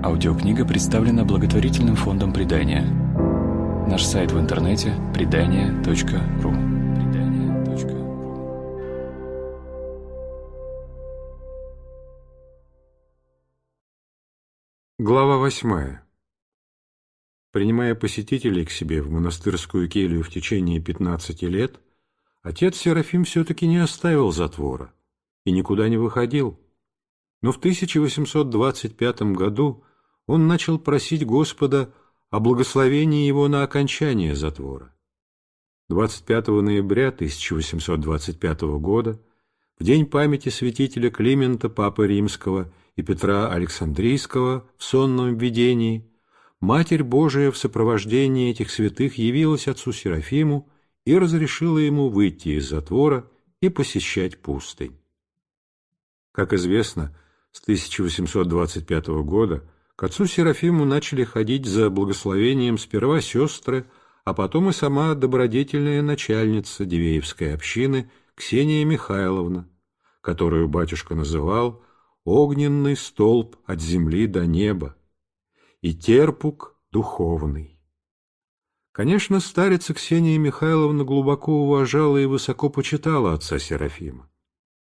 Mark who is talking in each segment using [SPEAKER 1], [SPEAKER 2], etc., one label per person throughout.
[SPEAKER 1] Аудиокнига представлена благотворительным фондом «Предания». Наш сайт в интернете – предания.ру.
[SPEAKER 2] Глава восьмая.
[SPEAKER 1] Принимая посетителей к себе в монастырскую келью в течение 15 лет, отец Серафим все-таки не оставил затвора и никуда не выходил. Но в 1825 году он начал просить Господа о благословении его на окончание затвора. 25 ноября 1825 года, в день памяти святителя Климента Папы Римского и Петра Александрийского в сонном видении, Матерь Божия в сопровождении этих святых явилась отцу Серафиму и разрешила ему выйти из затвора и посещать пустынь. Как известно, с 1825 года к отцу Серафиму начали ходить за благословением сперва сестры, а потом и сама добродетельная начальница Дивеевской общины Ксения Михайловна, которую батюшка называл «огненный столб от земли до неба» и терпук духовный. Конечно, старица Ксения Михайловна глубоко уважала и высоко почитала отца Серафима,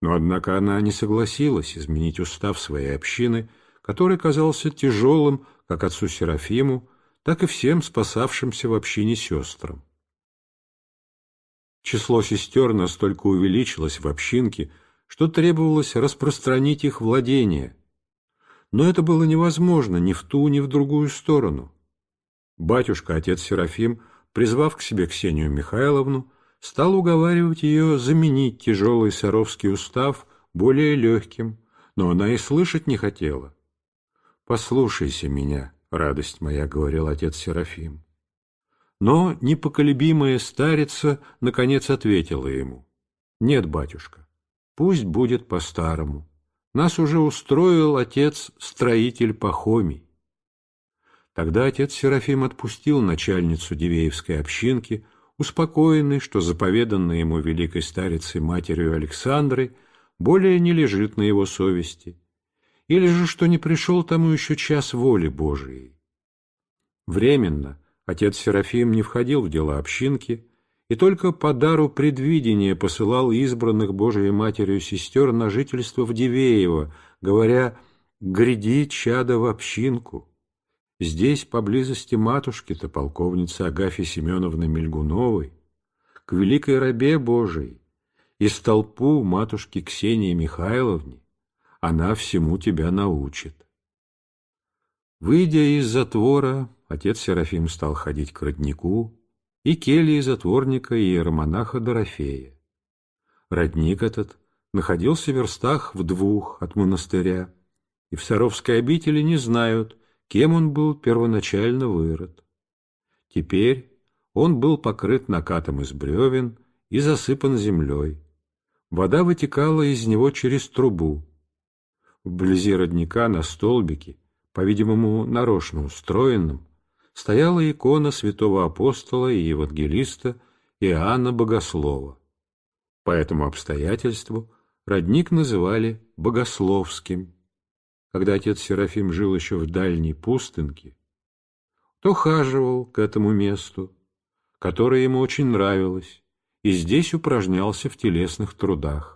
[SPEAKER 1] но, однако, она не согласилась изменить устав своей общины – который казался тяжелым как отцу Серафиму, так и всем спасавшимся в общине сестрам. Число сестер настолько увеличилось в общинке, что требовалось распространить их владение. Но это было невозможно ни в ту, ни в другую сторону. Батюшка, отец Серафим, призвав к себе Ксению Михайловну, стал уговаривать ее заменить тяжелый Саровский устав более легким, но она и слышать не хотела. «Послушайся меня, радость моя», — говорил отец Серафим. Но непоколебимая старица, наконец, ответила ему. «Нет, батюшка, пусть будет по-старому. Нас уже устроил отец-строитель Пахомий». Тогда отец Серафим отпустил начальницу Дивеевской общинки, успокоенный, что заповеданная ему великой старицей матерью Александрой более не лежит на его совести – или же, что не пришел тому еще час воли Божией. Временно отец Серафим не входил в дела общинки и только по дару предвидения посылал избранных Божией Матерью сестер на жительство в Дивеево, говоря «Гряди, чада в общинку». Здесь, поблизости матушки-то, полковница Агафьи Семеновны Мельгуновой, к великой рабе Божией, из толпу матушки Ксении Михайловне, она всему тебя научит. Выйдя из затвора, отец Серафим стал ходить к роднику и келье затворника и иеромонаха Дорофея. Родник этот находился в верстах в двух от монастыря, и в Саровской обители не знают, кем он был первоначально вырод. Теперь он был покрыт накатом из бревен и засыпан землей. Вода вытекала из него через трубу, Вблизи родника на столбике, по-видимому, нарочно устроенном, стояла икона святого апостола и евангелиста Иоанна Богослова. По этому обстоятельству родник называли Богословским. Когда отец Серафим жил еще в дальней пустынке, то хаживал к этому месту, которое ему очень нравилось, и здесь упражнялся в телесных трудах.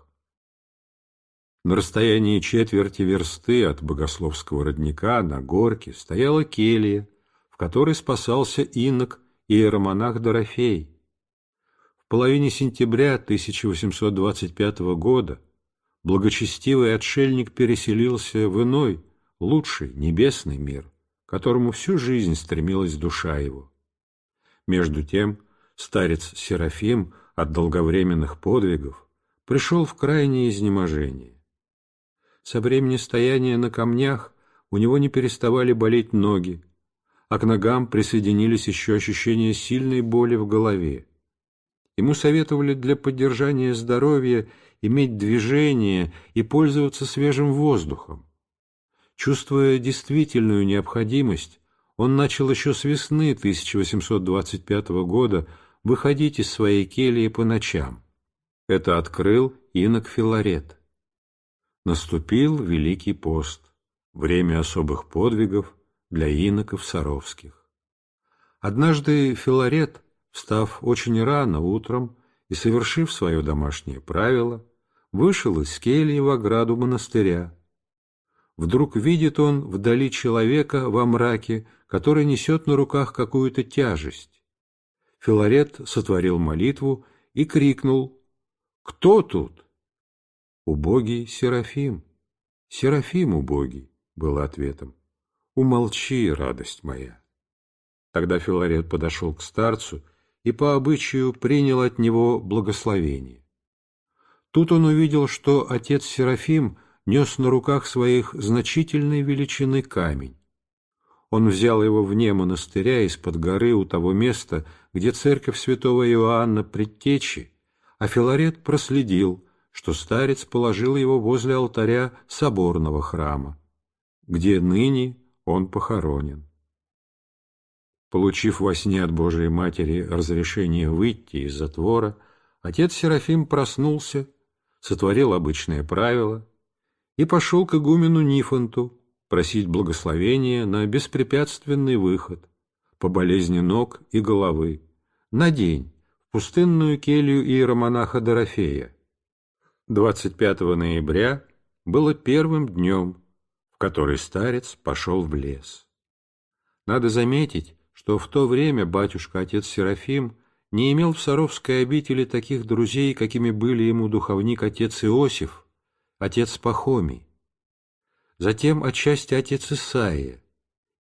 [SPEAKER 1] На расстоянии четверти версты от богословского родника на горке стояла келья, в которой спасался инок иеромонах Дорофей. В половине сентября 1825 года благочестивый отшельник переселился в иной, лучший, небесный мир, к которому всю жизнь стремилась душа его. Между тем старец Серафим от долговременных подвигов пришел в крайнее изнеможение. Со времени стояния на камнях у него не переставали болеть ноги, а к ногам присоединились еще ощущения сильной боли в голове. Ему советовали для поддержания здоровья иметь движение и пользоваться свежим воздухом. Чувствуя действительную необходимость, он начал еще с весны 1825 года выходить из своей кельи по ночам. Это открыл инок Филарет наступил Великий пост, время особых подвигов для иноков Саровских. Однажды Филарет, встав очень рано утром и совершив свое домашнее правило, вышел из кельи в ограду монастыря. Вдруг видит он вдали человека во мраке, который несет на руках какую-то тяжесть. Филарет сотворил молитву и крикнул «Кто тут?» «Убогий Серафим, Серафим убогий», — было ответом. «Умолчи, радость моя». Тогда Филарет подошел к старцу и по обычаю принял от него благословение. Тут он увидел, что отец Серафим нес на руках своих значительной величины камень. Он взял его вне монастыря из-под горы у того места, где церковь святого Иоанна Предтечи, а Филарет проследил, что старец положил его возле алтаря соборного храма, где ныне он похоронен. Получив во сне от Божией Матери разрешение выйти из затвора, отец Серафим проснулся, сотворил обычное правило и пошел к игумену Нифонту просить благословения на беспрепятственный выход по болезни ног и головы на день в пустынную келью иеромонаха Дорофея, 25 ноября было первым днем, в который старец пошел в лес. Надо заметить, что в то время батюшка-отец Серафим не имел в Саровской обители таких друзей, какими были ему духовник-отец Иосиф, отец Пахомий, затем отчасти отец Исаия,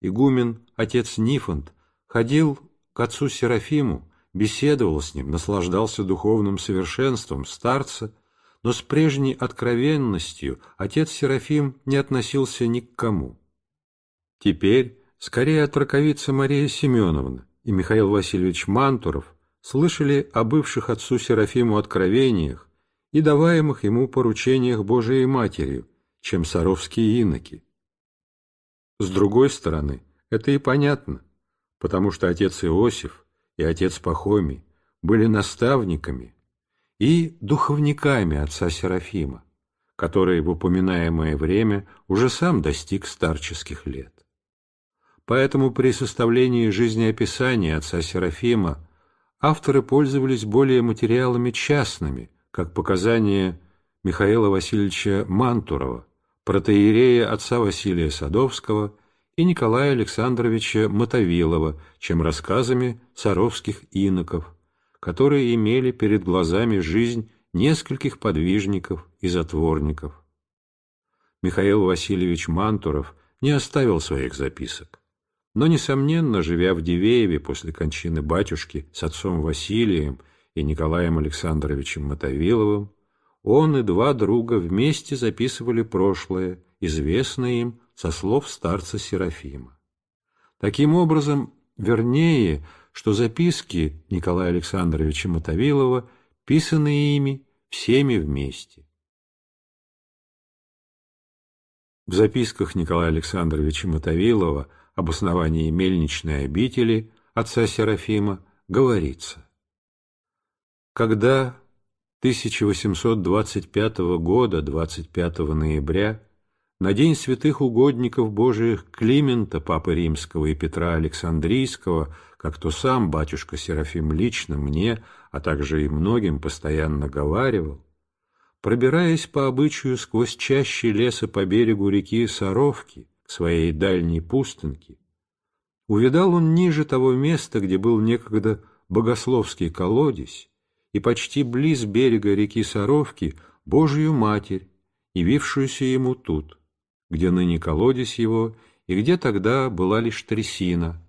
[SPEAKER 1] игумен отец Нифонт, ходил к отцу Серафиму, беседовал с ним, наслаждался духовным совершенством старца но с прежней откровенностью отец Серафим не относился ни к кому. Теперь скорее отраковица Мария Семеновна и Михаил Васильевич Мантуров слышали о бывших отцу Серафиму откровениях и даваемых ему поручениях Божией Матерью, чем саровские иноки. С другой стороны, это и понятно, потому что отец Иосиф и отец Пахомий были наставниками, и духовниками отца Серафима, который в упоминаемое время уже сам достиг старческих лет. Поэтому при составлении жизнеописания отца Серафима авторы пользовались более материалами частными, как показания Михаила Васильевича Мантурова, протеерея отца Василия Садовского и Николая Александровича Мотовилова, чем рассказами саровских иноков – которые имели перед глазами жизнь нескольких подвижников и затворников. Михаил Васильевич Мантуров не оставил своих записок, но, несомненно, живя в Дивееве после кончины батюшки с отцом Василием и Николаем Александровичем Мотовиловым, он и два друга вместе записывали прошлое, известное им со слов старца Серафима. Таким образом, вернее, что записки Николая Александровича Мотовилова писаны ими всеми вместе. В записках Николая Александровича Мотовилова об основании мельничной обители отца Серафима говорится. Когда 1825 года, 25 ноября, на День святых угодников Божиих Климента, Папы Римского и Петра Александрийского, как то сам батюшка Серафим лично мне, а также и многим постоянно говаривал, пробираясь по обычаю сквозь чаще леса по берегу реки Саровки к своей дальней пустынке, увидал он ниже того места, где был некогда богословский колодец, и почти близ берега реки Саровки Божью Матерь, явившуюся ему тут, где ныне колодец его, и где тогда была лишь трясина,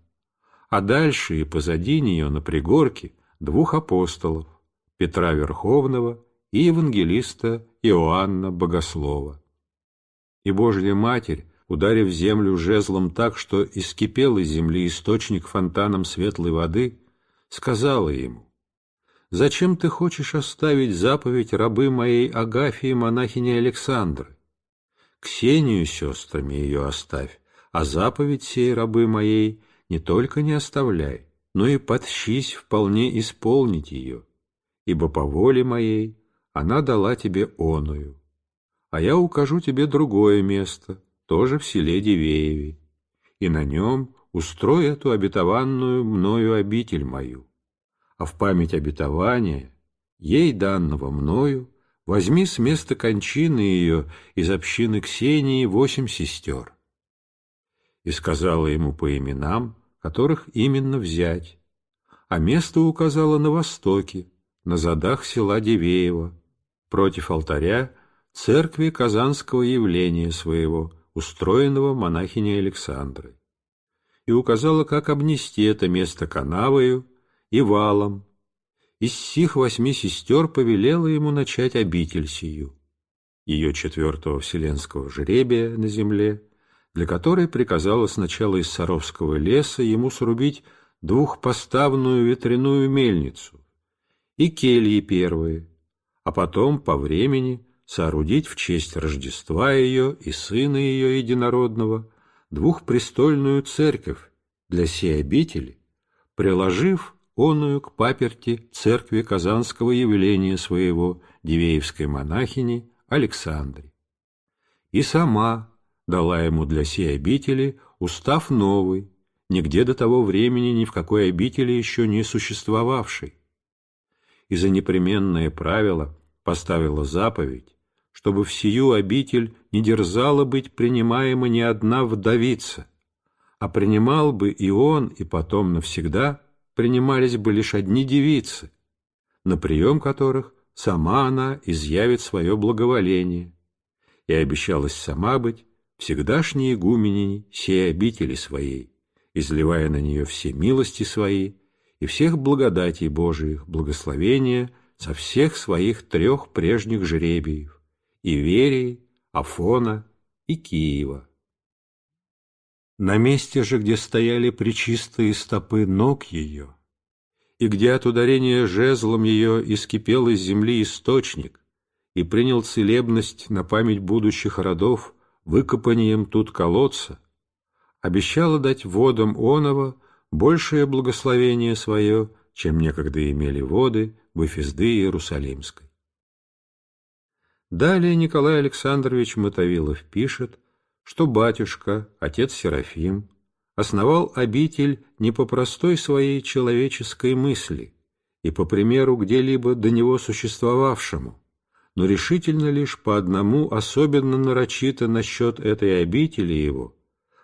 [SPEAKER 1] а дальше и позади нее на пригорке двух апостолов – Петра Верховного и евангелиста Иоанна Богослова. И Божья Матерь, ударив землю жезлом так, что искипел из земли источник фонтаном светлой воды, сказала ему, «Зачем ты хочешь оставить заповедь рабы моей Агафии монахини Александры? Ксению сестрами ее оставь, а заповедь сей рабы моей – не только не оставляй, но и подщись вполне исполнить ее, ибо по воле моей она дала тебе оную. А я укажу тебе другое место, тоже в селе Дивееве, и на нем устрой эту обетованную мною обитель мою. А в память обетования, ей данного мною, возьми с места кончины ее из общины Ксении восемь сестер. И сказала ему по именам, которых именно взять, а место указала на востоке, на задах села Дивеева, против алтаря церкви Казанского явления своего, устроенного монахиней Александрой, и указала, как обнести это место канавою и валом, из сих восьми сестер повелела ему начать обитель сию, ее четвертого вселенского жребия на земле, для которой приказала сначала из Саровского леса ему срубить двухпоставную ветряную мельницу и кельи первые, а потом по времени соорудить в честь Рождества ее и сына ее единородного двухпрестольную церковь для сей обители, приложив оную к паперти церкви Казанского явления своего Дивеевской монахини Александре. И сама дала ему для сей обители устав новый, нигде до того времени ни в какой обители еще не существовавший. И за непременное правило поставила заповедь, чтобы в сию обитель не дерзала быть принимаема ни одна вдовица, а принимал бы и он, и потом навсегда принимались бы лишь одни девицы, на прием которых сама она изъявит свое благоволение, и обещалась сама быть всегдашние игумени сей обители своей, изливая на нее все милости свои и всех благодатей Божиих, благословения со всех своих трех прежних жребиев – Иверии, Афона и Киева. На месте же, где стояли причистые стопы ног ее, и где от ударения жезлом ее искипел из земли источник и принял целебность на память будущих родов – выкопанием тут колодца, обещала дать водам Онова большее благословение свое, чем некогда имели воды в Бефизды Иерусалимской. Далее Николай Александрович Мотовилов пишет, что батюшка, отец Серафим, основал обитель не по простой своей человеческой мысли и по примеру где-либо до него существовавшему, но решительно лишь по одному особенно нарочито насчет этой обители его,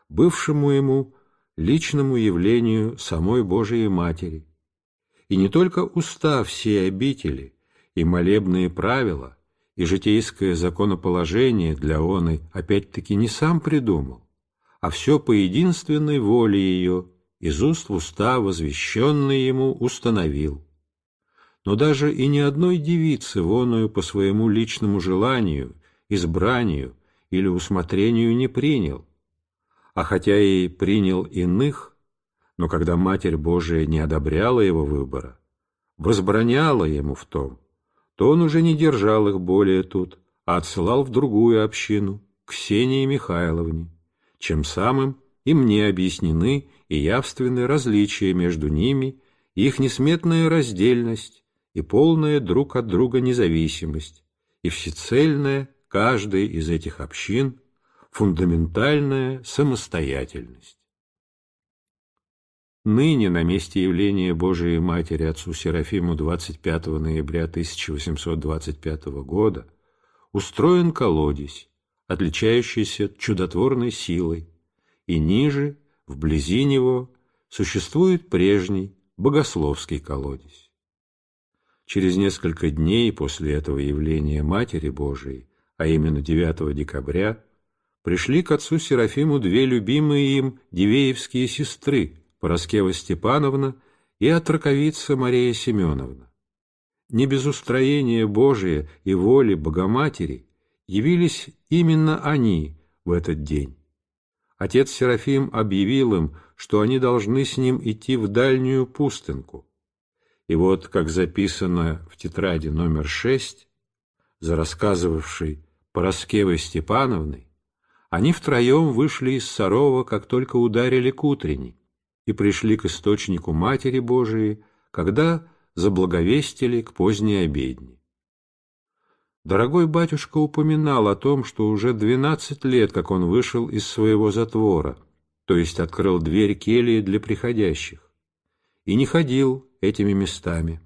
[SPEAKER 1] бывшему ему личному явлению самой Божией Матери. И не только устав всей обители, и молебные правила, и житейское законоположение для оны опять-таки не сам придумал, а все по единственной воле ее, из уст в уста возвещенный ему установил но даже и ни одной девицы, воную по своему личному желанию, избранию или усмотрению не принял. А хотя и принял иных, но когда Матерь Божия не одобряла его выбора, возбраняла ему в том, то он уже не держал их более тут, а отсылал в другую общину, к Ксении Михайловне, чем самым и мне объяснены и явственные различия между ними, их несметная раздельность, и полная друг от друга независимость, и всецельная каждая из этих общин фундаментальная самостоятельность. Ныне на месте явления Божией Матери отцу Серафиму 25 ноября 1825 года устроен колодец, отличающийся чудотворной силой, и ниже, вблизи него, существует прежний богословский колодец. Через несколько дней после этого явления Матери Божией, а именно 9 декабря, пришли к отцу Серафиму две любимые им Дивеевские сестры, Пороскева Степановна и отраковица Мария Семеновна. Не без устроения Божия и воли Богоматери явились именно они в этот день. Отец Серафим объявил им, что они должны с ним идти в дальнюю пустынку, и вот, как записано в тетради номер 6, за рассказывавшей Пороскевой Степановной, они втроем вышли из Сарова, как только ударили к утренней, и пришли к источнику Матери Божией, когда заблаговестили к поздней обедне. Дорогой батюшка упоминал о том, что уже двенадцать лет, как он вышел из своего затвора, то есть открыл дверь келии для приходящих, и не ходил этими местами.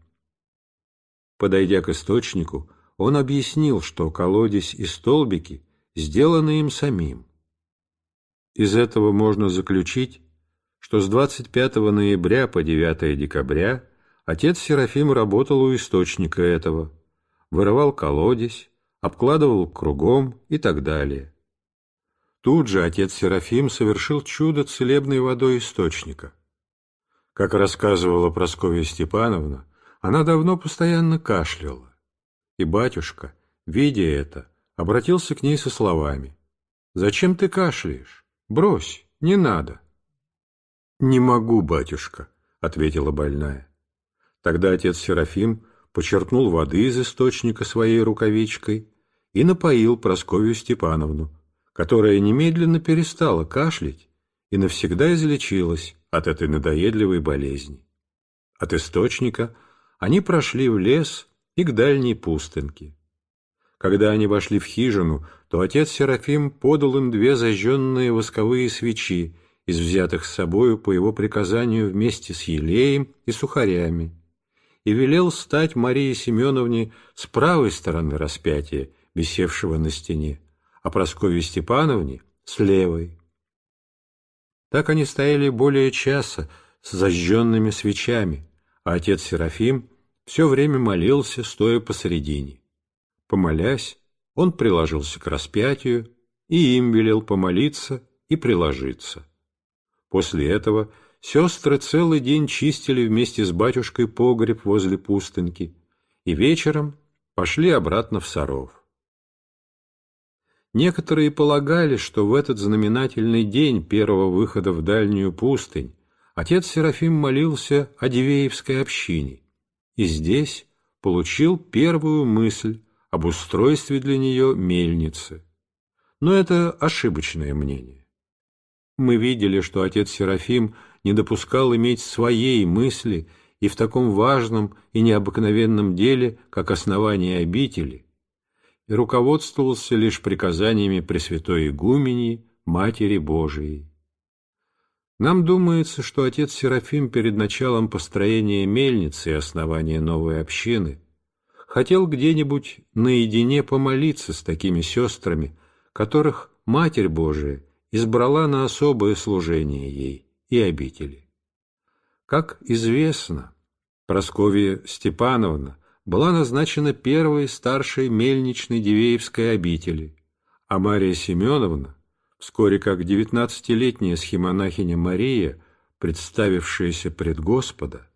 [SPEAKER 1] Подойдя к источнику, он объяснил, что колодец и столбики сделаны им самим. Из этого можно заключить, что с 25 ноября по 9 декабря отец Серафим работал у источника этого, вырывал колодец, обкладывал кругом и так далее. Тут же отец Серафим совершил чудо целебной водой источника – как рассказывала Прасковья Степановна, она давно постоянно кашляла. И батюшка, видя это, обратился к ней со словами. «Зачем ты кашляешь? Брось, не надо». «Не могу, батюшка», — ответила больная. Тогда отец Серафим почерпнул воды из источника своей рукавичкой и напоил Прасковью Степановну, которая немедленно перестала кашлять и навсегда излечилась, от этой надоедливой болезни. От источника они прошли в лес и к дальней пустынке. Когда они вошли в хижину, то отец Серафим подал им две зажженные восковые свечи, из взятых с собою по его приказанию вместе с елеем и сухарями, и велел стать Марии Семеновне с правой стороны распятия, висевшего на стене, а Прасковье Степановне — с левой. Так они стояли более часа с зажженными свечами, а отец Серафим все время молился, стоя посередине. Помолясь, он приложился к распятию и им велел помолиться и приложиться. После этого сестры целый день чистили вместе с батюшкой погреб возле пустынки и вечером пошли обратно в Саров. Некоторые полагали, что в этот знаменательный день первого выхода в дальнюю пустынь отец Серафим молился о Дивеевской общине, и здесь получил первую мысль об устройстве для нее мельницы. Но это ошибочное мнение. Мы видели, что отец Серафим не допускал иметь своей мысли и в таком важном и необыкновенном деле, как основание обители – и руководствовался лишь приказаниями Пресвятой Игумени, Матери Божией. Нам думается, что отец Серафим перед началом построения мельницы и основания новой общины хотел где-нибудь наедине помолиться с такими сестрами, которых Матерь Божия избрала на особое служение ей и обители. Как известно, Прасковья Степановна была назначена первой старшей мельничной Дивеевской обители, а Мария Семеновна, вскоре как девятнадцатилетняя схемонахиня Мария, представившаяся пред Господа,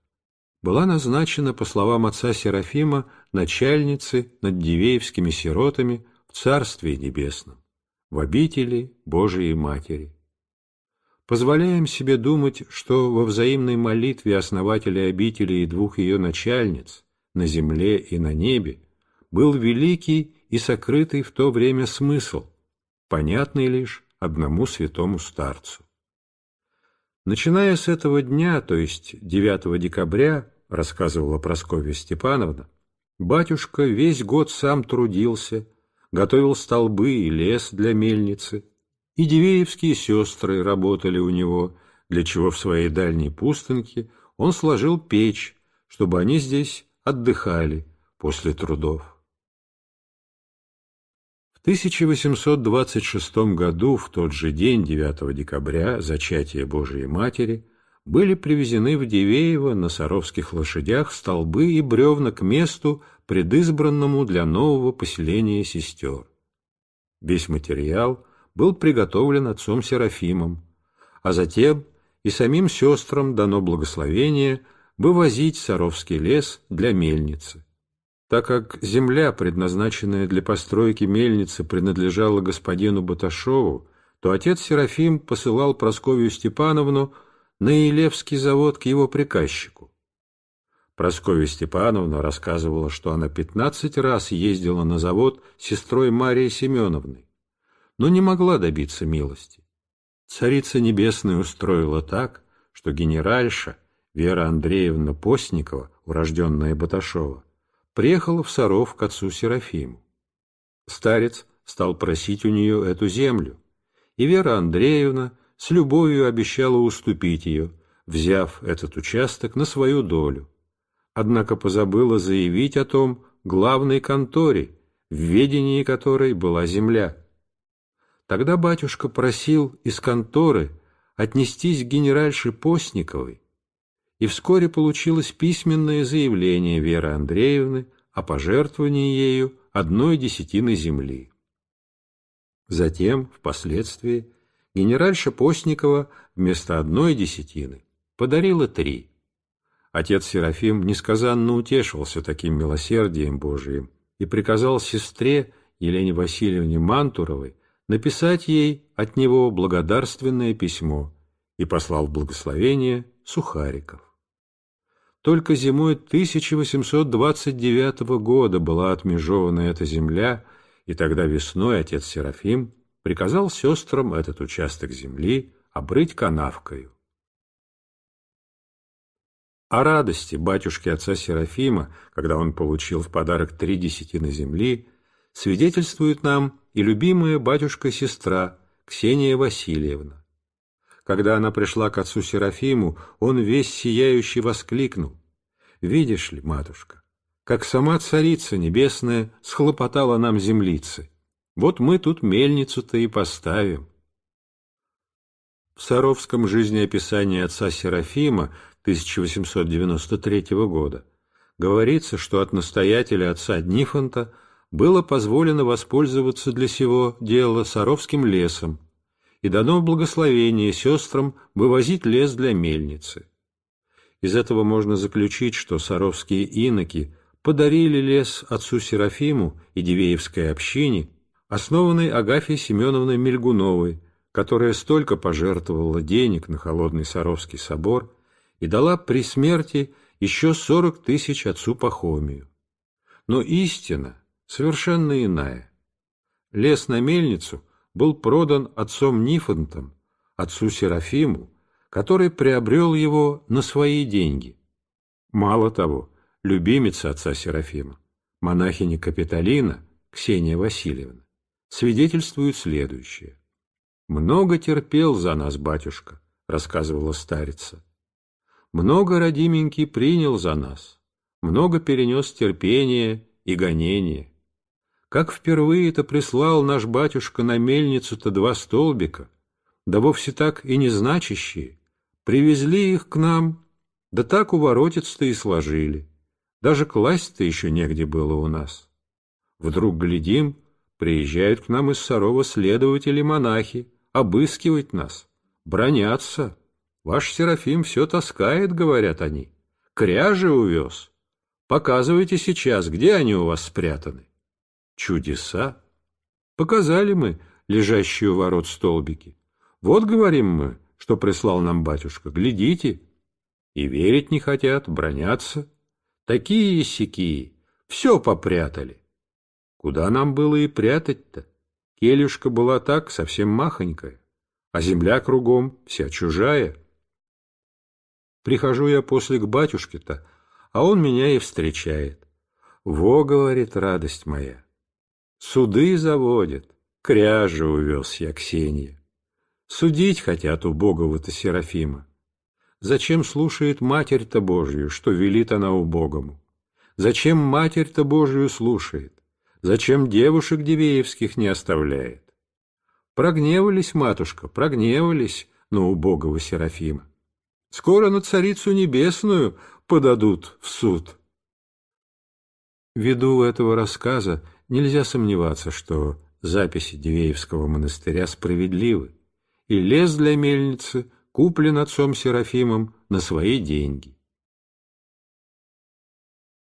[SPEAKER 1] была назначена, по словам отца Серафима, начальницей над Дивеевскими сиротами в Царстве Небесном, в обители Божией Матери. Позволяем себе думать, что во взаимной молитве основателя обители и двух ее начальниц на земле и на небе, был великий и сокрытый в то время смысл, понятный лишь одному святому старцу. Начиная с этого дня, то есть 9 декабря, рассказывала Прасковья Степановна, батюшка весь год сам трудился, готовил столбы и лес для мельницы, и Дивеевские сестры работали у него, для чего в своей дальней пустынке он сложил печь, чтобы они здесь отдыхали после трудов. В 1826 году, в тот же день, 9 декабря, зачатие Божией Матери, были привезены в Дивеево на Саровских лошадях столбы и бревна к месту, предызбранному для нового поселения сестер. Весь материал был приготовлен отцом Серафимом, а затем и самим сестрам дано благословение вывозить Саровский лес для мельницы. Так как земля, предназначенная для постройки мельницы, принадлежала господину Баташову, то отец Серафим посылал Прасковью Степановну на Елевский завод к его приказчику. Прасковья Степановна рассказывала, что она пятнадцать раз ездила на завод с сестрой Марией Семеновной, но не могла добиться милости. Царица Небесная устроила так, что генеральша – Вера Андреевна Постникова, урожденная Баташова, приехала в Саров к отцу Серафиму. Старец стал просить у нее эту землю, и Вера Андреевна с любовью обещала уступить ее, взяв этот участок на свою долю. Однако позабыла заявить о том главной конторе, в ведении которой была земля. Тогда батюшка просил из конторы отнестись к генеральше Постниковой и вскоре получилось письменное заявление Веры Андреевны о пожертвовании ею одной десятины земли. Затем, впоследствии, генеральша Постникова вместо одной десятины подарила три. Отец Серафим несказанно утешился таким милосердием Божиим и приказал сестре Елене Васильевне Мантуровой написать ей от него благодарственное письмо и послал благословение Сухариков. Только зимой 1829 года была отмежована эта земля, и тогда весной отец Серафим приказал сестрам этот участок земли обрыть канавкою. О радости батюшки отца Серафима, когда он получил в подарок три десятины земли, свидетельствует нам и любимая батюшка-сестра Ксения Васильевна. Когда она пришла к отцу Серафиму, он весь сияющий воскликнул. «Видишь ли, матушка, как сама Царица Небесная схлопотала нам землицы. Вот мы тут мельницу-то и поставим». В Саровском жизнеописании отца Серафима 1893 года говорится, что от настоятеля отца Нифонта было позволено воспользоваться для сего дела Саровским лесом, и дано благословение сестрам вывозить лес для мельницы. Из этого можно заключить, что саровские иноки подарили лес отцу Серафиму и Дивеевской общине, основанной Агафьей Семеновной Мельгуновой, которая столько пожертвовала денег на холодный Саровский собор и дала при смерти еще 40 тысяч отцу Пахомию. Но истина совершенно иная. Лес на мельницу – был продан отцом Нифонтом, отцу Серафиму, который приобрел его на свои деньги. Мало того, любимица отца Серафима, монахиня Капитолина Ксения Васильевна, свидетельствует следующее. «Много терпел за нас батюшка», — рассказывала старица. «Много родименький принял за нас, много перенес терпение и гонение. Как впервые-то прислал наш батюшка на мельницу-то два столбика, да вовсе так и не значащие, привезли их к нам, да так уворотец-то и сложили. Даже класть-то еще негде было у нас. Вдруг глядим, приезжают к нам из Сарова следователи-монахи, обыскивать нас, бронятся. Ваш Серафим все таскает, говорят они. Кряжи увез. Показывайте сейчас, где они у вас спрятаны. Чудеса! Показали мы лежащие у ворот столбики. Вот, говорим мы, что прислал нам батюшка, глядите. И верить не хотят, бронятся. Такие и сякие, все попрятали. Куда нам было и прятать-то? Келюшка была так, совсем махонькая, а земля кругом вся чужая. Прихожу я после к батюшке-то, а он меня и встречает. Во, говорит, радость моя, Суды заводят. Кряжа увез я Ксения. Судить хотят убогого-то Серафима. Зачем слушает Матерь-то Божью, что велит она убогому? Зачем Матерь-то Божью слушает? Зачем девушек Дивеевских не оставляет? Прогневались, матушка, прогневались на убогого Серафима. Скоро на Царицу Небесную подадут в суд. Ввиду этого рассказа Нельзя сомневаться, что записи Дивеевского монастыря справедливы, и лес для мельницы куплен отцом Серафимом на свои деньги.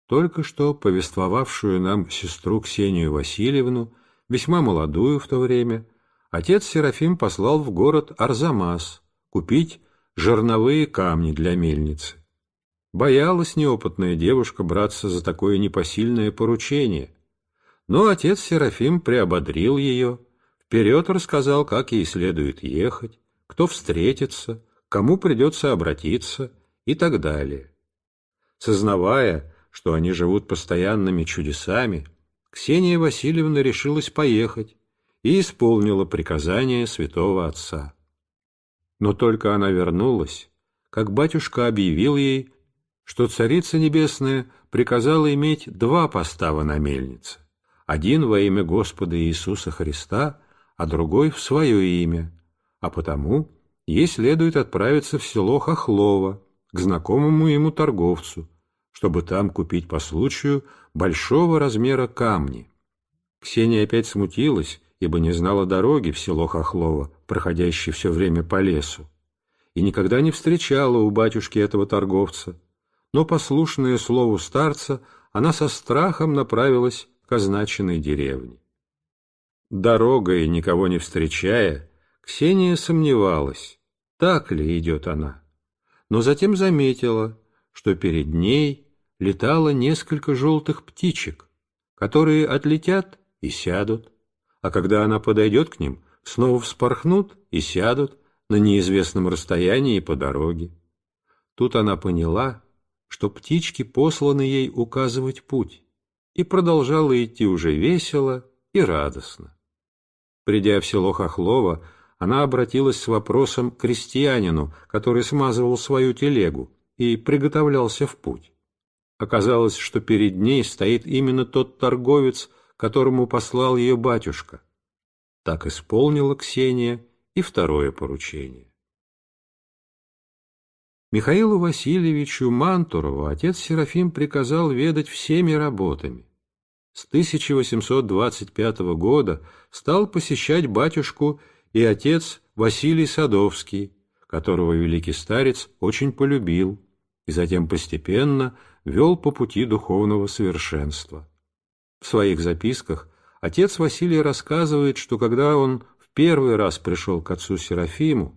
[SPEAKER 1] Только что повествовавшую нам сестру Ксению Васильевну, весьма молодую в то время, отец Серафим послал в город Арзамас купить жерновые камни для мельницы. Боялась неопытная девушка браться за такое непосильное поручение – но отец Серафим приободрил ее, вперед рассказал, как ей следует ехать, кто встретится, кому придется обратиться и так далее. Сознавая, что они живут постоянными чудесами, Ксения Васильевна решилась поехать и исполнила приказание святого отца. Но только она вернулась, как батюшка объявил ей, что Царица Небесная приказала иметь два постава на мельнице один во имя Господа Иисуса Христа, а другой в свое имя, а потому ей следует отправиться в село Хохлово к знакомому ему торговцу, чтобы там купить по случаю большого размера камни. Ксения опять смутилась, ибо не знала дороги в село Хохлово, проходящей все время по лесу, и никогда не встречала у батюшки этого торговца, но, послушная слову старца, она со страхом направилась к означенной деревне. Дорогой, никого не встречая, Ксения сомневалась, так ли идет она, но затем заметила, что перед ней летало несколько желтых птичек, которые отлетят и сядут, а когда она подойдет к ним, снова вспорхнут и сядут на неизвестном расстоянии по дороге. Тут она поняла, что птички посланы ей указывать путь и продолжала идти уже весело и радостно. Придя в село Хохлова, она обратилась с вопросом к крестьянину, который смазывал свою телегу и приготовлялся в путь. Оказалось, что перед ней стоит именно тот торговец, которому послал ее батюшка. Так исполнила Ксения и второе поручение. Михаилу Васильевичу Мантурову отец Серафим приказал ведать всеми работами. С 1825 года стал посещать батюшку и отец Василий Садовский, которого великий старец очень полюбил, и затем постепенно вел по пути духовного совершенства. В своих записках отец Василий рассказывает, что когда он в первый раз пришел к отцу Серафиму,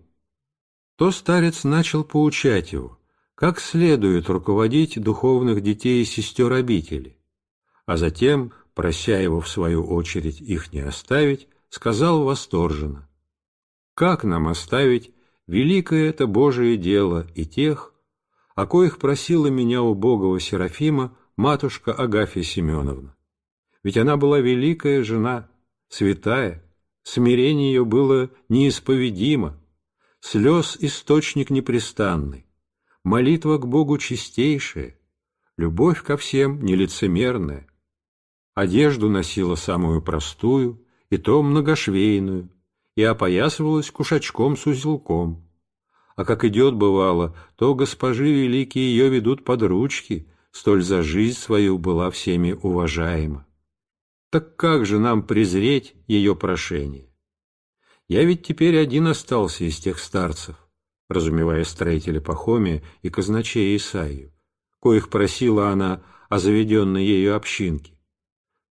[SPEAKER 1] то старец начал поучать его, как следует руководить духовных детей и сестер обители, а затем, прося его в свою очередь их не оставить, сказал восторженно, «Как нам оставить великое это Божие дело и тех, о коих просила меня у убогого Серафима матушка Агафья Семеновна? Ведь она была великая жена, святая, смирение ее было неисповедимо, слез источник непрестанный, молитва к Богу чистейшая, любовь ко всем нелицемерная, Одежду носила самую простую, и то многошвейную, и опоясывалась кушачком с узелком. А как идет, бывало, то госпожи великие ее ведут под ручки, столь за жизнь свою была всеми уважаема. Так как же нам презреть ее прошение? Я ведь теперь один остался из тех старцев, разумевая строителя Пахомия и казначея Исаию, коих просила она о заведенной ею общинке.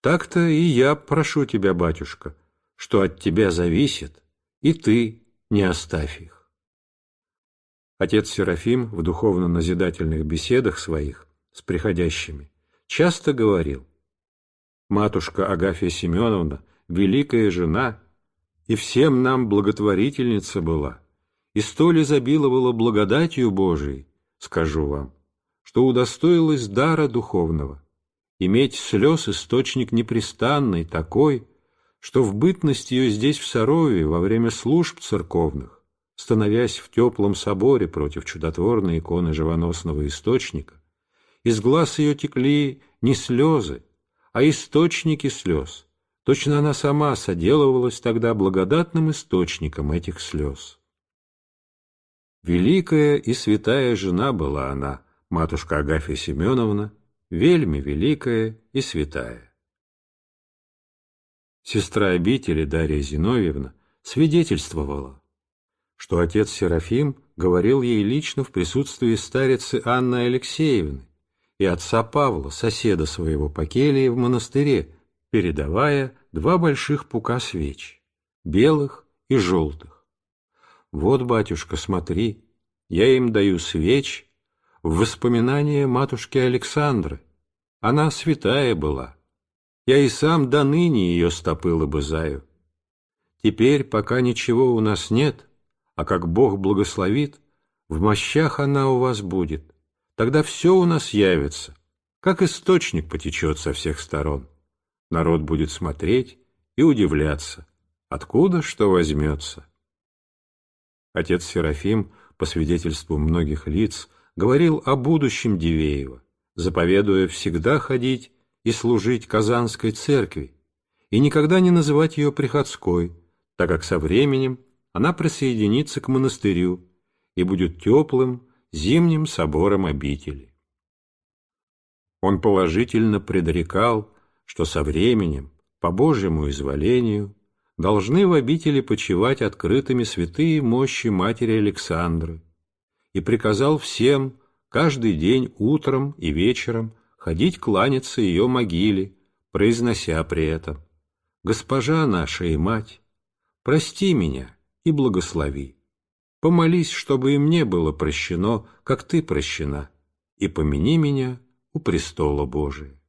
[SPEAKER 1] Так-то и я прошу тебя, батюшка, что от тебя зависит, и ты не оставь их. Отец Серафим в духовно-назидательных беседах своих с приходящими часто говорил, «Матушка Агафья Семеновна, великая жена, и всем нам благотворительница была, и столь изобиловала благодатью Божией, скажу вам, что удостоилась дара духовного, иметь слез источник непрестанный, такой, что в бытность ее здесь в Сарове во время служб церковных, становясь в теплом соборе против чудотворной иконы живоносного источника, из глаз ее текли не слезы, а источники слез. Точно она сама соделывалась тогда благодатным источником этих слез. Великая и святая жена была она, матушка Агафья Семеновна, вельми великая и святая. Сестра обители Дарья Зиновьевна свидетельствовала, что отец Серафим говорил ей лично в присутствии старицы Анны Алексеевны и отца Павла, соседа своего по Покелия в монастыре, передавая два больших пука свеч, белых и желтых. «Вот, батюшка, смотри, я им даю свечь в воспоминания матушки Александры. Она святая была. Я и сам до ныне ее стопы лобызаю. Теперь, пока ничего у нас нет, а как Бог благословит, в мощах она у вас будет. Тогда все у нас явится, как источник потечет со всех сторон. Народ будет смотреть и удивляться, откуда что возьмется. Отец Серафим, по свидетельству многих лиц, говорил о будущем Дивеева, заповедуя всегда ходить и служить Казанской церкви и никогда не называть ее приходской, так как со временем она присоединится к монастырю и будет теплым зимним собором обители. Он положительно предрекал, что со временем, по Божьему изволению, должны в обители почивать открытыми святые мощи матери Александры, и приказал всем каждый день утром и вечером ходить кланяться ее могиле, произнося при этом «Госпожа наша и мать, прости меня и благослови. Помолись, чтобы и мне было прощено, как ты прощена, и помяни меня у престола Божия».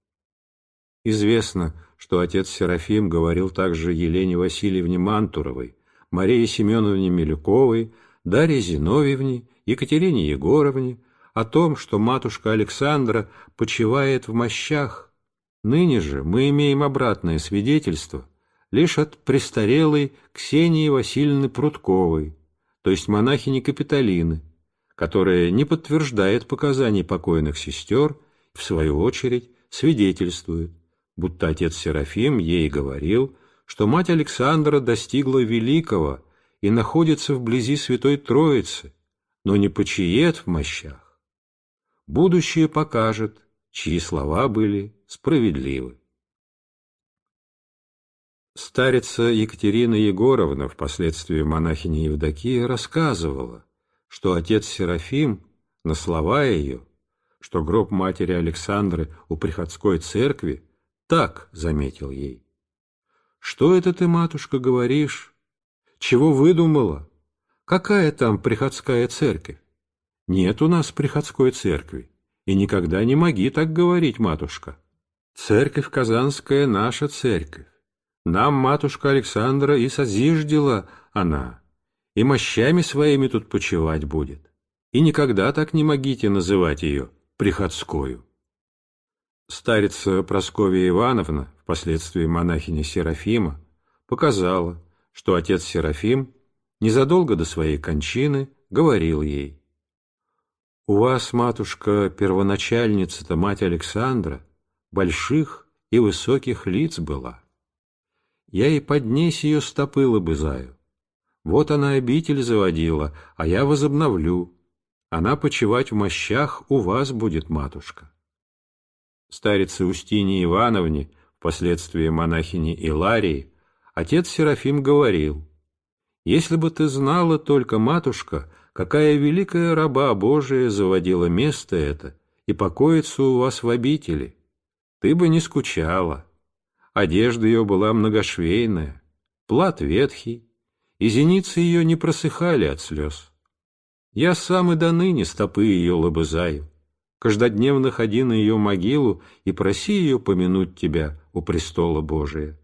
[SPEAKER 1] Известно, что отец Серафим говорил также Елене Васильевне Мантуровой, Марии Семеновне Милюковой, Дарье Зиновьевне Екатерине Егоровне, о том, что матушка Александра почивает в мощах. Ныне же мы имеем обратное свидетельство лишь от престарелой Ксении Васильевны Прудковой, то есть монахини Капитолины, которая не подтверждает показаний покойных сестер, в свою очередь свидетельствует, будто отец Серафим ей говорил, что мать Александра достигла великого и находится вблизи Святой Троицы – но не почиет в мощах. Будущее покажет, чьи слова были справедливы. Старица Екатерина Егоровна, впоследствии монахиня Евдокия, рассказывала, что отец Серафим, на слова ее, что гроб матери Александры у приходской церкви, так заметил ей. «Что это ты, матушка, говоришь? Чего выдумала? Какая там приходская церковь? Нет у нас приходской церкви. И никогда не моги так говорить, матушка. Церковь Казанская — наша церковь. Нам матушка Александра и созиждила она, и мощами своими тут почивать будет. И никогда так не могите называть ее приходскую. Старица Прасковья Ивановна, впоследствии монахиня Серафима, показала, что отец Серафим незадолго до своей кончины говорил ей, «У вас, матушка, первоначальница-то, мать Александра, больших и высоких лиц была. Я и поднесь ее стопы лобызаю. Вот она обитель заводила, а я возобновлю. Она почивать в мощах у вас будет, матушка». Старице Устине Ивановне, впоследствии монахини Иларии, отец Серафим говорил, если бы ты знала только, матушка, какая великая раба Божия заводила место это и покоится у вас в обители, ты бы не скучала. Одежда ее была многошвейная, плат ветхий, и зеницы ее не просыхали от слез. Я сам и до ныне стопы ее лобызаю, каждодневно ходи на ее могилу и проси ее помянуть тебя у престола Божия.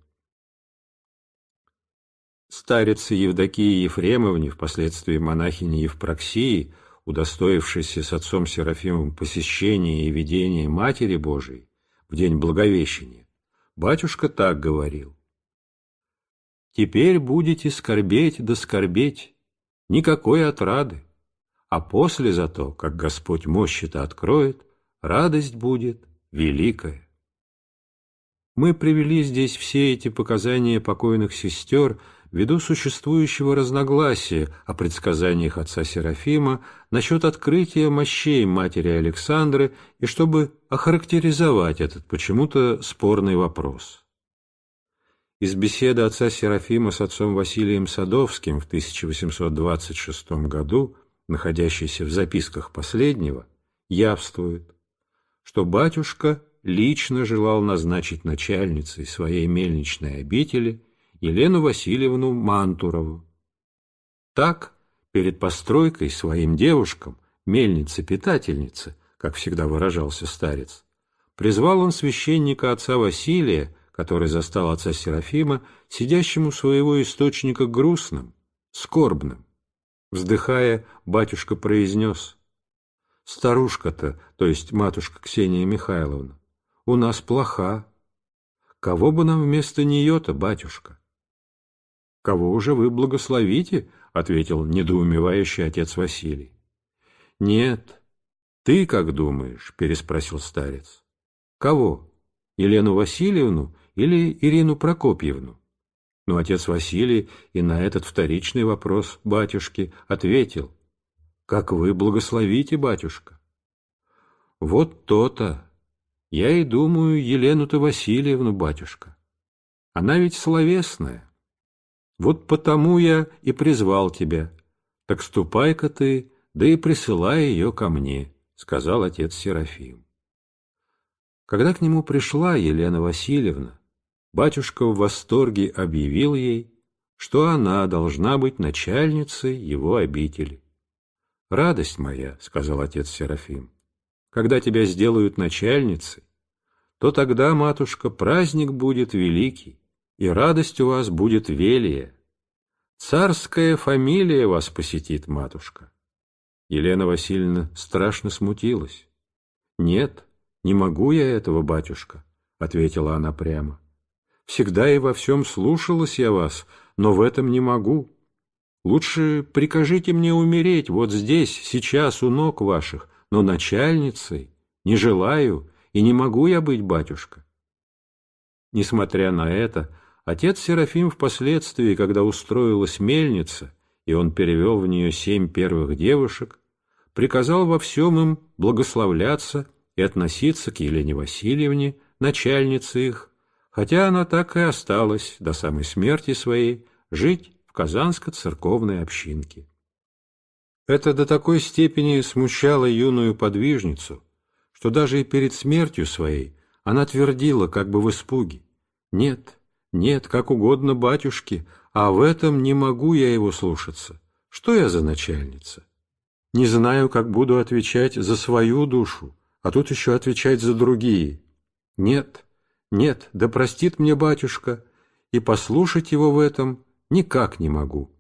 [SPEAKER 1] Старице Евдокии Ефремовне, впоследствии монахини Евпроксии, удостоившейся с отцом Серафимом посещения и видения Матери Божией в день Благовещения, батюшка так говорил. «Теперь будете скорбеть да скорбеть, никакой отрады, а после зато, как Господь мощи-то откроет, радость будет великая». Мы привели здесь все эти показания покойных сестер – ввиду существующего разногласия о предсказаниях отца Серафима насчет открытия мощей матери Александры и чтобы охарактеризовать этот почему-то спорный вопрос. Из беседы отца Серафима с отцом Василием Садовским в 1826 году, находящейся в записках последнего, явствует, что батюшка лично желал назначить начальницей своей мельничной обители – Елену Васильевну Мантурову. Так, перед постройкой своим девушкам, мельнице-питательнице, как всегда выражался старец, призвал он священника отца Василия, который застал отца Серафима, сидящему у своего источника грустным, скорбным. Вздыхая, батюшка произнес, «Старушка-то, то есть матушка Ксения Михайловна, у нас плоха. Кого бы нам вместо нее-то, батюшка? кого уже вы благословите, — ответил недоумевающий отец Василий. — Нет. — Ты как думаешь? — переспросил старец. — Кого? Елену Васильевну или Ирину Прокопьевну? Но отец Василий и на этот вторичный вопрос батюшки ответил. — Как вы благословите, батюшка? — Вот то-то. Я и думаю Елену-то Васильевну, батюшка. Она ведь словесная. Вот потому я и призвал тебя. Так ступай-ка ты, да и присылай ее ко мне, — сказал отец Серафим. Когда к нему пришла Елена Васильевна, батюшка в восторге объявил ей, что она должна быть начальницей его обители. «Радость моя», — сказал отец Серафим, — «когда тебя сделают начальницей, то тогда, матушка, праздник будет великий, и радость у вас будет велие. Царская фамилия вас посетит, матушка. Елена Васильевна страшно смутилась. Нет, не могу я этого, батюшка, ответила она прямо. Всегда и во всем слушалась я вас, но в этом не могу. Лучше прикажите мне умереть вот здесь, сейчас у ног ваших, но начальницей не желаю и не могу я быть, батюшка. Несмотря на это, Отец Серафим впоследствии, когда устроилась мельница, и он перевел в нее семь первых девушек, приказал во всем им благословляться и относиться к Елене Васильевне, начальнице их, хотя она так и осталась до самой смерти своей жить в Казанско-церковной общинке. Это до такой степени смущало юную подвижницу, что даже и перед смертью своей она твердила как бы в испуге «Нет, нет, как угодно батюшки, а в этом не могу я его слушаться. Что я за начальница? Не знаю, как буду отвечать за свою душу, а тут еще отвечать за другие. Нет, нет, да простит мне батюшка, и послушать его в этом никак не могу.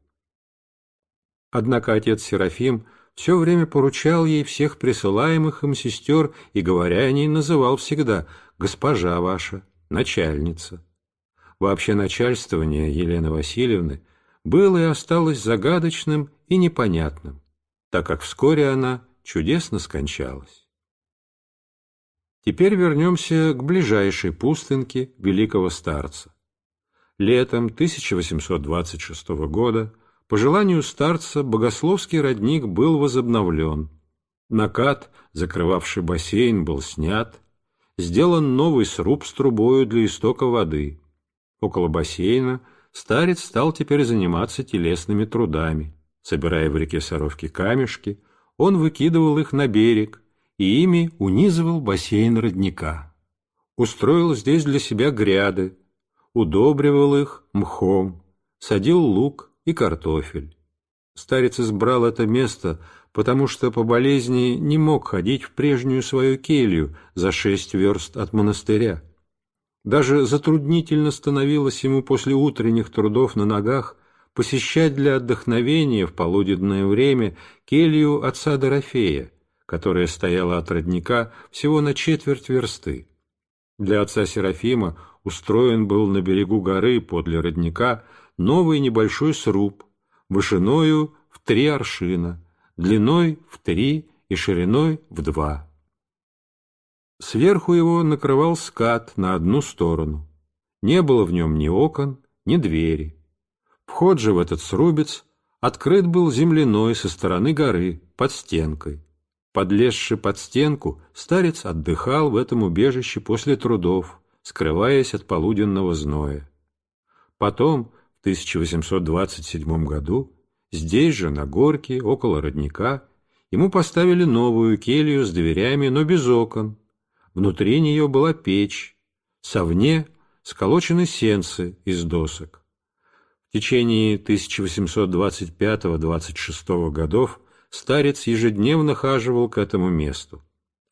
[SPEAKER 1] Однако отец Серафим все время поручал ей всех присылаемых им сестер и, говоря о ней, называл всегда «госпожа ваша», «начальница» вообще начальствование Елены Васильевны было и осталось загадочным и непонятным, так как вскоре она чудесно скончалась. Теперь вернемся к ближайшей пустынке великого старца. Летом 1826 года по желанию старца богословский родник был возобновлен. Накат, закрывавший бассейн, был снят. Сделан новый сруб с трубою для истока воды. Около бассейна старец стал теперь заниматься телесными трудами. Собирая в реке Саровки камешки, он выкидывал их на берег и ими унизывал бассейн родника. Устроил здесь для себя гряды, удобривал их мхом, садил лук и картофель. Старец избрал это место, потому что по болезни не мог ходить в прежнюю свою келью за шесть верст от монастыря. Даже затруднительно становилось ему после утренних трудов на ногах посещать для отдохновения в полуденное время келью отца Дорофея, которая стояла от родника всего на четверть версты. Для отца Серафима устроен был на берегу горы подле родника новый небольшой сруб, вышиною в три аршина, длиной в три и шириной в два. Сверху его накрывал скат на одну сторону. Не было в нем ни окон, ни двери. Вход же в этот срубец открыт был земляной со стороны горы, под стенкой. Подлезши под стенку, старец отдыхал в этом убежище после трудов, скрываясь от полуденного зноя. Потом, в 1827 году, здесь же, на горке, около родника, ему поставили новую келью с дверями, но без окон, Внутри нее была печь, совне сколочены сенцы из досок. В течение 1825-26 годов старец ежедневно хаживал к этому месту,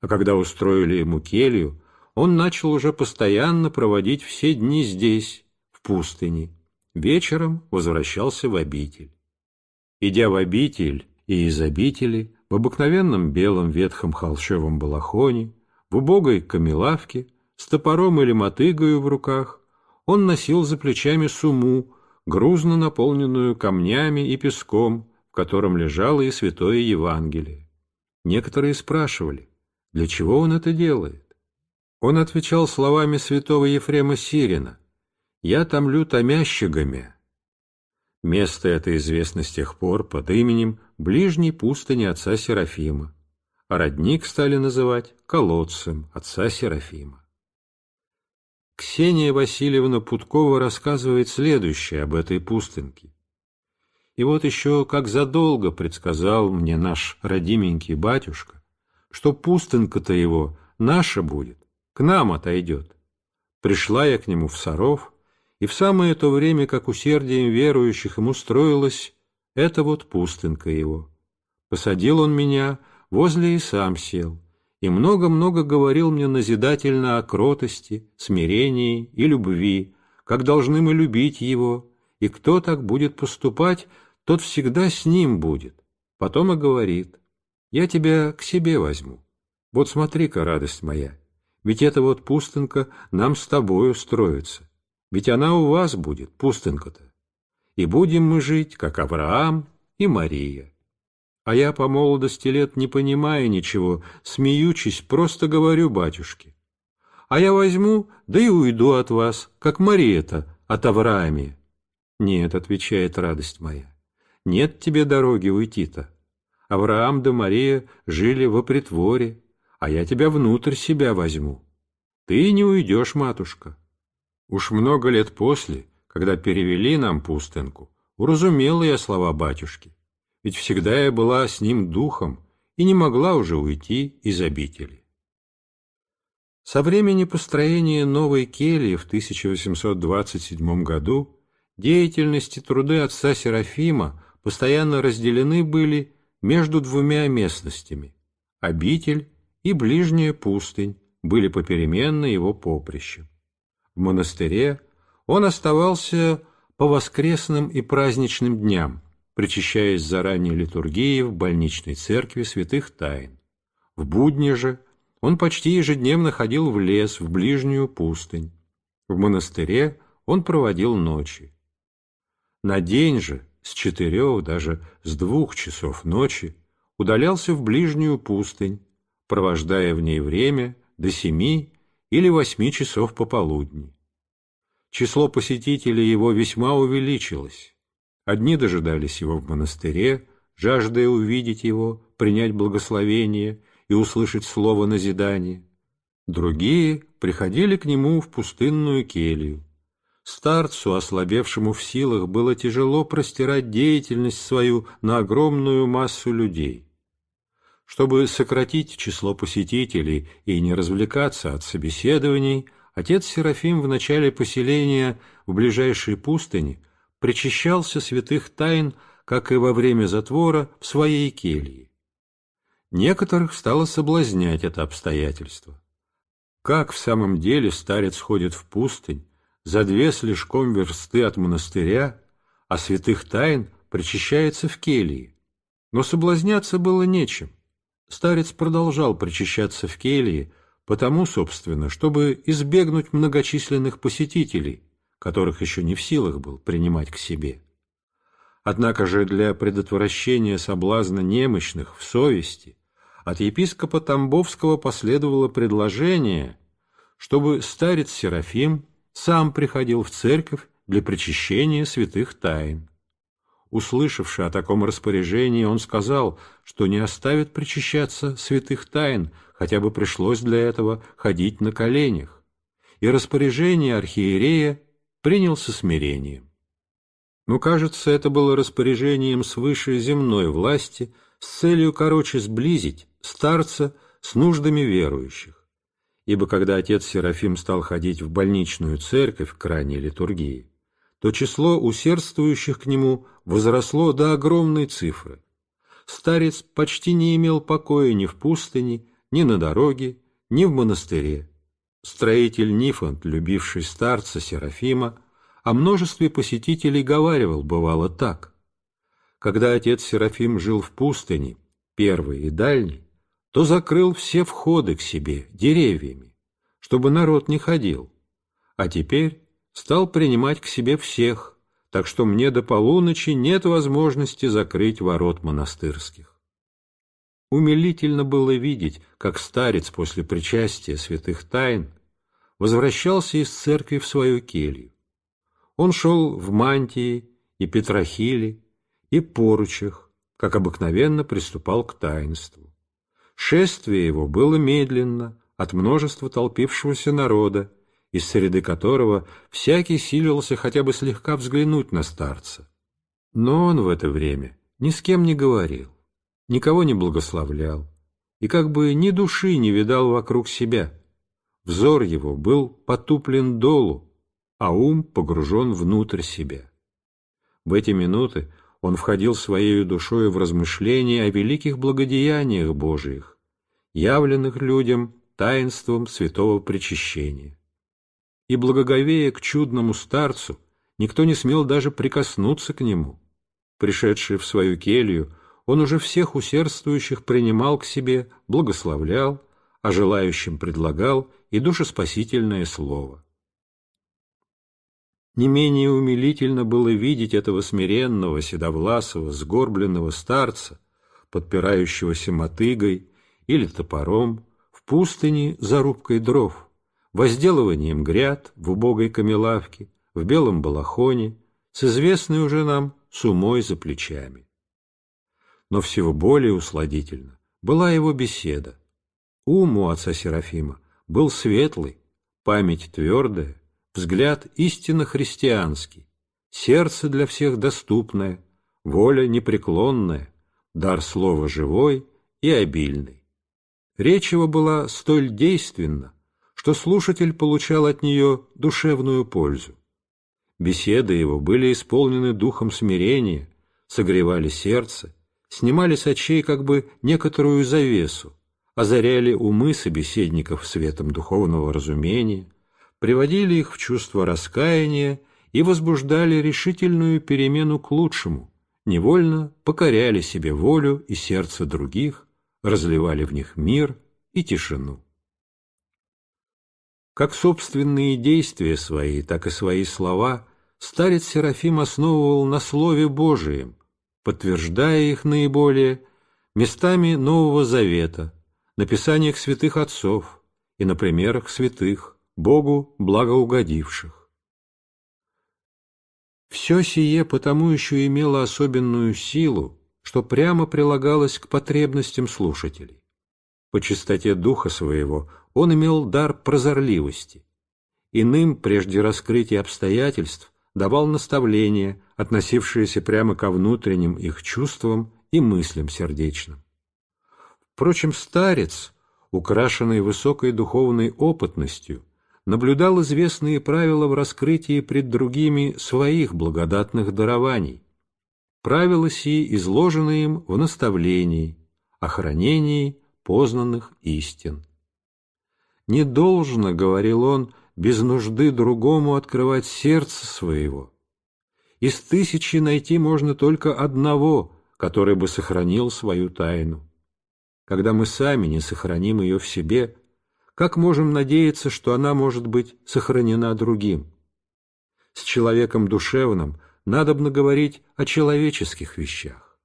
[SPEAKER 1] а когда устроили ему келью, он начал уже постоянно проводить все дни здесь, в пустыне. Вечером возвращался в обитель. Идя в обитель и из обители, в обыкновенном белом ветхом холщовом балахоне, в убогой камелавке, с топором или мотыгою в руках, он носил за плечами суму, грузно наполненную камнями и песком, в котором лежало и святое Евангелие. Некоторые спрашивали, для чего он это делает? Он отвечал словами святого Ефрема Сирина, «Я томлю томящегами». Место это известно с тех пор под именем ближней пустыни отца Серафима, а родник стали называть колодцем отца Серафима. Ксения Васильевна Путкова рассказывает следующее об этой пустынке. И вот еще как задолго предсказал мне наш родименький батюшка, что пустынка-то его наша будет, к нам отойдет. Пришла я к нему в Саров, и в самое то время, как усердием верующих ему строилось, это вот пустынка его. Посадил он меня возле и сам сел, и много-много говорил мне назидательно о кротости, смирении и любви, как должны мы любить его, и кто так будет поступать, тот всегда с ним будет. Потом и говорит, я тебя к себе возьму. Вот смотри-ка, радость моя, ведь эта вот пустынка нам с тобою устроится, ведь она у вас будет, пустынка-то. И будем мы жить, как Авраам и Мария а я по молодости лет не понимая ничего, смеючись, просто говорю батюшке. А я возьму, да и уйду от вас, как Мария-то от Авраамия. Нет, отвечает радость моя, нет тебе дороги уйти-то. Авраам да Мария жили во притворе, а я тебя внутрь себя возьму. Ты не уйдешь, матушка. Уж много лет после, когда перевели нам пустынку, уразумел я слова батюшки ведь всегда я была с ним духом и не могла уже уйти из обители. Со времени построения новой кельи в 1827 году деятельность и труды отца Серафима постоянно разделены были между двумя местностями – обитель и ближняя пустынь были попеременно его поприщем. В монастыре он оставался по воскресным и праздничным дням – причащаясь заранее литургии в больничной церкви святых тайн. В будни же он почти ежедневно ходил в лес, в ближнюю пустынь. В монастыре он проводил ночи. На день же с четырех, даже с двух часов ночи удалялся в ближнюю пустынь, провождая в ней время до семи или восьми часов пополудни. Число посетителей его весьма увеличилось. Одни дожидались его в монастыре, жаждая увидеть его, принять благословение и услышать слово назидание. Другие приходили к нему в пустынную келью. Старцу, ослабевшему в силах, было тяжело простирать деятельность свою на огромную массу людей. Чтобы сократить число посетителей и не развлекаться от собеседований, отец Серафим в начале поселения в ближайшей пустыне причащался святых тайн, как и во время затвора, в своей келье. Некоторых стало соблазнять это обстоятельство. Как в самом деле старец ходит в пустынь, за две слишком версты от монастыря, а святых тайн причащается в келье. Но соблазняться было нечем. Старец продолжал причащаться в келье, потому, собственно, чтобы избегнуть многочисленных посетителей, которых еще не в силах был принимать к себе. Однако же для предотвращения соблазна немощных в совести от епископа Тамбовского последовало предложение, чтобы старец Серафим сам приходил в церковь для причащения святых тайн. Услышавши о таком распоряжении, он сказал, что не оставит причащаться святых тайн, хотя бы пришлось для этого ходить на коленях. И распоряжение архиерея принялся смирением. Но, ну, кажется, это было распоряжением свыше земной власти с целью короче сблизить старца с нуждами верующих. Ибо когда отец Серафим стал ходить в больничную церковь к ранней литургии, то число усердствующих к нему возросло до огромной цифры. Старец почти не имел покоя ни в пустыне, ни на дороге, ни в монастыре. Строитель Нифонт, любивший старца Серафима, о множестве посетителей говаривал, бывало так. Когда отец Серафим жил в пустыне, первый и дальний, то закрыл все входы к себе деревьями, чтобы народ не ходил, а теперь стал принимать к себе всех, так что мне до полуночи нет возможности закрыть ворот монастырских. Умилительно было видеть, как старец после причастия святых тайн возвращался из церкви в свою келью. Он шел в мантии и петрохиле, и поручах, как обыкновенно приступал к таинству. Шествие его было медленно от множества толпившегося народа, из среды которого всякий силился хотя бы слегка взглянуть на старца. Но он в это время ни с кем не говорил никого не благословлял и как бы ни души не видал вокруг себя. Взор его был потуплен долу, а ум погружен внутрь себя. В эти минуты он входил своей душою в размышления о великих благодеяниях Божиих, явленных людям таинством святого причащения. И благоговея к чудному старцу, никто не смел даже прикоснуться к нему. Пришедший в свою келью, он уже всех усердствующих принимал к себе, благословлял, а желающим предлагал и душеспасительное слово. Не менее умилительно было видеть этого смиренного, седовласого, сгорбленного старца, подпирающегося мотыгой или топором, в пустыне за рубкой дров, возделыванием гряд в убогой камелавке, в белом балахоне, с известной уже нам сумой за плечами но всего более усладительно, была его беседа. Ум у отца Серафима был светлый, память твердая, взгляд истинно христианский, сердце для всех доступное, воля непреклонная, дар слова живой и обильный. Речь его была столь действенна, что слушатель получал от нее душевную пользу. Беседы его были исполнены духом смирения, согревали сердце снимали с очей как бы некоторую завесу, озаряли умы собеседников светом духовного разумения, приводили их в чувство раскаяния и возбуждали решительную перемену к лучшему, невольно покоряли себе волю и сердце других, разливали в них мир и тишину. Как собственные действия свои, так и свои слова старец Серафим основывал на Слове Божием, подтверждая их наиболее местами Нового Завета, написаниях святых отцов и на примерах святых, Богу благоугодивших. Все сие потому еще имело особенную силу, что прямо прилагалось к потребностям слушателей. По чистоте духа своего он имел дар прозорливости. Иным, прежде раскрытия обстоятельств, давал наставления, относившиеся прямо ко внутренним их чувствам и мыслям сердечным. Впрочем, старец, украшенный высокой духовной опытностью, наблюдал известные правила в раскрытии пред другими своих благодатных дарований, правила сии изложены им в наставлении, о познанных истин. «Не должно, — говорил он, без нужды другому открывать сердце своего. Из тысячи найти можно только одного, который бы сохранил свою тайну. Когда мы сами не сохраним ее в себе, как можем надеяться, что она может быть сохранена другим? С человеком душевным надобно говорить о человеческих вещах.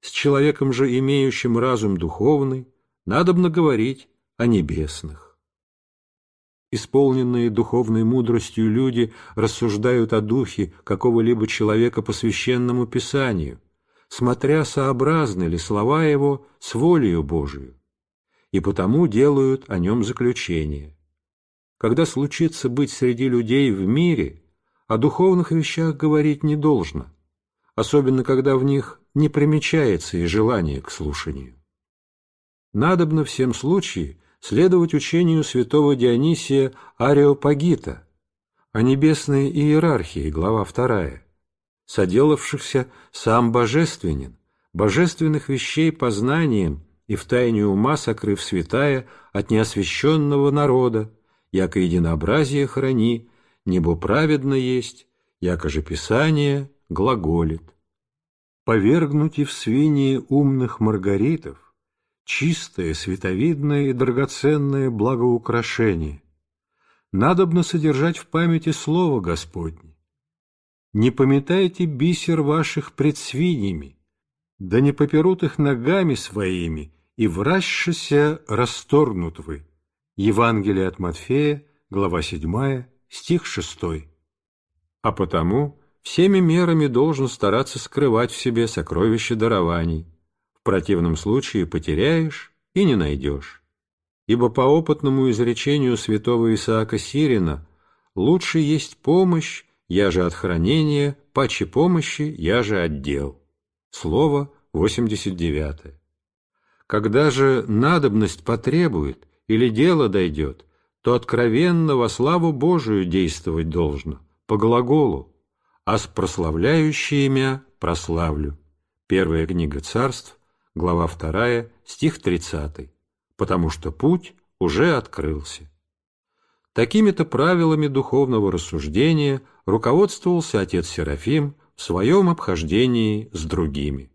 [SPEAKER 1] С человеком же, имеющим разум духовный, надобно говорить о небесных. Исполненные духовной мудростью люди рассуждают о духе какого-либо человека по священному писанию, смотря сообразны ли слова его с волею Божию, и потому делают о нем заключение. Когда случится быть среди людей в мире, о духовных вещах говорить не должно, особенно когда в них не примечается и желание к слушанию. Надобно всем случаям следовать учению святого Дионисия Ариопагита о небесной иерархии, глава 2, соделавшихся сам божественен, божественных вещей познанием и в тайне ума сокрыв святая от неосвященного народа, яко единообразие храни, небо праведно есть, яко же Писание глаголит. Повергнуть и в свиньи умных маргаритов, чистое, световидное и драгоценное благоукрашение. Надобно содержать в памяти Слово Господне. Не пометайте бисер ваших пред свиньями, да не поперут их ногами своими, и вращася расторгнут вы. Евангелие от Матфея, глава 7, стих 6. А потому всеми мерами должен стараться скрывать в себе сокровища дарований – противном случае потеряешь и не найдешь. Ибо по опытному изречению святого Исаака Сирина «Лучше есть помощь, я же от хранения, паче помощи, я же отдел». Слово 89. Когда же надобность потребует или дело дойдет, то откровенно во славу Божию действовать должно, по глаголу, а с прославляющей имя прославлю. Первая книга царств, глава 2, стих 30, потому что путь уже открылся. Такими-то правилами духовного рассуждения руководствовался отец Серафим в своем обхождении с другими.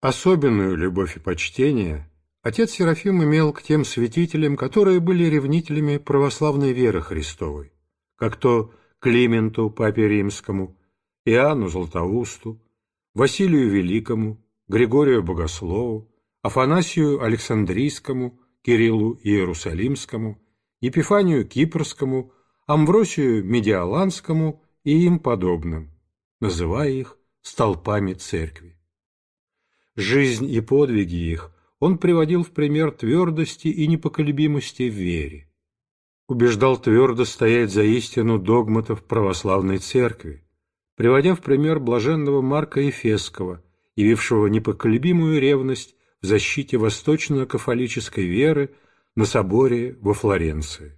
[SPEAKER 1] Особенную любовь и почтение отец Серафим имел к тем святителям, которые были ревнителями православной веры Христовой, как то Клименту, папе римскому, Иоанну Златоусту, Василию Великому, Григорию Богослову, Афанасию Александрийскому, Кириллу Иерусалимскому, Епифанию Кипрскому, Амвросию Медиаланскому и им подобным, называя их столпами церкви. Жизнь и подвиги их он приводил в пример твердости и непоколебимости в вере. Убеждал твердо стоять за истину догматов православной церкви, приводя в пример блаженного Марка Ефесского – явившего непоколебимую ревность в защите восточно-кафолической веры на соборе во Флоренции.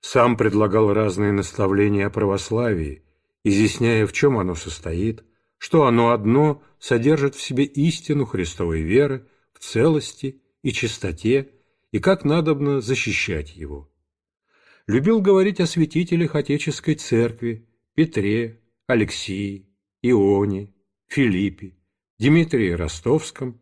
[SPEAKER 1] Сам предлагал разные наставления о православии, изъясняя, в чем оно состоит, что оно одно содержит в себе истину Христовой веры в целости и чистоте, и как надобно защищать его. Любил говорить о святителях Отеческой Церкви, Петре, Алексии, Ионе, Филиппе, Дмитрии Ростовском,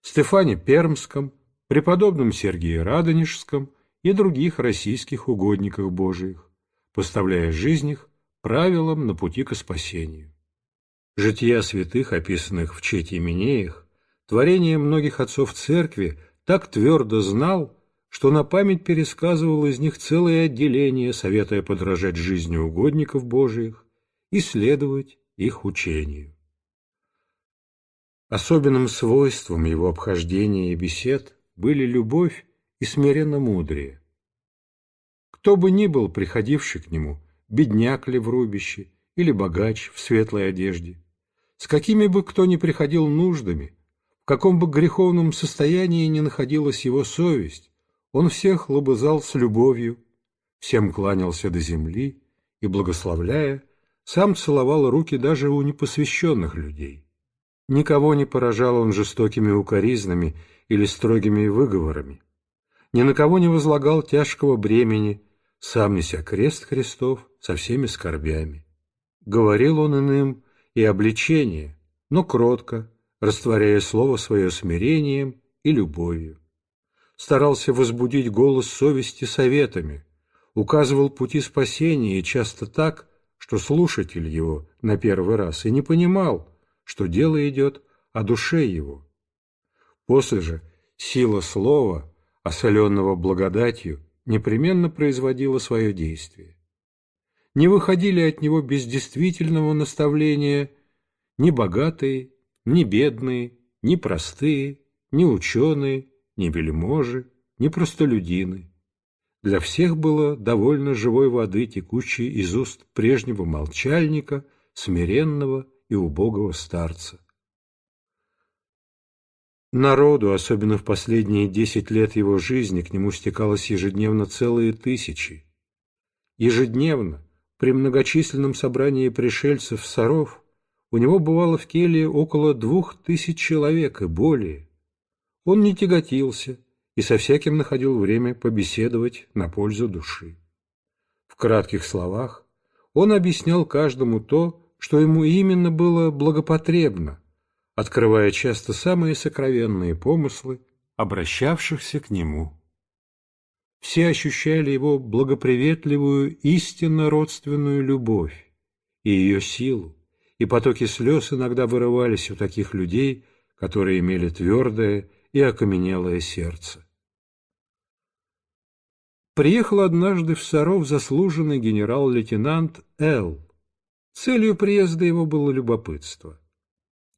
[SPEAKER 1] Стефане Пермском, преподобном Сергии Радонежском и других российских угодниках Божиих, поставляя жизнь их правилам на пути ко спасению. Жития святых, описанных в чете Минеях, творение многих отцов церкви так твердо знал, что на память пересказывал из них целое отделение, советуя подражать жизни угодников Божиих и следовать их учению. Особенным свойством его обхождения и бесед были любовь и смиренно мудрее. Кто бы ни был приходивший к нему, бедняк ли в рубище или богач в светлой одежде, с какими бы кто ни приходил нуждами, в каком бы греховном состоянии ни находилась его совесть, он всех лобызал с любовью, всем кланялся до земли и, благословляя, сам целовал руки даже у непосвященных людей Никого не поражал он жестокими укоризнами или строгими выговорами. Ни на кого не возлагал тяжкого бремени, сам неся крест Христов со всеми скорбями. Говорил он иным и обличение, но кротко, растворяя слово свое смирением и любовью. Старался возбудить голос совести советами, указывал пути спасения и часто так, что слушатель его на первый раз и не понимал, что дело идет о душе его. После же сила слова, осоленного благодатью, непременно производила свое действие. Не выходили от него без действительного наставления ни богатые, ни бедные, ни простые, ни ученые, ни вельможи, ни простолюдины. Для всех было довольно живой воды, текущей из уст прежнего молчальника, смиренного и убогого старца. Народу, особенно в последние десять лет его жизни, к нему стекалось ежедневно целые тысячи. Ежедневно, при многочисленном собрании пришельцев соров, у него бывало в келье около двух тысяч человек и более. Он не тяготился и со всяким находил время побеседовать на пользу души. В кратких словах он объяснял каждому то, что ему именно было благопотребно, открывая часто самые сокровенные помыслы обращавшихся к нему. Все ощущали его благоприветливую, истинно родственную любовь и ее силу, и потоки слез иногда вырывались у таких людей, которые имели твердое и окаменелое сердце. Приехал однажды в Саров заслуженный генерал-лейтенант Л. Целью приезда его было любопытство.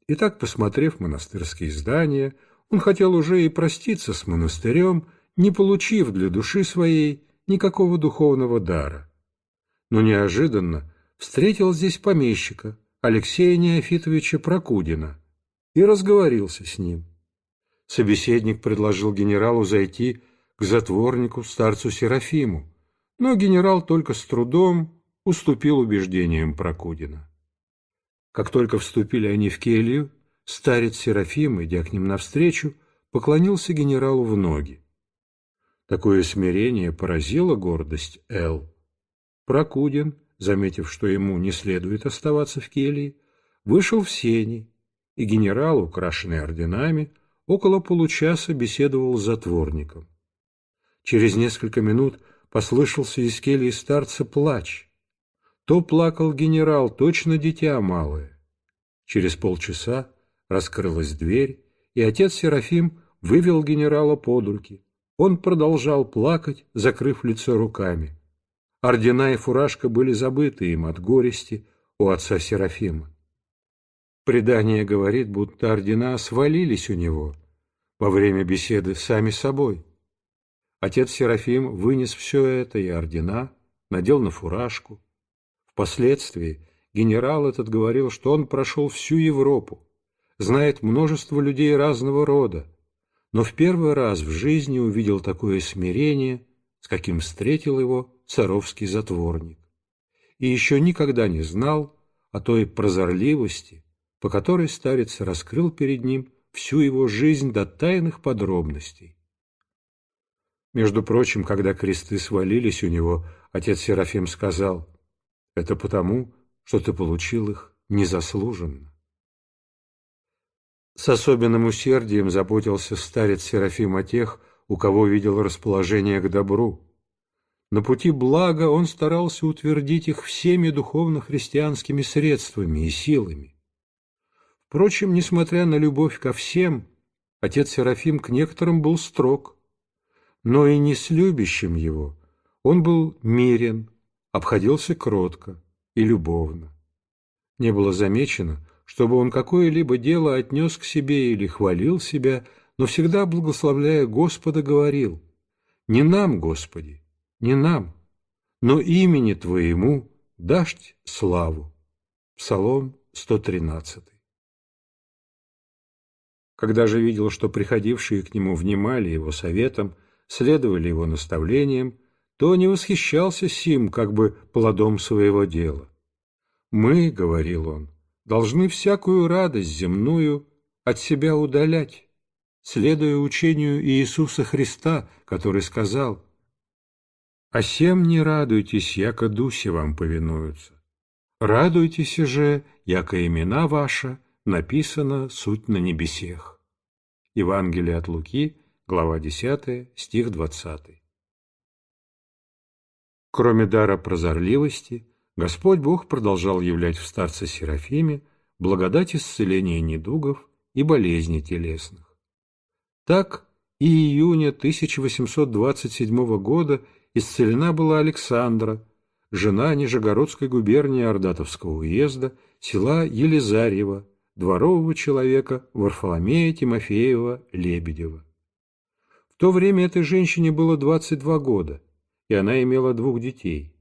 [SPEAKER 1] Итак, посмотрев монастырские здания, он хотел уже и проститься с монастырем, не получив для души своей никакого духовного дара. Но неожиданно встретил здесь помещика Алексея Неофитовича Прокудина и разговорился с ним. Собеседник предложил генералу зайти к затворнику, старцу Серафиму, но генерал только с трудом уступил убеждениям Прокудина. Как только вступили они в келью, старец Серафим, идя к ним навстречу, поклонился генералу в ноги. Такое смирение поразило гордость Эл. Прокудин, заметив, что ему не следует оставаться в келье, вышел в сени, и генерал, украшенный орденами, около получаса беседовал с затворником. Через несколько минут послышался из кельи старца плач. То плакал генерал, точно дитя малое. Через полчаса раскрылась дверь, и отец Серафим вывел генерала под руки. Он продолжал плакать, закрыв лицо руками. Ордена и фуражка были забыты им от горести у отца Серафима. Предание говорит, будто ордена свалились у него во время беседы сами собой. Отец Серафим вынес все это и ордена, надел на фуражку, Впоследствии генерал этот говорил, что он прошел всю Европу, знает множество людей разного рода, но в первый раз в жизни увидел такое смирение, с каким встретил его царовский затворник, и еще никогда не знал о той прозорливости, по которой старец раскрыл перед ним всю его жизнь до тайных подробностей. Между прочим, когда кресты свалились у него, отец Серафим сказал, это потому, что ты получил их незаслуженно. С особенным усердием заботился старец Серафим о тех, у кого видел расположение к добру. На пути блага он старался утвердить их всеми духовно-христианскими средствами и силами. Впрочем, несмотря на любовь ко всем, отец Серафим к некоторым был строг, но и не с любящим его он был мирен, обходился кротко и любовно. Не было замечено, чтобы он какое-либо дело отнес к себе или хвалил себя, но всегда, благословляя Господа, говорил «Не нам, Господи, не нам, но имени Твоему дашь славу». Псалом 113. Когда же видел, что приходившие к нему внимали его советам, следовали его наставлениям, то не восхищался сим как бы плодом своего дела. «Мы, — говорил он, — должны всякую радость земную от себя удалять, следуя учению Иисуса Христа, который сказал, «А сем не радуйтесь, яко дуси вам повинуются. Радуйтесь же, яко имена ваша написана суть на небесех». Евангелие от Луки, глава 10, стих 20. Кроме дара прозорливости, Господь Бог продолжал являть в старце Серафиме благодать исцеления недугов и болезней телесных. Так и июня 1827 года исцелена была Александра, жена Нижегородской губернии Ордатовского уезда, села Елизарьева, дворового человека Варфоломея Тимофеева Лебедева. В то время этой женщине было 22 года – и она имела двух детей.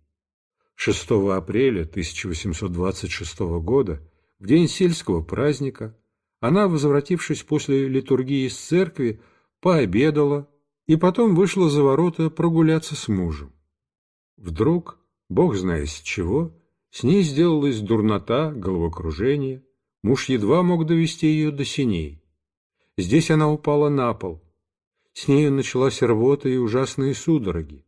[SPEAKER 1] 6 апреля 1826 года, в день сельского праздника, она, возвратившись после литургии из церкви, пообедала и потом вышла за ворота прогуляться с мужем. Вдруг, бог знает с чего, с ней сделалась дурнота, головокружение, муж едва мог довести ее до синей. Здесь она упала на пол. С нею началась рвота и ужасные судороги.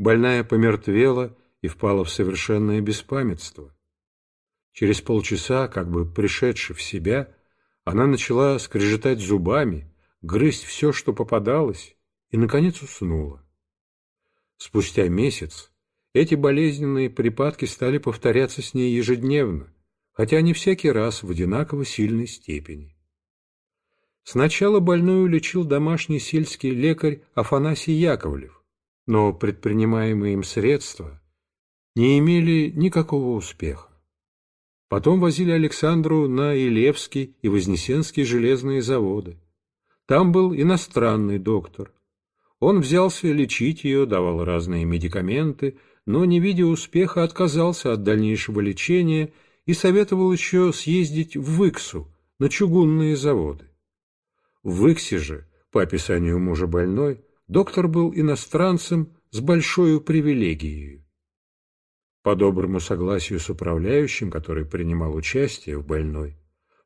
[SPEAKER 1] Больная помертвела и впала в совершенное беспамятство. Через полчаса, как бы пришедши в себя, она начала скрежетать зубами, грызть все, что попадалось, и, наконец, уснула. Спустя месяц эти болезненные припадки стали повторяться с ней ежедневно, хотя не всякий раз в одинаково сильной степени. Сначала больную лечил домашний сельский лекарь Афанасий Яковлев, но предпринимаемые им средства не имели никакого успеха. Потом возили Александру на Илевский и Вознесенский железные заводы. Там был иностранный доктор. Он взялся лечить ее, давал разные медикаменты, но, не видя успеха, отказался от дальнейшего лечения и советовал еще съездить в Выксу, на чугунные заводы. В Выксе же, по описанию мужа больной, доктор был иностранцем с большой привилегией. По доброму согласию с управляющим, который принимал участие в больной,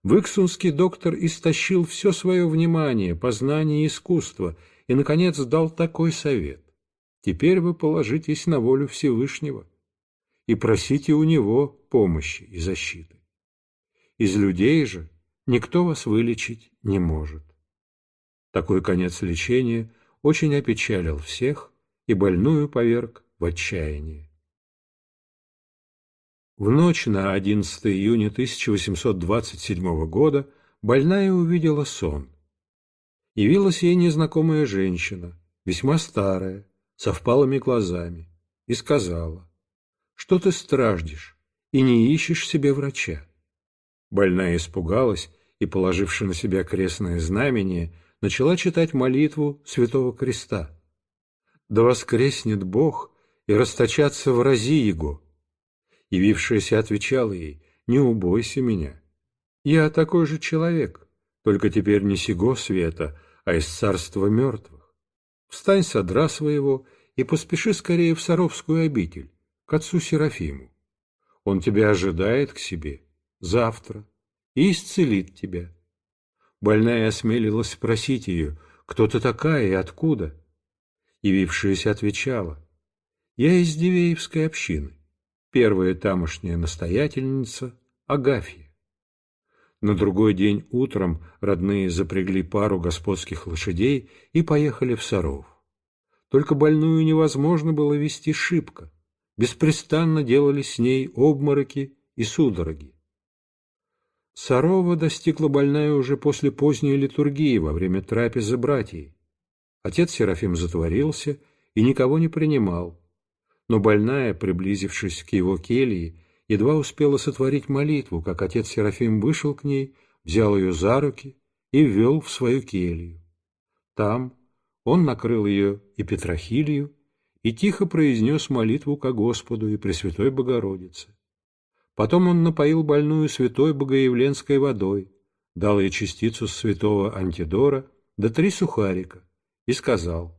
[SPEAKER 1] Выксунский доктор истощил все свое внимание, познание искусства и, наконец, дал такой совет. Теперь вы положитесь на волю Всевышнего и просите у него помощи и защиты. Из людей же никто вас вылечить не может. Такой конец лечения – очень опечалил всех и больную поверг в отчаяние. В ночь на 11 июня 1827 года больная увидела сон. Явилась ей незнакомая женщина, весьма старая, со впалыми глазами, и сказала, «Что ты страждешь и не ищешь себе врача?» Больная испугалась и, положивши на себя крестное знамение, начала читать молитву Святого Креста. «Да воскреснет Бог и расточаться в рази Его!» Явившаяся отвечала ей, «Не убойся меня, я такой же человек, только теперь не сего света, а из царства мертвых. Встань со дра своего и поспеши скорее в Саровскую обитель, к отцу Серафиму. Он тебя ожидает к себе завтра и исцелит тебя. Больная осмелилась спросить ее, кто ты такая и откуда? Явившаяся отвечала, я из Дивеевской общины, первая тамошняя настоятельница Агафья. На другой день утром родные запрягли пару господских лошадей и поехали в Саров. Только больную невозможно было вести шибко. Беспрестанно делали с ней обмороки и судороги. Сарова достигла больная уже после поздней литургии во время трапезы братьей. Отец Серафим затворился и никого не принимал, но больная, приблизившись к его келье, едва успела сотворить молитву, как отец Серафим вышел к ней, взял ее за руки и ввел в свою келью. Там он накрыл ее и Петрохилию и тихо произнес молитву ко Господу и Пресвятой Богородице. Потом он напоил больную святой богоявленской водой, дал ей частицу святого антидора, да три сухарика, и сказал,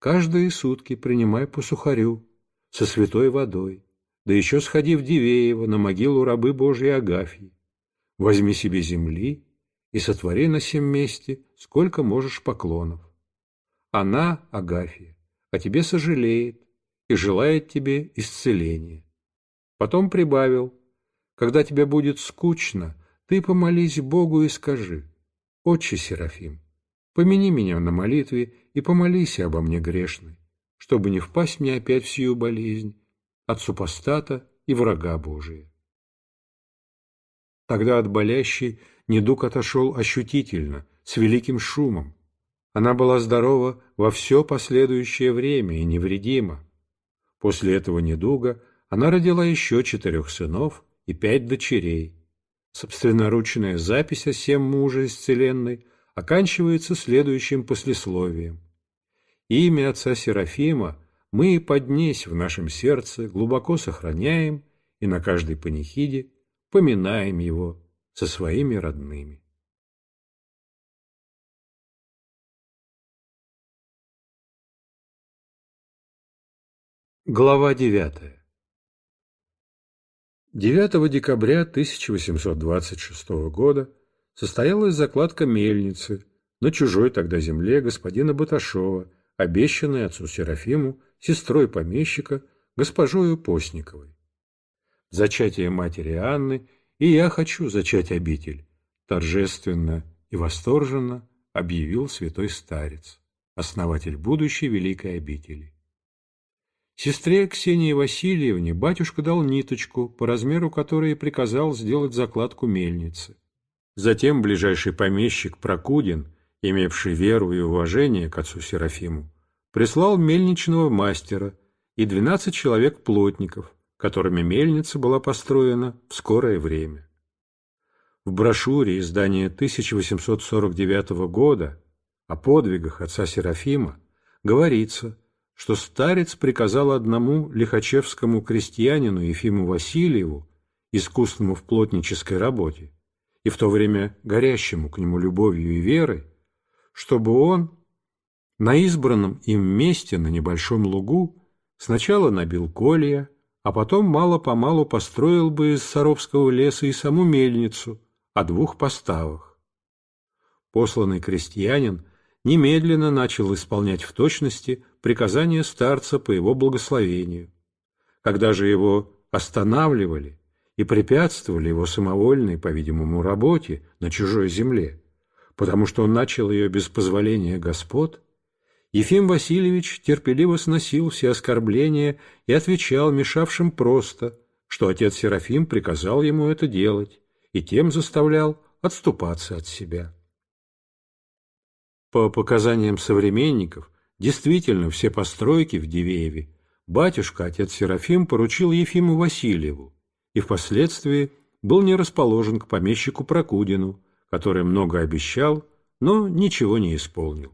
[SPEAKER 1] «Каждые сутки принимай по сухарю со святой водой, да еще сходи в Дивеево на могилу рабы Божьей Агафьи, возьми себе земли и сотвори на сем месте, сколько можешь поклонов. Она, Агафья, о тебе сожалеет и желает тебе исцеления». Потом прибавил – когда тебе будет скучно, ты помолись Богу и скажи, «Отче Серафим, помяни меня на молитве и помолись обо мне грешной, чтобы не впасть мне опять в сию болезнь от супостата и врага Божия». Тогда от болящей недуг отошел ощутительно, с великим шумом. Она была здорова во все последующее время и невредима. После этого недуга она родила еще четырех сынов – и пять дочерей. Собственноручная запись о сем мужа из Вселенной оканчивается следующим послесловием. Имя отца Серафима мы и поднесь в нашем сердце глубоко сохраняем и на каждой панихиде
[SPEAKER 2] поминаем его со своими родными. Глава девятая 9 декабря
[SPEAKER 1] 1826 года состоялась закладка мельницы на чужой тогда земле господина Баташова, обещанной отцу Серафиму, сестрой помещика, госпожою Постниковой. Зачатие матери Анны и «Я хочу зачать обитель» торжественно и восторженно объявил святой старец, основатель будущей великой обители. Сестре Ксении Васильевне батюшка дал ниточку, по размеру которой приказал сделать закладку мельницы. Затем ближайший помещик Прокудин, имевший веру и уважение к отцу Серафиму, прислал мельничного мастера и двенадцать человек плотников, которыми мельница была построена в скорое время. В брошюре издания 1849 года о подвигах отца Серафима говорится – что старец приказал одному лихачевскому крестьянину Ефиму Васильеву, искусному в плотнической работе, и в то время горящему к нему любовью и верой, чтобы он на избранном им месте на небольшом лугу сначала набил колья, а потом мало-помалу построил бы из Саровского леса и саму мельницу о двух поставах. Посланный крестьянин немедленно начал исполнять в точности приказание старца по его благословению. Когда же его останавливали и препятствовали его самовольной, по-видимому, работе на чужой земле, потому что он начал ее без позволения господ, Ефим Васильевич терпеливо сносил все оскорбления и отвечал мешавшим просто, что отец Серафим приказал ему это делать и тем заставлял отступаться от себя. По показаниям современников, Действительно, все постройки в Дивееве батюшка, отец Серафим, поручил Ефиму Васильеву и впоследствии был не расположен к помещику Прокудину, который много обещал, но ничего не исполнил.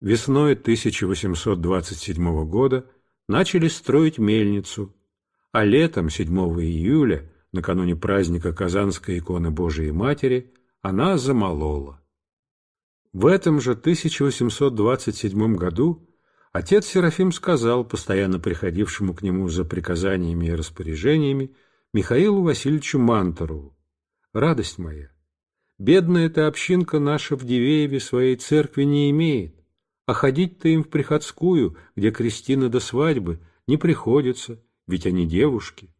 [SPEAKER 1] Весной 1827 года начали строить мельницу, а летом 7 июля, накануне праздника Казанской иконы Божией Матери, она замолола. В этом же 1827 году отец Серафим сказал постоянно приходившему к нему за приказаниями и распоряжениями Михаилу Васильевичу Манторову, «Радость моя, бедная эта общинка наша в Дивееве своей церкви не имеет, а ходить-то им в приходскую, где Кристина до свадьбы, не приходится, ведь они девушки.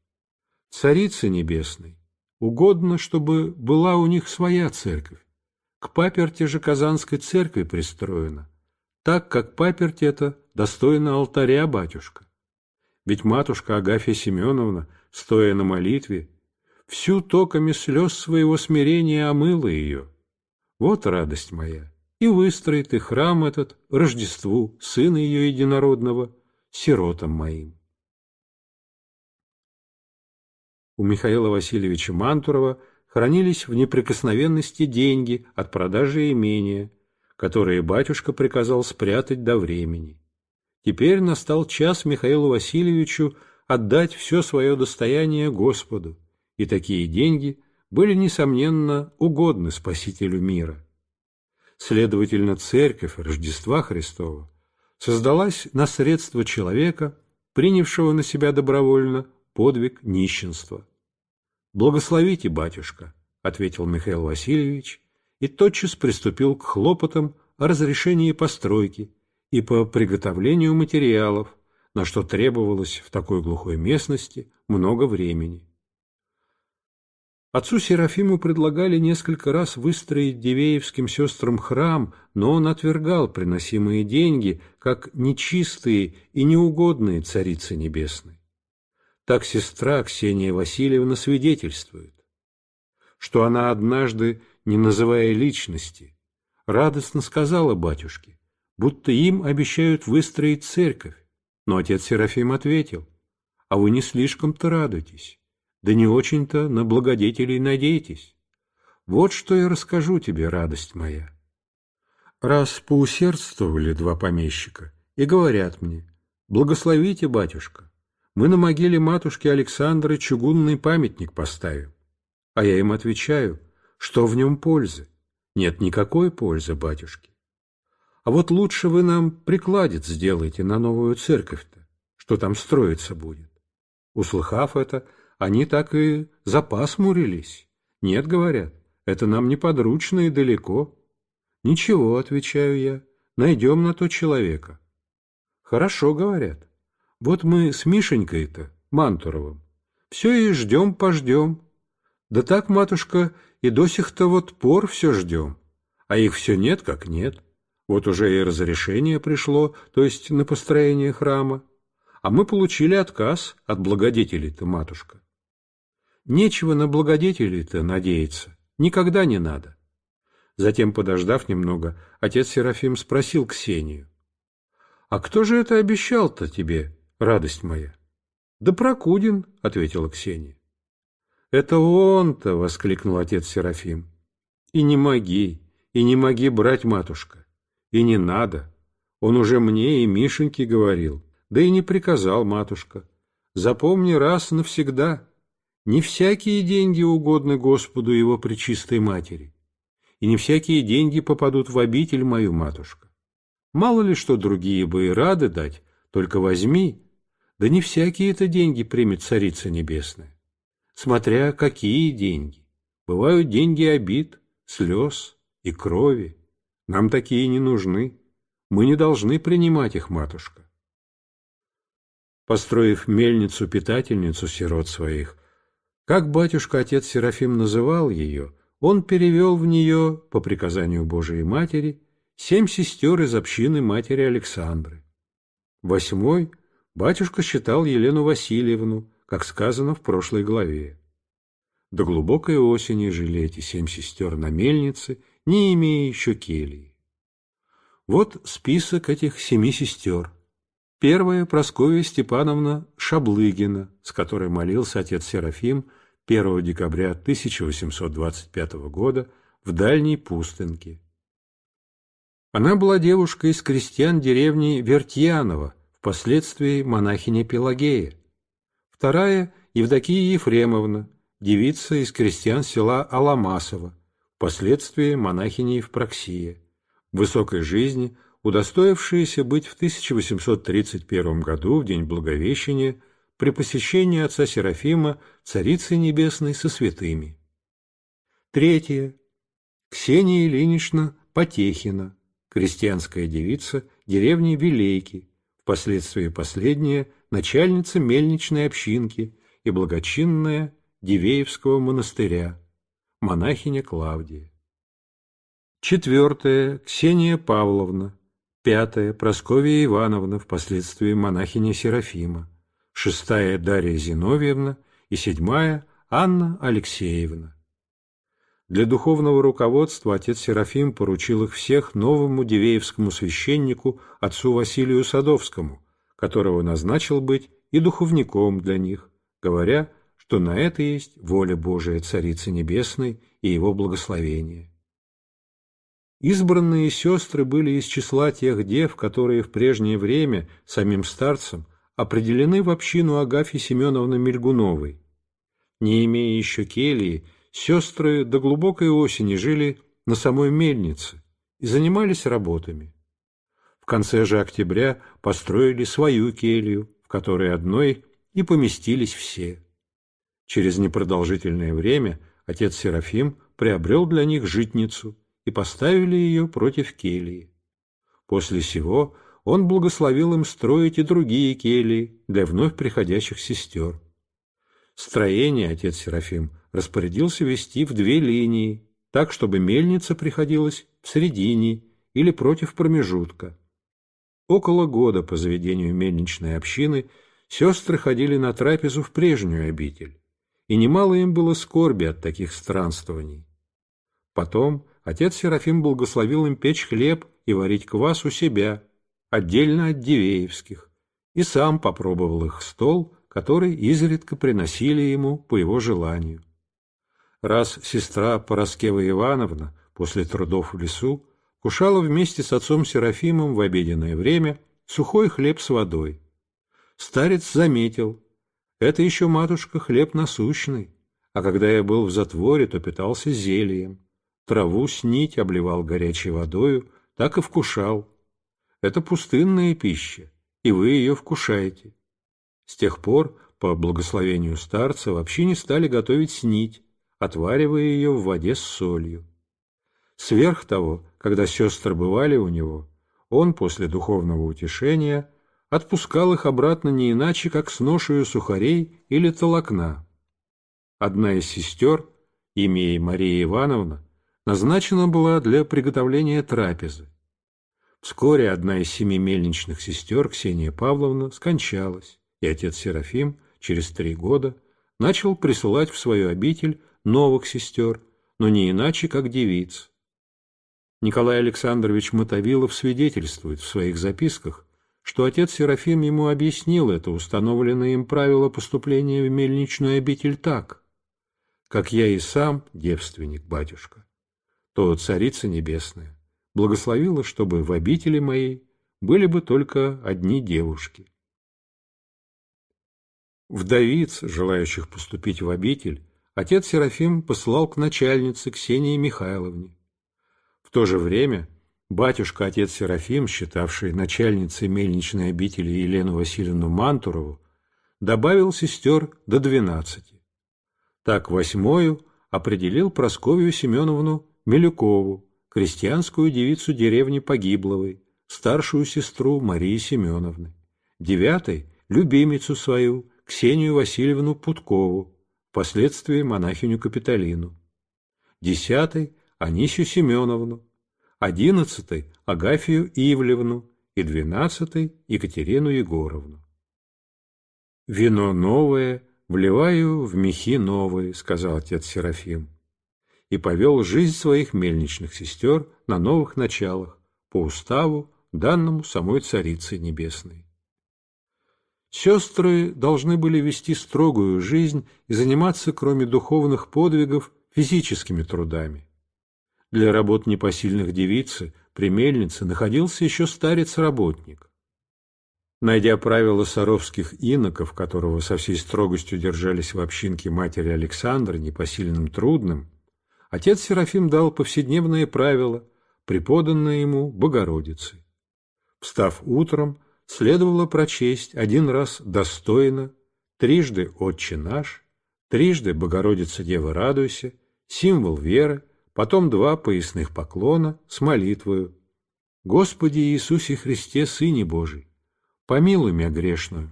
[SPEAKER 1] Царица небесной, угодно, чтобы была у них своя церковь, к паперти же Казанской церкви пристроена, так как паперть эта достойна алтаря батюшка. Ведь матушка Агафья Семеновна, стоя на молитве, всю токами слез своего смирения омыла ее. Вот радость моя! И выстроит и храм этот Рождеству, сына ее единородного, сиротам моим. У Михаила Васильевича Мантурова – хранились в неприкосновенности деньги от продажи имения, которые батюшка приказал спрятать до времени. Теперь настал час Михаилу Васильевичу отдать все свое достояние Господу, и такие деньги были, несомненно, угодны Спасителю мира. Следовательно, Церковь Рождества Христова создалась на средства человека, принявшего на себя добровольно подвиг нищенства – «Благословите, батюшка», — ответил Михаил Васильевич и тотчас приступил к хлопотам о разрешении постройки и по приготовлению материалов, на что требовалось в такой глухой местности много времени. Отцу Серафиму предлагали несколько раз выстроить Дивеевским сестрам храм, но он отвергал приносимые деньги как нечистые и неугодные царицы Небесной так сестра Ксения Васильевна свидетельствует, что она однажды, не называя личности, радостно сказала батюшке, будто им обещают выстроить церковь. Но отец Серафим ответил, а вы не слишком-то радуйтесь, да не очень-то на благодетелей надейтесь. Вот что я расскажу тебе, радость моя. Раз поусердствовали два помещика и говорят мне, благословите, батюшка, мы на могиле матушки Александры чугунный памятник поставим. А я им отвечаю, что в нем пользы? Нет никакой пользы, батюшки. А вот лучше вы нам прикладец сделайте на новую церковь-то, что там строиться будет. Услыхав это, они так и запас мурились. Нет, говорят, это нам неподручно и далеко. Ничего, отвечаю я, найдем на то человека. Хорошо, говорят, вот мы с Мишенькой-то, Мантуровым, все и ждем-пождем. Да так, матушка, и до сих-то вот пор все ждем, а их все нет как нет. Вот уже и разрешение пришло, то есть на построение храма. А мы получили отказ от благодетелей-то, матушка. Нечего на благодетелей-то надеяться, никогда не надо. Затем, подождав немного, отец Серафим спросил Ксению. — А кто же это обещал-то тебе, радость моя. — Да Прокудин, — ответила Ксения. — Это он-то, — воскликнул отец Серафим. — И не моги, и не моги брать, матушка, и не надо. Он уже мне и Мишеньке говорил, да и не приказал, матушка. Запомни раз навсегда, не всякие деньги угодны Господу его пречистой матери, и не всякие деньги попадут в обитель мою, матушка. Мало ли что другие бы и рады дать, только возьми, да не всякие это деньги примет Царица Небесная. Смотря какие деньги. Бывают деньги обид, слез и крови. Нам такие не нужны. Мы не должны принимать их, матушка. Построив мельницу-питательницу сирот своих, как батюшка-отец Серафим называл ее, он перевел в нее, по приказанию Божией Матери, семь сестер из общины матери Александры. Восьмой — Батюшка считал Елену Васильевну, как сказано в прошлой главе. До глубокой осени жили эти семь сестер на мельнице, не имея еще келии. Вот список этих семи сестер. Первая – Прасковья Степановна Шаблыгина, с которой молился отец Серафим 1 декабря 1825 года в Дальней Пустынке. Она была девушкой из крестьян деревни Вертьянова – впоследствии монахиня Пелагея. Вторая – Евдокия Ефремовна, девица из крестьян села Аламасово, впоследствии монахиня Евпроксия, в высокой жизни, удостоившаяся быть в 1831 году, в день Благовещения, при посещении отца Серафима Царицы Небесной со святыми. третья Ксения Ильинична Потехина, крестьянская девица деревни Вилейки, впоследствии последняя начальница мельничной общинки и благочинная Дивеевского монастыря, монахиня Клавдия. четвертая Ксения Павловна. пятая Прасковья Ивановна, впоследствии монахиня Серафима. Шестая. Дарья Зиновьевна. И седьмая. Анна Алексеевна. Для духовного руководства отец Серафим поручил их всех новому дивеевскому священнику, отцу Василию Садовскому, которого назначил быть и духовником для них, говоря, что на это есть воля Божия Царицы Небесной и его благословение. Избранные сестры были из числа тех дев, которые в прежнее время самим старцем определены в общину Агафьи Семеновны Мельгуновой. Не имея еще келии Сестры до глубокой осени жили на самой мельнице и занимались работами. В конце же октября построили свою келью, в которой одной и поместились все. Через непродолжительное время отец Серафим приобрел для них житницу и поставили ее против кельи. После сего он благословил им строить и другие кельи для вновь приходящих сестер. Строение отец Серафим – распорядился вести в две линии, так, чтобы мельница приходилась в середине или против промежутка. Около года по заведению мельничной общины сестры ходили на трапезу в прежнюю обитель, и немало им было скорби от таких странствований. Потом отец Серафим благословил им печь хлеб и варить квас у себя, отдельно от Дивеевских, и сам попробовал их стол, который изредка приносили ему по его желанию раз сестра Пороскева Ивановна после трудов в лесу кушала вместе с отцом Серафимом в обеденное время сухой хлеб с водой. Старец заметил, это еще, матушка, хлеб насущный, а когда я был в затворе, то питался зельем. Траву с нить обливал горячей водою, так и вкушал. Это пустынная пища, и вы ее вкушаете. С тех пор, по благословению старца, вообще не стали готовить снить, отваривая ее в воде с солью. Сверх того, когда сестры бывали у него, он после духовного утешения отпускал их обратно не иначе, как с ношею сухарей или толокна. Одна из сестер, имея Мария Ивановна, назначена была для приготовления трапезы. Вскоре одна из семи мельничных сестер, Ксения Павловна, скончалась, и отец Серафим через три года начал присылать в свою обитель новых сестер, но не иначе, как девиц. Николай Александрович Мотовилов свидетельствует в своих записках, что отец Серафим ему объяснил это установленное им правило поступления в мельничную обитель так, «Как я и сам девственник, батюшка, то Царица Небесная благословила, чтобы в обители моей были бы только одни девушки». Вдовиц, желающих поступить в обитель, отец Серафим посылал к начальнице Ксении Михайловне. В то же время батюшка отец Серафим, считавший начальницей мельничной обители Елену Васильевну Мантурову, добавил сестер до двенадцати. Так восьмою определил Просковью Семеновну Милюкову, крестьянскую девицу деревни Погибловой, старшую сестру Марии Семеновны. Девятой – любимицу свою, Ксению Васильевну Путкову, впоследствии монахиню Капитолину, десятый – Анисию Семеновну, одиннадцатый – Агафию Ивлевну и двенадцатый – Екатерину Егоровну. «Вино новое, вливаю в мехи новые», – сказал отец Серафим, и повел жизнь своих мельничных сестер на новых началах по уставу, данному самой царицы Небесной. Сестры должны были вести строгую жизнь и заниматься, кроме духовных подвигов, физическими трудами. Для работ непосильных девицы, примельницы, находился еще старец-работник. Найдя правила саровских иноков, которого со всей строгостью держались в общинке матери Александра, непосильным трудным, отец Серафим дал повседневные правила, преподанные ему Богородицей. Встав утром, следовало прочесть один раз достойно, трижды «Отче наш», трижды «Богородица Дева радуйся», символ веры, потом два поясных поклона с молитвою «Господи Иисусе Христе, Сыне Божий, помилуй меня грешную»,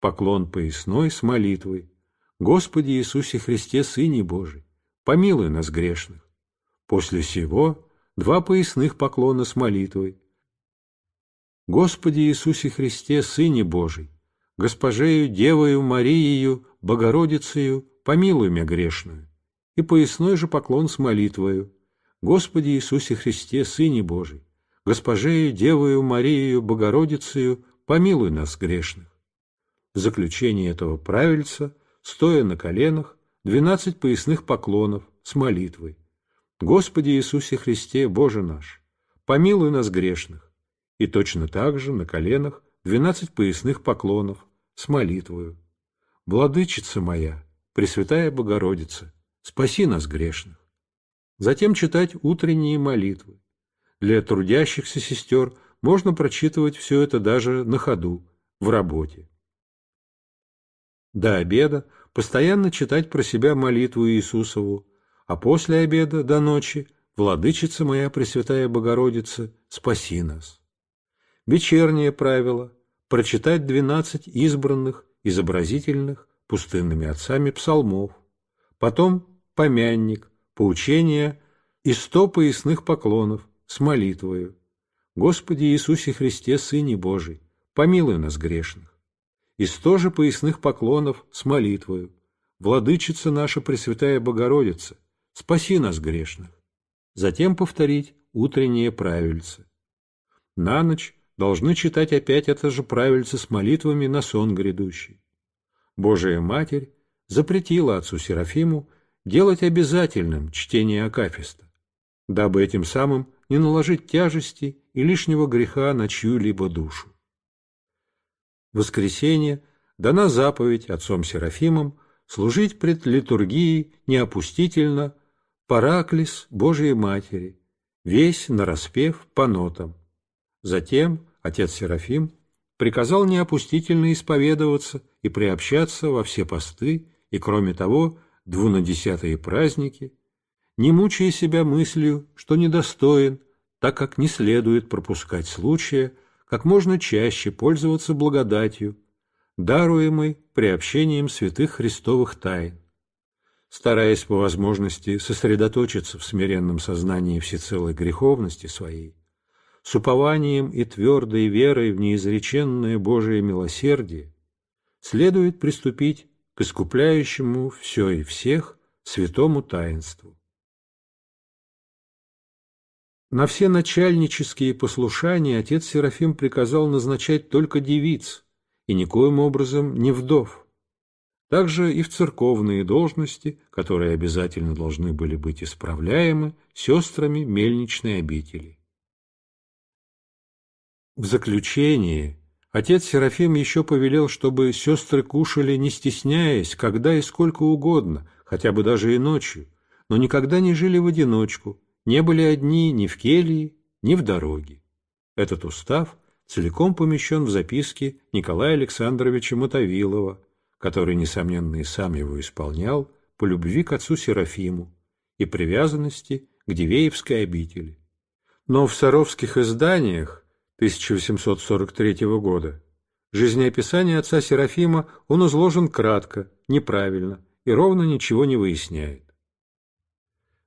[SPEAKER 1] поклон поясной с молитвой «Господи Иисусе Христе, Сыне Божий, помилуй нас грешных». После сего два поясных поклона с молитвой Господи Иисусе Христе, Сыне Божий, Госпожею Девою Мариею, Богородицею, помилуй меня грешную. И поясной же поклон с молитвою. Господи Иисусе Христе, Сыне Божий, Госпожею Девою Марию Богородицею, помилуй нас грешных. В заключение этого правильца, стоя на коленах, двенадцать поясных поклонов с молитвой. Господи Иисусе Христе, Боже наш, помилуй нас грешных, и точно так же на коленах двенадцать поясных поклонов с молитвою. «Владычица моя, Пресвятая Богородица, спаси нас грешных!» Затем читать утренние молитвы. Для трудящихся сестер можно прочитывать все это даже на ходу, в работе. До обеда постоянно читать про себя молитву Иисусову, а после обеда до ночи «Владычица моя Пресвятая Богородица, спаси нас!» вечернее правило – прочитать двенадцать избранных, изобразительных, пустынными отцами псалмов, потом помянник, поучение и сто поясных поклонов с молитвою. Господи Иисусе Христе, Сыне Божий, помилуй нас грешных. И сто же поясных поклонов с молитвою. Владычица наша Пресвятая Богородица, спаси нас грешных. Затем повторить утреннее правильце. На ночь должны читать опять это же правильце с молитвами на сон грядущий. Божия Матерь запретила отцу Серафиму делать обязательным чтение Акафиста, дабы этим самым не наложить тяжести и лишнего греха на чью-либо душу. В воскресенье дана заповедь отцом Серафимом служить пред литургией неопустительно Параклис Божией Матери, весь нараспев по нотам, Затем отец Серафим приказал неопустительно исповедоваться и приобщаться во все посты и, кроме того, двунадесятые праздники, не мучая себя мыслью, что недостоин, так как не следует пропускать случая, как можно чаще пользоваться благодатью, даруемой приобщением святых христовых тайн, стараясь по возможности сосредоточиться в смиренном сознании всецелой греховности своей, с упованием и твердой верой в неизреченное Божие милосердие, следует приступить к искупляющему все и всех святому таинству. На все начальнические послушания отец Серафим приказал назначать только девиц и никоим образом не вдов. Также и в церковные должности, которые обязательно должны были быть исправляемы сестрами мельничной обители. В заключении отец Серафим еще повелел, чтобы сестры кушали, не стесняясь, когда и сколько угодно, хотя бы даже и ночью, но никогда не жили в одиночку, не были одни ни в келье, ни в дороге. Этот устав целиком помещен в записке Николая Александровича Мотовилова, который, несомненно, и сам его исполнял по любви к отцу Серафиму и привязанности к Дивеевской обители. Но в саровских изданиях 1843 года. Жизнеописание отца Серафима он изложен кратко, неправильно и ровно ничего не выясняет.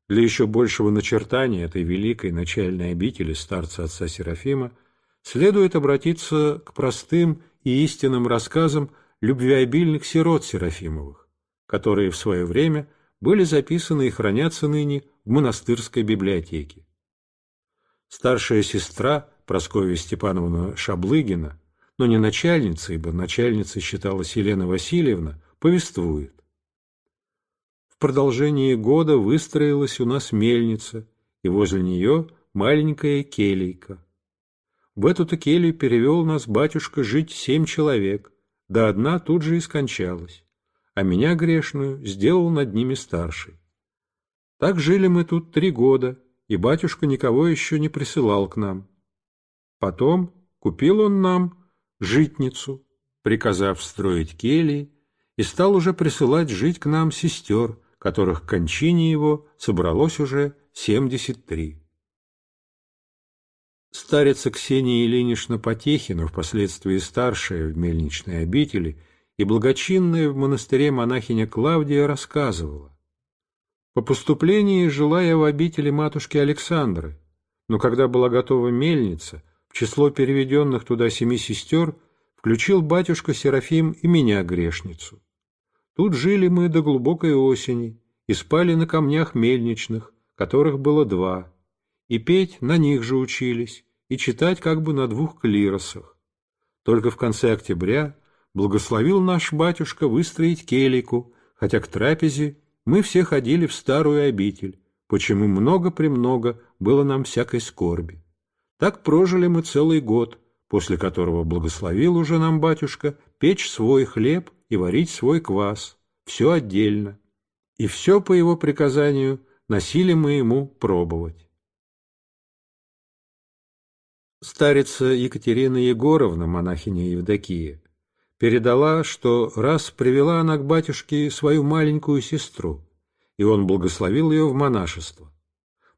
[SPEAKER 1] Для еще большего начертания этой великой начальной обители старца отца Серафима следует обратиться к простым и истинным рассказам любвеобильных сирот Серафимовых, которые в свое время были записаны и хранятся ныне в монастырской библиотеке. Старшая сестра Прасковья Степановна Шаблыгина, но не начальница, ибо начальницей считалась Елена Васильевна, повествует. В продолжении года выстроилась у нас мельница, и возле нее маленькая келейка. В эту-то келью перевел нас батюшка жить семь человек, да одна тут же и скончалась, а меня грешную сделал над ними старший. Так жили мы тут три года, и батюшка никого еще не присылал к нам. Потом купил он нам житницу, приказав строить кельи, и стал уже присылать жить к нам сестер, которых к кончине его собралось уже семьдесят три. Старица Ксения Ильинична Потехина, впоследствии старшая в мельничной обители и благочинная в монастыре монахиня Клавдия, рассказывала. По поступлении жила я в обители матушки Александры, но когда была готова мельница, число переведенных туда семи сестер включил батюшка Серафим и меня, грешницу. Тут жили мы до глубокой осени и спали на камнях мельничных, которых было два, и петь на них же учились, и читать как бы на двух клиросах. Только в конце октября благословил наш батюшка выстроить келику, хотя к трапезе мы все ходили в старую обитель, почему много-премного было нам всякой скорби. Так прожили мы целый год, после которого благословил уже нам батюшка печь свой хлеб и варить свой квас, все отдельно. И все по его приказанию носили мы ему пробовать. Старица Екатерина Егоровна, монахиня Евдокия, передала, что раз привела она к батюшке свою маленькую сестру, и он благословил ее в монашество.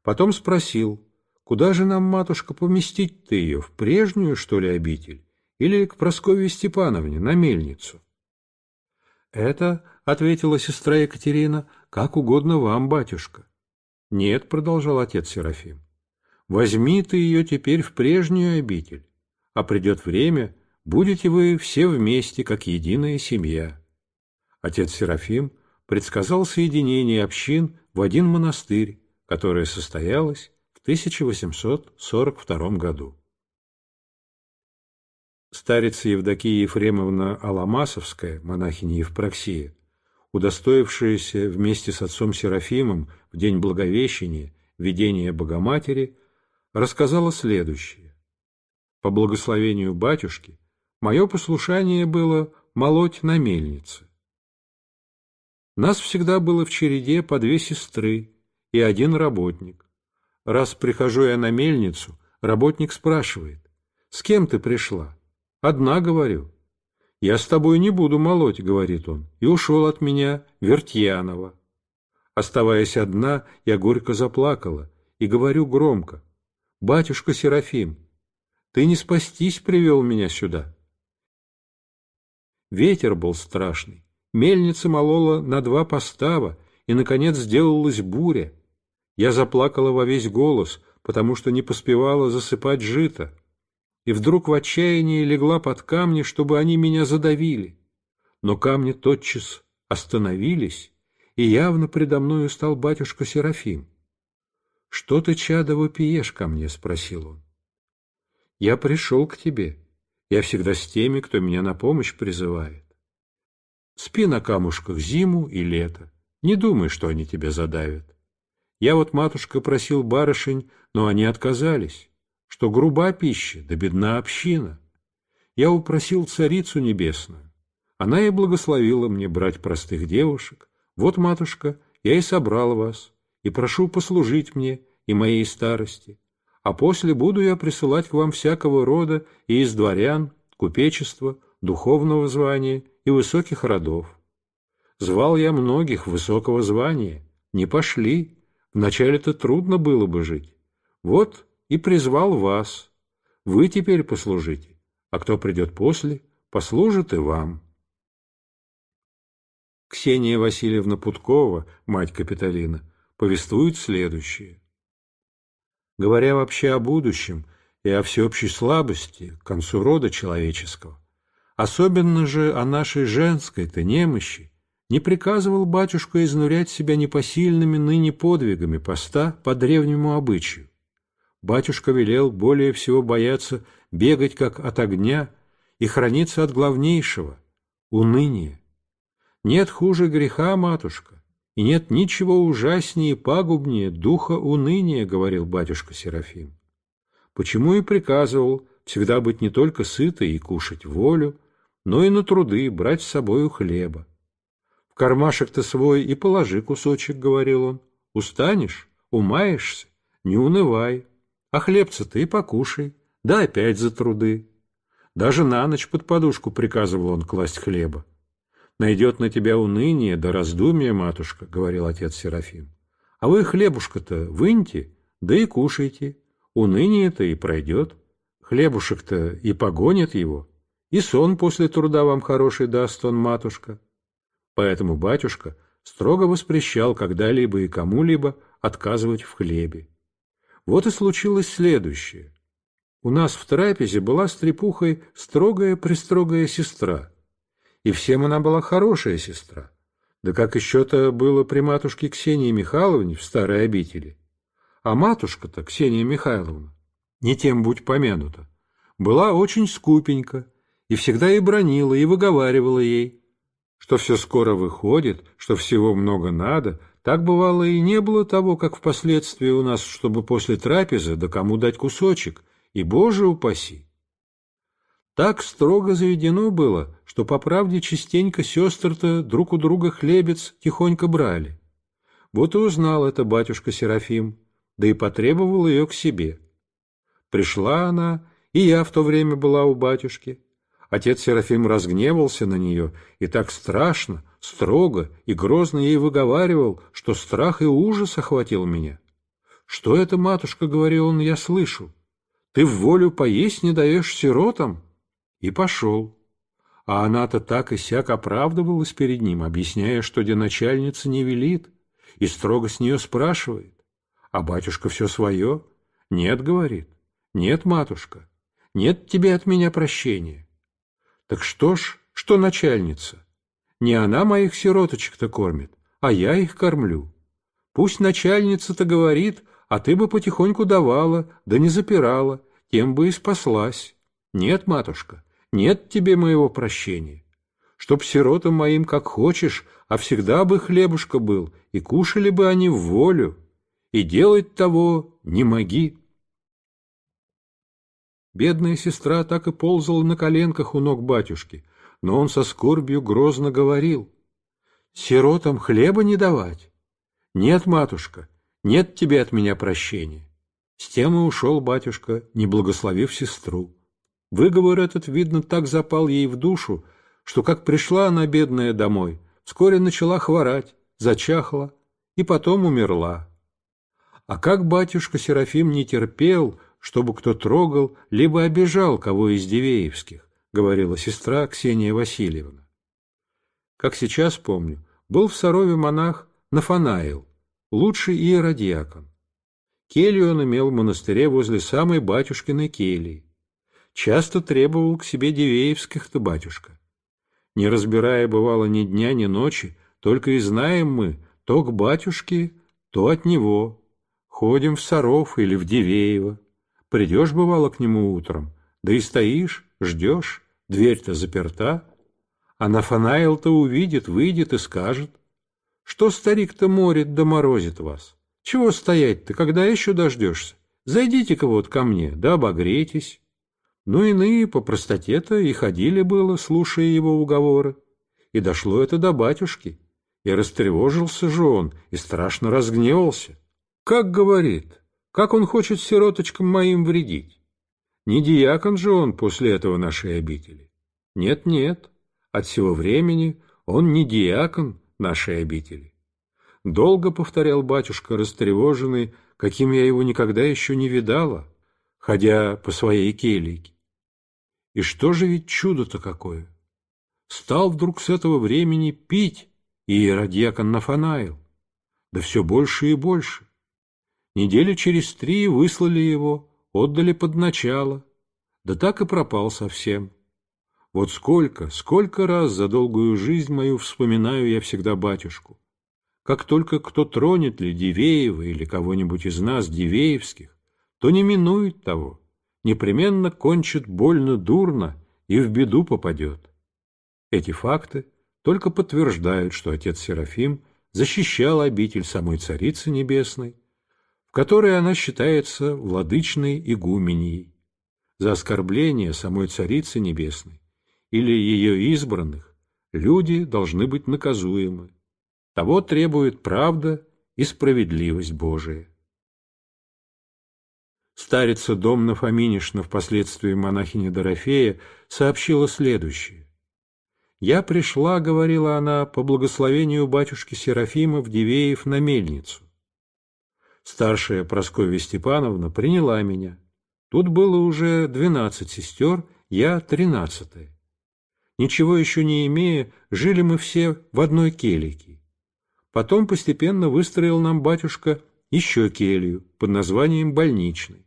[SPEAKER 1] Потом спросил, Куда же нам, матушка, поместить ты ее, в прежнюю, что ли, обитель? Или к Прасковье Степановне, на мельницу? — Это, — ответила сестра Екатерина, — как угодно вам, батюшка. — Нет, — продолжал отец Серафим, — возьми ты ее теперь в прежнюю обитель, а придет время, будете вы все вместе, как единая семья. Отец Серафим предсказал соединение общин в один монастырь, которое состоялось в 1842 году. Старица Евдокия Ефремовна Аламасовская, монахиня Евпроксия, удостоившаяся вместе с отцом Серафимом в день Благовещения видения Богоматери, рассказала следующее. По благословению батюшки мое послушание было молоть на мельнице. Нас всегда было в череде по две сестры и один работник. Раз прихожу я на мельницу, работник спрашивает, «С кем ты пришла?» «Одна, — говорю». «Я с тобой не буду молоть», — говорит он, и ушел от меня Вертьянова. Оставаясь одна, я горько заплакала и говорю громко, «Батюшка Серафим, ты не спастись привел меня сюда». Ветер был страшный, мельница молола на два постава, и, наконец, сделалась буря — я заплакала во весь голос, потому что не поспевала засыпать жито. И вдруг в отчаянии легла под камни, чтобы они меня задавили. Но камни тотчас остановились, и явно предо мною стал батюшка Серафим. — Что ты, чадо, вопиешь ко мне? — спросил он. — Я пришел к тебе. Я всегда с теми, кто меня на помощь призывает. Спи на камушках зиму и лето. Не думай, что они тебя задавят. Я вот, матушка, просил барышень, но они отказались, что груба пища, да бедна община. Я упросил царицу небесную. Она и благословила мне брать простых девушек. Вот, матушка, я и собрал вас, и прошу послужить мне и моей старости. А после буду я присылать к вам всякого рода и из дворян, купечества, духовного звания и высоких родов. Звал я многих высокого звания, не пошли, Вначале-то трудно было бы жить. Вот и призвал вас. Вы теперь послужите, а кто придет после, послужит и вам. Ксения Васильевна Путкова, мать Капитолина, повествует следующее. Говоря вообще о будущем и о всеобщей слабости к концу рода человеческого, особенно же о нашей женской-то немощи, не приказывал батюшка изнурять себя непосильными ныне подвигами поста по древнему обычаю. Батюшка велел более всего бояться бегать как от огня и храниться от главнейшего — уныния. Нет хуже греха, матушка, и нет ничего ужаснее и пагубнее духа уныния, — говорил батюшка Серафим. Почему и приказывал всегда быть не только сытой и кушать волю, но и на труды брать с собою хлеба в кармашек-то свой и положи кусочек, — говорил он. Устанешь, умаешься, не унывай. А хлебца ты и покушай, да опять за труды. Даже на ночь под подушку приказывал он класть хлеба. «Найдет на тебя уныние да раздумие, матушка», — говорил отец Серафим. «А вы хлебушка-то выньте, да и кушайте. Уныние-то и пройдет. Хлебушек-то и погонит его. И сон после труда вам хороший даст он, матушка». Поэтому батюшка строго воспрещал когда-либо и кому-либо отказывать в хлебе. Вот и случилось следующее. У нас в трапезе была стрепухой строгая пристрогая сестра. И всем она была хорошая сестра. Да как еще-то было при матушке Ксении Михайловне в старой обители. А матушка-то, Ксения Михайловна, не тем будь помянута, была очень скупенька и всегда и бронила, и выговаривала ей, что все скоро выходит, что всего много надо, так бывало и не было того, как впоследствии у нас, чтобы после трапезы да кому дать кусочек, и, Боже упаси! Так строго заведено было, что, по правде, частенько сестры-то друг у друга хлебец тихонько брали. Вот и узнал это батюшка Серафим, да и потребовал ее к себе. Пришла она, и я в то время была у батюшки. Отец Серафим разгневался на нее и так страшно, строго и грозно ей выговаривал, что страх и ужас охватил меня. «Что это, матушка?» — говорил он, — «я слышу. Ты в волю поесть не даешь сиротам?» И пошел. А она-то так и сяк оправдывалась перед ним, объясняя, что деначальница не велит, и строго с нее спрашивает. А батюшка все свое. «Нет», — говорит, — «нет, матушка, нет тебе от меня прощения». Так что ж, что начальница? Не она моих сироточек-то кормит, а я их кормлю. Пусть начальница-то говорит, а ты бы потихоньку давала, да не запирала, тем бы и спаслась. Нет, матушка, нет тебе моего прощения. Чтоб сиротам моим как хочешь, а всегда бы хлебушка был, и кушали бы они в волю, и делать того не моги. Бедная сестра так и ползала на коленках у ног батюшки, но он со скорбью грозно говорил. «Сиротам хлеба не давать? Нет, матушка, нет тебе от меня прощения». С тем и ушел батюшка, не благословив сестру. Выговор этот, видно, так запал ей в душу, что как пришла она, бедная, домой, вскоре начала хворать, зачахла и потом умерла. А как батюшка Серафим не терпел, чтобы кто трогал, либо обижал кого из Дивеевских, говорила сестра Ксения Васильевна. Как сейчас помню, был в Сарове монах Нафанаил, лучший иеродиакон. Келью он имел в монастыре возле самой батюшкиной келии. Часто требовал к себе Дивеевских-то батюшка. Не разбирая, бывало, ни дня, ни ночи, только и знаем мы, то к батюшке, то от него. Ходим в Саров или в Дивеево. Придешь, бывало, к нему утром, да и стоишь, ждешь, дверь-то заперта. А Нафанаил-то увидит, выйдет и скажет. Что старик-то морит да морозит вас? Чего стоять-то, когда еще дождешься? Зайдите-ка вот ко мне, да обогрейтесь. Ну, иные по простоте-то и ходили было, слушая его уговоры. И дошло это до батюшки. И растревожился же он, и страшно разгневался. Как говорит, как он хочет сироточкам моим вредить? Не диакон же он после этого нашей обители. Нет-нет, от всего времени он не диакон нашей обители. Долго повторял батюшка, растревоженный, каким я его никогда еще не видала, ходя по своей келейке. И что же ведь чудо-то какое? Стал вдруг с этого времени пить и иеродиакон Нафанаил, да все больше и больше. Недели через три выслали его, отдали под начало. Да так и пропал совсем. Вот сколько, сколько раз за долгую жизнь мою вспоминаю я всегда батюшку. Как только кто тронет ли Дивеева или кого-нибудь из нас, Дивеевских, то не минует того, непременно кончит больно дурно и в беду попадет. Эти факты только подтверждают, что отец Серафим защищал обитель самой Царицы Небесной в которой она считается владычной игуменией за оскорбление самой Царицы Небесной или ее избранных, люди должны быть наказуемы. Того требует правда и справедливость Божия. Старица Домна Фоминишна, впоследствии монахиня Дорофея, сообщила следующее. «Я пришла, — говорила она, — по благословению батюшки Серафима в Дивеев на мельницу. Старшая Прасковья Степановна приняла меня. Тут было уже двенадцать сестер, я тринадцатая. Ничего еще не имея, жили мы все в одной келике. Потом постепенно выстроил нам батюшка еще келью под названием больничной.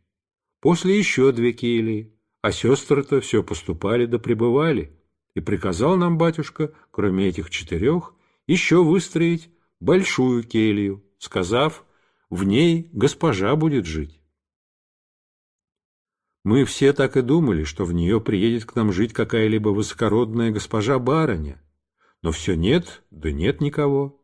[SPEAKER 1] После еще две келии, а сестры-то все поступали да пребывали, и приказал нам батюшка, кроме этих четырех, еще выстроить большую келью, сказав – в ней госпожа будет жить. Мы все так и думали, что в нее приедет к нам жить какая-либо высокородная госпожа-барыня, но все нет, да нет никого.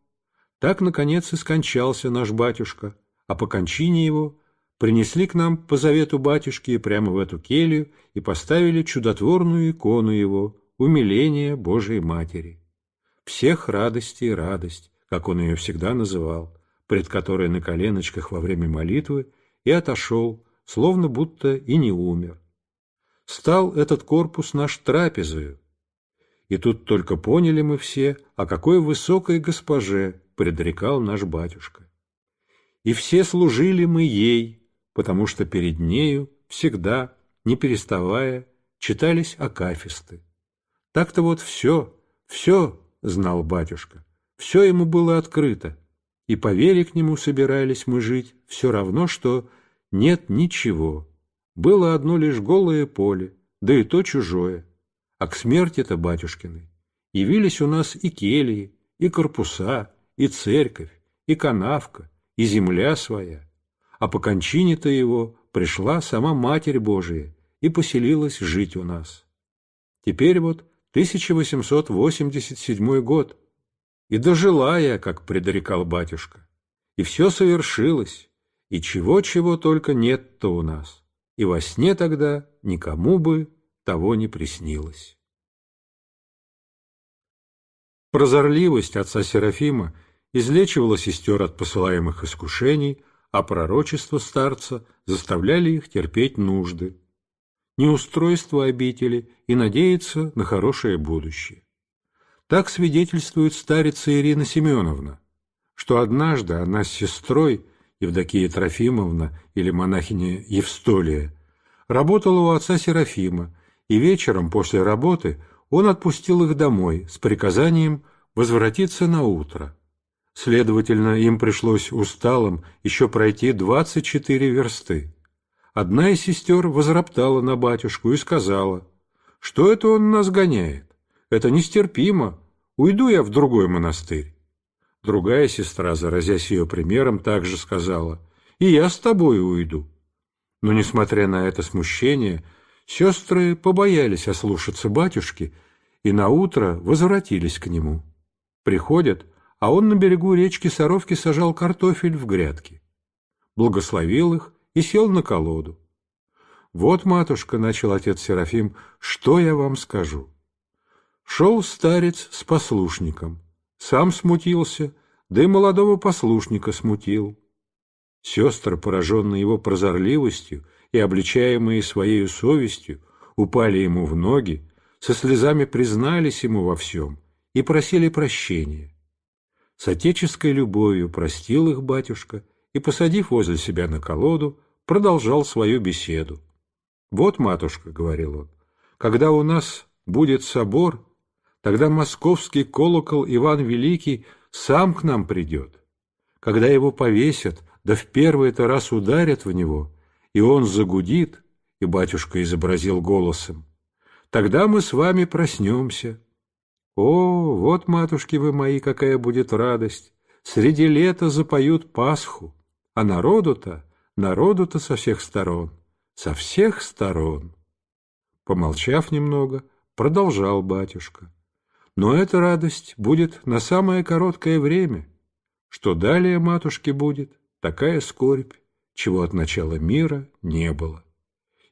[SPEAKER 1] Так, наконец, и скончался наш батюшка, а по кончине его принесли к нам по завету батюшки прямо в эту келью и поставили чудотворную икону его, умиление Божией Матери. Всех радости и радость, как он ее всегда называл, пред которой на коленочках во время молитвы, и отошел, словно будто и не умер. Стал этот корпус наш трапезою. И тут только поняли мы все, о какой высокой госпоже предрекал наш батюшка. И все служили мы ей, потому что перед нею всегда, не переставая, читались акафисты. Так-то вот все, все знал батюшка, все ему было открыто, и по вере к нему собирались мы жить, все равно, что нет ничего. Было одно лишь голое поле, да и то чужое, а к смерти-то батюшкины. Явились у нас и кельи, и корпуса, и церковь, и канавка, и земля своя. А по кончине-то его пришла сама Матерь Божия и поселилась жить у нас. Теперь вот 1887 год, и дожила я, как предрекал батюшка. И все совершилось, и чего-чего только нет-то у нас. И во сне тогда никому бы того не приснилось. Прозорливость отца Серафима излечивала сестер от посылаемых искушений, а пророчество старца заставляли их терпеть нужды, неустройство обители и надеяться на хорошее будущее. Так свидетельствует старица Ирина Семеновна, что однажды она с сестрой Евдокия Трофимовна или монахиня Евстолия работала у отца Серафима, и вечером после работы он отпустил их домой с приказанием возвратиться на утро. Следовательно, им пришлось усталым еще пройти 24 версты. Одна из сестер возроптала на батюшку и сказала, что это он нас гоняет, это нестерпимо, Уйду я в другой монастырь. Другая сестра, заразясь ее примером, также сказала, «И я с тобой уйду». Но, несмотря на это смущение, сестры побоялись ослушаться батюшки и наутро возвратились к нему. Приходят, а он на берегу речки Саровки сажал картофель в грядки. Благословил их и сел на колоду. «Вот, матушка, — начал отец Серафим, — что я вам скажу? Шел старец с послушником. Сам смутился, да и молодого послушника смутил. Сестры, пораженные его прозорливостью и обличаемые своей совестью, упали ему в ноги, со слезами признались ему во всем и просили прощения. С отеческой любовью простил их батюшка и, посадив возле себя на колоду, продолжал свою беседу. «Вот, матушка, — говорил он, — когда у нас будет собор, Тогда московский колокол Иван Великий сам к нам придет. Когда его повесят, да в первый-то раз ударят в него, и он загудит, и батюшка изобразил голосом, тогда мы с вами проснемся. О, вот, матушки вы мои, какая будет радость! Среди лета запоют Пасху, а народу-то, народу-то со всех сторон, со всех сторон. Помолчав немного, продолжал батюшка но эта радость будет на самое короткое время. Что далее, матушке, будет, такая скорбь, чего от начала мира не было.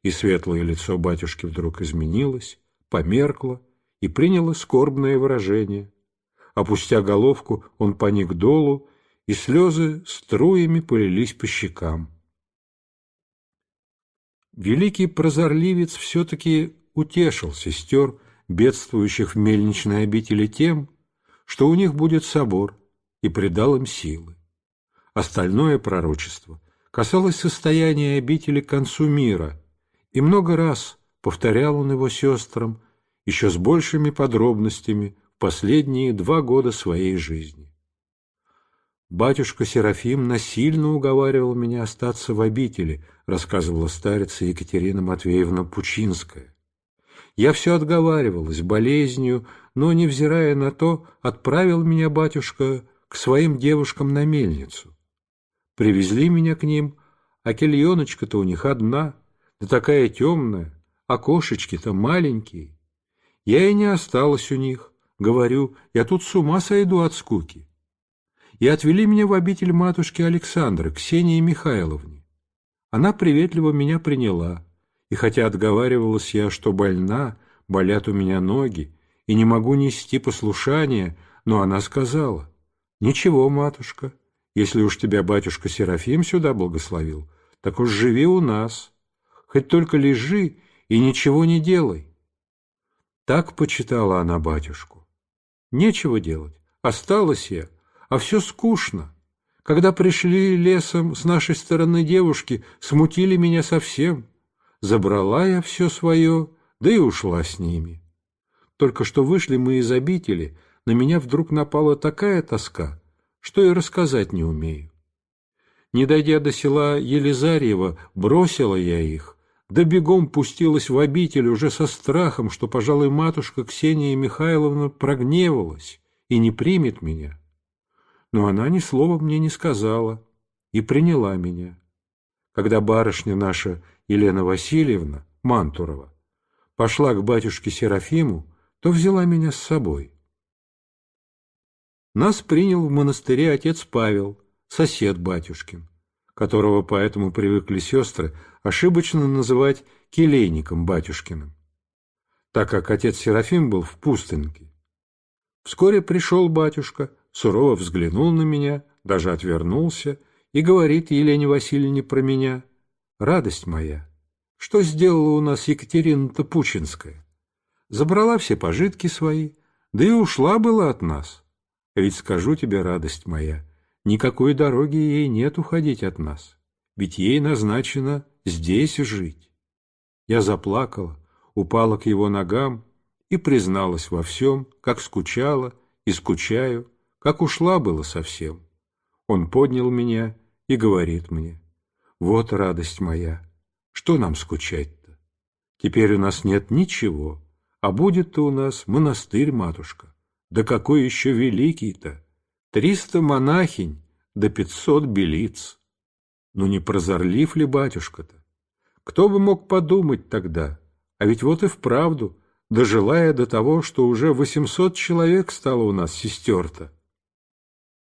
[SPEAKER 1] И светлое лицо батюшки вдруг изменилось, померкло и приняло скорбное выражение. Опустя головку, он поник долу, и слезы струями полились по щекам. Великий прозорливец все-таки утешил сестер, бедствующих в мельничной обители тем, что у них будет собор, и придал им силы. Остальное пророчество касалось состояния обители к концу мира, и много раз повторял он его сестрам еще с большими подробностями в последние два года своей жизни. «Батюшка Серафим насильно уговаривал меня остаться в обители», рассказывала старица Екатерина Матвеевна Пучинская. Я все отговаривалась болезнью, но, невзирая на то, отправил меня батюшка к своим девушкам на мельницу. Привезли меня к ним, а кельоночка-то у них одна, да такая темная, окошечки-то маленькие. Я и не осталась у них, говорю, я тут с ума сойду от скуки. И отвели меня в обитель матушки Александры, Ксении Михайловне. Она приветливо меня приняла — и хотя отговаривалась я, что больна, болят у меня ноги, и не могу нести послушание, но она сказала, «Ничего, матушка, если уж тебя батюшка Серафим сюда благословил, так уж живи у нас, хоть только лежи и ничего не делай». Так почитала она батюшку. Нечего делать, осталась я, а все скучно. Когда пришли лесом с нашей стороны девушки, смутили меня совсем забрала я все свое, да и ушла с ними. Только что вышли мы из обители, на меня вдруг напала такая тоска, что и рассказать не умею. Не дойдя до села Елизарьева, бросила я их, да бегом пустилась в обитель уже со страхом, что, пожалуй, матушка Ксения Михайловна прогневалась и не примет меня. Но она ни слова мне не сказала и приняла меня. Когда барышня наша Елена Васильевна Мантурова пошла к батюшке Серафиму, то взяла меня с собой. Нас принял в монастыре отец Павел, сосед батюшкин, которого поэтому привыкли сестры ошибочно называть келейником батюшкиным, так как отец Серафим был в пустынке. Вскоре пришел батюшка, сурово взглянул на меня, даже отвернулся и говорит Елене Васильевне про меня – радость моя, что сделала у нас Екатерина-то Забрала все пожитки свои, да и ушла была от нас. Ведь скажу тебе, радость моя, никакой дороги ей нет уходить от нас, ведь ей назначено здесь жить. Я заплакала, упала к его ногам и призналась во всем, как скучала и скучаю, как ушла было совсем. Он поднял меня и говорит мне — вот радость моя! Что нам скучать-то? Теперь у нас нет ничего, а будет-то у нас монастырь, матушка. Да какой еще великий-то! Триста монахинь, да пятьсот белиц. Ну не прозорлив ли батюшка-то? Кто бы мог подумать тогда? А ведь вот и вправду, дожилая до того, что уже восемьсот человек стало у нас сестер-то.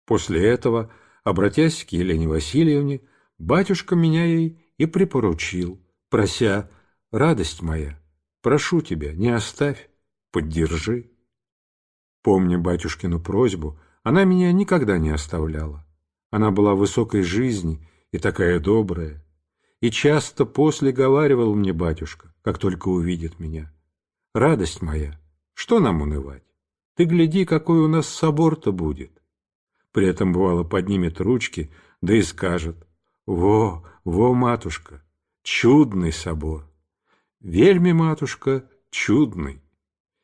[SPEAKER 1] После этого, обратясь к Елене Васильевне, Батюшка меня ей и припоручил, прося, «Радость моя, прошу тебя, не оставь, поддержи». Помня батюшкину просьбу, она меня никогда не оставляла. Она была высокой жизни и такая добрая. И часто после говаривал мне батюшка, как только увидит меня, «Радость моя, что нам унывать? Ты гляди, какой у нас собор-то будет». При этом, бывало, поднимет ручки, да и скажет – во, во, матушка, чудный собор! Вельми, матушка, чудный!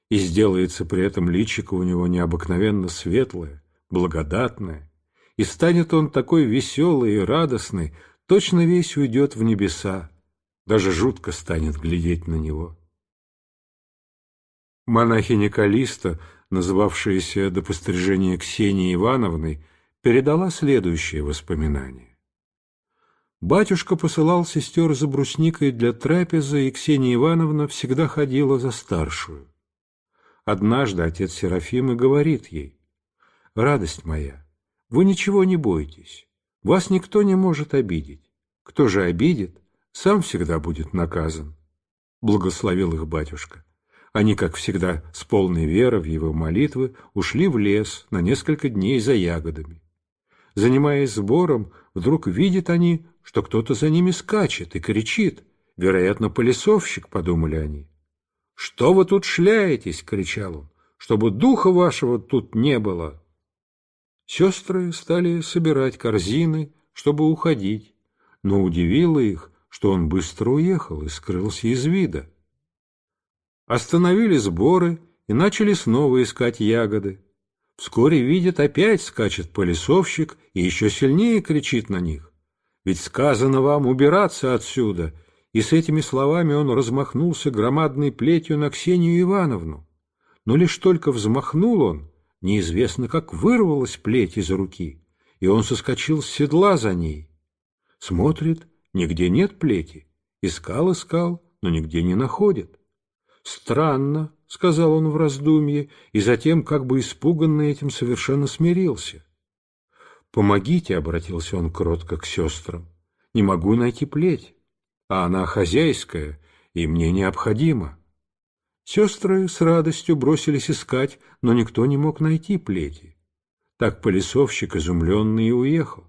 [SPEAKER 1] И сделается при этом личико у него необыкновенно светлое, благодатное, и станет он такой веселый и радостный, точно весь уйдет в небеса, даже жутко станет глядеть на него. Монахиня Калиста, называвшаяся до пострижения Ксении Ивановной, передала следующее воспоминание. Батюшка посылал сестер за брусникой для трапезы, и Ксения Ивановна всегда ходила за старшую. Однажды отец Серафимы говорит ей, «Радость моя, вы ничего не бойтесь, вас никто не может обидеть. Кто же обидит, сам всегда будет наказан». Благословил их батюшка. Они, как всегда, с полной верой в его молитвы, ушли в лес на несколько дней за ягодами. Занимаясь сбором, Вдруг видят они, что кто-то за ними скачет и кричит. Вероятно, полисовщик, подумали они. «Что вы тут шляетесь?» — кричал он. «Чтобы духа вашего тут не было!» Сестры стали собирать корзины, чтобы уходить, но удивило их, что он быстро уехал и скрылся из вида. Остановили сборы и начали снова искать ягоды. Вскоре видит, опять скачет полисовщик и еще сильнее кричит на них. «Ведь сказано вам убираться отсюда!» И с этими словами он размахнулся громадной плетью на Ксению Ивановну. Но лишь только взмахнул он, неизвестно как вырвалась плеть из руки, и он соскочил с седла за ней. Смотрит, нигде нет плети. Искал-искал, но нигде не находит. Странно, — сказал он в раздумье, и затем, как бы испуганный этим, совершенно смирился. «Помогите», — обратился он кротко к сестрам, — «не могу найти плеть, а она хозяйская, и мне необходима». Сестры с радостью бросились искать, но никто не мог найти плети. Так полисовщик, изумленный, и уехал.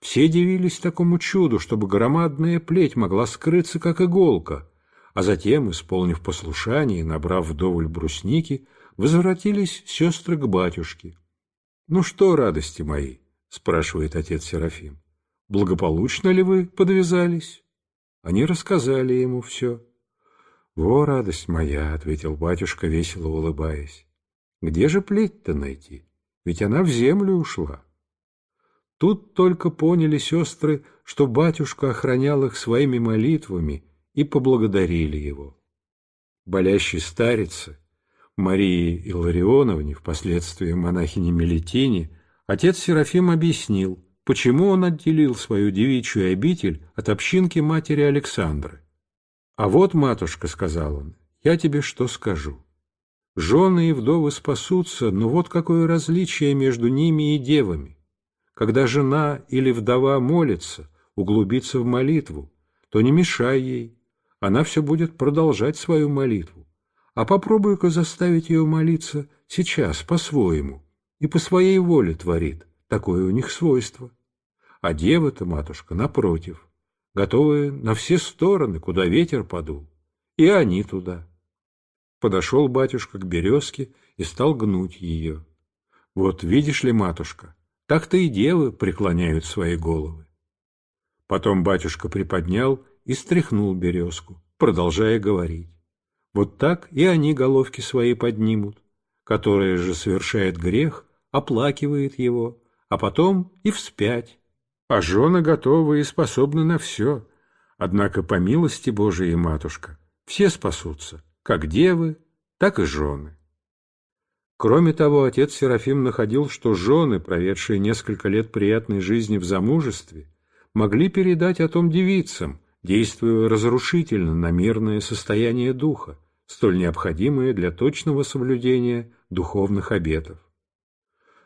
[SPEAKER 1] Все дивились такому чуду, чтобы громадная плеть могла скрыться, как иголка — а затем, исполнив послушание и набрав вдоволь брусники, возвратились сестры к батюшке. — Ну что, радости мои? — спрашивает отец Серафим. — Благополучно ли вы подвязались? Они рассказали ему все. — Во, радость моя! — ответил батюшка, весело улыбаясь. — Где же плеть-то найти? Ведь она в землю ушла. Тут только поняли сестры, что батюшка охранял их своими молитвами и поблагодарили его. Болящей старице, Марии Илларионовне, впоследствии монахине Мелетине, отец Серафим объяснил, почему он отделил свою девичью обитель от общинки матери Александры. «А вот, матушка, — сказал он, — я тебе что скажу. Жены и вдовы спасутся, но вот какое различие между ними и девами. Когда жена или вдова молится, углубится в молитву, то не мешай ей, она все будет продолжать свою молитву. А попробуй-ка заставить ее молиться сейчас, по-своему, и по своей воле творит. Такое у них свойство. А дева-то, матушка, напротив, готовая на все стороны, куда ветер подул, и они туда. Подошел батюшка к березке и стал гнуть ее. Вот видишь ли, матушка, так-то и девы преклоняют свои головы. Потом батюшка приподнял и стряхнул березку, продолжая говорить. Вот так и они головки свои поднимут, которая же совершает грех, оплакивает его, а потом и вспять. А жены готовы и способны на все. Однако по милости Божией, матушка, все спасутся, как девы, так и жены. Кроме того, отец Серафим находил, что жены, проведшие несколько лет приятной жизни в замужестве, могли передать о том девицам, действуя разрушительно на мирное состояние духа, столь необходимое для точного соблюдения духовных обетов.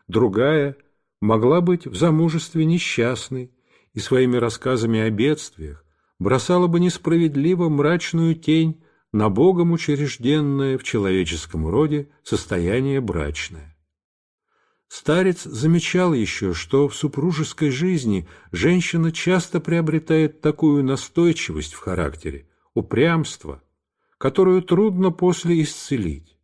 [SPEAKER 1] Другая могла быть в замужестве несчастной и своими рассказами о бедствиях бросала бы несправедливо мрачную тень на Богом учрежденное в человеческом роде состояние брачное. Старец замечал еще, что в супружеской жизни женщина часто приобретает такую настойчивость в характере, упрямство, которую трудно после исцелить.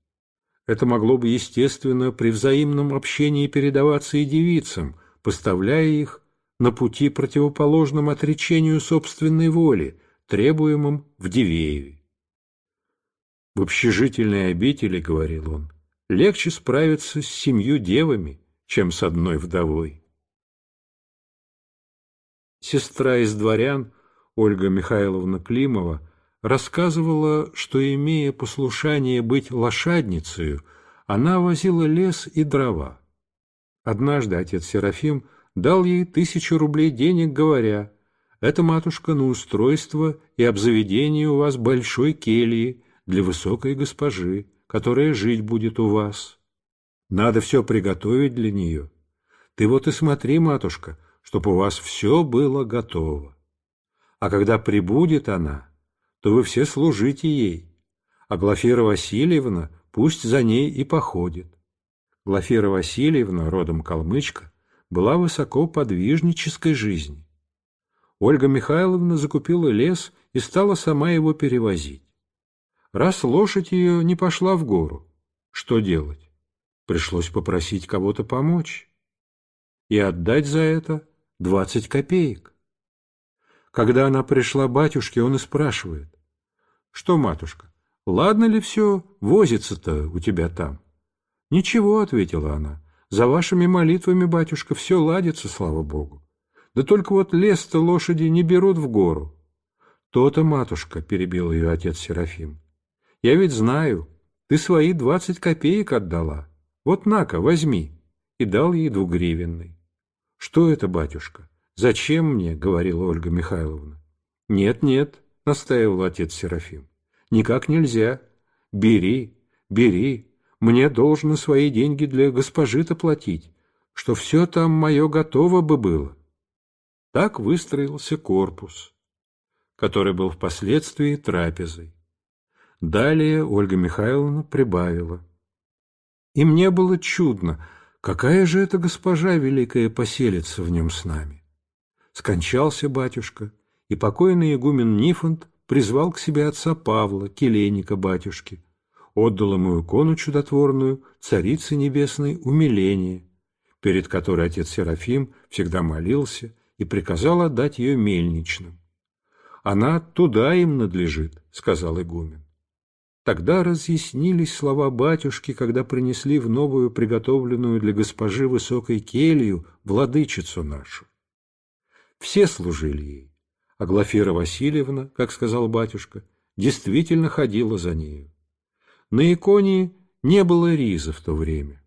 [SPEAKER 1] Это могло бы, естественно, при взаимном общении передаваться и девицам, поставляя их на пути противоположном отречению собственной воли, требуемом в Дивееве. «В общежительной обители, — говорил он, — легче справиться с семью девами, чем с одной вдовой. Сестра из дворян, Ольга Михайловна Климова, рассказывала, что, имея послушание быть лошадницею, она возила лес и дрова. Однажды отец Серафим дал ей тысячу рублей денег, говоря, «Это, матушка, на устройство и обзаведение у вас большой кельи для высокой госпожи, которая жить будет у вас. Надо все приготовить для нее. Ты вот и смотри, матушка, чтоб у вас все было готово. А когда прибудет она, то вы все служите ей, а Глафира Васильевна пусть за ней и походит. Глафира Васильевна, родом калмычка, была высоко подвижнической жизни. Ольга Михайловна закупила лес и стала сама его перевозить раз лошадь ее не пошла в гору. Что делать? Пришлось попросить кого-то помочь и отдать за это двадцать копеек. Когда она пришла батюшке, он и спрашивает, «Что, матушка, ладно ли все возится-то у тебя там?» «Ничего», — ответила она, — «за вашими молитвами, батюшка, все ладится, слава Богу. Да только вот лес-то лошади не берут в гору». «То-то, матушка», — перебил ее отец Серафим, я ведь знаю, ты свои двадцать копеек отдала. Вот на-ка, возьми». И дал ей двугривенный. «Что это, батюшка? Зачем мне?» — говорила Ольга Михайловна. «Нет, нет», — настаивал отец Серафим. «Никак нельзя. Бери, бери. Мне должно свои деньги для госпожи-то платить, что все там мое готово бы было». Так выстроился корпус, который был впоследствии трапезой. Далее Ольга Михайловна прибавила. И мне было чудно, какая же эта госпожа великая поселится в нем с нами. Скончался батюшка, и покойный игумен Нифонт призвал к себе отца Павла, келейника батюшки, отдал ему икону чудотворную, царицы небесной, умиление, перед которой отец Серафим всегда молился и приказал отдать ее мельничным. «Она туда им надлежит», — сказал игумен. Тогда разъяснились слова батюшки, когда принесли в новую приготовленную для госпожи высокой келью владычицу нашу. Все служили ей, а Глафира Васильевна, как сказал батюшка, действительно ходила за нею. На иконе не было риза в то время,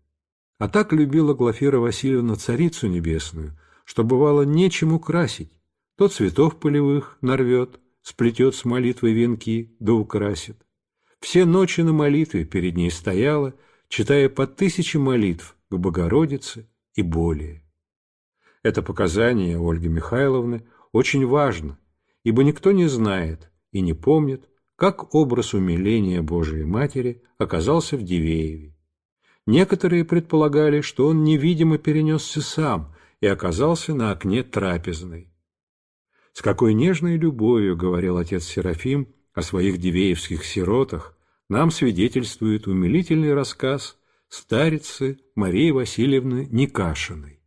[SPEAKER 1] а так любила Глафира Васильевна Царицу Небесную, что бывало нечем украсить, то цветов полевых нарвет, сплетет с молитвой венки, да украсит все ночи на молитве перед ней стояла, читая по тысяче молитв к Богородице и более. Это показание Ольги Михайловны очень важно, ибо никто не знает и не помнит, как образ умиления Божией Матери оказался в Дивееве. Некоторые предполагали, что он невидимо перенесся сам и оказался на окне трапезной. «С какой нежной любовью, — говорил отец Серафим, — о своих дивеевских сиротах нам свидетельствует умилительный рассказ старицы Марии Васильевны Никашиной.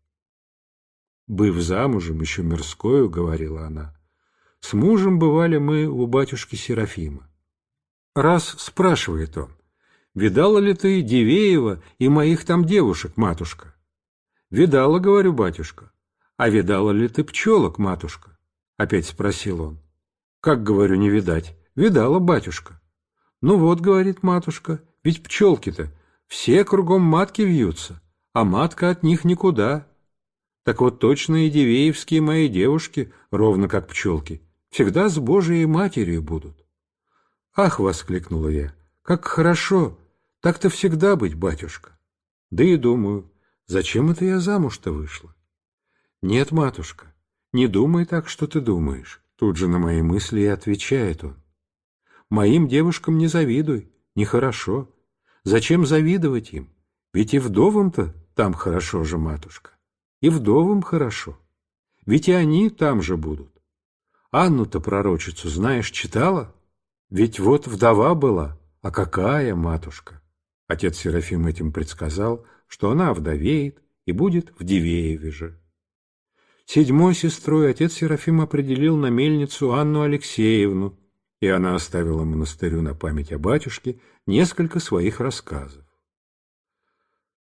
[SPEAKER 1] «Быв замужем, еще мирскою, — говорила она, — с мужем бывали мы у батюшки Серафима. Раз спрашивает он, «Видала ли ты Дивеева и моих там девушек, матушка?» «Видала, — говорю, батюшка. А видала ли ты пчелок, матушка?» Опять спросил он. «Как, — говорю, — не видать. Видала батюшка. Ну вот, говорит матушка, ведь пчелки-то все кругом матки вьются, а матка от них никуда. Так вот точно и девеевские мои девушки, ровно как пчелки, всегда с Божией матерью будут. Ах, воскликнула я, как хорошо, так-то всегда быть, батюшка. Да и думаю, зачем это я замуж-то вышла? Нет, матушка, не думай так, что ты думаешь, тут же на мои мысли и отвечает он. Моим девушкам не завидуй, нехорошо. Зачем завидовать им? Ведь и вдовам-то там хорошо же, матушка. И вдовам хорошо. Ведь и они там же будут. Анну-то пророчицу, знаешь, читала? Ведь вот вдова была, а какая матушка? Отец Серафим этим предсказал, что она вдовеет и будет в Дивееве же. Седьмой сестрой отец Серафим определил на мельницу Анну Алексеевну, и она оставила монастырю на память о батюшке несколько своих рассказов.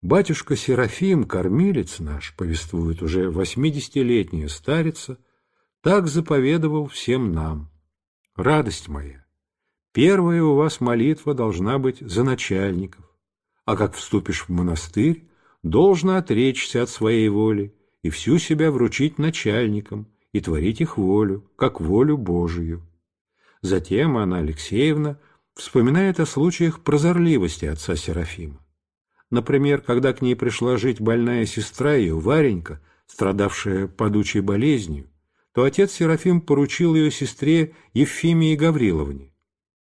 [SPEAKER 1] Батюшка Серафим, кормилец наш, повествует уже восьмидесятилетняя старица, так заповедовал всем нам. Радость моя, первая у вас молитва должна быть за начальников, а как вступишь в монастырь, должна отречься от своей воли и всю себя вручить начальникам и творить их волю, как волю Божию. Затем Анна Алексеевна вспоминает о случаях прозорливости отца Серафима. Например, когда к ней пришла жить больная сестра ее, Варенька, страдавшая падучей болезнью, то отец Серафим поручил ее сестре Евфимии Гавриловне.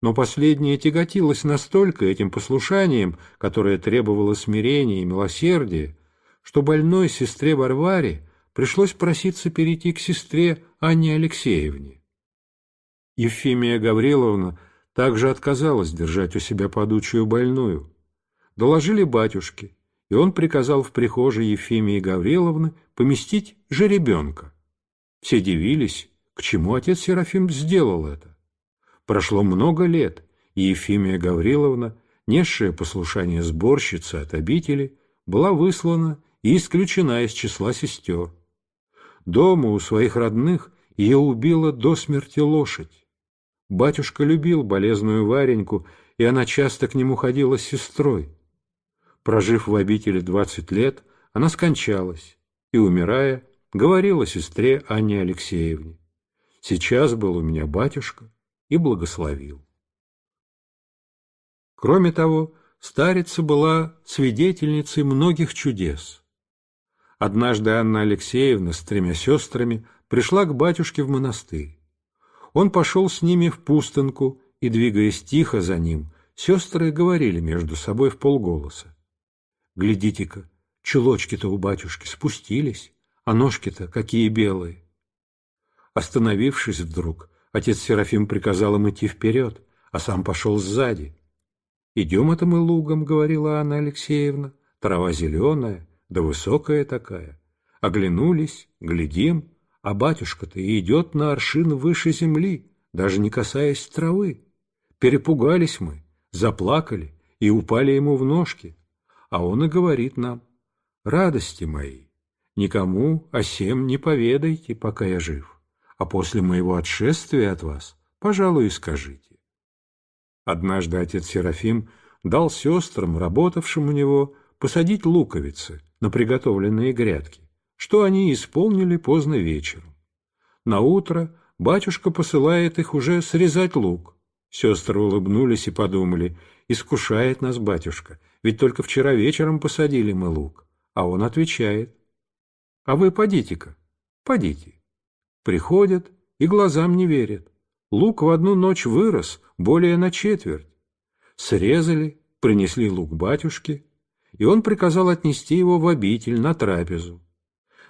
[SPEAKER 1] Но последняя тяготилась настолько этим послушанием, которое требовало смирения и милосердия, что больной сестре Варваре пришлось проситься перейти к сестре Анне Алексеевне. Евфимия Гавриловна также отказалась держать у себя подучую больную. Доложили батюшке, и он приказал в прихожей Ефимии Гавриловны поместить жеребенка. Все дивились, к чему отец Серафим сделал это. Прошло много лет, и Ефимия Гавриловна, несшая послушание сборщицы от обители, была выслана и исключена из числа сестер. Дома у своих родных ее убила до смерти лошадь. Батюшка любил болезную Вареньку, и она часто к нему ходила с сестрой. Прожив в обители двадцать лет, она скончалась и, умирая, говорила сестре Анне Алексеевне. «Сейчас был у меня батюшка и благословил». Кроме того, старица была свидетельницей многих чудес. Однажды Анна Алексеевна с тремя сестрами пришла к батюшке в монастырь. Он пошел с ними в пустынку, и, двигаясь тихо за ним, сестры говорили между собой в полголоса. «Глядите-ка, чулочки-то у батюшки спустились, а ножки-то какие белые!» Остановившись вдруг, отец Серафим приказал им идти вперед, а сам пошел сзади. «Идем это мы лугом», — говорила Анна Алексеевна, — «трава зеленая, да высокая такая. Оглянулись, глядим, а батюшка-то и идет на аршин выше земли, даже не касаясь травы. Перепугались мы, заплакали и упали ему в ножки, а он и говорит нам, «Радости мои, никому о сем не поведайте, пока я жив, а после моего отшествия от вас, пожалуй, и скажите». Однажды отец Серафим дал сестрам, работавшим у него, посадить луковицы на приготовленные грядки что они исполнили поздно вечером. На утро батюшка посылает их уже срезать лук. Сестры улыбнулись и подумали, искушает нас батюшка, ведь только вчера вечером посадили мы лук. А он отвечает, а вы подите-ка, подите. Приходят и глазам не верят. Лук в одну ночь вырос более на четверть. Срезали, принесли лук батюшке, и он приказал отнести его в обитель на трапезу.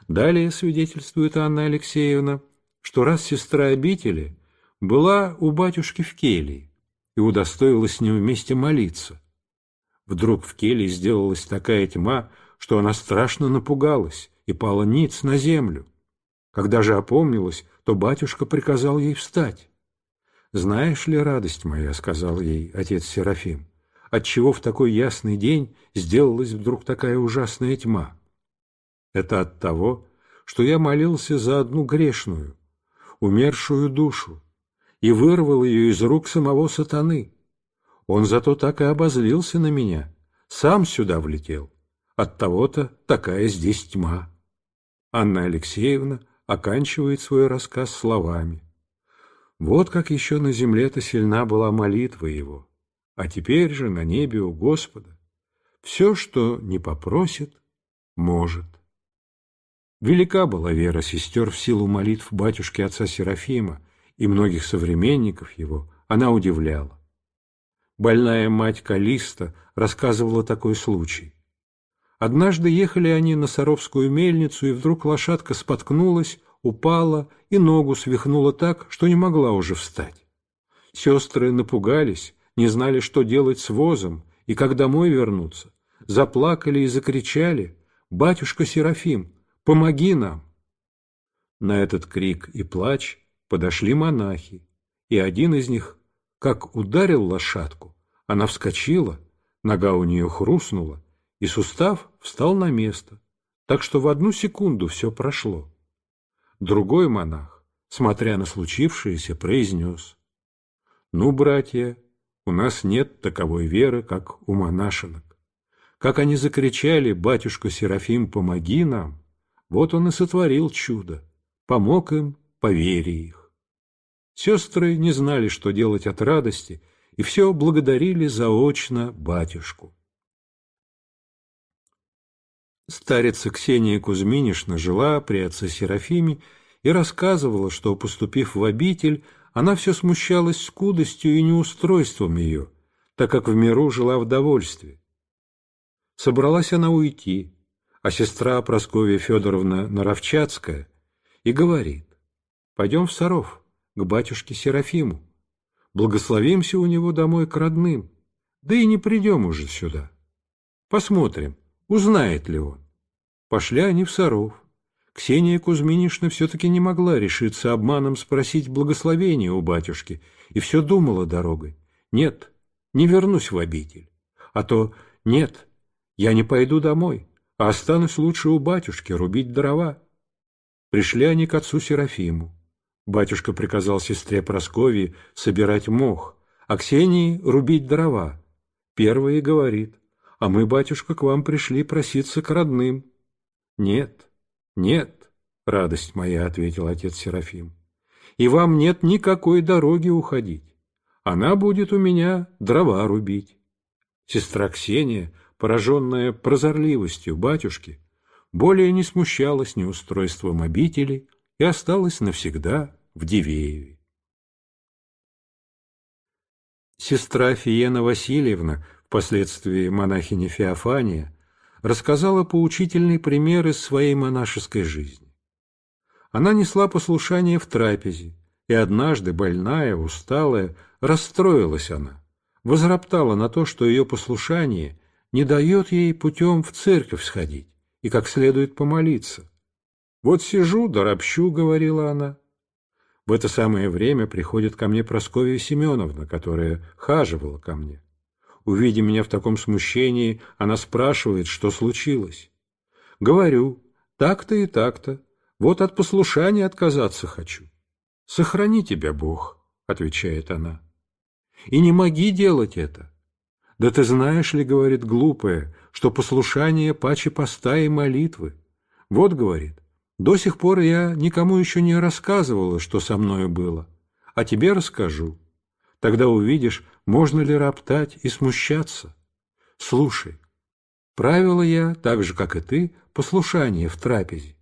[SPEAKER 1] Далее свидетельствует Анна Алексеевна, что раз сестра обители была у батюшки в келье и удостоилась с ним вместе молиться. Вдруг в келье сделалась такая тьма, что она страшно напугалась и пала ниц на землю. Когда же опомнилась, то батюшка приказал ей встать. «Знаешь ли, радость моя, — сказал ей отец Серафим, — отчего в такой ясный день сделалась вдруг такая ужасная тьма?» Это от того, что я молился за одну грешную, умершую душу, и вырвал ее из рук самого сатаны. Он зато так и обозлился на меня, сам сюда влетел. От того-то такая здесь тьма. Анна Алексеевна оканчивает свой рассказ словами. Вот как еще на земле-то сильна была молитва его, а теперь же на небе у Господа. Все, что не попросит, может. Велика была вера сестер в силу молитв батюшки отца Серафима и многих современников его, она удивляла. Больная мать Калиста рассказывала такой случай. Однажды ехали они на Саровскую мельницу, и вдруг лошадка споткнулась, упала и ногу свихнула так, что не могла уже встать. Сестры напугались, не знали, что делать с возом, и как домой вернуться. Заплакали и закричали «Батюшка Серафим, Помоги нам!» На этот крик и плач подошли монахи, и один из них, как ударил лошадку, она вскочила, нога у нее хрустнула, и сустав встал на место, так что в одну секунду все прошло. Другой монах, смотря на случившееся, произнес, «Ну, братья, у нас нет таковой веры, как у монашинок. Как они закричали, батюшка Серафим, помоги нам!» Вот он и сотворил чудо, помог им по вере их. Сестры не знали, что делать от радости, и все благодарили заочно батюшку. Старица Ксения Кузьминишна жила при отце Серафиме и рассказывала, что, поступив в обитель, она все смущалась скудостью и неустройством ее, так как в миру жила в довольстве. Собралась она уйти, а сестра Прасковья Федоровна Наровчатская, и говорит, «Пойдем в Саров, к батюшке Серафиму, благословимся у него домой к родным, да и не придем уже сюда. Посмотрим, узнает ли он». Пошли они в Саров. Ксения Кузьминишна все-таки не могла решиться обманом спросить благословения у батюшки, и все думала дорогой. «Нет, не вернусь в обитель, а то нет, я не пойду домой» а останусь лучше у батюшки рубить дрова. Пришли они к отцу Серафиму. Батюшка приказал сестре Прасковье собирать мох, а Ксении рубить дрова. Первая говорит, а мы, батюшка, к вам пришли проситься к родным. Нет, нет, радость моя, ответил отец Серафим, и вам нет никакой дороги уходить. Она будет у меня дрова рубить. Сестра Ксения пораженная прозорливостью батюшки, более не смущалась неустройством обители и осталась навсегда в Дивееве. Сестра Фиена Васильевна, впоследствии монахиня Феофания, рассказала поучительный пример из своей монашеской жизни. Она несла послушание в трапезе, и однажды, больная, усталая, расстроилась она, возроптала на то, что ее послушание не дает ей путем в церковь сходить и как следует помолиться. «Вот сижу, доропщу», — говорила она. В это самое время приходит ко мне Прасковья Семеновна, которая хаживала ко мне. Увидя меня в таком смущении, она спрашивает, что случилось. Говорю, так-то и так-то, вот от послушания отказаться хочу. «Сохрани тебя, Бог», — отвечает она. «И не моги делать это, да ты знаешь ли, говорит, глупое, что послушание паче поста и молитвы? Вот, говорит, до сих пор я никому еще не рассказывала, что со мною было, а тебе расскажу. Тогда увидишь, можно ли роптать и смущаться. Слушай, правила я, так же, как и ты, послушание в трапезе.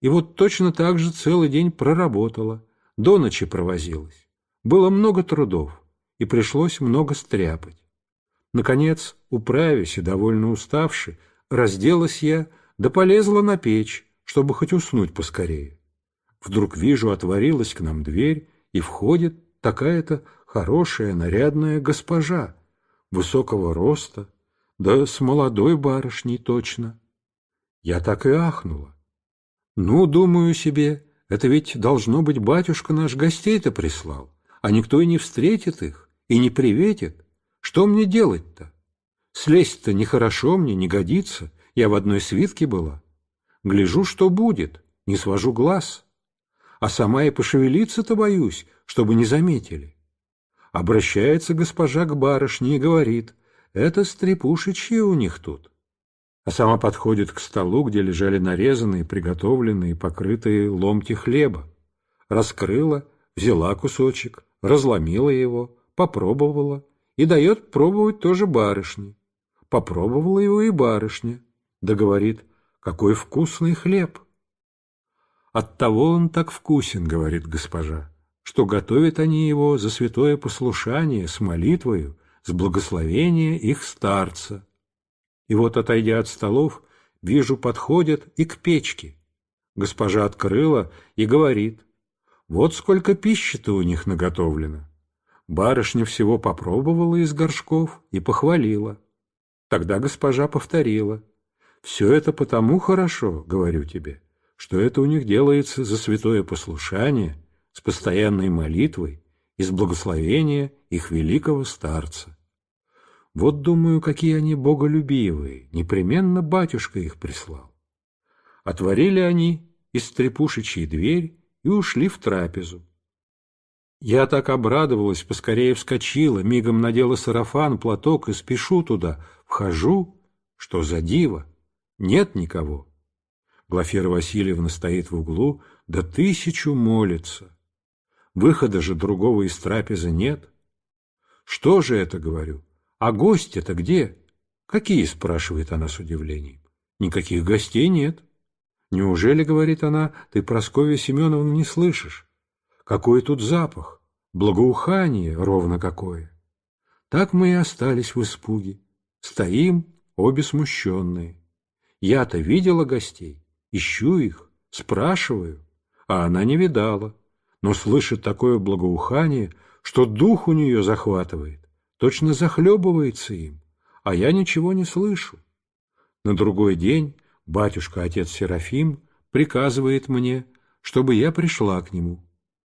[SPEAKER 1] И вот точно так же целый день проработала, до ночи провозилась. Было много трудов, и пришлось много стряпать. Наконец, управясь и довольно уставши, разделась я, да полезла на печь, чтобы хоть уснуть поскорее. Вдруг вижу, отворилась к нам дверь, и входит такая-то хорошая, нарядная госпожа, высокого роста, да с молодой барышней точно. Я так и ахнула. Ну, думаю себе, это ведь должно быть батюшка наш гостей-то прислал, а никто и не встретит их, и не приветит. Что мне делать-то? Слезть-то нехорошо мне, не годится. Я в одной свитке была. Гляжу, что будет, не свожу глаз. А сама и пошевелиться-то боюсь, чтобы не заметили. Обращается госпожа к барышне и говорит, это стрепушечье у них тут. А сама подходит к столу, где лежали нарезанные, приготовленные, покрытые ломти хлеба. Раскрыла, взяла кусочек, разломила его, попробовала, и дает пробовать тоже барышни. Попробовала его и барышня, да говорит, какой вкусный хлеб. Оттого он так вкусен, говорит госпожа, что готовят они его за святое послушание с молитвою, с благословения их старца. И вот, отойдя от столов, вижу, подходят и к печке. Госпожа открыла и говорит, вот сколько пищи-то у них наготовлено. Барышня всего попробовала из горшков и похвалила. Тогда госпожа повторила. «Все это потому хорошо, — говорю тебе, — что это у них делается за святое послушание, с постоянной молитвой, из благословения их великого старца. Вот, думаю, какие они боголюбивые, непременно батюшка их прислал. Отворили они из трепушечьей дверь и ушли в трапезу. Я так обрадовалась, поскорее вскочила, мигом надела сарафан, платок и спешу туда. Вхожу. Что за диво? Нет никого. Глафира Васильевна стоит в углу, да тысячу молится. Выхода же другого из трапезы нет. Что же это, говорю? А гости-то где? Какие, спрашивает она с удивлением. Никаких гостей нет. Неужели, говорит она, ты Прасковья Семеновна не слышишь? Какой тут запах! Благоухание ровно какое! Так мы и остались в испуге. Стоим, обе смущенные. Я-то видела гостей, ищу их, спрашиваю, а она не видала, но слышит такое благоухание, что дух у нее захватывает, точно захлебывается им, а я ничего не слышу. На другой день батюшка-отец Серафим приказывает мне, чтобы я пришла к нему.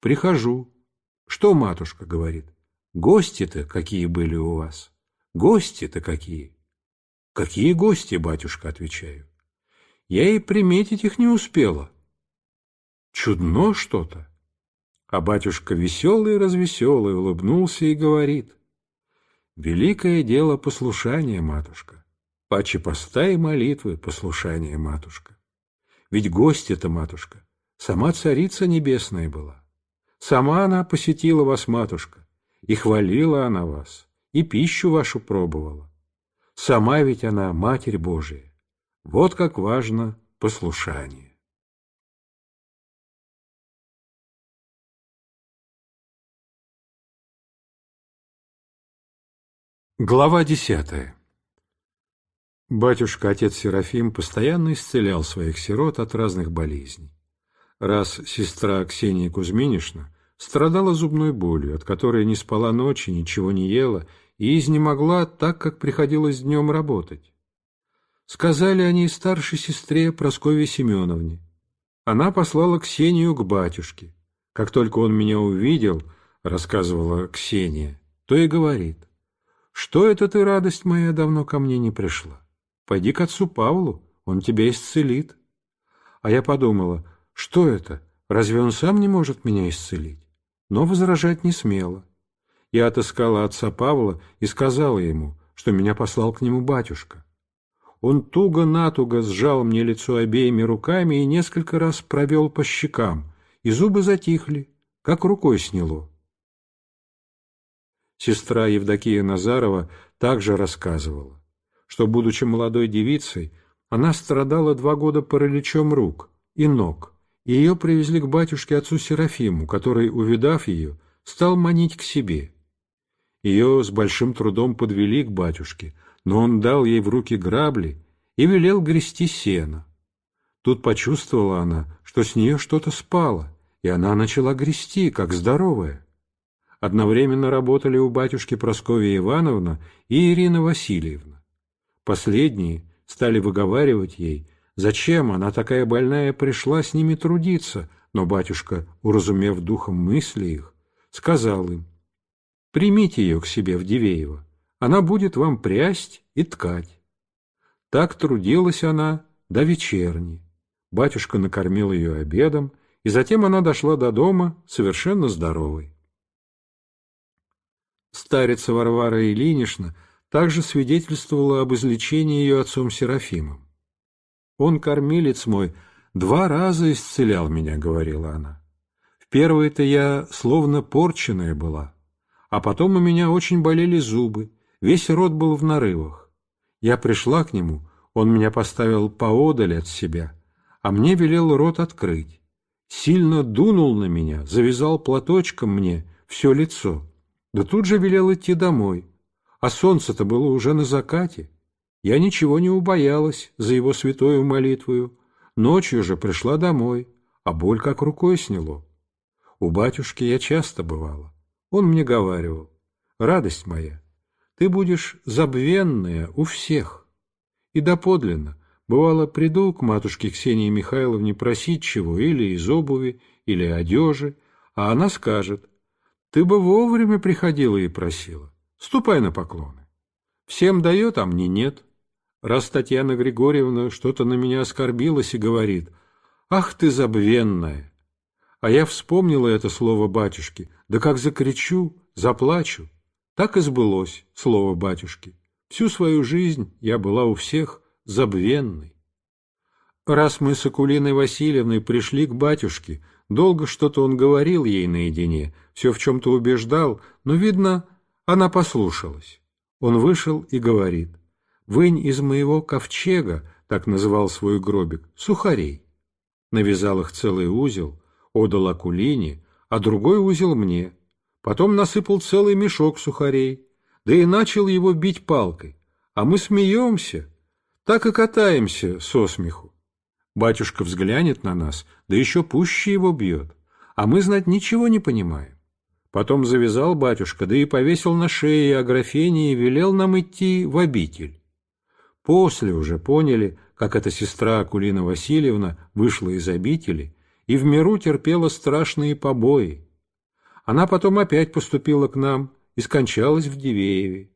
[SPEAKER 1] Прихожу. Что матушка говорит? Гости-то какие были у вас? Гости-то какие? Какие гости, батюшка, отвечаю. Я и приметить их не успела. Чудно что-то. А батюшка веселый-развеселый улыбнулся и говорит. Великое дело послушания, матушка. Паче поста и молитвы послушание, матушка. Ведь гости-то, матушка, сама царица небесная была. Сама она посетила вас, матушка, и хвалила она вас, и пищу вашу пробовала. Сама ведь она Матерь Божия. Вот как
[SPEAKER 2] важно послушание. Глава десятая Батюшка, отец Серафим, постоянно
[SPEAKER 1] исцелял своих сирот от разных болезней раз сестра Ксения Кузьминишна страдала зубной болью, от которой не спала ночи, ничего не ела и изнемогла так, как приходилось днем работать. Сказали они старшей сестре Прасковье Семеновне. Она послала Ксению к батюшке. Как только он меня увидел, рассказывала Ксения, то и говорит, что это ты, радость моя, давно ко мне не пришла. Пойди к отцу Павлу, он тебя исцелит. А я подумала, что это? Разве он сам не может меня исцелить? Но возражать не смела. Я отыскала отца Павла и сказала ему, что меня послал к нему батюшка. Он туго-натуго сжал мне лицо обеими руками и несколько раз провел по щекам, и зубы затихли, как рукой сняло. Сестра Евдокия Назарова также рассказывала, что, будучи молодой девицей, она страдала два года параличом рук и ног – и ее привезли к батюшке отцу Серафиму, который, увидав ее, стал манить к себе. Ее с большим трудом подвели к батюшке, но он дал ей в руки грабли и велел грести сено. Тут почувствовала она, что с нее что-то спало, и она начала грести, как здоровая. Одновременно работали у батюшки Прасковья Ивановна и Ирина Васильевна. Последние стали выговаривать ей, Зачем она, такая больная, пришла с ними трудиться? Но батюшка, уразумев духом мысли их, сказал им, «Примите ее к себе в Дивеево, она будет вам прясть и ткать». Так трудилась она до вечерни. Батюшка накормил ее обедом, и затем она дошла до дома совершенно здоровой. Старица Варвара Ильинична также свидетельствовала об излечении ее отцом Серафимом. Он, кормилец мой, два раза исцелял меня, — говорила она. В первый-то я словно порченная была, а потом у меня очень болели зубы, весь рот был в нарывах. Я пришла к нему, он меня поставил поодаль от себя, а мне велел рот открыть. Сильно дунул на меня, завязал платочком мне все лицо, да тут же велел идти домой, а солнце-то было уже на закате. Я ничего не убоялась за его святую молитвою. Ночью же пришла домой, а боль как рукой сняло. У батюшки я часто бывала. Он мне говаривал, «Радость моя, ты будешь забвенная у всех». И доподлинно, бывало, приду к матушке Ксении Михайловне просить чего или из обуви, или одежи, а она скажет, «Ты бы вовремя приходила и просила, ступай на поклоны». Всем дает, а мне нет раз Татьяна Григорьевна что-то на меня оскорбилась и говорит, «Ах ты забвенная!» А я вспомнила это слово батюшки, да как закричу, заплачу. Так и сбылось слово батюшки. Всю свою жизнь я была у всех забвенной. Раз мы с Акулиной Васильевной пришли к батюшке, долго что-то он говорил ей наедине, все в чем-то убеждал, но, видно, она послушалась. Он вышел и говорит — вынь из моего ковчега, так называл свой гробик, сухарей. Навязал их целый узел, отдал Акулине, а другой узел мне. Потом насыпал целый мешок сухарей, да и начал его бить палкой. А мы смеемся, так и катаемся со смеху. Батюшка взглянет на нас, да еще пуще его бьет, а мы, знать, ничего не понимаем. Потом завязал батюшка, да и повесил на шее Аграфене и велел нам идти в обитель. После уже поняли, как эта сестра Акулина Васильевна вышла из обители и в миру терпела страшные побои. Она потом опять поступила к нам и скончалась в Дивееве.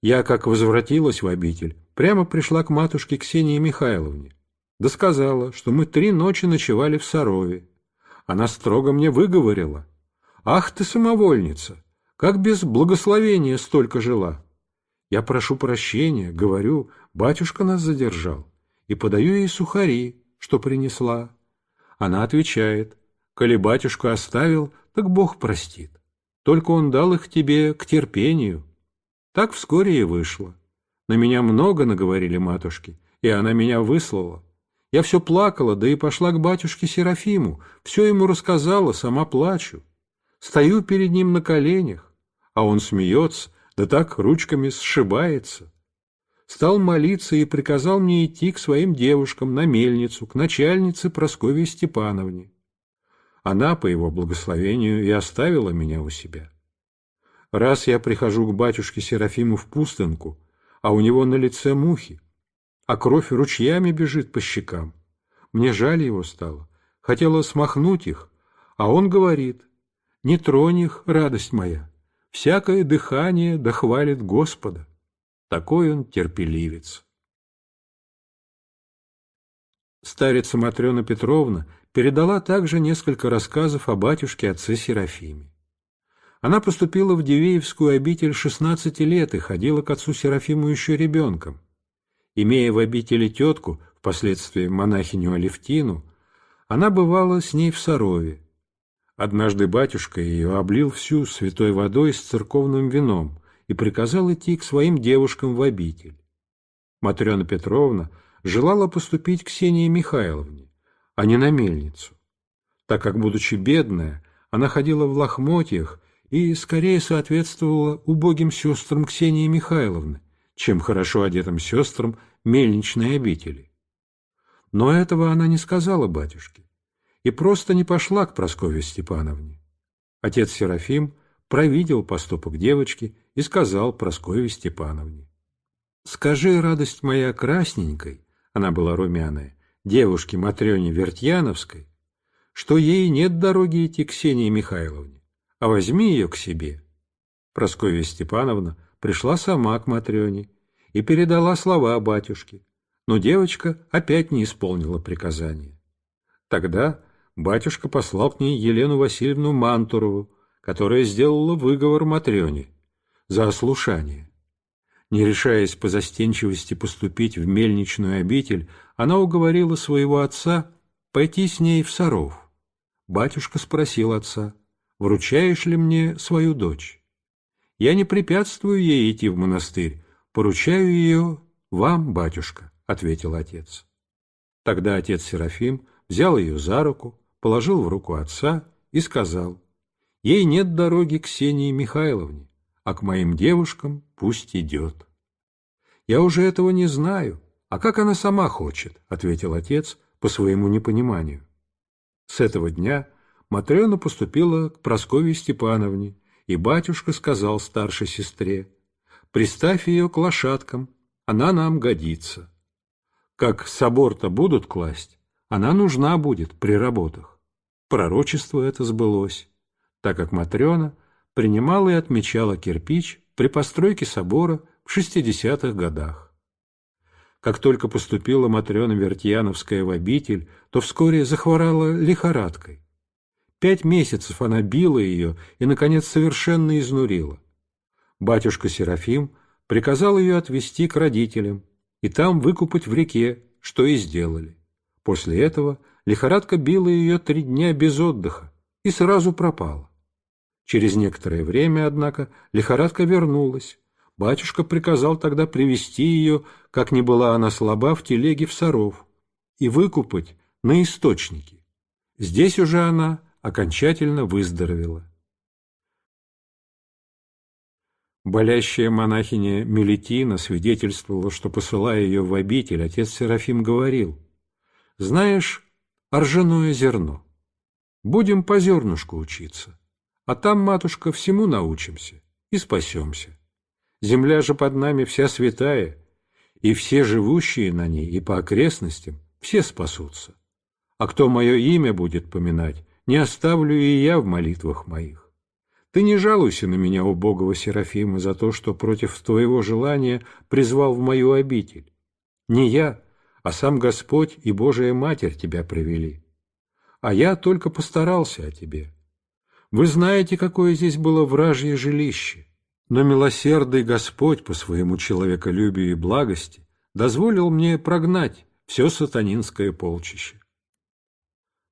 [SPEAKER 1] Я, как возвратилась в обитель, прямо пришла к матушке Ксении Михайловне, да сказала, что мы три ночи ночевали в Сарове. Она строго мне выговорила. «Ах ты самовольница! Как без благословения столько жила!» Я прошу прощения, говорю, батюшка нас задержал, и подаю ей сухари, что принесла. Она отвечает, коли батюшку оставил, так Бог простит. Только он дал их тебе к терпению. Так вскоре и вышло. На меня много наговорили матушки, и она меня выслала. Я все плакала, да и пошла к батюшке Серафиму, все ему рассказала, сама плачу. Стою перед ним на коленях, а он смеется, да так ручками сшибается. Стал молиться и приказал мне идти к своим девушкам на мельницу, к начальнице Прасковье Степановне. Она, по его благословению, и оставила меня у себя. Раз я прихожу к батюшке Серафиму в пустынку, а у него на лице мухи, а кровь ручьями бежит по щекам. Мне жаль его стало, хотела смахнуть их, а он говорит, «Не тронь их, радость моя, Всякое дыхание дохвалит Господа. Такой он терпеливец. Старица Матрена Петровна передала также несколько рассказов о батюшке отце Серафиме. Она поступила в Дивеевскую обитель 16 лет и ходила к отцу Серафиму еще ребенком. Имея в обители тетку, впоследствии монахиню Алевтину, она бывала с ней в Сарове, Однажды батюшка ее облил всю святой водой с церковным вином и приказал идти к своим девушкам в обитель. Матрена Петровна желала поступить к Ксении Михайловне, а не на мельницу, так как, будучи бедная, она ходила в лохмотьях и скорее соответствовала убогим сестрам Ксении Михайловны, чем хорошо одетым сестрам мельничной обители. Но этого она не сказала батюшке и просто не пошла к Прасковье Степановне. Отец Серафим провидел поступок девочки и сказал Прасковье Степановне. «Скажи, радость моя красненькой, она была румяная, девушке Матрёне Вертьяновской, что ей нет дороги идти к Ксении Михайловне, а возьми ее к себе». Прасковья Степановна пришла сама к Матрёне и передала слова батюшке, но девочка опять не исполнила приказания. Тогда батюшка послал к ней Елену Васильевну Мантурову, которая сделала выговор Матрёне за ослушание. Не решаясь по застенчивости поступить в мельничную обитель, она уговорила своего отца пойти с ней в Саров. Батюшка спросил отца, «Вручаешь ли мне свою дочь?» «Я не препятствую ей идти в монастырь, поручаю ее вам, батюшка», — ответил отец. Тогда отец Серафим взял ее за руку, положил в руку отца и сказал, «Ей нет дороги к Ксении Михайловне, а к моим девушкам пусть идет». «Я уже этого не знаю, а как она сама хочет», — ответил отец по своему непониманию. С этого дня Матрена поступила к Прасковье Степановне, и батюшка сказал старшей сестре, «Приставь ее к лошадкам, она нам годится. Как собор-то будут класть, она нужна будет при работах. Пророчество это сбылось, так как Матрена принимала и отмечала кирпич при постройке собора в 60-х годах. Как только поступила Матрена Вертьяновская в обитель, то вскоре захворала лихорадкой. Пять месяцев она била ее и, наконец, совершенно изнурила. Батюшка Серафим приказал ее отвезти к родителям и там выкупать в реке, что и сделали. После этого лихорадка била ее три дня без отдыха и сразу пропала. Через некоторое время, однако, лихорадка вернулась. Батюшка приказал тогда привести ее, как не была она слаба, в телеге в Саров и выкупать на источники. Здесь уже она окончательно выздоровела. Болящая монахиня Мелетина свидетельствовала, что, посылая ее в обитель, отец Серафим говорил – знаешь, ржаное зерно. Будем по зернышку учиться, а там, матушка, всему научимся и спасемся. Земля же под нами вся святая, и все живущие на ней и по окрестностям все спасутся. А кто мое имя будет поминать, не оставлю и я в молитвах моих. Ты не жалуйся на меня, убогого Серафима, за то, что против твоего желания призвал в мою обитель. Не я, а сам Господь и Божия Матерь тебя привели. А я только постарался о тебе. Вы знаете, какое здесь было вражье жилище, но милосердный Господь по своему человеколюбию и благости дозволил мне прогнать все сатанинское полчище.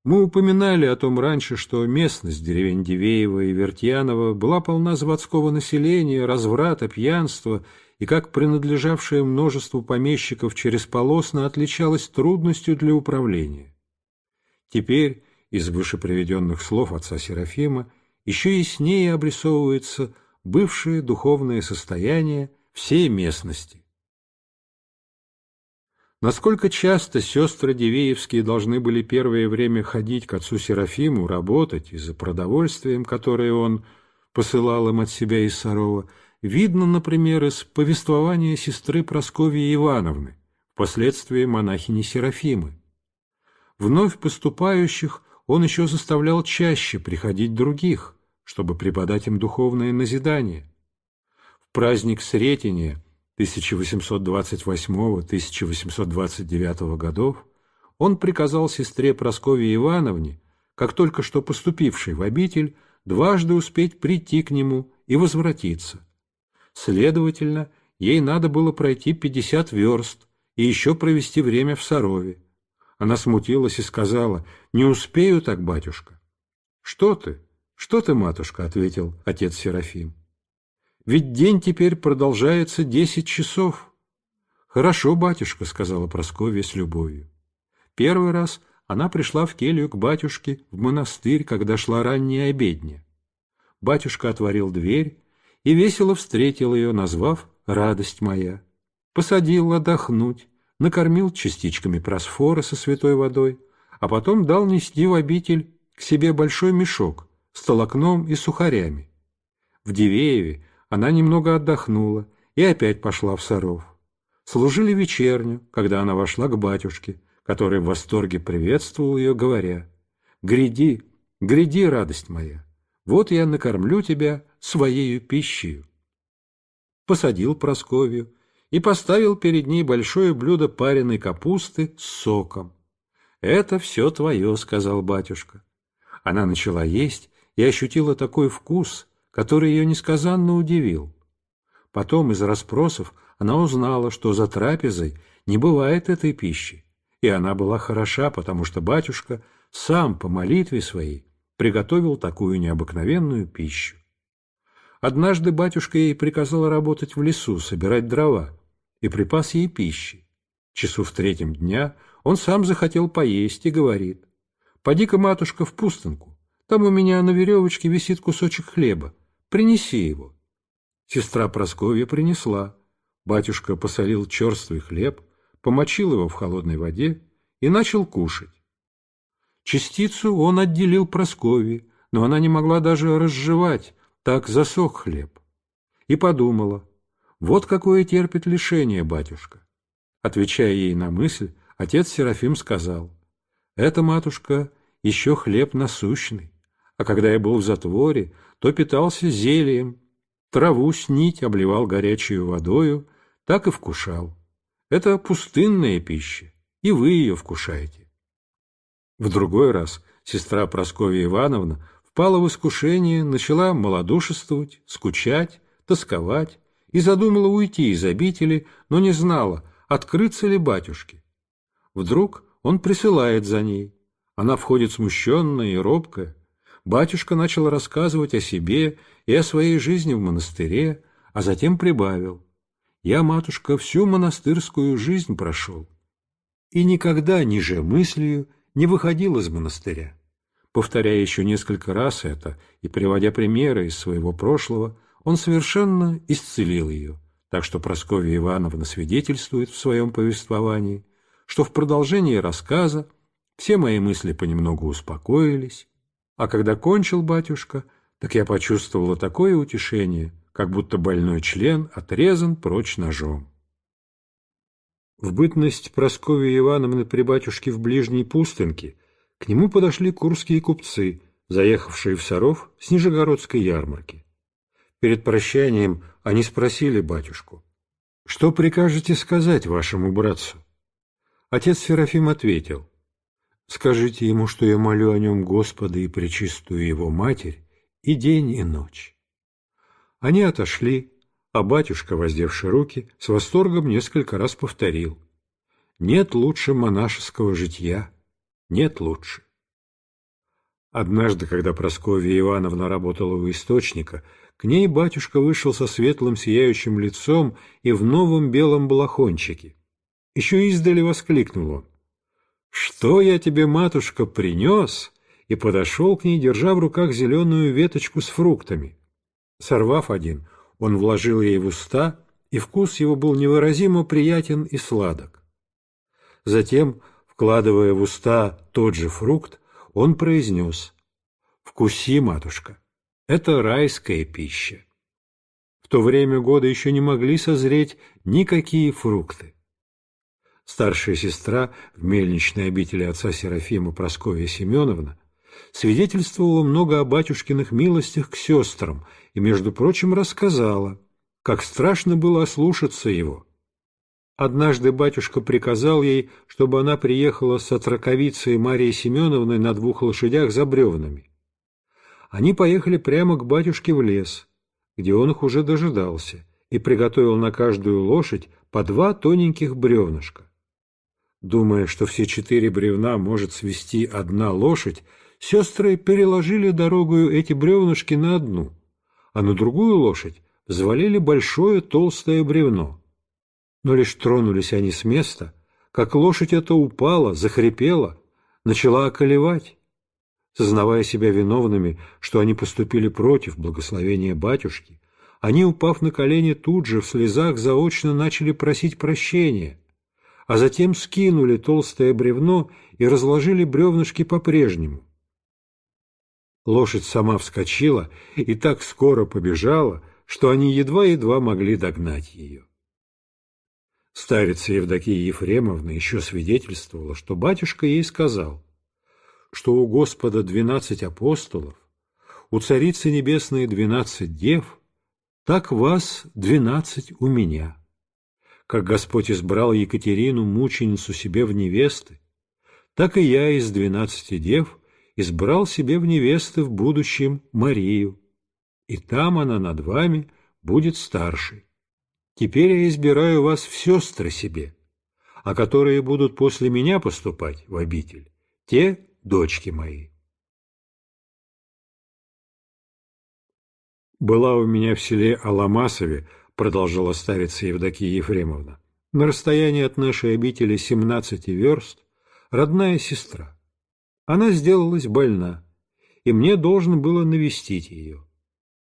[SPEAKER 1] Мы упоминали о том раньше, что местность деревень Дивеева и Вертьянова была полна заводского населения, разврата, пьянства и как принадлежавшее множеству помещиков через полосно отличалось трудностью для управления. Теперь из выше приведенных слов отца Серафима еще яснее обрисовывается бывшее духовное состояние всей местности. Насколько часто сестры Дивеевские должны были первое время ходить к отцу Серафиму, работать, и за продовольствием, которое он посылал им от себя из Сарова, видно, например, из повествования сестры Прасковьи Ивановны, впоследствии монахини Серафимы. Вновь поступающих он еще заставлял чаще приходить других, чтобы преподать им духовное назидание. В праздник Сретения 1828-1829 годов он приказал сестре Прасковье Ивановне, как только что поступившей в обитель, дважды успеть прийти к нему и возвратиться – Следовательно, ей надо было пройти пятьдесят верст и еще провести время в Сарове. Она смутилась и сказала, «Не успею так, батюшка». «Что ты? Что ты, матушка?» — ответил отец Серафим. «Ведь день теперь продолжается десять часов». «Хорошо, батюшка», — сказала Прасковья с любовью. Первый раз она пришла в келью к батюшке в монастырь, когда шла ранняя обедня. Батюшка отворил дверь, и весело встретил ее, назвав «Радость моя». Посадил отдохнуть, накормил частичками просфора со святой водой, а потом дал нести в обитель к себе большой мешок с толокном и сухарями. В Дивееве она немного отдохнула и опять пошла в Саров. Служили вечерню, когда она вошла к батюшке, который в восторге приветствовал ее, говоря, «Гряди, гряди, радость моя, вот я накормлю тебя, своею пищей. Посадил Просковью и поставил перед ней большое блюдо пареной капусты с соком. «Это все твое», — сказал батюшка. Она начала есть и ощутила такой вкус, который ее несказанно удивил. Потом из расспросов она узнала, что за трапезой не бывает этой пищи, и она была хороша, потому что батюшка сам по молитве своей приготовил такую необыкновенную пищу. Однажды батюшка ей приказал работать в лесу, собирать дрова, и припас ей пищи. Часу в третьем дня он сам захотел поесть и говорит, «Поди-ка, матушка, в пустынку, там у меня на веревочке висит кусочек хлеба, принеси его». Сестра Просковья принесла. Батюшка посолил черствый хлеб, помочил его в холодной воде и начал кушать. Частицу он отделил Прасковье, но она не могла даже разжевать, так засох хлеб. И подумала, вот какое терпит лишение батюшка. Отвечая ей на мысль, отец Серафим сказал, «Это, матушка, еще хлеб насущный, а когда я был в затворе, то питался зельем, траву снить обливал горячую водою, так и вкушал. Это пустынная пища, и вы ее вкушаете». В другой раз сестра Прасковья Ивановна впала в искушение, начала малодушествовать, скучать, тосковать и задумала уйти из обители, но не знала, открыться ли батюшке. Вдруг он присылает за ней. Она входит смущенная и робкая. Батюшка начал рассказывать о себе и о своей жизни в монастыре, а затем прибавил. «Я, матушка, всю монастырскую жизнь прошел и никогда ниже мыслью не выходил из монастыря». Повторяя еще несколько раз это и приводя примеры из своего прошлого, он совершенно исцелил ее, так что Прасковья Ивановна свидетельствует в своем повествовании, что в продолжении рассказа все мои мысли понемногу успокоились, а когда кончил батюшка, так я почувствовала такое утешение, как будто больной член отрезан прочь ножом. В бытность Прасковья Ивановны при батюшке в ближней пустынке к нему подошли курские купцы, заехавшие в Саров с Нижегородской ярмарки. Перед прощанием они спросили батюшку, «Что прикажете сказать вашему братцу?» Отец Серафим ответил, «Скажите ему, что я молю о нем Господа и причистую его Матерь и день, и ночь». Они отошли, а батюшка, воздевший руки, с восторгом несколько раз повторил, «Нет лучше монашеского житья, нет лучше. Однажды, когда Прасковья Ивановна работала у источника, к ней батюшка вышел со светлым сияющим лицом и в новом белом балахончике. Еще издали воскликнул он. «Что я тебе, матушка, принес?» и подошел к ней, держа в руках зеленую веточку с фруктами. Сорвав один, он вложил ей в уста, и вкус его был невыразимо приятен и сладок. Затем, вкладывая в уста тот же фрукт, он произнес «Вкуси, матушка, это райская пища». В то время года еще не могли созреть никакие фрукты. Старшая сестра в мельничной обители отца Серафима Прасковья Семеновна свидетельствовала много о батюшкиных милостях к сестрам и, между прочим, рассказала, как страшно было ослушаться его – Однажды батюшка приказал ей, чтобы она приехала с отраковицей Марии Семеновной на двух лошадях за бревнами. Они поехали прямо к батюшке в лес, где он их уже дожидался, и приготовил на каждую лошадь по два тоненьких бревнышка. Думая, что все четыре бревна может свести одна лошадь, сестры переложили дорогою эти бревнышки на одну, а на другую лошадь взвалили большое толстое бревно — но лишь тронулись они с места, как лошадь эта упала, захрипела, начала околевать. Сознавая себя виновными, что они поступили против благословения батюшки, они, упав на колени, тут же в слезах заочно начали просить прощения, а затем скинули толстое бревно и разложили бревнышки по-прежнему. Лошадь сама вскочила и так скоро побежала, что они едва-едва могли догнать ее. Старица Евдокия Ефремовна еще свидетельствовала, что батюшка ей сказал, что у Господа двенадцать апостолов, у Царицы Небесной двенадцать дев, так вас двенадцать у меня. Как Господь избрал Екатерину, мученицу себе в невесты, так и я из двенадцати дев избрал себе в невесты в будущем Марию, и там она над вами будет старшей. Теперь я избираю вас в сестры себе, а которые будут после меня поступать в
[SPEAKER 2] обитель, те дочки мои. Была у меня в селе Аламасове, продолжала старица
[SPEAKER 1] Евдокия Ефремовна, на расстоянии от нашей обители 17 верст, родная сестра. Она сделалась больна, и мне должно было навестить ее.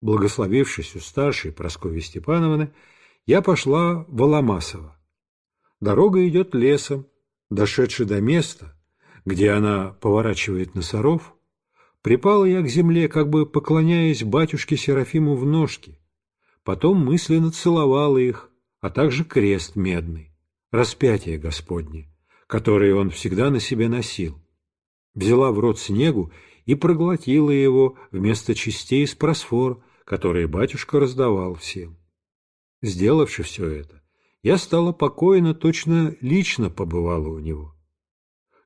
[SPEAKER 1] Благословившись у старшей Прасковьи Степановны, я пошла в Аламасово. Дорога идет лесом, дошедши до места, где она поворачивает на Саров, припала я к земле, как бы поклоняясь батюшке Серафиму в ножки, потом мысленно целовала их, а также крест медный, распятие Господне, которое он всегда на себе носил. Взяла в рот снегу и проглотила его вместо частей из просфор, которые батюшка раздавал всем. Сделавши все это, я стала покойно, точно лично побывала у него.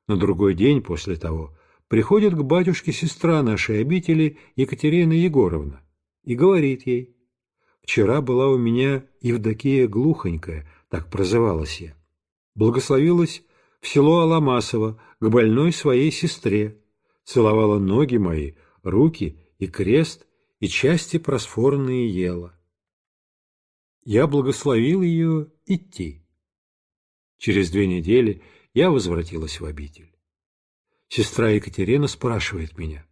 [SPEAKER 1] На другой день после того приходит к батюшке сестра нашей обители Екатерина Егоровна и говорит ей, «Вчера была у меня Евдокия Глухонькая, так прозывалась я, благословилась в село Аламасово к больной своей сестре, целовала ноги мои, руки и крест, и части просфорные ела я благословил ее идти. Через две недели я возвратилась в обитель. Сестра Екатерина спрашивает меня,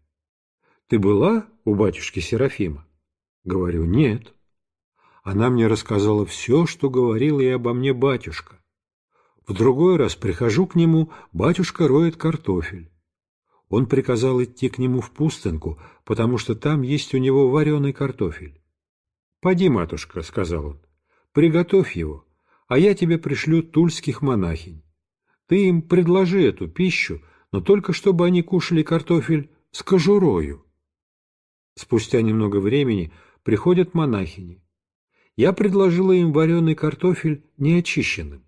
[SPEAKER 1] «Ты была у батюшки Серафима?» Говорю, «Нет». Она мне рассказала все, что говорила и обо мне батюшка. В другой раз прихожу к нему, батюшка роет картофель. Он приказал идти к нему в пустынку, потому что там есть у него вареный картофель. «Поди, матушка», — сказал он, Приготовь его, а я тебе пришлю тульских монахинь. Ты им предложи эту пищу, но только чтобы они кушали картофель с кожурою. Спустя немного времени приходят монахини. Я предложила им вареный картофель неочищенным.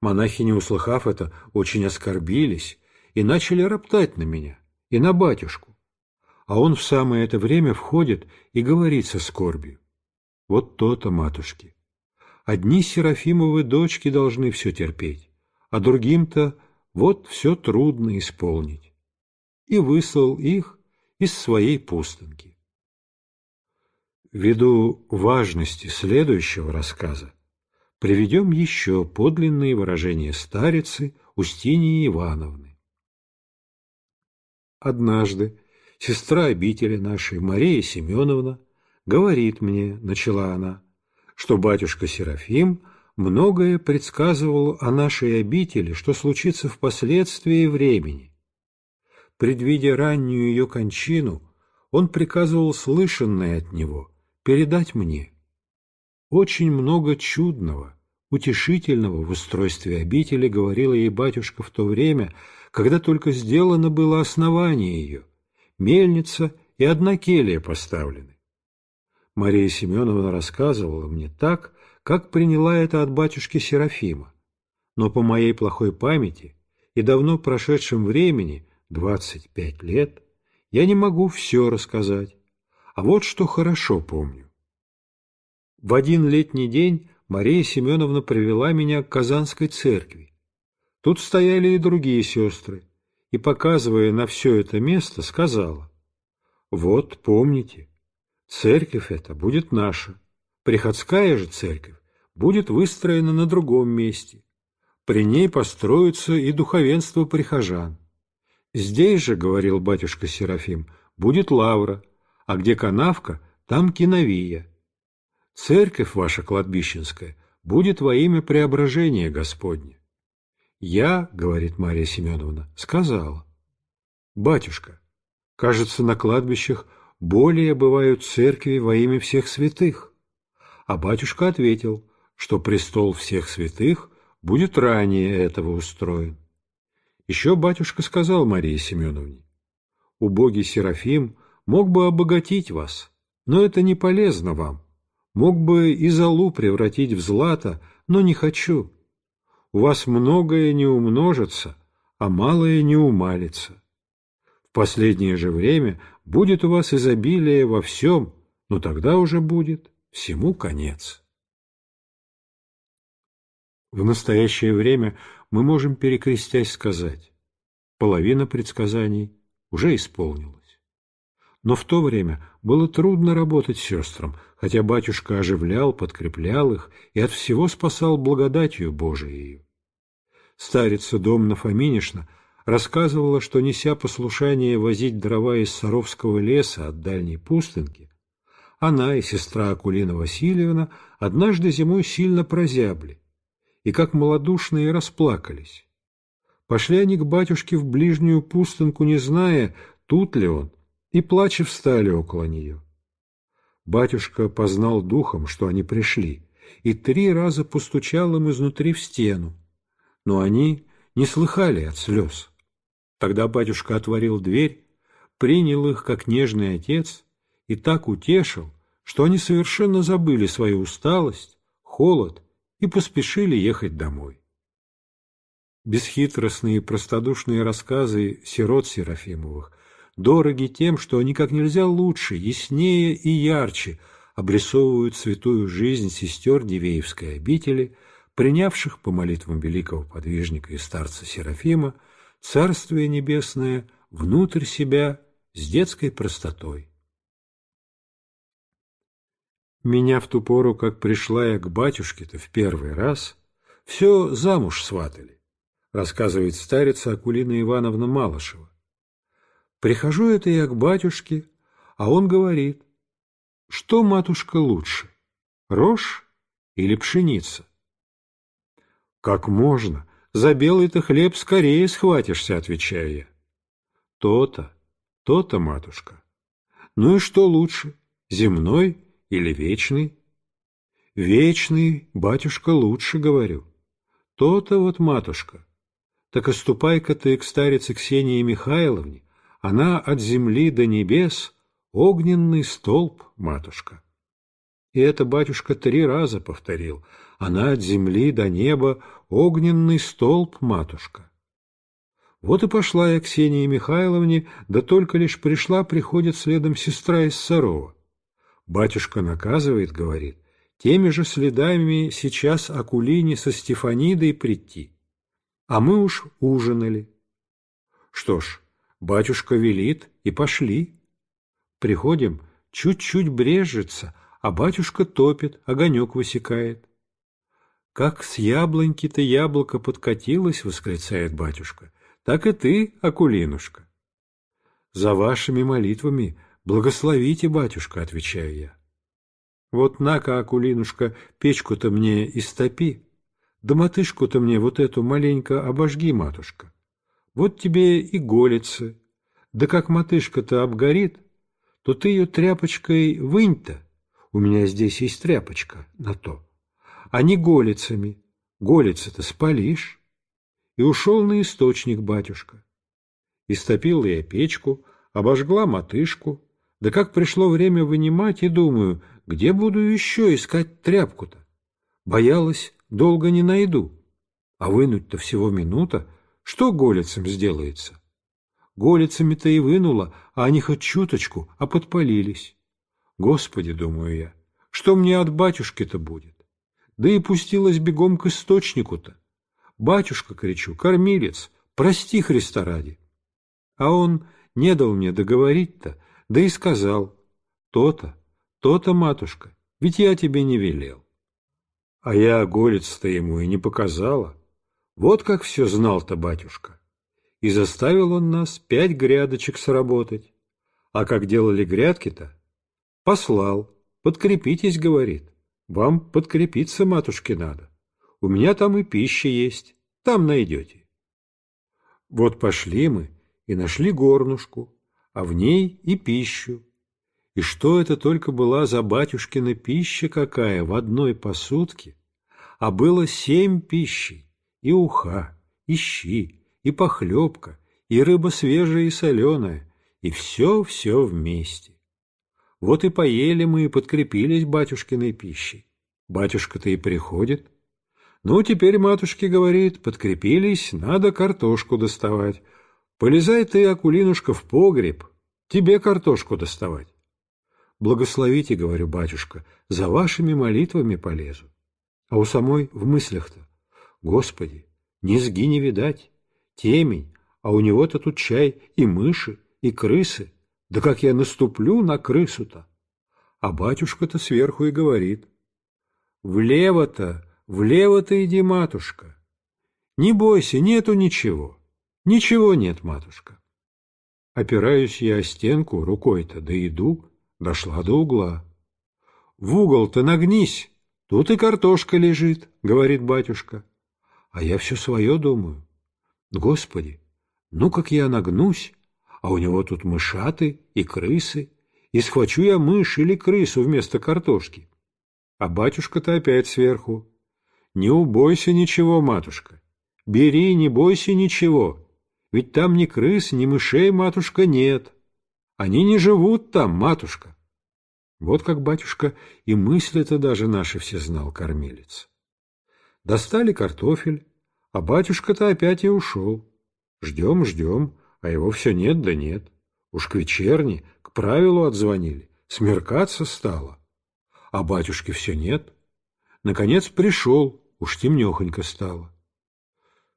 [SPEAKER 1] Монахини, услыхав это, очень оскорбились и начали роптать на меня и на батюшку. А он в самое это время входит и говорит со скорбью. Вот то-то, матушки, Одни Серафимовы дочки должны все терпеть, а другим-то вот все трудно исполнить. И выслал их из своей пустынки. Ввиду важности следующего рассказа приведем еще подлинные выражения старицы Устинии Ивановны. Однажды сестра обители нашей Мария Семеновна говорит мне, начала она, что батюшка Серафим многое предсказывал о нашей обители, что случится впоследствии времени. Предвидя раннюю ее кончину, он приказывал слышанное от него передать мне. Очень много чудного, утешительного в устройстве обители говорила ей батюшка в то время, когда только сделано было основание ее, мельница и одна келья поставлены. Мария Семеновна рассказывала мне так, как приняла это от батюшки Серафима. Но по моей плохой памяти и давно прошедшем времени, 25 лет, я не могу все рассказать. А вот что хорошо помню. В один летний день Мария Семеновна привела меня к Казанской церкви. Тут стояли и другие сестры, и, показывая на все это место, сказала, «Вот, помните, Церковь эта будет наша. Приходская же церковь будет выстроена на другом месте. При ней построится и духовенство прихожан. Здесь же, — говорил батюшка Серафим, — будет лавра, а где канавка, там киновия. Церковь ваша кладбищенская будет во имя преображения Господня. Я, — говорит Мария Семеновна, — сказала. Батюшка, кажется, на кладбищах более бывают церкви во имя всех святых. А батюшка ответил, что престол всех святых будет ранее этого устроен. Еще батюшка сказал Марии Семеновне, «Убогий Серафим мог бы обогатить вас, но это не полезно вам. Мог бы и золу превратить в злато, но не хочу. У вас многое не умножится, а малое не умалится последнее же время будет у вас изобилие во всем, но тогда уже будет всему конец. В настоящее время мы можем, перекрестясь, сказать, половина предсказаний уже исполнилась. Но в то время было трудно работать сестрам, хотя батюшка оживлял, подкреплял их и от всего спасал благодатью Божией. Старица Домна Фоминишна – рассказывала, что, неся послушание возить дрова из Саровского леса от дальней пустынки, она и сестра Акулина Васильевна однажды зимой сильно прозябли и как малодушные расплакались. Пошли они к батюшке в ближнюю пустынку, не зная, тут ли он, и плача встали около нее. Батюшка познал духом, что они пришли, и три раза постучал им изнутри в стену, но они не слыхали от слез. Тогда батюшка отворил дверь, принял их как нежный отец и так утешил, что они совершенно забыли свою усталость, холод и поспешили ехать домой. Бесхитростные и простодушные рассказы сирот Серафимовых дороги тем, что они как нельзя лучше, яснее и ярче обрисовывают святую жизнь сестер Дивеевской обители, принявших по молитвам великого подвижника и старца Серафима Царствие Небесное внутрь себя с детской простотой. Меня в ту пору, как пришла я к батюшке-то в первый раз, все замуж сватали, рассказывает старица Акулина Ивановна Малышева. Прихожу это я к батюшке, а он говорит, что, матушка, лучше, рожь или пшеница? Как можно, за белый ты хлеб скорее схватишься, отвечаю я. То-то, то-то, матушка. Ну и что лучше, земной или вечный? Вечный, батюшка, лучше, говорю. То-то вот, матушка. Так оступай-ка ты к старице Ксении Михайловне, она от земли до небес — огненный столб, матушка. И это батюшка три раза повторил. Она от земли до неба огненный столб, матушка. Вот и пошла я к Ксении Михайловне, да только лишь пришла, приходит следом сестра из Сарова. Батюшка наказывает, говорит, теми же следами сейчас Акулине со Стефанидой прийти. А мы уж ужинали. Что ж, батюшка велит, и пошли. Приходим, чуть-чуть брежется, а батюшка топит, огонек высекает. «Как с яблоньки то яблоко подкатилось!» — восклицает батюшка. «Так и ты, Акулинушка!» «За вашими молитвами благословите, батюшка!» — отвечаю я. «Вот на-ка, Акулинушка, печку-то мне истопи!» Да мотышку-то мне вот эту маленько обожги, матушка. Вот тебе и голицы. Да как мотышка-то обгорит, то ты ее тряпочкой вынь-то. У меня здесь есть тряпочка на то а не голицами. Голицы-то спалишь. И ушел на источник батюшка. Истопила я печку, обожгла матышку. Да как пришло время вынимать, и думаю, где буду еще искать тряпку-то? Боялась, долго не найду. А вынуть-то всего минута. Что голицам сделается? Голицами-то и вынула, а они хоть чуточку, а подпалились. Господи, думаю я, что мне от батюшки-то будет? да и пустилась бегом к источнику-то. «Батюшка!» — кричу, «кормилец! Прости Христа ради!» А он не дал мне договорить-то, да и сказал, «То-то, то-то, матушка, ведь я тебе не велел». А я голец-то ему и не показала. Вот как все знал-то батюшка. И заставил он нас пять грядочек сработать. А как делали грядки-то? Послал. Подкрепитесь, говорит. Вам подкрепиться, матушке, надо. У меня там и пища есть, там найдете. Вот пошли мы и нашли горнушку, а в ней и пищу. И что это только была за батюшкина пища какая в одной посудке, а было семь пищей: и уха, и щи, и похлебка, и рыба свежая и соленая, и все-все вместе. Вот и поели мы и подкрепились батюшкиной пищей. Батюшка-то и приходит. Ну, теперь, матушке говорит, подкрепились, надо картошку доставать. Полезай ты, Акулинушка, в погреб, тебе картошку доставать. Благословите, говорю, батюшка, за вашими молитвами полезу. А у самой в мыслях-то, Господи, низги не видать, темень, а у него-то тут чай и мыши, и крысы, да как я наступлю на крысу-то? А батюшка-то сверху и говорит. Влево-то, влево-то иди, матушка. Не бойся, нету ничего. Ничего нет, матушка. Опираюсь я о стенку рукой-то, да иду, дошла до угла. В угол-то нагнись, тут и картошка лежит, говорит батюшка. А я все свое думаю. Господи, ну как я нагнусь, а у него тут мышаты и крысы, и схвачу я мышь или крысу вместо картошки. А батюшка-то опять сверху. Не убойся ничего, матушка, бери, не бойся ничего, ведь там ни крыс, ни мышей, матушка, нет. Они не живут там, матушка. Вот как, батюшка, и мысли то даже наши все знал кормилец. Достали картофель, а батюшка-то опять и ушел. Ждем, ждем, а его все нет да нет. Уж к вечерне, к правилу отзвонили, смеркаться стало. А батюшки все нет. Наконец пришел, уж темнехонько стало.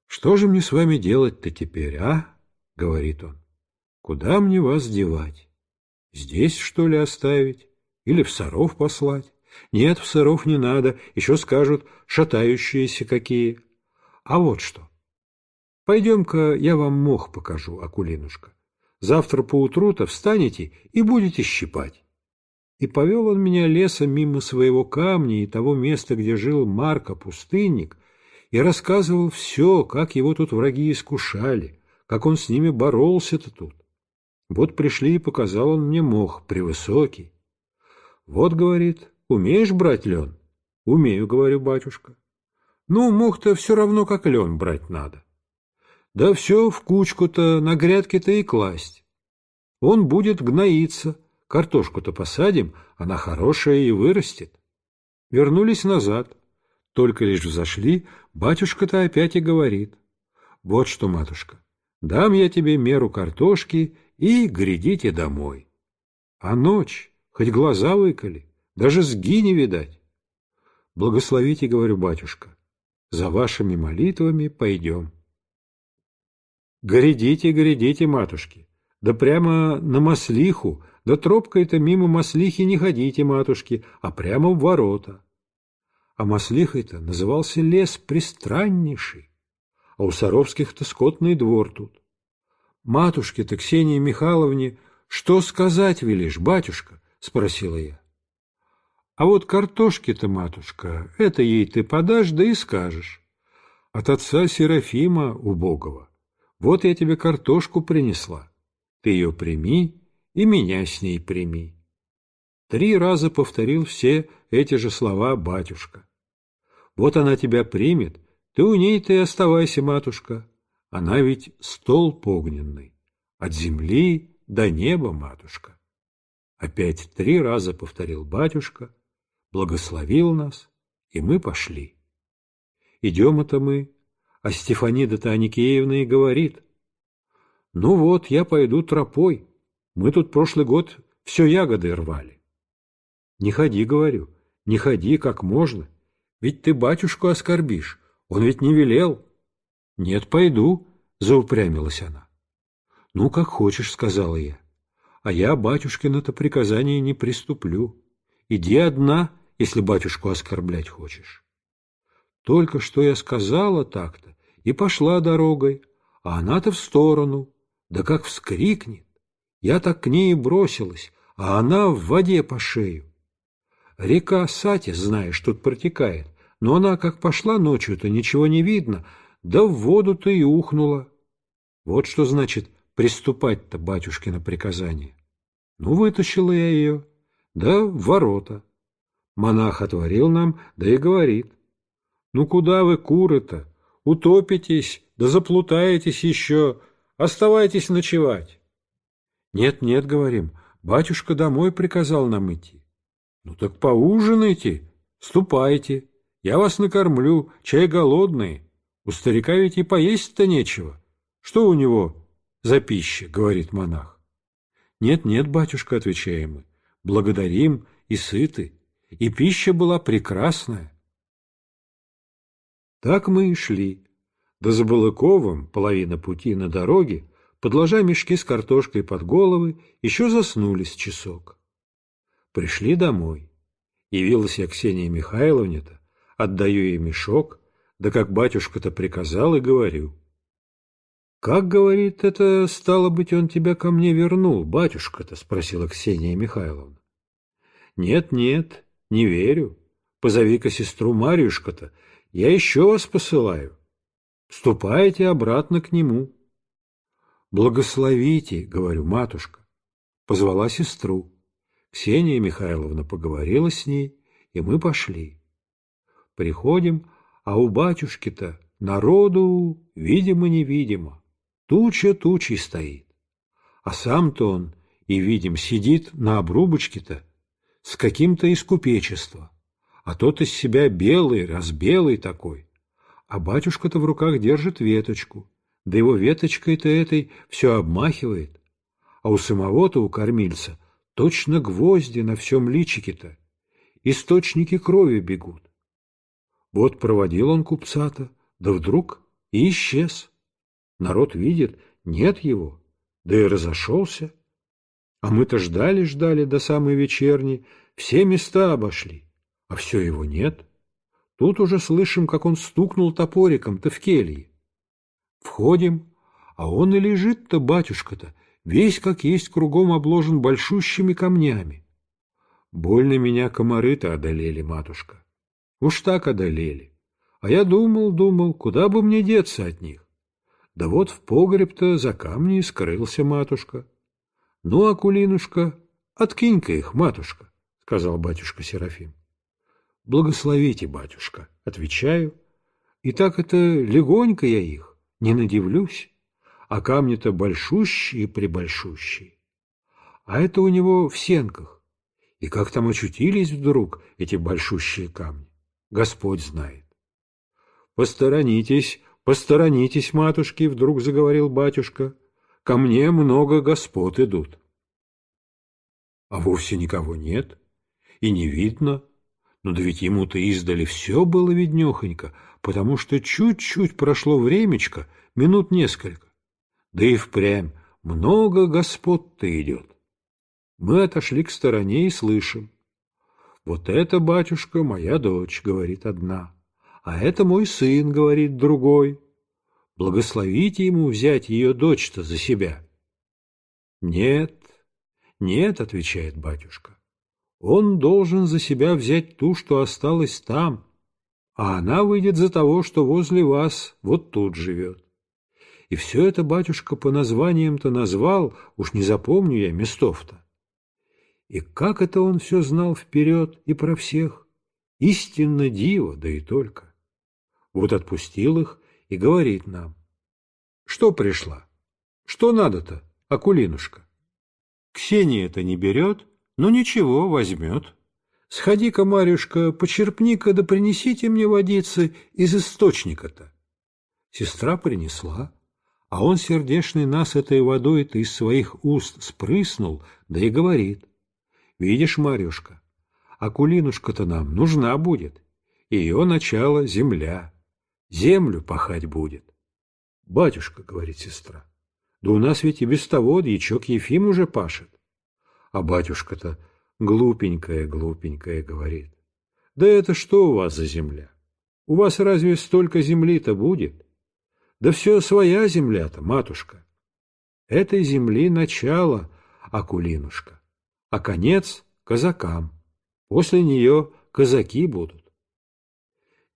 [SPEAKER 1] «Что же мне с вами делать-то теперь, а?» — говорит он. «Куда мне вас девать? Здесь, что ли, оставить? Или в соров послать? Нет, в соров не надо, еще скажут, шатающиеся какие. А вот что, Пойдем-ка я вам мох покажу, Акулинушка. Завтра поутру-то встанете и будете щипать. И повел он меня лесом мимо своего камня и того места, где жил Марко, пустынник, и рассказывал все, как его тут враги искушали, как он с ними боролся-то тут. Вот пришли и показал он мне мох, превысокий. Вот, говорит, умеешь брать лен? Умею, говорю, батюшка. Ну, мох-то все равно, как лен брать надо. Да все в кучку-то, на грядке-то и класть. Он будет гноиться, картошку-то посадим, она хорошая и вырастет. Вернулись назад. Только лишь взошли, батюшка-то опять и говорит. Вот что, матушка, дам я тебе меру картошки и грядите домой. А ночь, хоть глаза выколи, даже сги не видать. Благословите, говорю, батюшка, за вашими молитвами пойдем. Глядите, глядите, матушки, да прямо на маслиху, да тропкой-то мимо маслихи не ходите, матушки, а прямо в ворота. А маслихой-то назывался лес пристраннейший, а у Саровских-то скотный двор тут. Матушке-то Ксении Михайловне что сказать велишь, батюшка? — спросила я. А вот картошки-то, матушка, это ей ты подашь, да и скажешь. От отца Серафима убогого. Вот я тебе картошку принесла. Ты ее прими и меня с ней прими. Три раза повторил все эти же слова батюшка. Вот она тебя примет, ты у ней ты и оставайся, матушка. Она ведь стол огненный, от земли до неба, матушка. Опять три раза повторил батюшка, благословил нас, и мы пошли. Идем это мы а Стефанида-то Аникеевна и говорит. «Ну вот, я пойду тропой. Мы тут прошлый год все ягоды рвали». «Не ходи, — говорю, — не ходи, как можно. Ведь ты батюшку оскорбишь, он ведь не велел». «Нет, пойду», — заупрямилась она. «Ну, как хочешь», — сказала я. «А я батюшкина-то приказание не приступлю. Иди одна, если батюшку оскорблять хочешь». Только что я сказала так-то, и пошла дорогой, а она-то в сторону. Да как вскрикнет! Я так к ней и бросилась, а она в воде по шею. Река Сати, знаешь, тут протекает, но она как пошла ночью-то, ничего не видно, да в воду-то и ухнула. Вот что значит приступать-то батюшкино приказание. Ну, вытащила я ее, да в ворота. Монах отворил нам, да и говорит. Ну, куда вы, куры-то? утопитесь, да заплутаетесь еще, оставайтесь ночевать. Нет, нет, говорим, батюшка домой приказал нам идти. Ну так поужинайте, ступайте, я вас накормлю, чай голодный. У старика ведь и поесть-то нечего. Что у него за пища, говорит монах. Нет, нет, батюшка, отвечаем мы, благодарим и сыты, и пища была прекрасная. Так мы и шли. До Забалыковым, половина пути на дороге, подложа мешки с картошкой под головы, еще заснули с часок. Пришли домой. Явилась я Ксения Михайловне-то, отдаю ей мешок, да как батюшка-то приказал и говорю. — Как, говорит, это, стало быть, он тебя ко мне вернул, батюшка-то? — спросила Ксения Михайловна. — Нет, нет, не верю. Позови-ка сестру Марьюшка-то, я еще вас посылаю. Ступайте обратно к нему. Благословите, говорю, матушка. Позвала сестру. Ксения Михайловна поговорила с ней, и мы пошли. Приходим, а у батюшки-то народу, видимо-невидимо, туча тучей стоит. А сам-то он, и видим, сидит на обрубочке-то с каким-то из а тот из себя белый, раз белый такой. А батюшка-то в руках держит веточку, да его веточкой-то этой все обмахивает. А у самого-то, у кормильца, точно гвозди на всем личике-то. Источники крови бегут. Вот проводил он купца-то, да вдруг и исчез. Народ видит, нет его, да и разошелся. А мы-то ждали-ждали до самой вечерней, все места обошли а все его нет. Тут уже слышим, как он стукнул топориком-то в келье. Входим, а он и лежит-то, батюшка-то, весь как есть кругом обложен большущими камнями. Больно меня комары-то одолели, матушка. Уж так одолели. А я думал, думал, куда бы мне деться от них. Да вот в погреб-то за камни и скрылся матушка. — Ну, Акулинушка, откинь-ка их, матушка, — сказал батюшка Серафим. «Благословите, батюшка», — отвечаю. И так это легонько я их, не надивлюсь, а камни-то большущие прибольшущие. А это у него в сенках. И как там очутились вдруг эти большущие камни, Господь знает. «Посторонитесь, посторонитесь, матушки!» — вдруг заговорил батюшка. «Ко мне много господ идут». «А вовсе никого нет, и не видно». Но да ведь ему-то издали все было виднехонько, потому что чуть-чуть прошло времечко, минут несколько. Да и впрямь много господ-то идет. Мы отошли к стороне и слышим. «Вот это, батюшка, моя дочь», — говорит одна, — «а это мой сын», — говорит другой. «Благословите ему взять ее дочь-то за себя». «Нет, нет», — отвечает батюшка, он должен за себя взять ту, что осталась там, а она выйдет за того, что возле вас вот тут живет. И все это батюшка по названиям-то назвал, уж не запомню я местов-то. И как это он все знал вперед и про всех? Истинно диво, да и только. Вот отпустил их и говорит нам. Что пришла? Что надо-то, Акулинушка? Ксения-то не берет, ну ничего, возьмет. Сходи-ка, Марюшка, почерпни-ка да принесите мне водицы из источника-то. Сестра принесла, а он сердечный нас этой водой-то из своих уст спрыснул, да и говорит. Видишь, Марюшка, акулинушка-то нам нужна будет, ее начало земля, землю пахать будет. Батюшка, — говорит сестра, — да у нас ведь и без того дьячок Ефим уже пашет а батюшка-то глупенькая, глупенькая говорит. Да это что у вас за земля? У вас разве столько земли-то будет? Да все своя земля-то, матушка. Этой земли начало, Акулинушка, а конец — казакам. После нее казаки будут.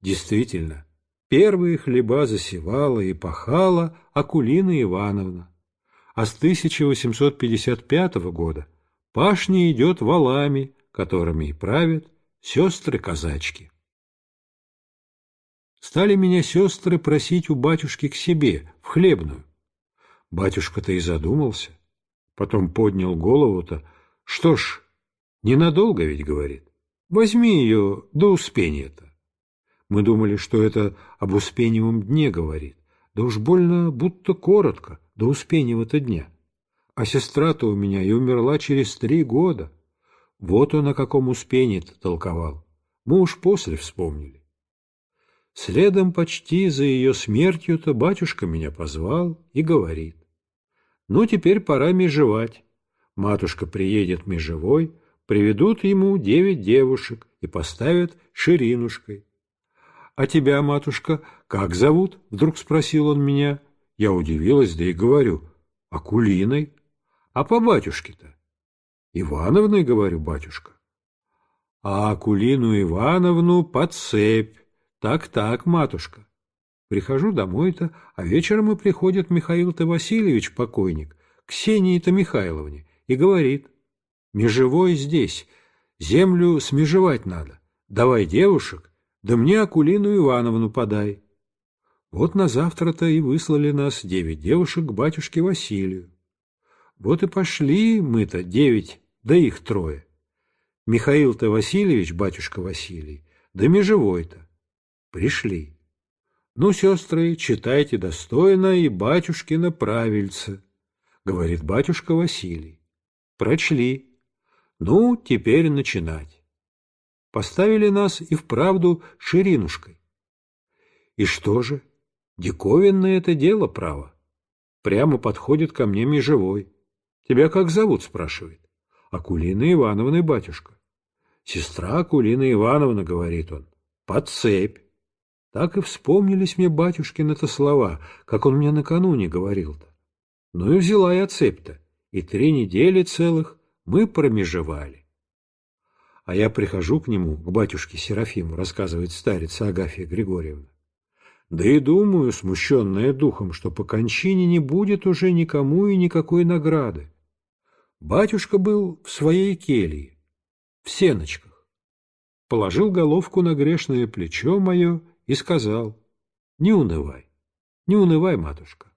[SPEAKER 1] Действительно, первые хлеба засевала и пахала Акулина Ивановна, а с 1855 года Пашня идет валами, которыми и правят сестры-казачки. Стали меня сестры просить у батюшки к себе, в хлебную. Батюшка-то и задумался, потом поднял голову-то. Что ж, ненадолго ведь, говорит, возьми ее до Успения-то. Мы думали, что это об Успеневом дне говорит, да уж больно будто коротко, до Успенева-то дня а сестра-то у меня и умерла через три года. Вот он о каком успении-то толковал. Мы уж после вспомнили. Следом почти за ее смертью-то батюшка меня позвал и говорит. Ну, теперь пора межевать. Матушка приедет межевой, приведут ему девять девушек и поставят ширинушкой. «А тебя, матушка, как зовут?» — вдруг спросил он меня. Я удивилась, да и говорю, «Акулиной». А по батюшке-то? Ивановны, говорю, батюшка. А Акулину Ивановну под цепь. Так-так, матушка. Прихожу домой-то, а вечером и приходит Михаил-то Васильевич, покойник, к Ксении-то Михайловне, и говорит, «Межевой здесь, землю смежевать надо, давай девушек, да мне Акулину Ивановну подай». Вот на завтра-то и выслали нас девять девушек к батюшке Василию. Вот и пошли мы-то девять, да их трое. Михаил-то Васильевич, батюшка Василий, да межевой-то. Пришли. Ну, сестры, читайте достойно и батюшкина правильца, говорит батюшка Василий. Прочли. Ну, теперь начинать. Поставили нас и вправду ширинушкой. И что же? Диковинное это дело, право. Прямо подходит ко мне межевой. Тебя как зовут? спрашивает. Акулина Ивановна, батюшка. Сестра Акулина Ивановна, говорит он, под цепь. Так и вспомнились мне батюшкины-то слова, как он мне накануне говорил-то. Ну и взяла я цепь-то, и три недели целых мы промежевали. А я прихожу к нему, к батюшке Серафиму, рассказывает старица Агафья Григорьевна. Да и думаю, смущенная духом, что по кончине не будет уже никому и никакой награды. Батюшка был в своей келье, в сеночках. Положил головку на грешное плечо мое и сказал, «Не унывай, не унывай, матушка,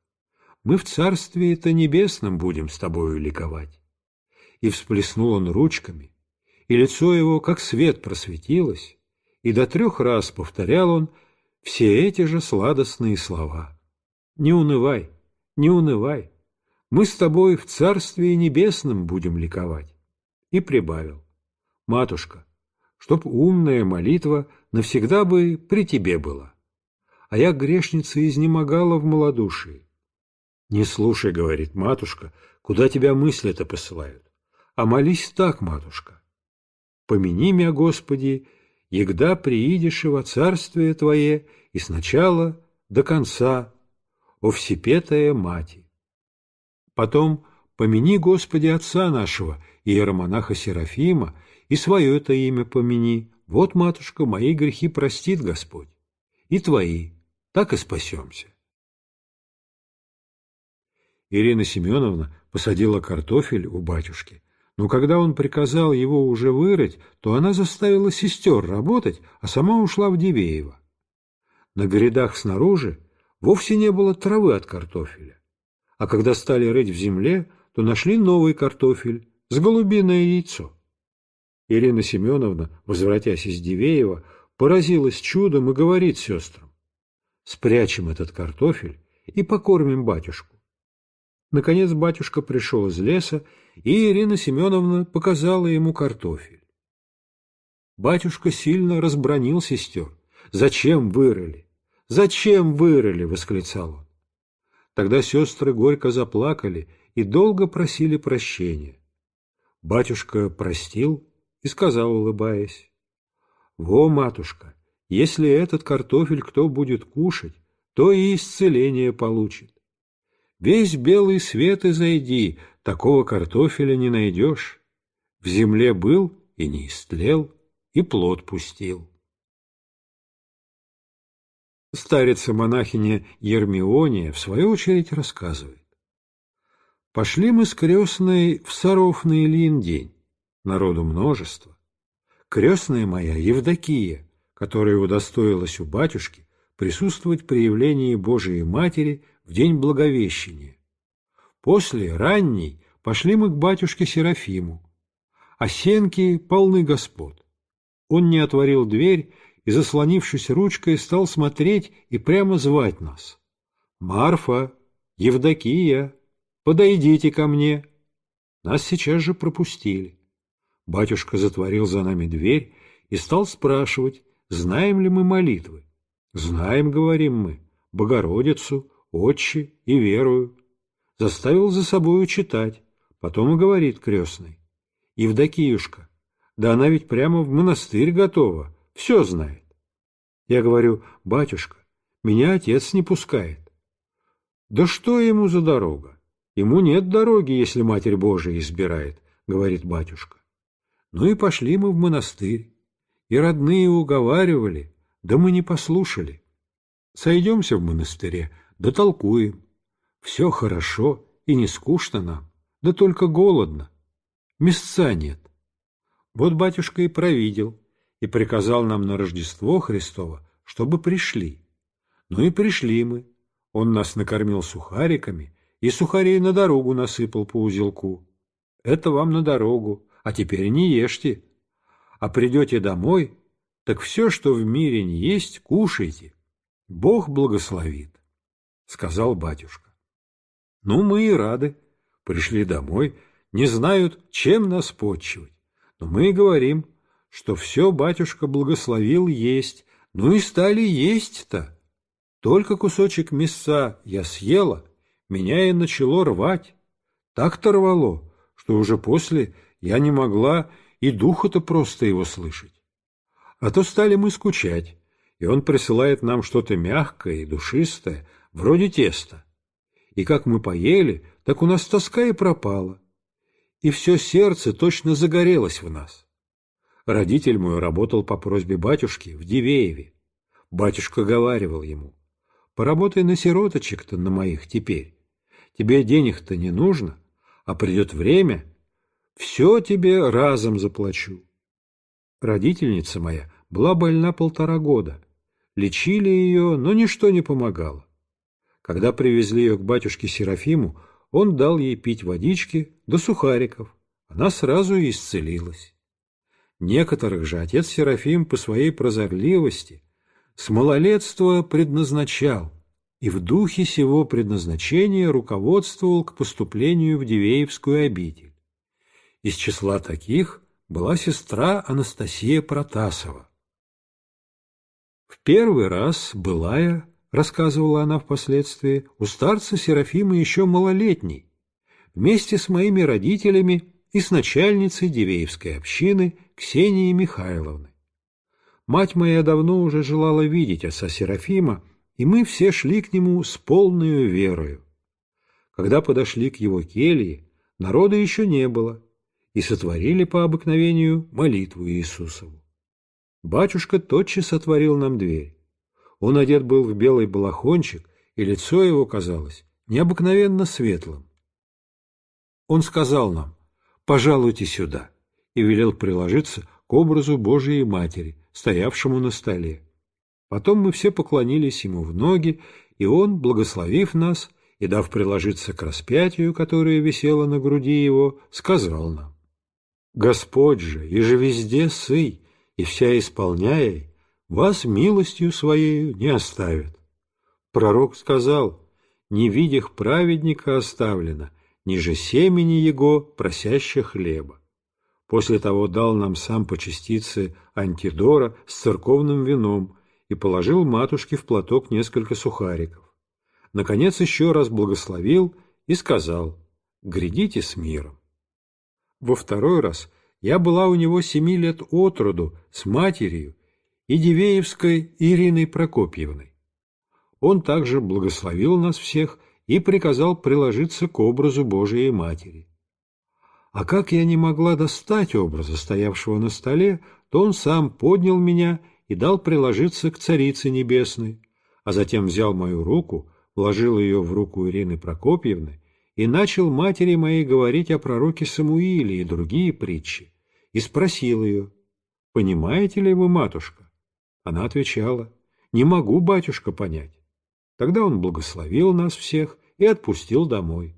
[SPEAKER 1] мы в царстве это небесном будем с тобою ликовать». И всплеснул он ручками, и лицо его, как свет, просветилось, и до трех раз повторял он — все эти же сладостные слова. «Не унывай, не унывай, мы с тобой в царствии Небесном будем ликовать». И прибавил, «Матушка, чтоб умная молитва навсегда бы при тебе была, а я, грешница, изнемогала в малодушии». «Не слушай, — говорит матушка, — куда тебя мысли-то посылают, а молись так, матушка, помяни меня, Господи, — егда приидешь во царствие Твое, и сначала до конца, о всепетая Мати. Потом помяни, Господи, Отца нашего, и иеромонаха Серафима, и свое это имя помяни. Вот, матушка, мои грехи простит Господь, и твои, так и спасемся. Ирина Семеновна посадила картофель у батюшки, но когда он приказал его уже вырыть, то она заставила сестер работать, а сама ушла в Дивеево. На грядах снаружи вовсе не было травы от картофеля, а когда стали рыть в земле, то нашли новый картофель с голубиное яйцо. Ирина Семеновна, возвратясь из Дивеева, поразилась чудом и говорит сестрам, «Спрячем этот картофель и покормим батюшку». Наконец батюшка пришел из леса и Ирина Семеновна показала ему картофель. Батюшка сильно разбронил сестер. «Зачем вырыли? Зачем вырыли?» — восклицал он. Тогда сестры горько заплакали и долго просили прощения. Батюшка простил и сказал, улыбаясь, «Во, матушка, если этот картофель кто будет кушать, то и исцеление получит. Весь белый свет и зайди, такого картофеля не найдешь. В земле был и не истлел, и плод пустил. Старица-монахиня Ермиония, в свою очередь, рассказывает. Пошли мы с крестной в Саровный Ильин день, народу множество. Крестная моя Евдокия, которая удостоилась у батюшки присутствовать при явлении Божией Матери – в день Благовещения. После, ранней, пошли мы к батюшке Серафиму. Осенки полны господ. Он не отворил дверь и, заслонившись ручкой, стал смотреть и прямо звать нас. «Марфа! Евдокия! Подойдите ко мне!» Нас сейчас же пропустили. Батюшка затворил за нами дверь и стал спрашивать, знаем ли мы молитвы. «Знаем, — говорим мы, — Богородицу, отче и верую. Заставил за собою читать, потом и говорит крестный. Евдокиюшка, да она ведь прямо в монастырь готова, все знает. Я говорю, батюшка, меня отец не пускает. Да что ему за дорога? Ему нет дороги, если Матерь Божия избирает, говорит батюшка. Ну и пошли мы в монастырь. И родные уговаривали, да мы не послушали. Сойдемся в монастыре, да толкуем. Все хорошо и не скучно нам, да только голодно. Места нет. Вот батюшка и провидел, и приказал нам на Рождество Христово, чтобы пришли. Ну и пришли мы. Он нас накормил сухариками и сухарей на дорогу насыпал по узелку. Это вам на дорогу, а теперь не ешьте. А придете домой, так все, что в мире не есть, кушайте. Бог благословит сказал батюшка. Ну, мы и рады. Пришли домой, не знают, чем нас подчивать. Но мы и говорим, что все батюшка благословил есть, ну и стали есть-то. Только кусочек мяса я съела, меня и начало рвать. Так-то рвало, что уже после я не могла и духа-то просто его слышать. А то стали мы скучать, и он присылает нам что-то мягкое и душистое, вроде теста. И как мы поели, так у нас тоска и пропала. И все сердце точно загорелось в нас. Родитель мой работал по просьбе батюшки в Дивееве. Батюшка говаривал ему, «Поработай на сироточек-то на моих теперь. Тебе денег-то не нужно, а придет время, все тебе разом заплачу». Родительница моя была больна полтора года. Лечили ее, но ничто не помогало. Когда привезли ее к батюшке Серафиму, он дал ей пить водички до сухариков. Она сразу и исцелилась. Некоторых же отец Серафим по своей прозорливости с малолетства предназначал и в духе сего предназначения руководствовал к поступлению в Дивеевскую обитель. Из числа таких была сестра Анастасия Протасова. В первый раз былая рассказывала она впоследствии, у старца Серафима еще малолетний, вместе с моими родителями и с начальницей Дивеевской общины Ксенией Михайловной. Мать моя давно уже желала видеть отца Серафима, и мы все шли к нему с полной верою. Когда подошли к его келье, народа еще не было, и сотворили по обыкновению молитву Иисусову. Батюшка тотчас отворил нам дверь. Он одет был в белый балахончик, и лицо его казалось необыкновенно светлым. Он сказал нам «Пожалуйте сюда» и велел приложиться к образу Божией Матери, стоявшему на столе. Потом мы все поклонились ему в ноги, и он, благословив нас и дав приложиться к распятию, которое висело на груди его, сказал нам, «Господь же, и же везде сый, и вся исполняя» вас милостью своей не оставят. Пророк сказал, «Не видях праведника оставлено, ниже семени его, просящих хлеба». После того дал нам сам по частице антидора с церковным вином и положил матушке в платок несколько сухариков. Наконец еще раз благословил и сказал, «Грядите с миром». Во второй раз я была у него семи лет от роду с матерью и Дивеевской Ириной Прокопьевной. Он также благословил нас всех и приказал приложиться к образу Божией Матери. А как я не могла достать образа, стоявшего на столе, то он сам поднял меня и дал приложиться к Царице Небесной, а затем взял мою руку, вложил ее в руку Ирины Прокопьевны и начал матери моей говорить о пророке Самуиле и другие притчи, и спросил ее, «Понимаете ли вы, матушка, она отвечала, «Не могу, батюшка, понять». Тогда он благословил нас всех и отпустил домой.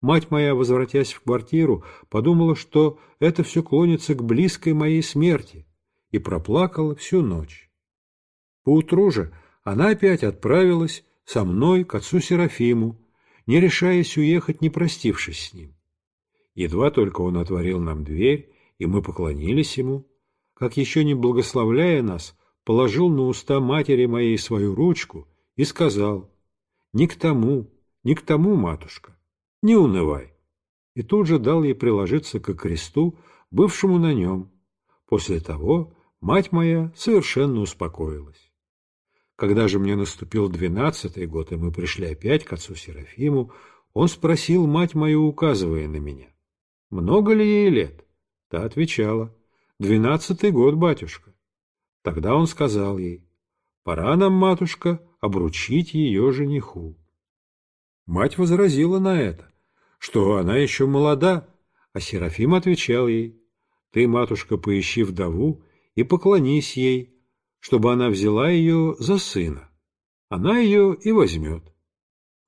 [SPEAKER 1] Мать моя, возвратясь в квартиру, подумала, что это все клонится к близкой моей смерти, и проплакала всю ночь. Поутру же она опять отправилась со мной к отцу Серафиму, не решаясь уехать, не простившись с ним. Едва только он отворил нам дверь, и мы поклонились ему, как еще не благословляя нас, положил на уста матери моей свою ручку и сказал, «Не к тому, не к тому, матушка, не унывай». И тут же дал ей приложиться к кресту, бывшему на нем. После того мать моя совершенно успокоилась. Когда же мне наступил двенадцатый год, и мы пришли опять к отцу Серафиму, он спросил мать мою, указывая на меня, «Много ли ей лет?» Та отвечала, «Двенадцатый год, батюшка». Тогда он сказал ей, «Пора нам, матушка, обручить ее жениху». Мать возразила на это, что она еще молода, а Серафим отвечал ей, «Ты, матушка, поищи вдову и поклонись ей, чтобы она взяла ее за сына. Она ее и возьмет».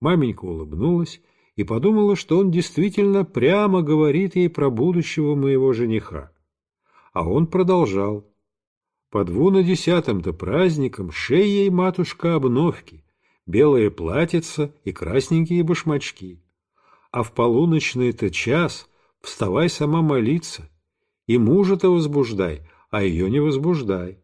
[SPEAKER 1] Маменька улыбнулась и подумала, что он действительно прямо говорит ей про будущего моего жениха. А он продолжал, по дву на десятым-то праздникам шей ей матушка обновки, белая платьица и красненькие башмачки. А в полуночный-то час вставай сама молиться, и мужа-то возбуждай, а ее не возбуждай.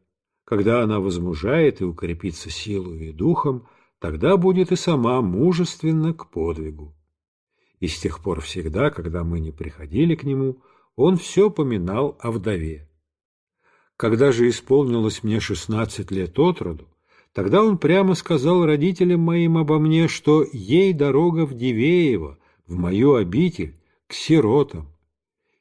[SPEAKER 1] Когда она возмужает и укрепится силою и духом, тогда будет и сама мужественна к подвигу. И с тех пор всегда, когда мы не приходили к нему, он все поминал о вдове. Когда же исполнилось мне шестнадцать лет от роду, тогда он прямо сказал родителям моим обо мне, что ей дорога в Дивеево, в мою обитель, к сиротам.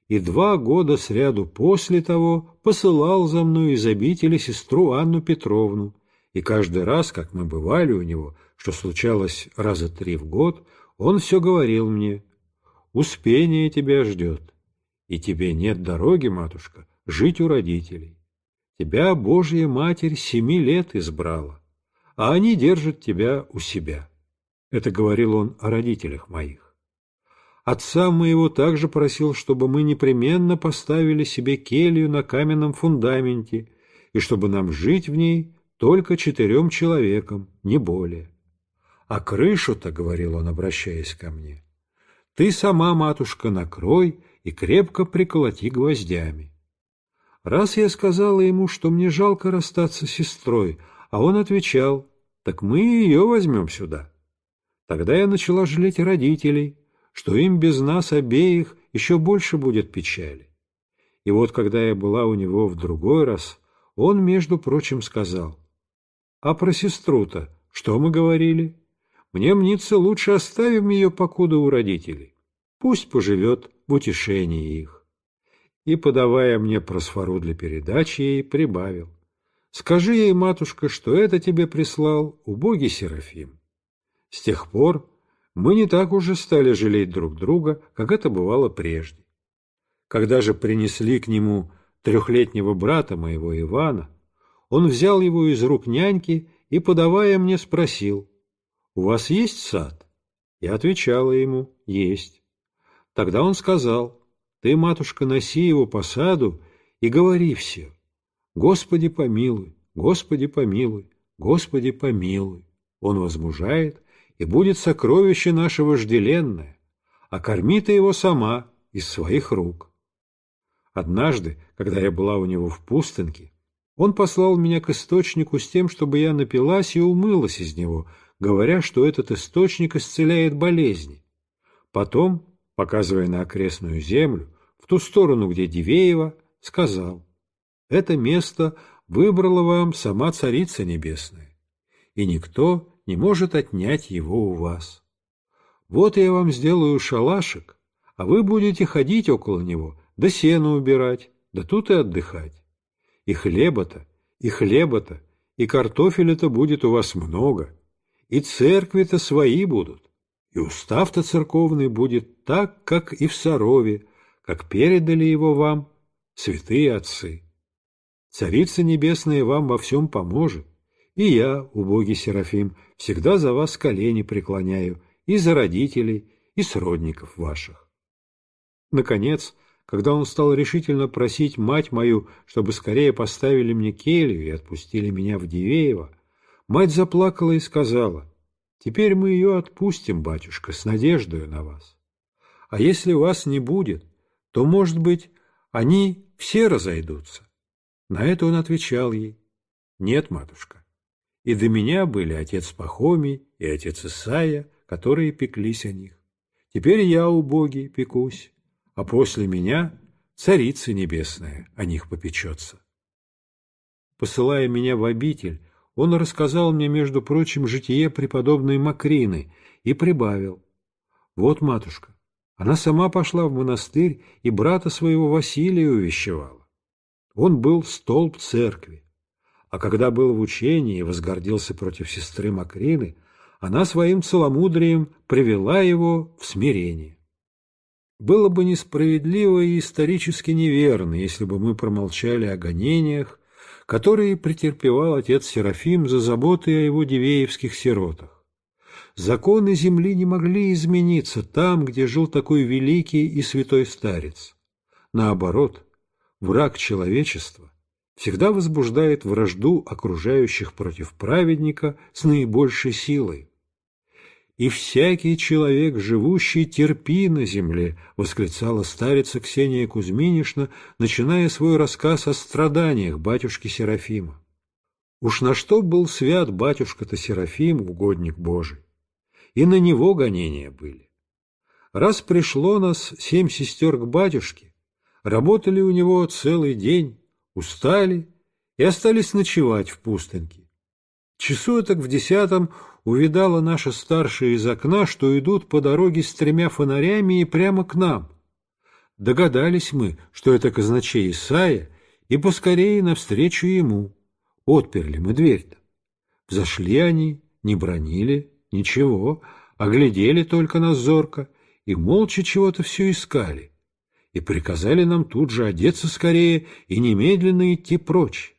[SPEAKER 1] И два года сряду после того посылал за мной из обители сестру Анну Петровну, и каждый раз, как мы бывали у него, что случалось раза три в год, он все говорил мне, «Успение тебя ждет, и тебе нет дороги, матушка, жить у родителей. Тебя Божья Матерь семи лет избрала, а они держат тебя у себя. Это говорил он о родителях моих. Отца моего также просил, чтобы мы непременно поставили себе келью на каменном фундаменте и чтобы нам жить в ней только четырем человеком, не более. А крышу-то, — говорил он, обращаясь ко мне, — ты сама, матушка, накрой и крепко приколоти гвоздями. Раз я сказала ему, что мне жалко расстаться с сестрой, а он отвечал, так мы ее возьмем сюда. Тогда я начала жалеть родителей, что им без нас обеих еще больше будет печали. И вот когда я была у него в другой раз, он, между прочим, сказал, «А про сестру-то что мы говорили? Мне мнится, лучше оставим ее покуда у родителей. Пусть поживет в утешении их» и, подавая мне просфору для передачи ей, прибавил. «Скажи ей, матушка, что это тебе прислал убогий Серафим». С тех пор мы не так уже стали жалеть друг друга, как это бывало прежде. Когда же принесли к нему трехлетнего брата моего Ивана, он взял его из рук няньки и, подавая мне, спросил, «У вас есть сад?» Я отвечала ему, «Есть». Тогда он сказал, ты, матушка, носи его по саду и говори все. Господи помилуй, Господи помилуй, Господи помилуй. Он возмужает, и будет сокровище наше вожделенное, а корми ты его сама из своих рук. Однажды, когда я была у него в пустынке, он послал меня к источнику с тем, чтобы я напилась и умылась из него, говоря, что этот источник исцеляет болезни. Потом показывая на окрестную землю, в ту сторону, где Дивеева, сказал, «Это место выбрала вам сама Царица Небесная, и никто не может отнять его у вас. Вот я вам сделаю шалашик, а вы будете ходить около него, да сено убирать, да тут и отдыхать. И хлеба-то, и хлеба-то, и картофеля-то будет у вас много, и церкви-то свои будут, и устав-то церковный будет так, как и в Сарове, как передали его вам святые отцы. Царица Небесная вам во всем поможет, и я, убогий Серафим, всегда за вас колени преклоняю, и за родителей, и сродников ваших. Наконец, когда он стал решительно просить мать мою, чтобы скорее поставили мне келью и отпустили меня в Дивеево, мать заплакала и сказала — Теперь мы ее отпустим, батюшка, с надеждою на вас. А если вас не будет, то, может быть, они все разойдутся. На это он отвечал ей, нет, матушка. И до меня были отец Пахомий и отец Исая, которые пеклись о них. Теперь я, убогий, пекусь, а после меня Царица Небесная о них попечется. Посылая меня в обитель, он рассказал мне, между прочим, житие преподобной Макрины и прибавил. Вот, матушка, она сама пошла в монастырь и брата своего Василия увещевала. Он был столб церкви. А когда был в учении и возгордился против сестры Макрины, она своим целомудрием привела его в смирение. Было бы несправедливо и исторически неверно, если бы мы промолчали о гонениях, которые претерпевал отец Серафим за заботы о его девеевских сиротах. Законы земли не могли измениться там, где жил такой великий и святой старец. Наоборот, враг человечества всегда возбуждает вражду окружающих против праведника с наибольшей силой и всякий человек, живущий, терпи на земле», — восклицала старица Ксения Кузьминишна, начиная свой рассказ о страданиях батюшки Серафима. Уж на что был свят батюшка-то Серафим, угодник Божий? И на него гонения были. Раз пришло нас семь сестер к батюшке, работали у него целый день, устали и остались ночевать в пустынке. Часу так в десятом увидала наша старшая из окна, что идут по дороге с тремя фонарями и прямо к нам. Догадались мы, что это казначей Исаия, и поскорее навстречу ему. Отперли мы дверь-то. Взошли они, не бронили, ничего, оглядели только нас зорко и молча чего-то все искали. И приказали нам тут же одеться скорее и немедленно идти прочь.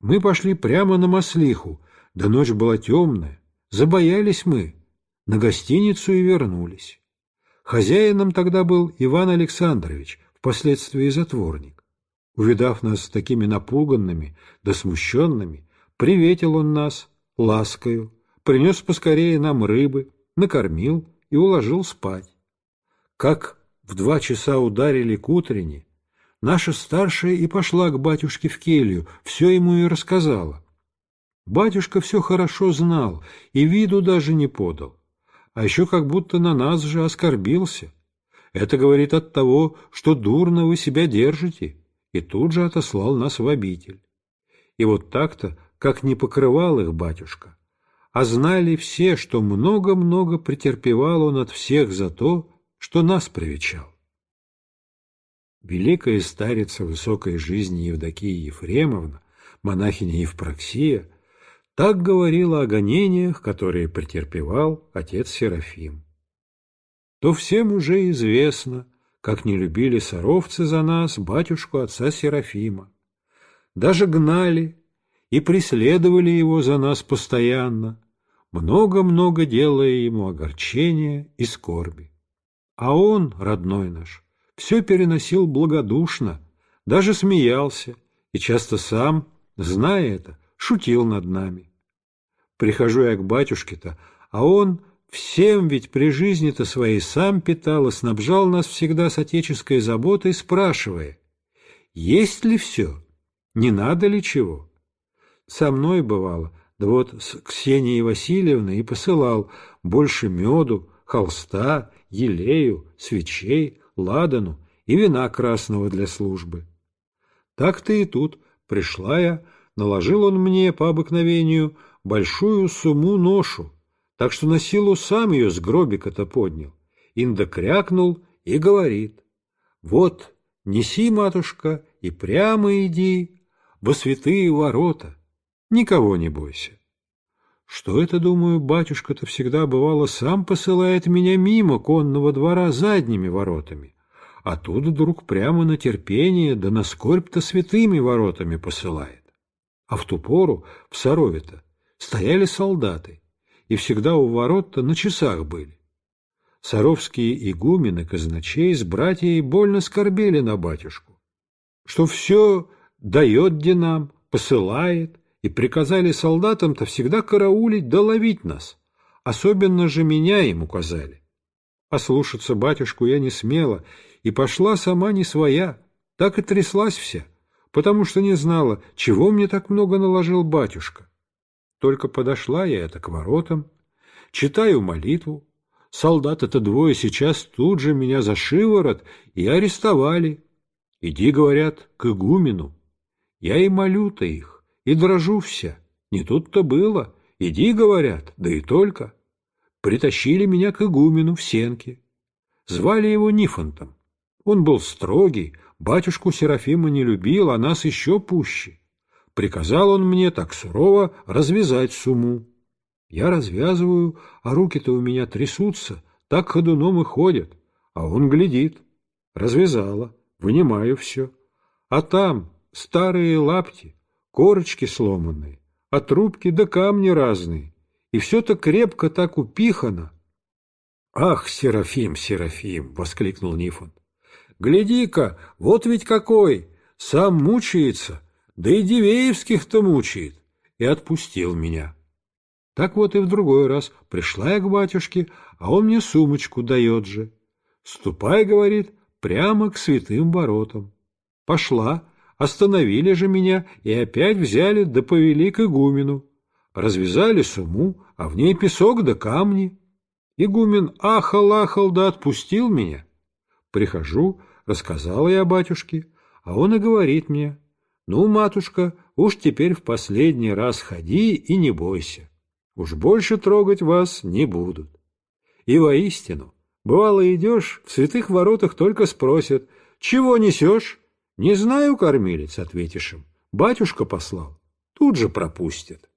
[SPEAKER 1] Мы пошли прямо на Маслиху, да ночь была темная, забоялись мы, на гостиницу и вернулись. Хозяином тогда был Иван Александрович, впоследствии затворник. Увидав нас такими напуганными да смущенными, приветил он нас ласкою, принес поскорее нам рыбы, накормил и уложил спать. Как в два часа ударили к утренне, наша старшая и пошла к батюшке в келью, все ему и рассказала. Батюшка все хорошо знал и виду даже не подал. А еще как будто на нас же оскорбился. Это говорит от того, что дурно вы себя держите, и тут же отослал нас в обитель. И вот так-то, как не покрывал их батюшка, а знали все, что много-много претерпевал он от всех за то, что нас привечал. Великая старица высокой жизни Евдокия Ефремовна, монахиня Евпроксия, так говорила о гонениях, которые претерпевал отец Серафим. То всем уже известно, как не любили соровцы за нас батюшку отца Серафима. Даже гнали и преследовали его за нас постоянно, много-много делая ему огорчения и скорби. А он, родной наш, все переносил благодушно, даже смеялся и часто сам, зная это, шутил над нами. Прихожу я к батюшке-то, а он всем ведь при жизни-то своей сам питал и снабжал нас всегда с отеческой заботой, спрашивая, есть ли все, не надо ли чего. Со мной бывало, да вот с Ксенией Васильевной и посылал больше меду, холста, елею, свечей, ладану и вина красного для службы. Так-то и тут пришла я, наложил он мне по обыкновению большую сумму ношу, так что на силу сам ее с гробика-то поднял. Инда крякнул и говорит, «Вот, неси, матушка, и прямо иди во святые ворота, никого не бойся». Что это, думаю, батюшка-то всегда бывало сам посылает меня мимо конного двора задними воротами, а тут вдруг прямо на терпение да на скорбь-то святыми воротами посылает. А в ту пору в Сарове-то стояли солдаты, и всегда у ворот на часах были. Саровские игумены, казначей с братьей больно скорбели на батюшку, что все дает динам, посылает, и приказали солдатам-то всегда караулить да ловить нас, особенно же меня им указали. Послушаться батюшку я не смела, и пошла сама не своя, так и тряслась вся, потому что не знала, чего мне так много наложил батюшка. Только подошла я это к воротам, читаю молитву. солдат это двое сейчас тут же меня за шиворот и арестовали. Иди, говорят, к игумену. Я и молю-то их, и дрожу вся. Не тут-то было. Иди, говорят, да и только. Притащили меня к игумену в сенке. Звали его Нифонтом. Он был строгий, батюшку Серафима не любил, а нас еще пуще. Приказал он мне так сурово развязать суму. Я развязываю, а руки-то у меня трясутся, так ходуном и ходят. А он глядит. Развязала, вынимаю все. А там старые лапти, корочки сломанные, а трубки да камни разные. И все-то крепко так упихано. «Ах, Серафим, Серафим!» — воскликнул Нифон. «Гляди-ка, вот ведь какой! Сам мучается, да и Дивеевских-то мучает, и отпустил меня. Так вот и в другой раз пришла я к батюшке, а он мне сумочку дает же. Ступай, говорит, прямо к святым воротам. Пошла, остановили же меня и опять взяли да повели к игумену. Развязали суму, а в ней песок да камни. Игумен ахал-ахал да отпустил меня. Прихожу, рассказала я батюшке, а он и говорит мне — «Ну, матушка, уж теперь в последний раз ходи и не бойся. Уж больше трогать вас не будут». И воистину, бывало идешь, в святых воротах только спросят, «Чего несешь?» «Не знаю, кормилец», — ответишь им. «Батюшка послал». Тут же пропустят.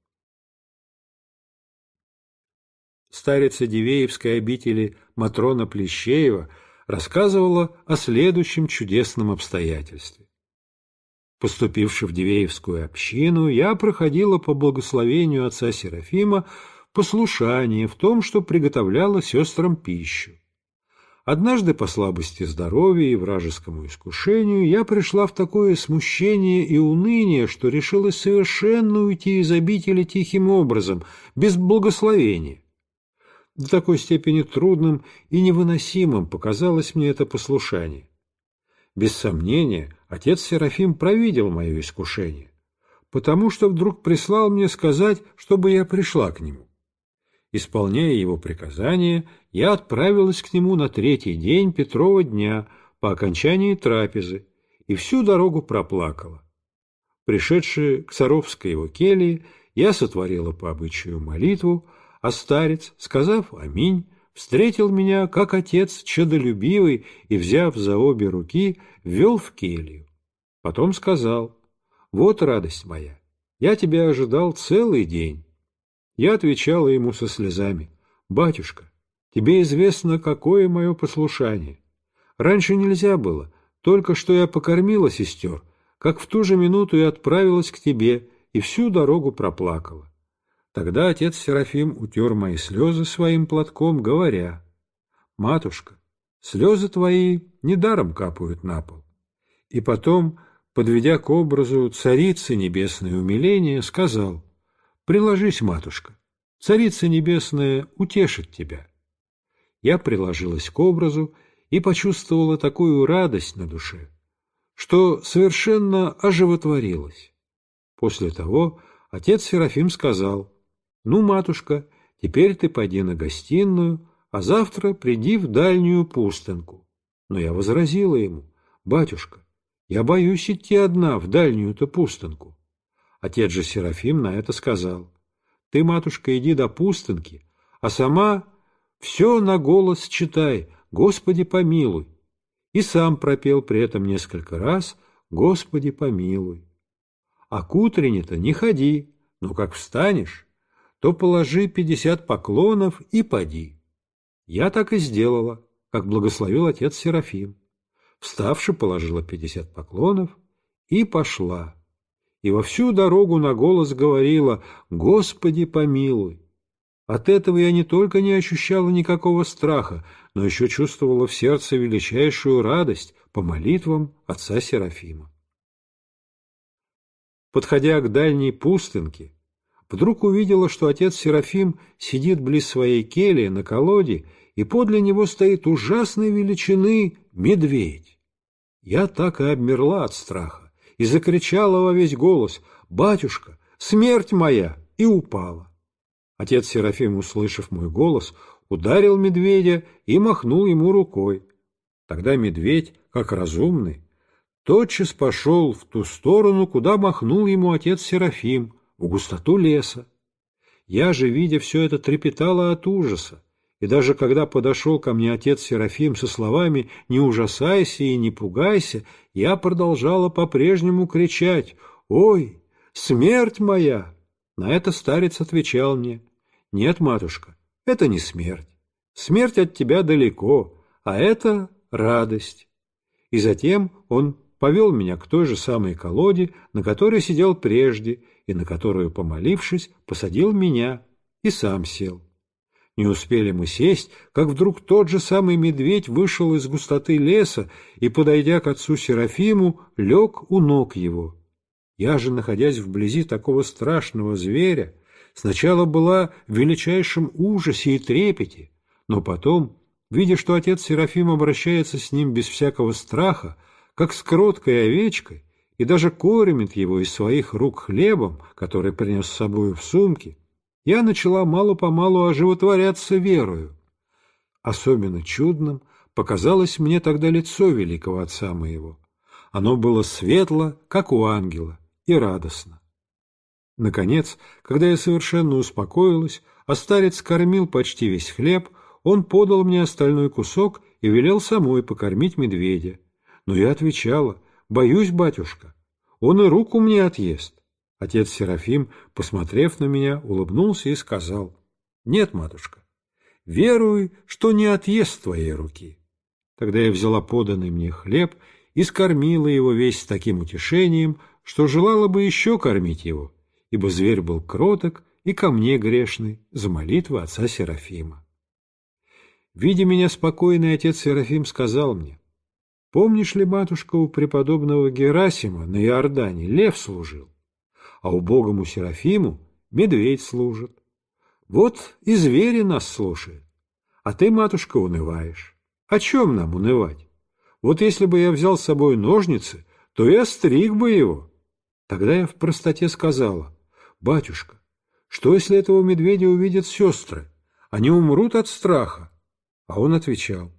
[SPEAKER 1] Старица Дивеевской обители Матрона Плещеева рассказывала о следующем чудесном обстоятельстве. Поступивши в Дивеевскую общину, я проходила по благословению отца Серафима послушание в том, что приготовляла сестрам пищу. Однажды по слабости здоровья и вражескому искушению я пришла в такое смущение и уныние, что решила совершенно уйти из обители тихим образом, без благословения. До такой степени трудным и невыносимым показалось мне это послушание. Без сомнения, Отец Серафим провидел мое искушение, потому что вдруг прислал мне сказать, чтобы я пришла к нему. Исполняя его приказание, я отправилась к нему на третий день Петрова дня по окончании трапезы и всю дорогу проплакала. Пришедшие к Саровской его келье, я сотворила по обычаю молитву, а старец, сказав «Аминь», встретил меня, как отец чадолюбивый, и, взяв за обе руки, ввел в келью. Потом сказал, «Вот радость моя, я тебя ожидал целый день». Я отвечала ему со слезами, «Батюшка, тебе известно, какое мое послушание. Раньше нельзя было, только что я покормила сестер, как в ту же минуту и отправилась к тебе, и всю дорогу проплакала. Тогда отец Серафим утер мои слезы своим платком, говоря, «Матушка, слезы твои недаром капают на пол». И потом, подведя к образу Царицы Небесное умиление, сказал, «Приложись, матушка, Царица Небесная утешит тебя». Я приложилась к образу и почувствовала такую радость на душе, что совершенно оживотворилась. После того отец Серафим сказал — ну, матушка, теперь ты пойди на гостиную, а завтра приди в дальнюю пустынку. Но я возразила ему, батюшка, я боюсь идти одна в дальнюю-то пустынку. Отец же Серафим на это сказал, ты, матушка, иди до пустынки, а сама все на голос читай, Господи помилуй. И сам пропел при этом несколько раз «Господи помилуй». А к утренне-то не ходи, но как встанешь, то положи пятьдесят поклонов и поди. Я так и сделала, как благословил отец Серафим. Вставши, положила пятьдесят поклонов и пошла. И во всю дорогу на голос говорила «Господи, помилуй!». От этого я не только не ощущала никакого страха, но еще чувствовала в сердце величайшую радость по молитвам отца Серафима. Подходя к дальней пустынке, вдруг увидела, что отец Серафим сидит близ своей кели на колоде, и подле него стоит ужасной величины медведь. Я так и обмерла от страха и закричала во весь голос «Батюшка, смерть моя!» и упала. Отец Серафим, услышав мой голос, ударил медведя и махнул ему рукой. Тогда медведь, как разумный, тотчас пошел в ту сторону, куда махнул ему отец Серафим, в густоту леса. Я же, видя все это, трепетала от ужаса, и даже когда подошел ко мне отец Серафим со словами «Не ужасайся и не пугайся», я продолжала по-прежнему кричать «Ой, смерть моя!» На это старец отвечал мне «Нет, матушка, это не смерть. Смерть от тебя далеко, а это радость». И затем он повел меня к той же самой колоде, на которой сидел прежде, и на которую, помолившись, посадил меня и сам сел. Не успели мы сесть, как вдруг тот же самый медведь вышел из густоты леса и, подойдя к отцу Серафиму, лег у ног его. Я же, находясь вблизи такого страшного зверя, сначала была в величайшем ужасе и трепете, но потом, видя, что отец Серафим обращается с ним без всякого страха, как с кроткой овечкой, и даже кормит его из своих рук хлебом, который принес с собою в сумке, я начала мало-помалу оживотворяться верою. Особенно чудным показалось мне тогда лицо великого отца моего. Оно было светло, как у ангела, и радостно. Наконец, когда я совершенно успокоилась, а старец кормил почти весь хлеб, он подал мне остальной кусок и велел самой покормить медведя. Но я отвечала — Боюсь, батюшка, он и руку мне отъест. Отец Серафим, посмотрев на меня, улыбнулся и сказал, «Нет, матушка, веруй, что не отъест твоей руки». Тогда я взяла поданный мне хлеб и скормила его весь с таким утешением, что желала бы еще кормить его, ибо зверь был кроток и ко мне грешный за молитву отца Серафима. Видя меня спокойный, отец Серафим сказал мне, Помнишь ли, матушка, у преподобного Герасима на Иордане лев служил, а у богому Серафиму медведь служит? Вот и звери нас слушают, а ты, матушка, унываешь. О чем нам унывать? Вот если бы я взял с собой ножницы, то я стриг бы его. Тогда я в простоте сказала, батюшка, что если этого медведя увидят сестры? Они умрут от страха. А он отвечал,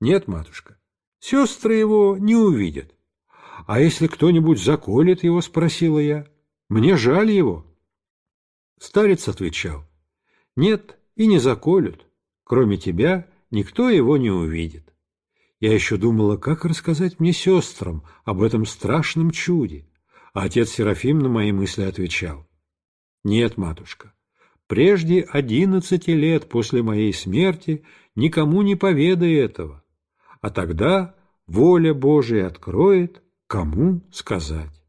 [SPEAKER 1] нет, матушка, Сестры его не увидят. А если кто-нибудь заколет его, спросила я, мне жаль его. Старец отвечал, нет, и не заколют, кроме тебя никто его не увидит. Я еще думала, как рассказать мне сестрам об этом страшном чуде. А отец Серафим на мои мысли отвечал. «Нет, матушка, прежде одиннадцати лет после моей смерти никому не поведай этого, а тогда воля Божия откроет, кому сказать.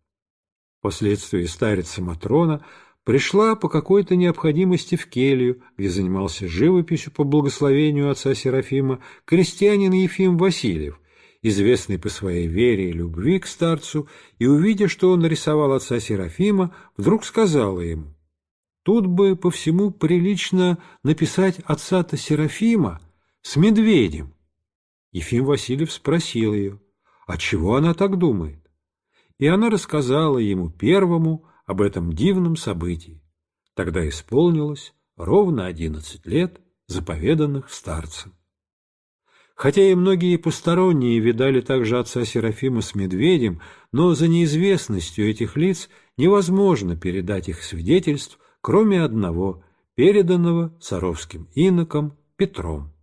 [SPEAKER 1] Впоследствии старица Матрона пришла по какой-то необходимости в келью, где занимался живописью по благословению отца Серафима крестьянин Ефим Васильев, известный по своей вере и любви к старцу, и, увидя, что он нарисовал отца Серафима, вдруг сказала ему, «Тут бы по всему прилично написать отца-то Серафима с медведем, Ефим Васильев спросил ее, а чего она так думает? И она рассказала ему первому об этом дивном событии. Тогда исполнилось ровно одиннадцать лет, заповеданных старцем. Хотя и многие посторонние видали также отца Серафима с медведем, но за неизвестностью этих лиц невозможно передать их свидетельств, кроме одного, переданного царовским
[SPEAKER 2] иноком Петром.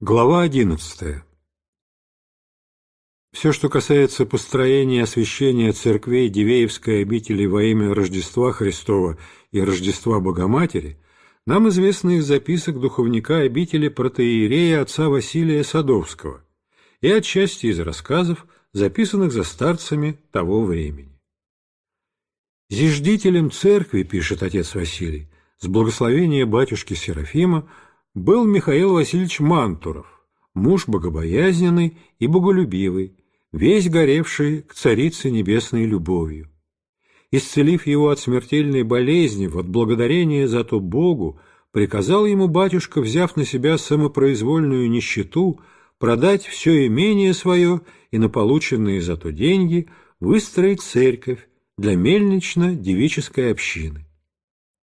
[SPEAKER 2] Глава 11. Все, что касается построения и освящения церквей
[SPEAKER 1] Дивеевской обители во имя Рождества Христова и Рождества Богоматери, нам известно из записок духовника обители протеерея отца Василия Садовского и отчасти из рассказов, записанных за старцами того времени. «Зиждителем церкви, — пишет отец Василий, — с благословения батюшки Серафима — был Михаил Васильевич Мантуров, муж богобоязненный и боголюбивый, весь горевший к Царице Небесной любовью. Исцелив его от смертельной болезни, в отблагодарение за то Богу, приказал ему батюшка, взяв на себя самопроизвольную нищету, продать все имение свое и на полученные за то деньги выстроить церковь для мельнично-девической общины.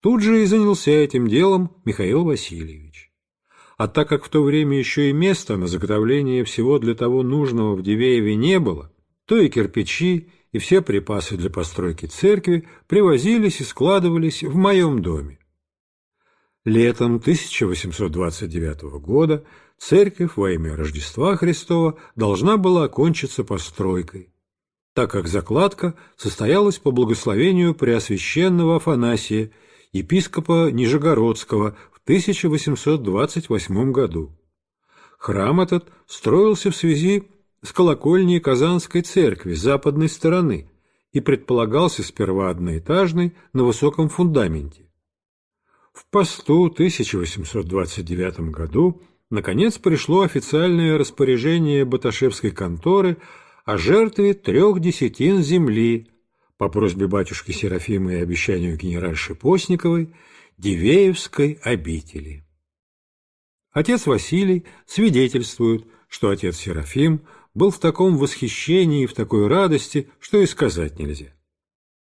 [SPEAKER 1] Тут же и занялся этим делом Михаил Васильевич. А так как в то время еще и места на заготовление всего для того нужного в Дивееве не было, то и кирпичи, и все припасы для постройки церкви привозились и складывались в моем доме. Летом 1829 года церковь во имя Рождества Христова должна была окончиться постройкой, так как закладка состоялась по благословению Преосвященного Афанасия, епископа Нижегородского 1828 году. Храм этот строился в связи с колокольней Казанской церкви западной стороны и предполагался сперва одноэтажный на высоком фундаменте. В посту 1829 году наконец пришло официальное распоряжение Баташевской конторы о жертве трех десятин земли по просьбе батюшки Серафимы и обещанию генеральши Постниковой – Дивеевской обители. Отец Василий свидетельствует, что отец Серафим был в таком восхищении и в такой радости, что и сказать нельзя.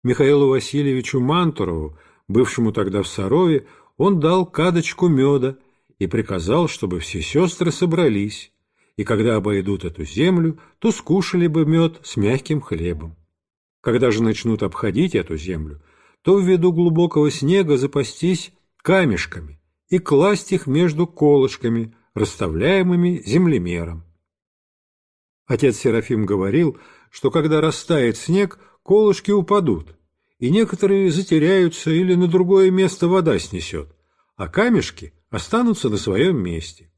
[SPEAKER 1] Михаилу Васильевичу Мантурову, бывшему тогда в Сарове, он дал кадочку меда и приказал, чтобы все сестры собрались, и когда обойдут эту землю, то скушали бы мед с мягким хлебом. Когда же начнут обходить эту землю, то ввиду глубокого снега запастись камешками и класть их между колышками, расставляемыми землемером. Отец Серафим говорил, что когда растает снег, колышки упадут, и некоторые затеряются или на другое место вода снесет, а камешки останутся на своем месте.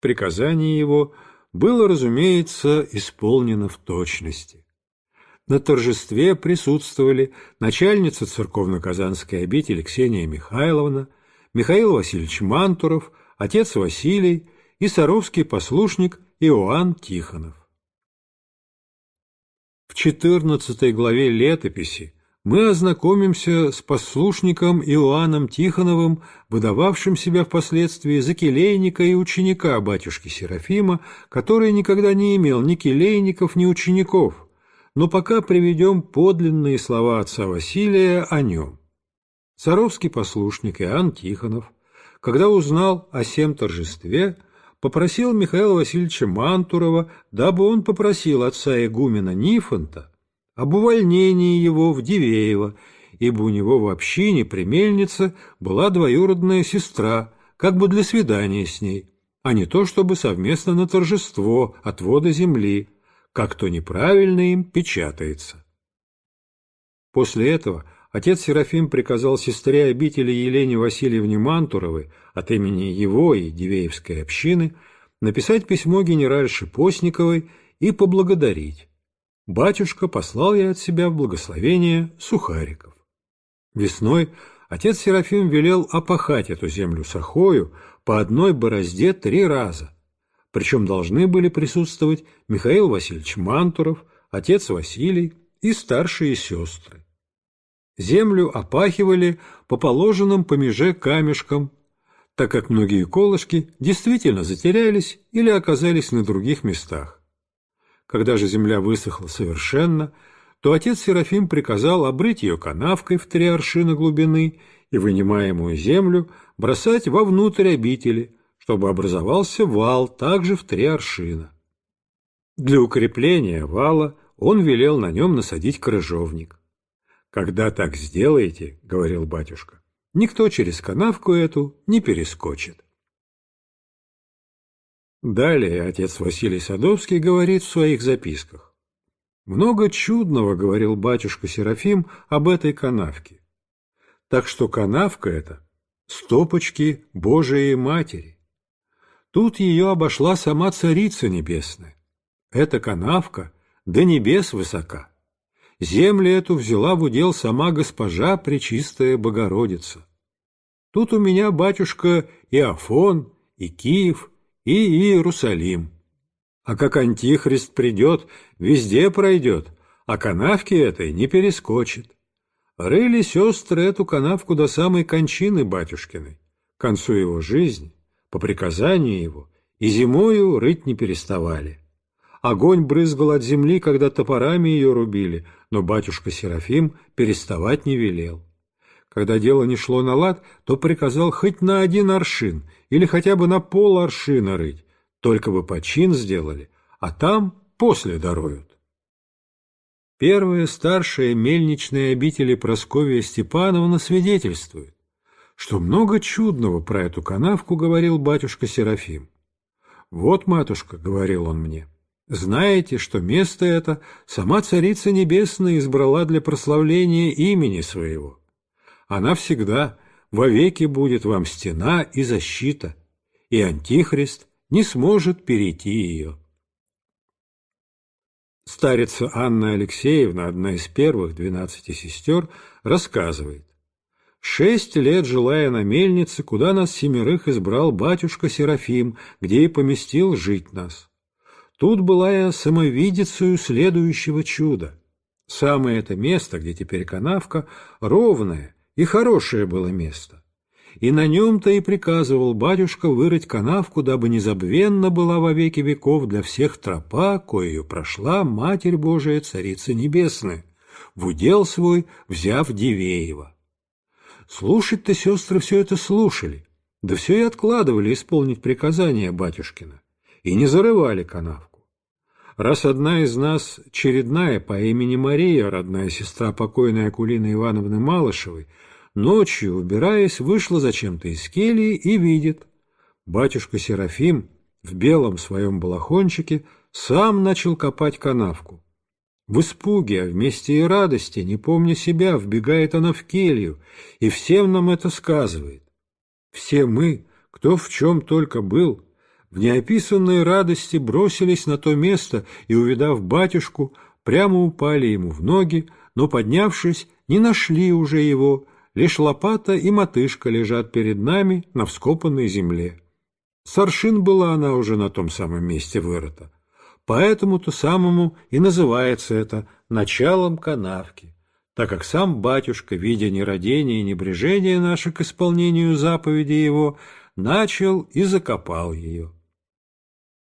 [SPEAKER 1] Приказание его было, разумеется, исполнено в точности. На торжестве присутствовали начальница церковно-казанской обители Ксения Михайловна, Михаил Васильевич Мантуров, отец Василий и саровский послушник Иоанн Тихонов. В 14 главе летописи мы ознакомимся с послушником Иоанном Тихоновым, выдававшим себя впоследствии за келейника и ученика батюшки Серафима, который никогда не имел ни келейников, ни учеников – но пока приведем подлинные слова отца Василия о нем. Царовский послушник Иоанн Тихонов, когда узнал о сем торжестве, попросил Михаила Васильевича Мантурова, дабы он попросил отца игумена Нифонта об увольнении его в Дивеево, ибо у него в общине примельница была двоюродная сестра, как бы для свидания с ней, а не то чтобы совместно на торжество отвода земли, как то неправильно им печатается. После этого отец Серафим приказал сестре обители Елене Васильевне Мантуровой от имени его и Дивеевской общины написать письмо генеральше Постниковой и поблагодарить. Батюшка послал ей от себя в благословение сухариков. Весной отец Серафим велел опахать эту землю сахою по одной борозде три раза, причем должны были присутствовать Михаил Васильевич Мантуров, отец Василий и старшие сестры. Землю опахивали по положенным по меже камешкам, так как многие колышки действительно затерялись или оказались на других местах. Когда же земля высохла совершенно, то отец Серафим приказал обрыть ее канавкой в три аршина глубины и вынимаемую землю бросать вовнутрь обители, чтобы образовался вал также в три аршина. Для укрепления вала он велел на нем насадить крыжовник. «Когда так сделаете, — говорил батюшка, — никто через канавку эту не перескочит». Далее отец Василий Садовский говорит в своих записках. «Много чудного, — говорил батюшка Серафим, — об этой канавке. Так что канавка эта — стопочки Божией Матери. Тут ее обошла сама Царица Небесная. Эта канавка до небес высока. Землю эту взяла в удел сама госпожа Пречистая Богородица. Тут у меня, батюшка, и Афон, и Киев, и Иерусалим. А как Антихрист придет, везде пройдет, а канавки этой не перескочит. Рыли сестры эту канавку до самой кончины батюшкиной, к концу его жизни по приказанию его, и зимою рыть не переставали. Огонь брызгал от земли, когда топорами ее рубили, но батюшка Серафим переставать не велел. Когда дело не шло на лад, то приказал хоть на один аршин или хотя бы на пол аршина рыть, только бы почин сделали, а там после даруют. Первые старшие мельничные обители Прасковья Степановна свидетельствуют, что много чудного про эту канавку говорил батюшка Серафим. «Вот, матушка», — говорил он мне, — «знаете, что место это сама Царица Небесная избрала для прославления имени своего. Она всегда, вовеки будет вам стена и защита, и Антихрист не сможет перейти ее». Старица Анна Алексеевна, одна из первых двенадцати сестер, рассказывает, Шесть лет жила я на мельнице, куда нас семерых избрал батюшка Серафим, где и поместил жить нас. Тут была я самовидицею следующего чуда. Самое это место, где теперь канавка, ровное и хорошее было место. И на нем-то и приказывал батюшка вырыть канавку, дабы незабвенно была во веки веков для всех тропа, коею прошла Матерь Божия, Царица Небесная, в удел свой взяв Дивеева. Слушать-то сестры все это слушали, да все и откладывали исполнить приказания батюшкина, и не зарывали канавку. Раз одна из нас чередная по имени Мария, родная сестра покойной Акулины Ивановны Малышевой, ночью, убираясь, вышла зачем-то из келии и видит. Батюшка Серафим в белом своем балахончике сам начал копать канавку. В испуге, а вместе и радости, не помня себя, вбегает она в келью, и всем нам это сказывает. Все мы, кто в чем только был, в неописанной радости бросились на то место и, увидав батюшку, прямо упали ему в ноги, но, поднявшись, не нашли уже его, лишь лопата и мотышка лежат перед нами на вскопанной земле. Саршин была она уже на том самом месте вырота. Поэтому-то самому и называется это началом канавки, так как сам батюшка, видя нерадение и небрежение наше к исполнению заповеди его, начал и закопал ее.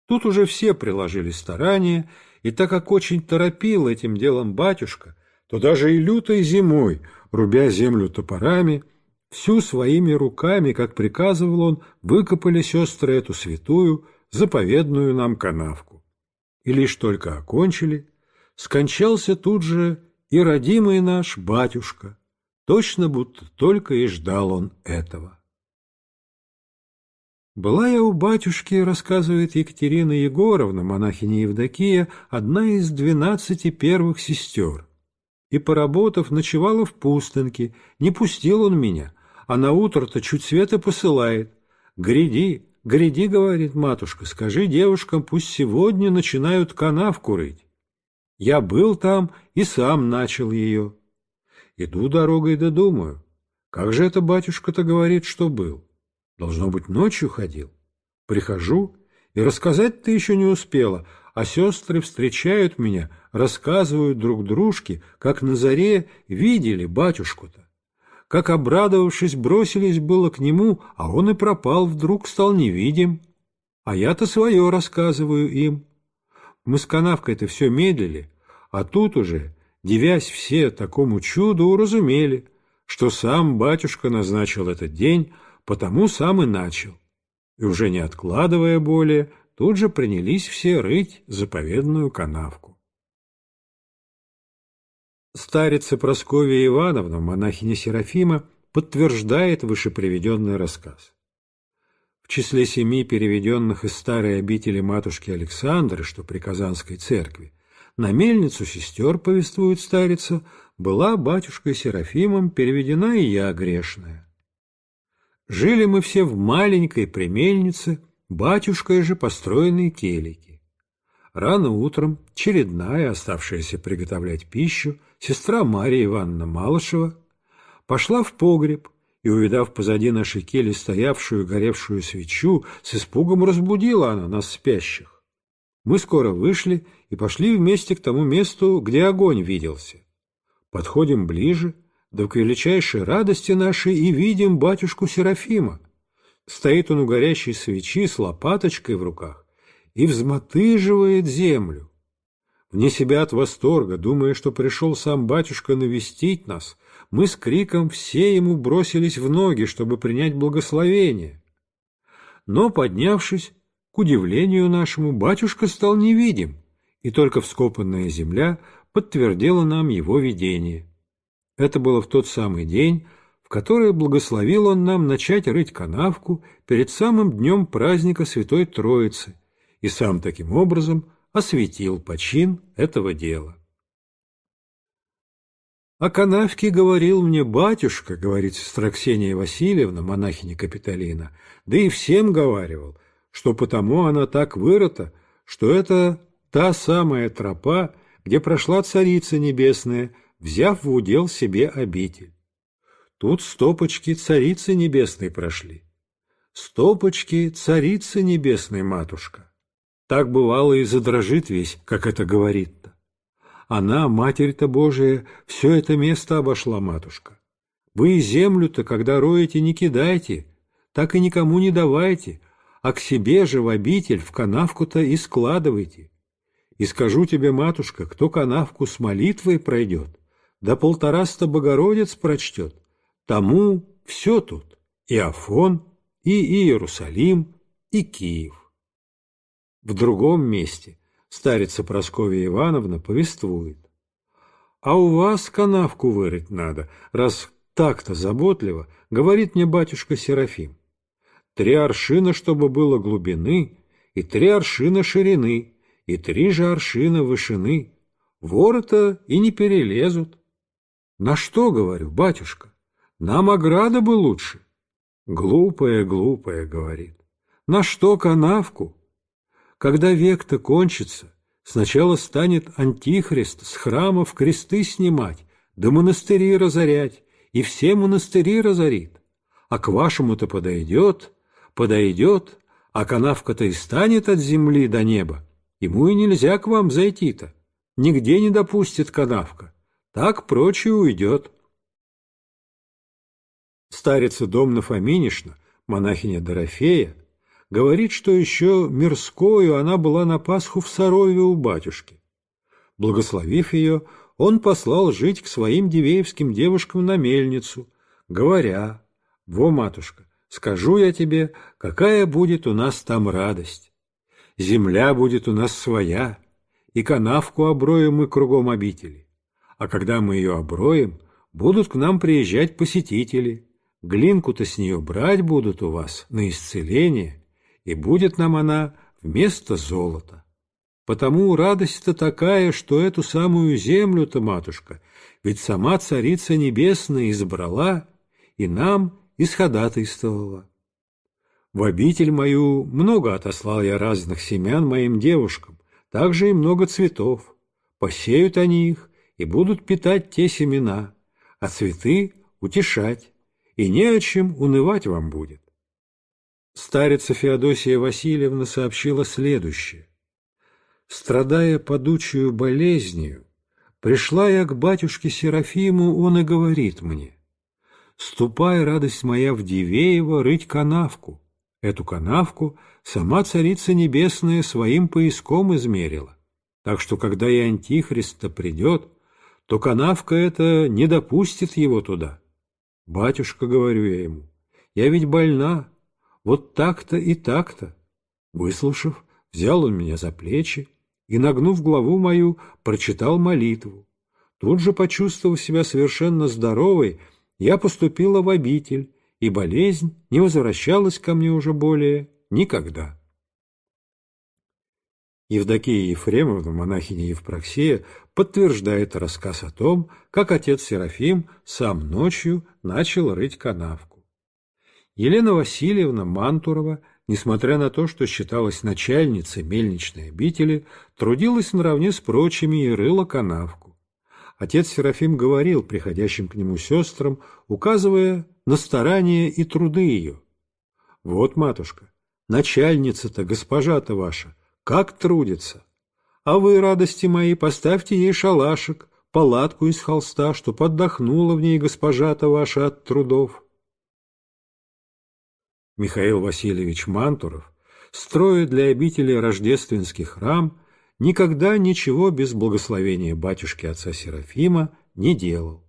[SPEAKER 1] Тут уже все приложили старания, и так как очень торопил этим делом батюшка, то даже и лютой зимой, рубя землю топорами, всю своими руками, как приказывал он, выкопали сестры эту святую, заповедную нам канавку и лишь только окончили, скончался тут же и родимый наш батюшка, точно будто только и ждал он этого. «Была я у батюшки, — рассказывает Екатерина Егоровна, монахиня Евдокия, одна из двенадцати первых сестер, и, поработав, ночевала в пустынке, не пустил он меня, а на утро-то чуть света посылает. Гряди, Гряди, говорит матушка, скажи девушкам, пусть сегодня начинают канавку рыть. Я был там и сам начал ее. Иду дорогой да думаю, как же это батюшка-то говорит, что был? Должно быть, ночью ходил. Прихожу, и рассказать ты еще не успела, а сестры встречают меня, рассказывают друг дружке, как на заре видели батюшку-то как, обрадовавшись, бросились было к нему, а он и пропал, вдруг стал невидим. А я-то свое рассказываю им. Мы с канавкой-то все медлили, а тут уже, девясь все такому чуду, уразумели, что сам батюшка назначил этот день, потому сам и начал. И уже не откладывая более, тут же принялись все рыть заповедную канавку. Старица Прасковья Ивановна, монахиня Серафима, подтверждает вышеприведенный рассказ. В числе семи переведенных из старой обители матушки Александры, что при Казанской церкви, на мельницу сестер, повествует старица, была батюшкой Серафимом переведена и я грешная. Жили мы все в маленькой примельнице, батюшкой же построенной келики. Рано утром чередная, оставшаяся приготовлять пищу, сестра Мария Ивановна Малышева, пошла в погреб и, увидав позади нашей кели стоявшую горевшую свечу, с испугом разбудила она нас спящих. Мы скоро вышли и пошли вместе к тому месту, где огонь виделся. Подходим ближе, да к величайшей радости нашей и видим батюшку Серафима. Стоит он у горящей свечи с лопаточкой в руках и взмотыживает землю. Вне себя от восторга, думая, что пришел сам батюшка навестить нас, мы с криком все ему бросились в ноги, чтобы принять благословение. Но, поднявшись, к удивлению нашему, батюшка стал невидим, и только вскопанная земля подтвердила нам его видение. Это было в тот самый день, в который благословил он нам начать рыть канавку перед самым днем праздника Святой Троицы, и сам таким образом – осветил почин этого дела. «О канавке говорил мне батюшка, — говорит сестра Ксения Васильевна, монахини Капитолина, — да и всем говаривал, что потому она так вырота, что это та самая тропа, где прошла Царица Небесная, взяв в удел себе обитель. Тут стопочки Царицы Небесной прошли. Стопочки Царицы Небесной, матушка. Так бывало и задрожит весь, как это говорит-то. Она, Матерь-то Божия, все это место обошла, матушка. Вы землю-то, когда роете, не кидайте, так и никому не давайте, а к себе же в обитель, в канавку-то и складывайте. И скажу тебе, матушка, кто канавку с молитвой пройдет, да полтораста Богородец прочтет, тому все тут, и Афон, и Иерусалим, и Киев. В другом месте старица Прасковья Ивановна повествует. «А у вас канавку вырыть надо, раз так-то заботливо, — говорит мне батюшка Серафим. Три аршина, чтобы было глубины, и три аршина ширины, и три же аршина вышины. Ворота и не перелезут. На что, — говорю, — батюшка, нам ограда бы лучше. Глупая, глупая, — говорит. На что канавку? Когда век-то кончится, сначала станет антихрист с храмов кресты снимать, да монастыри разорять, и все монастыри разорит. А к вашему-то подойдет, подойдет, а канавка-то и станет от земли до неба. Ему и нельзя к вам зайти-то. Нигде не допустит канавка. Так прочее уйдет. Старица Домна Фоминишна, монахиня Дорофея, Говорит, что еще мирскую она была на Пасху в Сарове у батюшки. Благословив ее, он послал жить к своим девеевским девушкам на мельницу, говоря, «Во, матушка, скажу я тебе, какая будет у нас там радость. Земля будет у нас своя, и канавку оброем мы кругом обители. А когда мы ее оброем, будут к нам приезжать посетители. Глинку-то с нее брать будут у вас на исцеление, и будет нам она вместо золота. Потому радость-то такая, что эту самую землю-то, матушка, ведь сама Царица Небесная избрала и нам исходатайствовала. В обитель мою много отослал я разных семян моим девушкам, также и много цветов. Посеют они их и будут питать те семена, а цветы утешать, и не о чем унывать вам будет. Старица Феодосия Васильевна сообщила следующее. «Страдая подучую болезнью, пришла я к батюшке Серафиму, он и говорит мне, «Ступай, радость моя, в Дивеево рыть канавку». Эту канавку сама Царица Небесная своим поиском измерила. Так что, когда и Антихрист-то придет, то канавка эта не допустит его туда. Батюшка, говорю я ему, я ведь больна, вот так-то и так-то. Выслушав, взял он меня за плечи и, нагнув главу мою, прочитал молитву. Тут же, почувствовав себя совершенно здоровой, я поступила в обитель, и болезнь не возвращалась ко мне уже более никогда. Евдокия Ефремовна, монахиня Евпроксия, подтверждает рассказ о том, как отец Серафим сам ночью начал рыть канав. Елена Васильевна Мантурова, несмотря на то, что считалась начальницей мельничной обители, трудилась наравне с прочими и рыла канавку. Отец Серафим говорил приходящим к нему сестрам, указывая на старания и труды ее. «Вот, матушка, начальница-то, госпожа-то ваша, как трудится! А вы, радости мои, поставьте ей шалашик, палатку из холста, чтоб отдохнула в ней госпожа-то ваша от трудов». Михаил Васильевич Мантуров, строя для обители рождественский храм, никогда ничего без благословения батюшки отца Серафима не делал.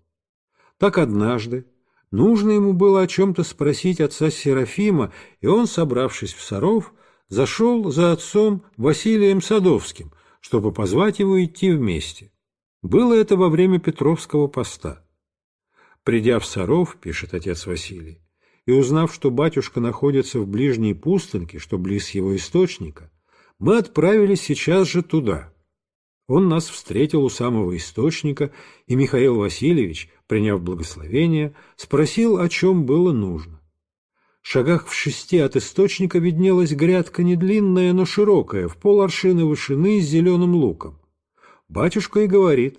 [SPEAKER 1] Так однажды нужно ему было о чем-то спросить отца Серафима, и он, собравшись в Саров, зашел за отцом Василием Садовским, чтобы позвать его идти вместе. Было это во время Петровского поста. Придя в Саров, пишет отец Василий, и узнав, что батюшка находится в ближней пустынке, что близ его источника, мы отправились сейчас же туда. Он нас встретил у самого источника, и Михаил Васильевич, приняв благословение, спросил, о чем было нужно. В шагах в шести от источника виднелась грядка недлинная, но широкая, в пол аршина вышины с зеленым луком. Батюшка и говорит,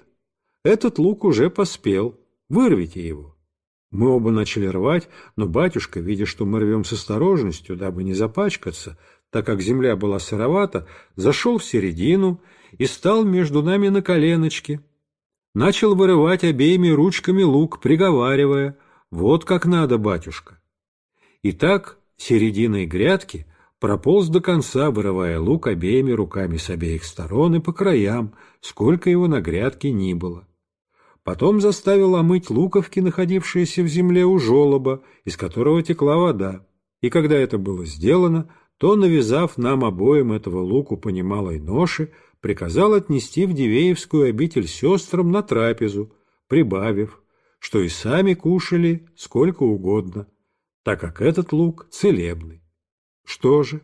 [SPEAKER 1] этот лук уже поспел, вырвите его. Мы оба начали рвать, но батюшка, видя, что мы рвем с осторожностью, дабы не запачкаться, так как земля была сыровата, зашел в середину и стал между нами на коленочке. Начал вырывать обеими ручками лук, приговаривая «Вот как надо, батюшка». И так серединой грядки прополз до конца, вырывая лук обеими руками с обеих сторон и по краям, сколько его на грядке ни было. Потом заставил омыть луковки, находившиеся в земле у жолоба, из которого текла вода. И когда это было сделано, то, навязав нам обоим этого луку по немалой ноше, приказал отнести в Дивеевскую обитель сестрам на трапезу, прибавив, что и сами кушали сколько угодно, так как этот лук целебный. Что же?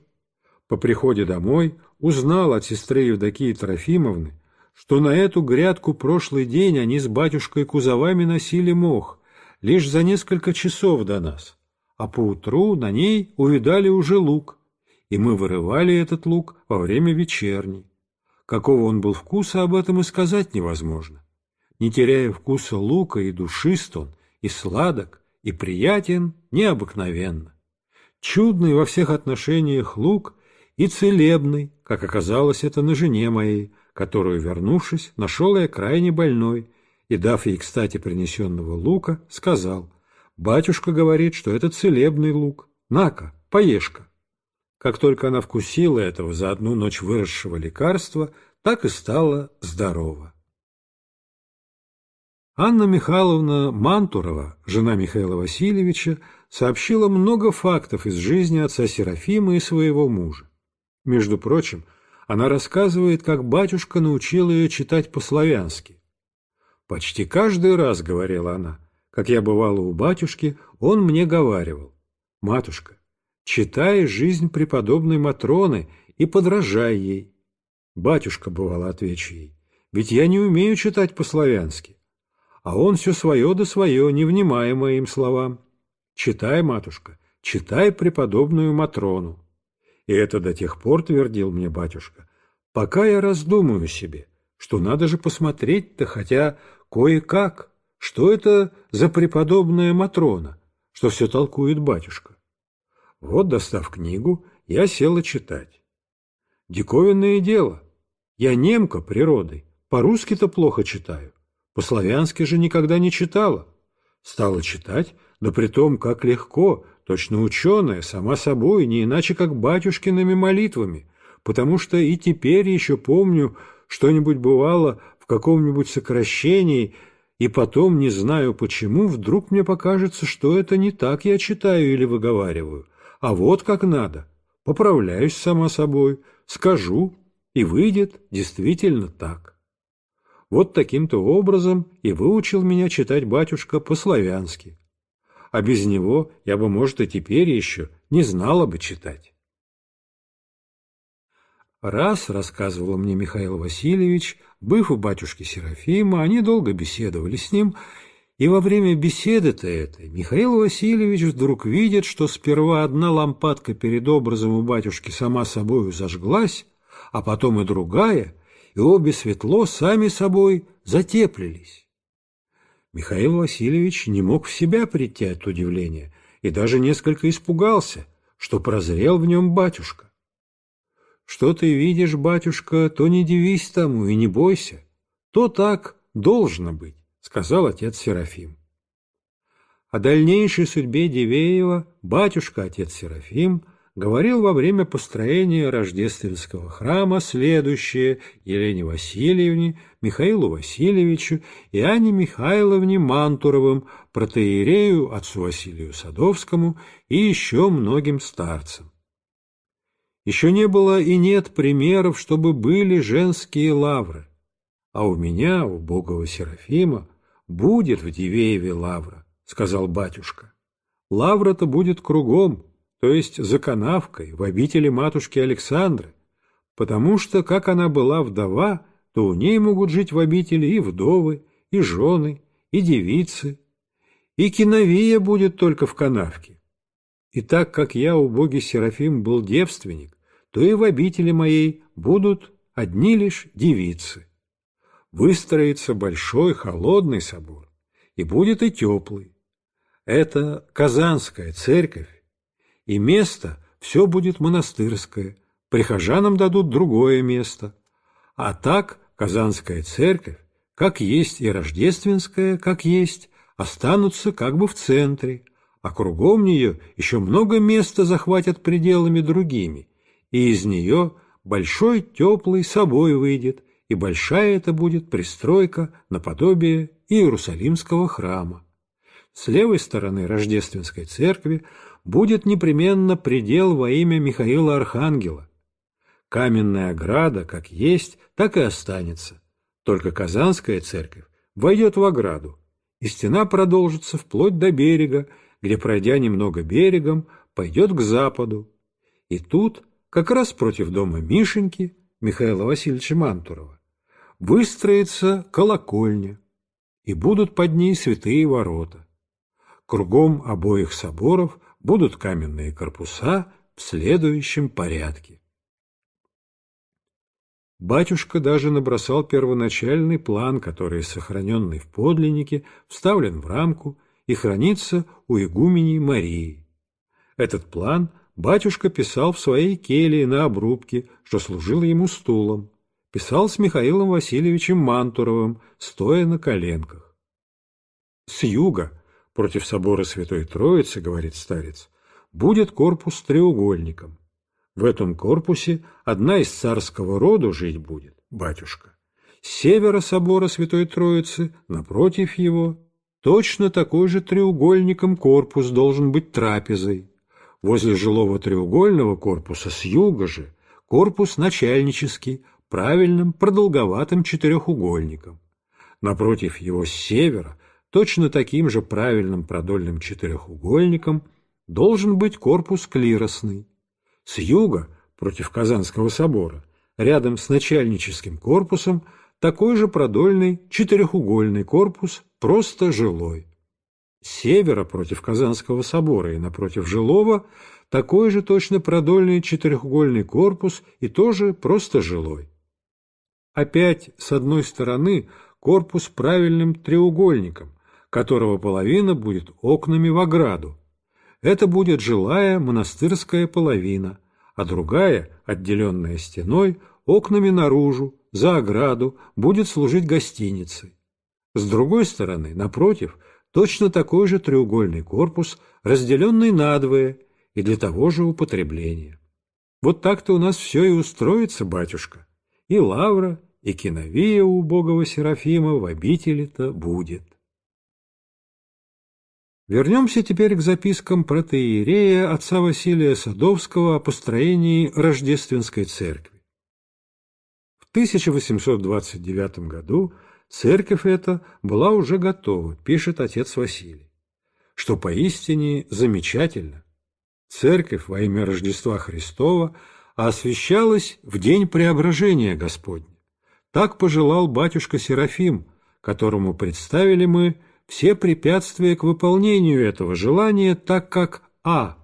[SPEAKER 1] По приходе домой узнал от сестры Евдокии Трофимовны, что на эту грядку прошлый день они с батюшкой Кузовами носили мох, лишь за несколько часов до нас, а поутру на ней увидали уже лук, и мы вырывали этот лук во время вечерней. Какого он был вкуса, об этом и сказать невозможно. Не теряя вкуса лука, и душист он, и сладок, и приятен необыкновенно. Чудный во всех отношениях лук и целебный, как оказалось это на жене моей, которую, вернувшись, нашел я крайне больной, и, дав ей, кстати, принесенного лука, сказал, «Батюшка говорит, что это целебный лук. На-ка, поешь-ка». Как только она вкусила этого за одну ночь выросшего лекарства, так и стала здорова. Анна Михайловна Мантурова, жена Михаила Васильевича, сообщила много фактов из жизни отца Серафима и своего мужа. Между прочим, она рассказывает, как батюшка научил ее читать по-славянски. «Почти каждый раз, — говорила она, — как я бывала у батюшки, он мне говаривал, «Матушка, читай жизнь преподобной Матроны и подражай ей». «Батюшка, — бывало, — отвечу ей, — ведь я не умею читать по-славянски». А он все свое да свое, не внимая моим словам. «Читай, матушка, читай преподобную Матрону» и это до тех пор твердил мне батюшка, пока я раздумаю себе, что надо же посмотреть-то хотя кое-как, что это за преподобная Матрона, что все толкует батюшка. Вот, достав книгу, я села читать. Диковинное дело. Я немка природой, по-русски-то плохо читаю, по-славянски же никогда не читала. Стала читать, да при том, как легко, точно ученая, сама собой, не иначе как батюшкиными молитвами, потому что и теперь еще помню, что-нибудь бывало в каком-нибудь сокращении, и потом, не знаю почему, вдруг мне покажется, что это не так я читаю или выговариваю, а вот как надо. Поправляюсь сама собой, скажу, и выйдет действительно так. Вот таким-то образом и выучил меня читать батюшка по-славянски, а без него я бы, может, и теперь еще не знала бы читать. Раз, — рассказывал мне Михаил Васильевич, быв у батюшки Серафима, они долго беседовали с ним, и во время беседы-то этой Михаил Васильевич вдруг видит, что сперва одна лампадка перед образом у батюшки сама собою зажглась, а потом и другая, и обе светло сами собой затеплились. Михаил Васильевич не мог в себя прийти от удивления и даже несколько испугался, что прозрел в нем батюшка. «Что ты видишь, батюшка, то не дивись тому и не бойся. То так должно быть», — сказал отец Серафим. О дальнейшей судьбе Дивеева батюшка, отец Серафим, — говорил во время построения рождественского храма следующее Елене Васильевне, Михаилу Васильевичу и Анне Михайловне Мантуровым, протеерею отцу Василию Садовскому и еще многим старцам. Еще не было и нет примеров, чтобы были женские лавры, а у меня, у богого Серафима, будет в Дивееве лавра, — сказал батюшка. Лавра-то будет кругом, то есть за канавкой, в обители матушки Александры, потому что, как она была вдова, то у ней могут жить в обители и вдовы, и жены, и девицы, и киновия будет только в канавке. И так как я, убогий Серафим, был девственник, то и в обители моей будут одни лишь девицы. Выстроится большой холодный собор, и будет и теплый. Это Казанская церковь, и место все будет монастырское, прихожанам дадут другое место. А так Казанская церковь, как есть и Рождественская, как есть, останутся как бы в центре, а кругом нее еще много места захватят пределами другими, и из нее большой теплый собой выйдет, и большая это будет пристройка наподобие Иерусалимского храма. С левой стороны Рождественской церкви будет непременно предел во имя Михаила Архангела. Каменная ограда, как есть, так и останется. Только Казанская церковь войдет в ограду, и стена продолжится вплоть до берега, где, пройдя немного берегом, пойдет к западу. И тут, как раз против дома Мишеньки, Михаила Васильевича Мантурова, выстроится колокольня, и будут под ней святые ворота. Кругом обоих соборов будут каменные корпуса в следующем порядке. Батюшка даже набросал первоначальный план, который, сохраненный в подлиннике, вставлен в рамку и хранится у игумени Марии. Этот план батюшка писал в своей келье на обрубке, что служил ему стулом. Писал с Михаилом Васильевичем Мантуровым, стоя на коленках. С юга Против собора Святой Троицы, говорит старец, будет корпус треугольником. В этом корпусе одна из царского рода жить будет, батюшка. С севера собора Святой Троицы, напротив его, точно такой же треугольником корпус должен быть трапезой. Возле жилого треугольного корпуса с юга же корпус начальнический, правильным продолговатым четырехугольником. Напротив его с севера точно таким же правильным продольным четырехугольником должен быть корпус клиросный. С юга, против Казанского собора, рядом с начальническим корпусом, такой же продольный четырехугольный корпус, просто жилой. С севера против Казанского собора и напротив жилого такой же точно продольный четырехугольный корпус и тоже просто жилой. Опять с одной стороны корпус правильным треугольником, которого половина будет окнами в ограду. Это будет жилая монастырская половина, а другая, отделенная стеной, окнами наружу, за ограду, будет служить гостиницей. С другой стороны, напротив, точно такой же треугольный корпус, разделенный надвое и для того же употребления. Вот так-то у нас все и устроится, батюшка. И лавра, и киновия у убогого Серафима в обители-то будет. Вернемся теперь к запискам протеерея отца Василия Садовского о построении Рождественской церкви. В 1829 году церковь эта была уже готова, пишет отец Василий, что поистине замечательно. Церковь во имя Рождества Христова освящалась в день преображения Господня. Так пожелал батюшка Серафим, которому представили мы все препятствия к выполнению этого желания, так как а.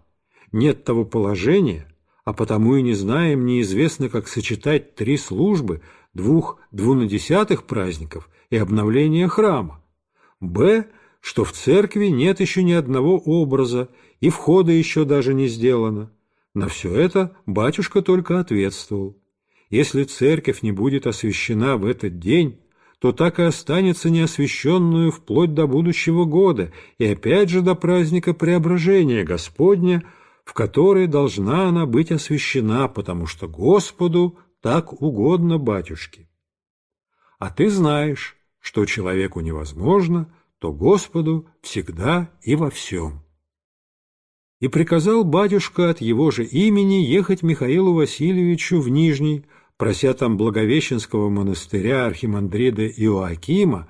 [SPEAKER 1] нет того положения, а потому и не знаем, неизвестно, как сочетать три службы, двух двунадесятых праздников и обновление храма, б. что в церкви нет еще ни одного образа и входа еще даже не сделано. На все это батюшка только ответствовал. Если церковь не будет освящена в этот день, то так и останется неосвященную вплоть до будущего года и опять же до праздника преображения Господня, в которой должна она быть освящена, потому что Господу так угодно батюшке. А ты знаешь, что человеку невозможно, то Господу всегда и во всем. И приказал батюшка от его же имени ехать Михаилу Васильевичу в Нижний, прося там Благовещенского монастыря архимандрида Иоакима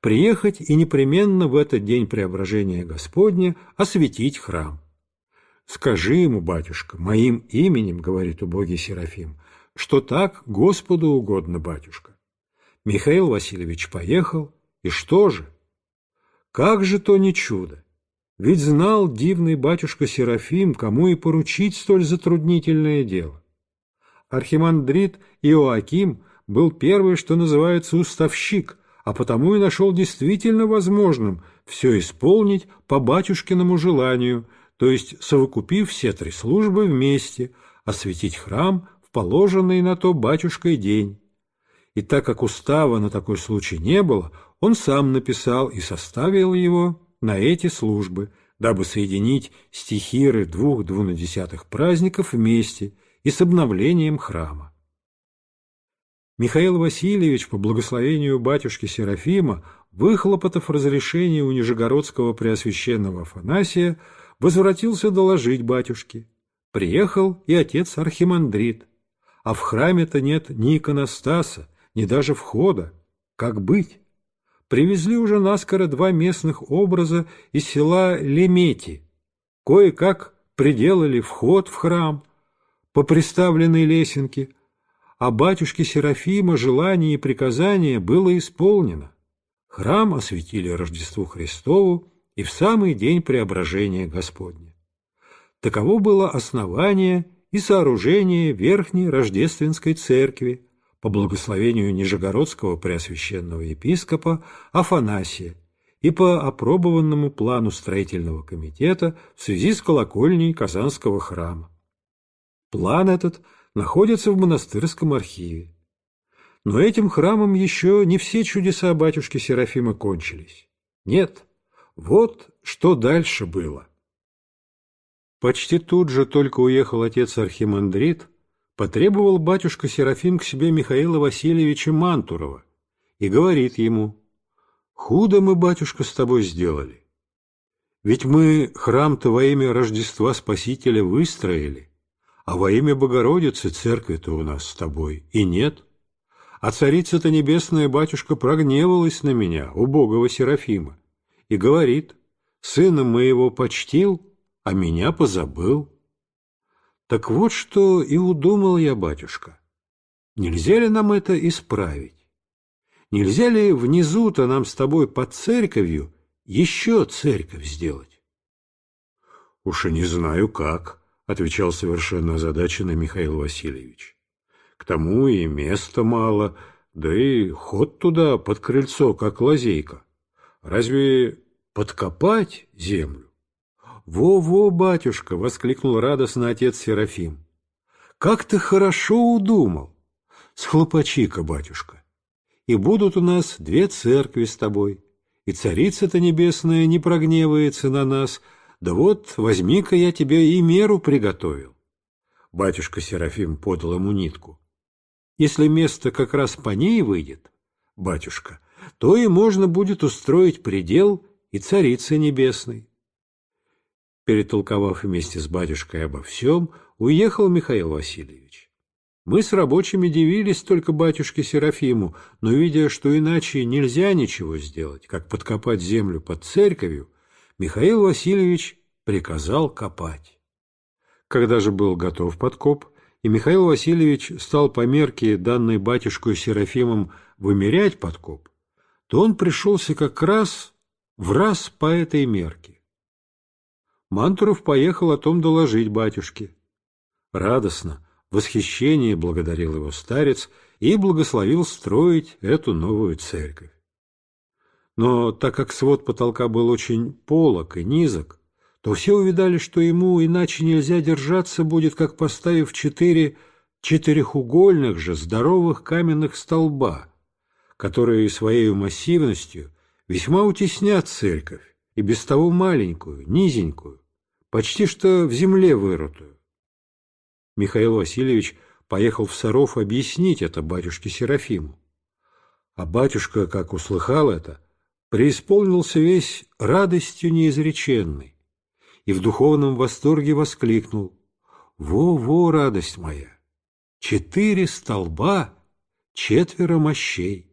[SPEAKER 1] приехать и непременно в этот день преображения Господня осветить храм. «Скажи ему, батюшка, моим именем, — говорит убогий Серафим, — что так Господу угодно, батюшка». Михаил Васильевич поехал, и что же? Как же то не чудо! Ведь знал дивный батюшка Серафим, кому и поручить столь затруднительное дело архимандрит Иоаким был первый, что называется, уставщик, а потому и нашел действительно возможным все исполнить по батюшкиному желанию, то есть совокупив все три службы вместе, осветить храм в положенный на то батюшкой день. И так как устава на такой случай не было, он сам написал и составил его на эти службы, дабы соединить стихиры двух двунадесятых праздников вместе – и с обновлением храма. Михаил Васильевич, по благословению батюшки Серафима, выхлопотав разрешение у Нижегородского преосвященного Афанасия, возвратился доложить батюшке. Приехал и отец Архимандрит, а в храме-то нет ни иконостаса, ни даже входа. Как быть? Привезли уже наскоро два местных образа из села Лемети. Кое-как приделали вход в храм, по приставленной лесенке, а батюшке Серафима желание и приказание было исполнено. Храм осветили Рождеству Христову и в самый день преображения Господня. Таково было основание и сооружение Верхней Рождественской Церкви по благословению Нижегородского Преосвященного Епископа Афанасия и по опробованному плану строительного комитета в связи с колокольней Казанского храма. План этот находится в монастырском архиве. Но этим храмом еще не все чудеса батюшки Серафима кончились. Нет, вот что дальше было. Почти тут же только уехал отец Архимандрит, потребовал батюшка Серафим к себе Михаила Васильевича Мантурова и говорит ему, «Худо мы, батюшка, с тобой сделали. Ведь мы храм-то во имя Рождества Спасителя выстроили, а во имя Богородицы церкви-то у нас с тобой и нет. А царица-то небесная, батюшка, прогневалась на меня, убогого Серафима, и говорит, сына моего почтил, а меня позабыл. Так вот что и удумал я, батюшка. Нельзя ли нам это исправить? Нельзя ли внизу-то нам с тобой под церковью еще церковь сделать? Уж и не знаю как, отвечал совершенно озадаченный Михаил Васильевич. К тому и места мало, да и ход туда под крыльцо, как лазейка. Разве подкопать землю? «Во-во, батюшка!» — воскликнул радостно отец Серафим. «Как ты хорошо удумал! Схлопочи-ка, батюшка! И будут у нас две церкви с тобой, и царица-то небесная не прогневается на нас, — да вот, возьми-ка я тебе и меру приготовил. Батюшка Серафим подал ему нитку. Если место как раз по ней выйдет, батюшка, то и можно будет устроить предел и царицы небесной. Перетолковав вместе с батюшкой обо всем, уехал Михаил Васильевич. Мы с рабочими дивились только батюшке Серафиму, но, видя, что иначе нельзя ничего сделать, как подкопать землю под церковью, Михаил Васильевич приказал копать. Когда же был готов подкоп, и Михаил Васильевич стал по мерке, данной батюшкой Серафимом, вымерять подкоп, то он пришелся как раз в раз по этой мерке. Мантуров поехал о том доложить батюшке. Радостно, восхищение благодарил его старец и благословил строить эту новую церковь. Но так как свод потолка был очень полок и низок, то все увидали, что ему иначе нельзя держаться будет, как поставив четыре четырехугольных же здоровых каменных столба, которые своей массивностью весьма утеснят церковь, и без того маленькую, низенькую, почти что в земле вырытую. Михаил Васильевич поехал в Саров объяснить это батюшке Серафиму. А батюшка, как услыхал это, преисполнился весь радостью неизреченной и в духовном восторге воскликнул «Во-во, радость моя! Четыре столба, четверо мощей!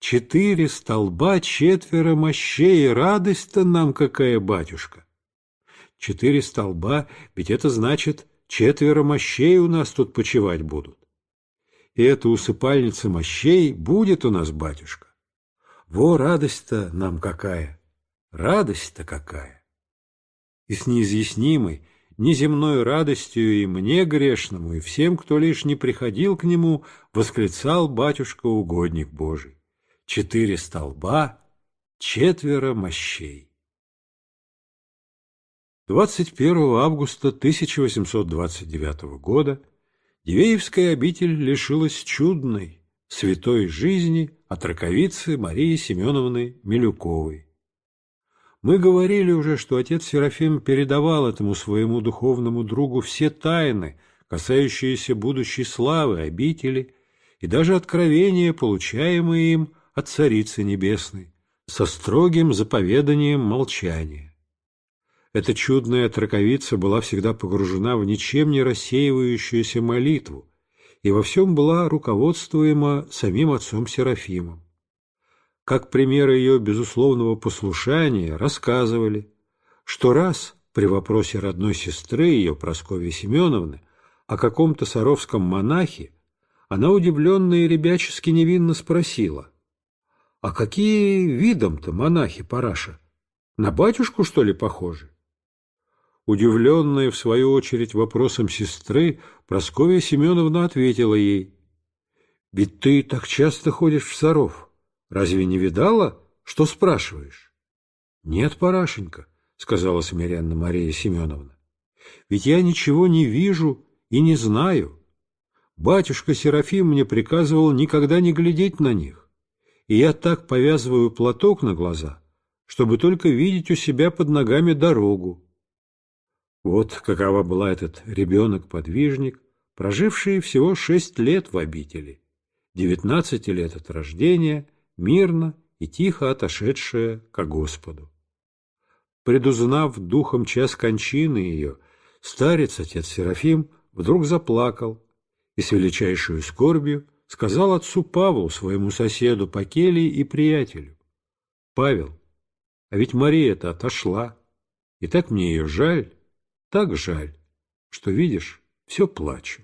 [SPEAKER 1] Четыре столба, четверо мощей! Радость-то нам какая, батюшка!» Четыре столба, ведь это значит, четверо мощей у нас тут почевать будут. И эта усыпальница мощей будет у нас, батюшка. Во, радость-то нам какая! Радость-то какая! И с неизъяснимой, неземной радостью и мне грешному, и всем, кто лишь не приходил к нему, восклицал батюшка-угодник Божий. Четыре столба, четверо мощей. 21 августа 1829 года Дивеевская обитель лишилась чудной, святой жизни от раковицы Марии Семеновны Милюковой. Мы говорили уже, что отец Серафим передавал этому своему духовному другу все тайны, касающиеся будущей славы обители и даже откровения, получаемые им от Царицы Небесной, со строгим заповеданием молчания. Эта чудная траковица была всегда погружена в ничем не рассеивающуюся молитву, и во всем была руководствуема самим отцом Серафимом. Как пример ее безусловного послушания рассказывали, что раз при вопросе родной сестры ее, Прасковьи Семеновны, о каком-то саровском монахе, она удивленно и ребячески невинно спросила, «А какие видом-то монахи, Параша? На батюшку, что ли, похожи?» Удивленная, в свою очередь, вопросом сестры, Прасковья Семеновна ответила ей. — Ведь ты так часто ходишь в Саров. Разве не видала, что спрашиваешь? — Нет, Парашенька, — сказала смиренно Мария Семеновна. — Ведь я ничего не вижу и не знаю. Батюшка Серафим мне приказывал никогда не глядеть на них, и я так повязываю платок на глаза, чтобы только видеть у себя под ногами дорогу. Вот какова была этот ребенок-подвижник, проживший всего шесть лет в обители, девятнадцати лет от рождения, мирно и тихо отошедшая ко Господу. Предузнав духом час кончины ее, старец, отец Серафим, вдруг заплакал и с величайшую скорбью сказал отцу Павлу, своему соседу по келии и приятелю, «Павел, а ведь Мария-то отошла, и так мне ее жаль». Так жаль, что, видишь, все плачу.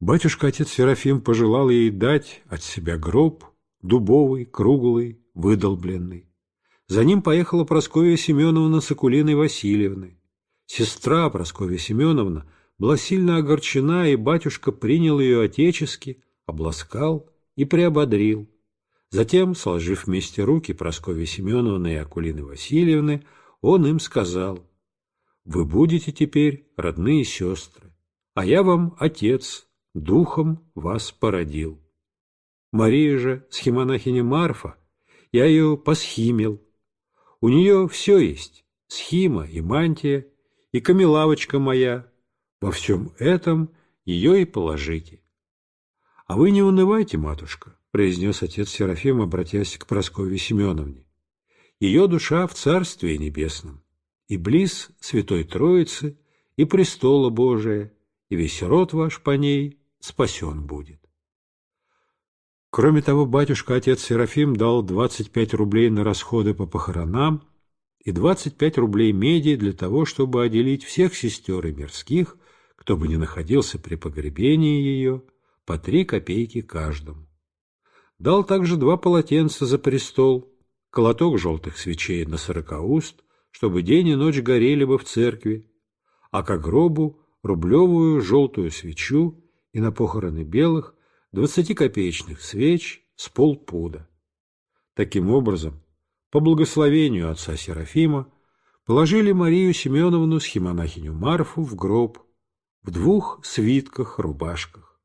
[SPEAKER 1] Батюшка-отец Серафим пожелал ей дать от себя гроб, дубовый, круглый, выдолбленный. За ним поехала Прасковья Семеновна с Акулиной Васильевной. Сестра Прасковья Семеновна была сильно огорчена, и батюшка принял ее отечески, обласкал и приободрил. Затем, сложив вместе руки Прасковья Семеновны и Акулины Васильевны, он им сказал — вы будете теперь родные сестры, а я вам отец, духом вас породил. Мария же, схемонахиня Марфа, я ее посхимил. У нее все есть, схима и мантия, и камелавочка моя. Во всем этом ее и положите. — А вы не унывайте, матушка, — произнес отец Серафим, обратясь к Прасковье Семеновне. Ее душа в Царстве Небесном и близ Святой Троицы, и престола Божия, и весь род ваш по ней спасен будет. Кроме того, батюшка-отец Серафим дал 25 рублей на расходы по похоронам и 25 рублей меди для того, чтобы отделить всех сестер и мирских, кто бы ни находился при погребении ее, по три копейки каждому. Дал также два полотенца за престол, колоток желтых свечей на сорокауст, чтобы день и ночь горели бы в церкви, а к гробу рублевую желтую свечу и на похороны белых двадцатикопеечных свеч с полпуда. Таким образом, по благословению отца Серафима, положили Марию Семеновну с химонахиню Марфу в гроб в двух свитках-рубашках,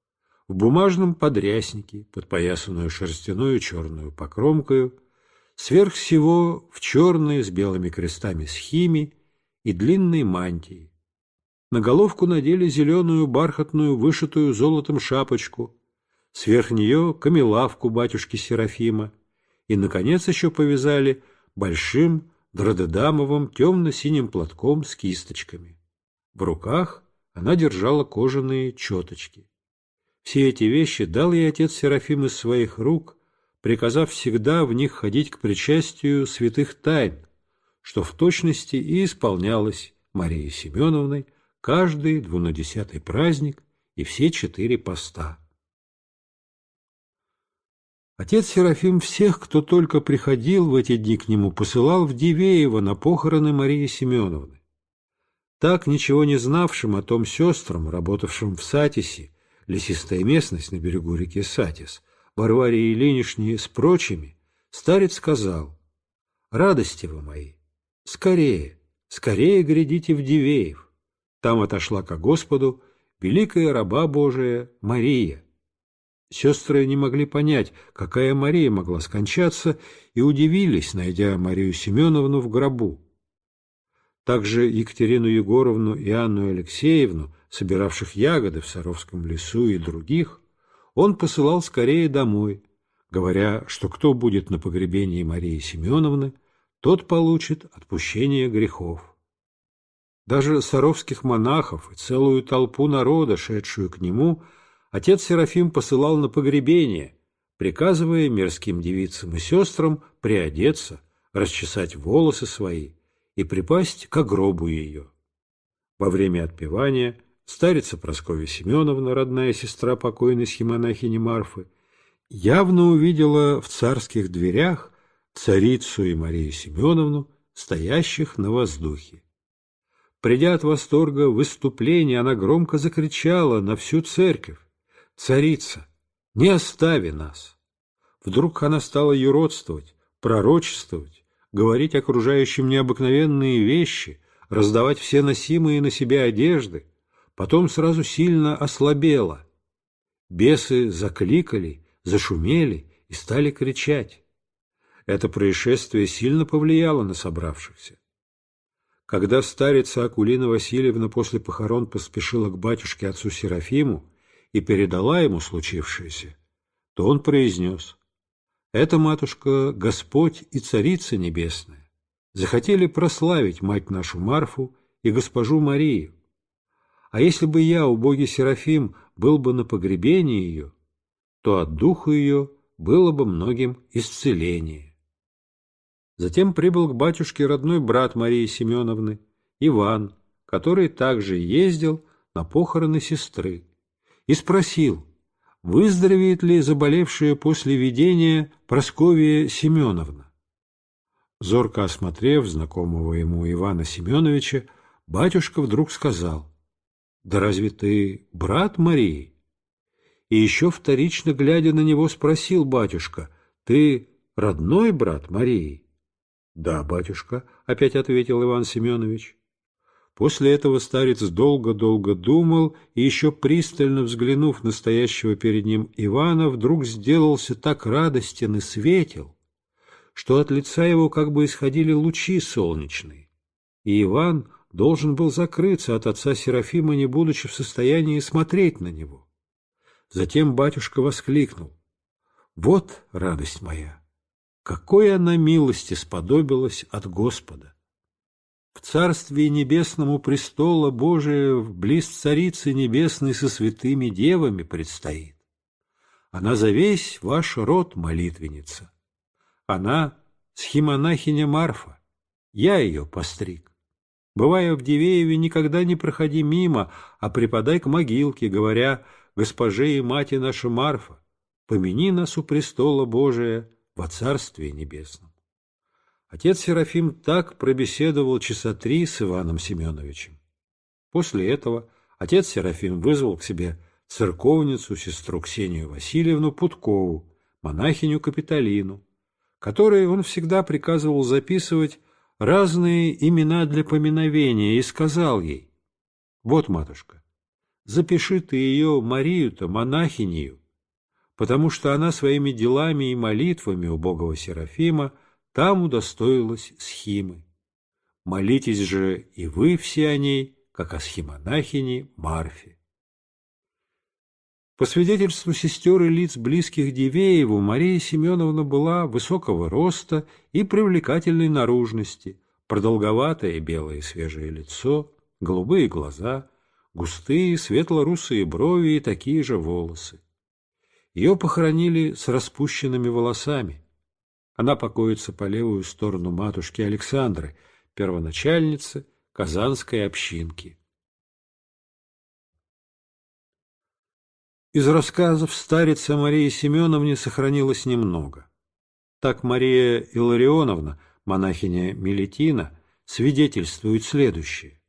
[SPEAKER 1] в бумажном подряснике, подпоясанную шерстяную черную покромкою, Сверх всего в черной с белыми крестами схиме и длинной мантии. На головку надели зеленую бархатную, вышитую золотом шапочку, сверх нее камелавку батюшки Серафима, и, наконец, еще повязали большим дродедамовым темно-синим платком с кисточками. В руках она держала кожаные четочки. Все эти вещи дал ей отец Серафим из своих рук, приказав всегда в них ходить к причастию святых тайн, что в точности и исполнялось Марии Семеновной каждый двунадесятый праздник и все четыре поста. Отец Серафим всех, кто только приходил в эти дни к нему, посылал в Дивеево на похороны Марии Семеновны. Так, ничего не знавшим о том сестрам, работавшим в Сатисе, лесистая местность на берегу реки Сатис, Варваре Ильиничне с прочими, старец сказал, «Радости вы мои, скорее, скорее грядите в Дивеев». Там отошла ко Господу великая раба Божия Мария. Сестры не могли понять, какая Мария могла скончаться, и удивились, найдя Марию Семеновну в гробу. Также Екатерину Егоровну и Анну Алексеевну, собиравших ягоды в Саровском лесу и других – он посылал скорее домой, говоря, что кто будет на погребении Марии Семеновны, тот получит отпущение грехов. Даже саровских монахов и целую толпу народа, шедшую к нему, отец Серафим посылал на погребение, приказывая мирским девицам и сестрам приодеться, расчесать волосы свои и припасть к гробу ее. Во время отпевания старица Прасковья Семеновна, родная сестра покойной схемонахини Марфы, явно увидела в царских дверях царицу и Марию Семеновну, стоящих на воздухе. Придя от восторга выступления, она громко закричала на всю церковь. «Царица, не остави нас!» Вдруг она стала юродствовать, пророчествовать, говорить окружающим необыкновенные вещи, раздавать все носимые на себя одежды, потом сразу сильно ослабела. Бесы закликали, зашумели и стали кричать. Это происшествие сильно повлияло на собравшихся. Когда старица Акулина Васильевна после похорон поспешила к батюшке отцу Серафиму и передала ему случившееся, то он произнес, «Это, матушка, Господь и Царица Небесная захотели прославить мать нашу Марфу и госпожу Марию, а если бы я, убогий Серафим, был бы на погребении ее, то от духа ее было бы многим исцеление. Затем прибыл к батюшке родной брат Марии Семеновны, Иван, который также ездил на похороны сестры, и спросил, выздоровеет ли заболевшая после видения Просковья Семеновна. Зорко осмотрев знакомого ему Ивана Семеновича, батюшка вдруг сказал — «Да разве ты брат Марии?» И еще вторично, глядя на него, спросил батюшка, «Ты родной брат Марии?» «Да, батюшка», — опять ответил Иван Семенович. После этого старец долго-долго думал и, еще пристально взглянув на стоящего перед ним Ивана, вдруг сделался так радостен и светел, что от лица его как бы исходили лучи солнечные. И Иван, должен был закрыться от отца Серафима, не будучи в состоянии смотреть на него. Затем батюшка воскликнул. «Вот, радость моя, какой она милости сподобилась от Господа! В Царстве Небесному престола Божия близ Царицы Небесной со святыми девами предстоит. Она за весь ваш род молитвенница. Она схимонахиня Марфа, я ее постриг. Бывая в Дивееве, никогда не проходи мимо, а припадай к могилке, говоря «Госпоже и мати наша Марфа, помяни нас у престола Божия во Царстве Небесном». Отец Серафим так пробеседовал часа три с Иваном Семеновичем. После этого отец Серафим вызвал к себе церковницу, сестру Ксению Васильевну Путкову, монахиню Капитолину, которой он всегда приказывал записывать разные имена для поминовения и сказал ей, «Вот, матушка, запиши ты ее Марию-то, монахинею, потому что она своими делами и молитвами у убогого Серафима там удостоилась схимы. Молитесь же и вы все о ней, как о схимонахине Марфе. По свидетельству сестер и лиц, близких Дивееву, Мария Семеновна была высокого роста и привлекательной наружности, продолговатое белое свежее лицо, голубые глаза, густые светло-русые брови и такие же волосы. Ее похоронили с распущенными волосами. Она покоится по левую сторону матушки Александры, первоначальницы Казанской общинки. Из рассказов старицы Марии Семеновне сохранилось немного. Так Мария Илларионовна, монахиня Мелетина, свидетельствует следующее.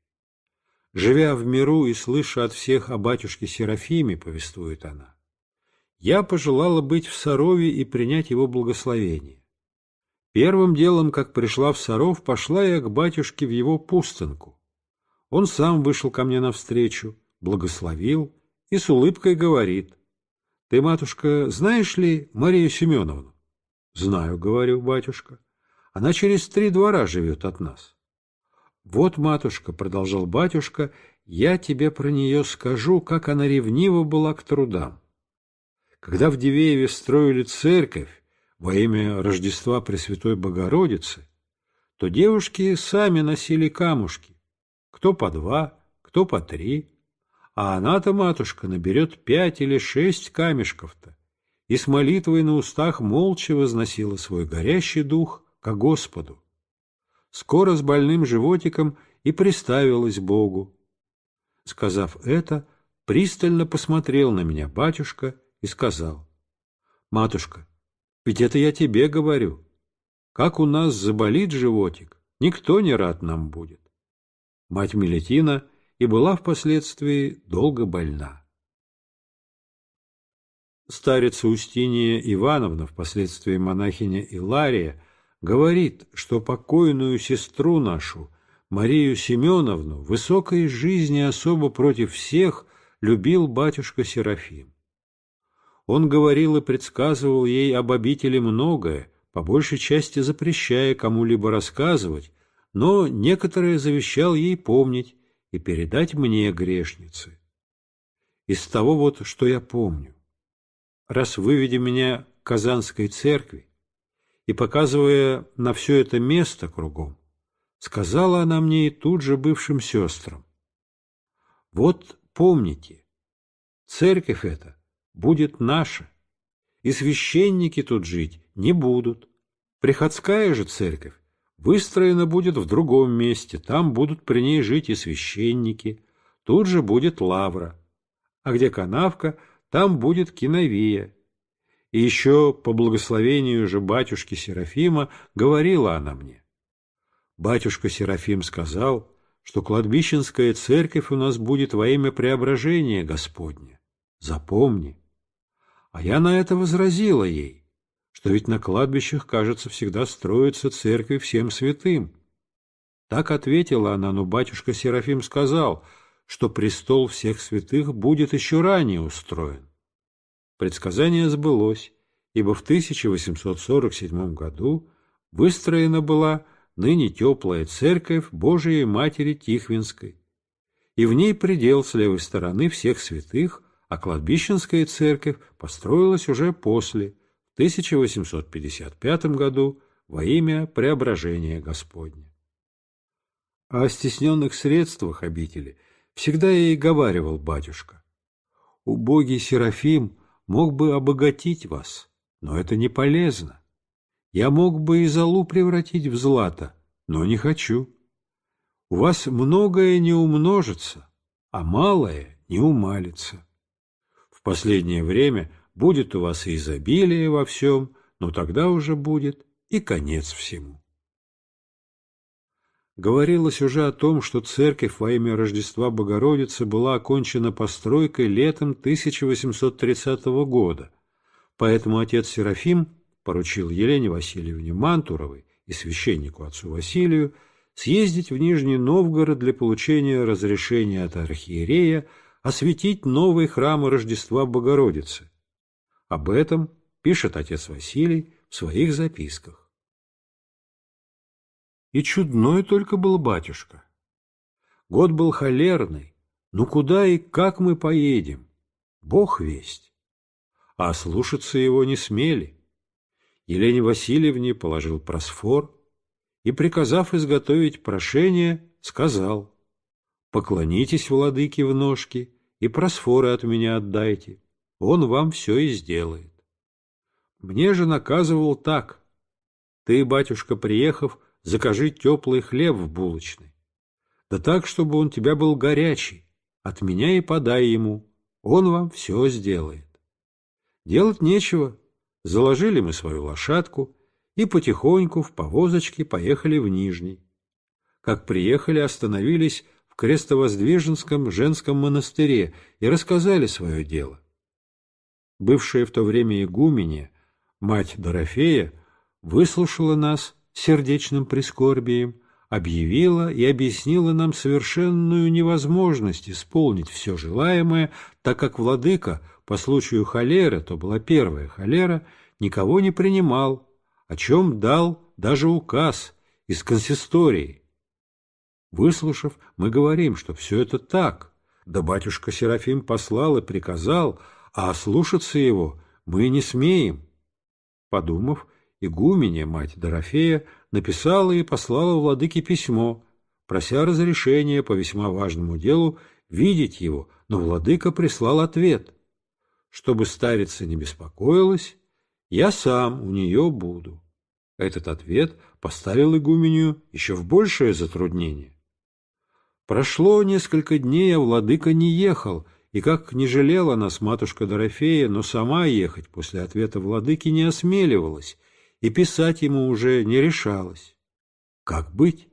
[SPEAKER 1] «Живя в миру и слыша от всех о батюшке Серафиме, — повествует она, — я пожелала быть в Сарове и принять его благословение. Первым делом, как пришла в Саров, пошла я к батюшке в его пустынку. Он сам вышел ко мне навстречу, благословил, и с улыбкой говорит. — Ты, матушка, знаешь ли Марию Семеновну? — Знаю, — говорю, батюшка. Она через три двора живет от нас. — Вот, матушка, — продолжал батюшка, — я тебе про нее скажу, как она ревнива была к трудам. Когда в Дивееве строили церковь во имя Рождества Пресвятой Богородицы, то девушки сами носили камушки, кто по два, кто по три, а она-то, матушка, наберет пять или шесть камешков-то. И с молитвой на устах молча возносила свой горящий дух к Господу. Скоро с больным животиком и приставилась Богу. Сказав это, пристально посмотрел на меня батюшка и сказал, «Матушка, ведь это я тебе говорю. Как у нас заболит животик, никто не рад нам будет». Мать Мелетина — и была впоследствии долго больна. Старица Устиния Ивановна, впоследствии монахиня Илария, говорит, что покойную сестру нашу, Марию Семеновну, высокой жизни особо против всех любил батюшка Серафим. Он говорил и предсказывал ей об обители многое, по большей части запрещая кому-либо рассказывать, но некоторое завещал ей помнить, и передать мне, грешницы. из того вот, что я помню, раз выведи меня к Казанской церкви и, показывая на все это место кругом, сказала она мне и тут же бывшим сестрам, «Вот помните, церковь эта будет наша, и священники тут жить не будут. Приходская же церковь Выстроена будет в другом месте, там будут при ней жить и священники, тут же будет лавра. А где канавка, там будет киновия. И еще по благословению же батюшки Серафима говорила она мне. Батюшка Серафим сказал, что кладбищенская церковь у нас будет во имя преображения Господня. Запомни. А я на это возразила ей что ведь на кладбищах, кажется, всегда строится церковь всем святым. Так ответила она, но батюшка Серафим сказал, что престол всех святых будет еще ранее устроен. Предсказание сбылось, ибо в 1847 году выстроена была ныне теплая церковь Божией Матери Тихвинской, и в ней предел с левой стороны всех святых, а кладбищенская церковь построилась уже после, 1855 году во имя преображения Господня. О стесненных средствах обители всегда я и говаривал батюшка. Убогий Серафим мог бы обогатить вас, но это не полезно. Я мог бы и золу превратить в злато, но не хочу. У вас многое не умножится, а малое не умалится. В последнее время Будет у вас и изобилие во всем, но тогда уже будет и конец всему. Говорилось уже о том, что церковь во имя Рождества Богородицы была окончена постройкой летом 1830 года, поэтому отец Серафим поручил Елене Васильевне Мантуровой и священнику отцу Василию съездить в Нижний Новгород для получения разрешения от архиерея осветить новый храм Рождества Богородицы, об этом пишет отец Василий в своих записках. И чудной только был батюшка. Год был холерный, ну куда и как мы поедем? Бог весть. А слушаться его не смели. Елене Васильевне положил просфор и, приказав изготовить прошение, сказал «Поклонитесь, владыке, в ножки и просфоры от меня отдайте» он вам все и сделает. Мне же наказывал так. Ты, батюшка, приехав, закажи теплый хлеб в булочной. Да так, чтобы он тебя был горячий. От меня и подай ему, он вам все сделает. Делать нечего. Заложили мы свою лошадку и потихоньку в повозочке поехали в Нижний. Как приехали, остановились в Крестовоздвиженском женском монастыре и рассказали свое дело бывшая в то время игумене, мать Дорофея, выслушала нас сердечным прискорбием, объявила и объяснила нам совершенную невозможность исполнить все желаемое, так как владыка по случаю холеры, то была первая холера, никого не принимал, о чем дал даже указ из консистории. Выслушав, мы говорим, что все это так, да батюшка Серафим послал и приказал – а слушаться его мы не смеем. Подумав, игуменя, мать Дорофея, написала и послала владыке письмо, прося разрешения по весьма важному делу видеть его, но владыка прислал ответ. Чтобы старица не беспокоилась, я сам у нее буду. Этот ответ поставил игуменю еще в большее затруднение. Прошло несколько дней, а владыка не ехал — и как не жалела нас матушка Дорофея, но сама ехать после ответа владыки не осмеливалась и писать ему уже не решалась. Как быть?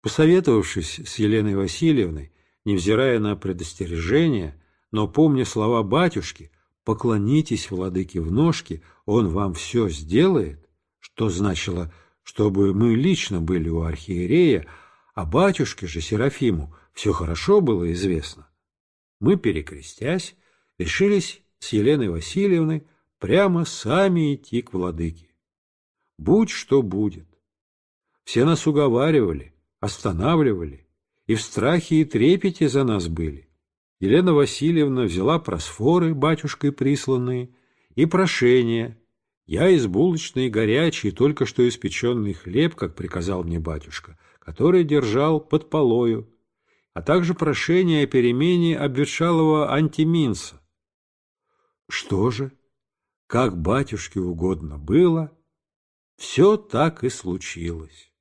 [SPEAKER 1] Посоветовавшись с Еленой Васильевной, невзирая на предостережение, но помня слова батюшки «поклонитесь владыке в ножке, он вам все сделает», что значило, чтобы мы лично были у архиерея, а батюшке же Серафиму все хорошо было известно. Мы, перекрестясь, решились с Еленой Васильевной прямо сами идти к владыке. Будь что будет. Все нас уговаривали, останавливали, и в страхе и трепете за нас были. Елена Васильевна взяла просфоры, батюшкой присланные, и прошение. Я из булочной горячий, только что испеченный хлеб, как приказал мне батюшка, который держал под полою, а также прошение о перемене обветшалого антиминца. Что же, как батюшке угодно было, все так и случилось.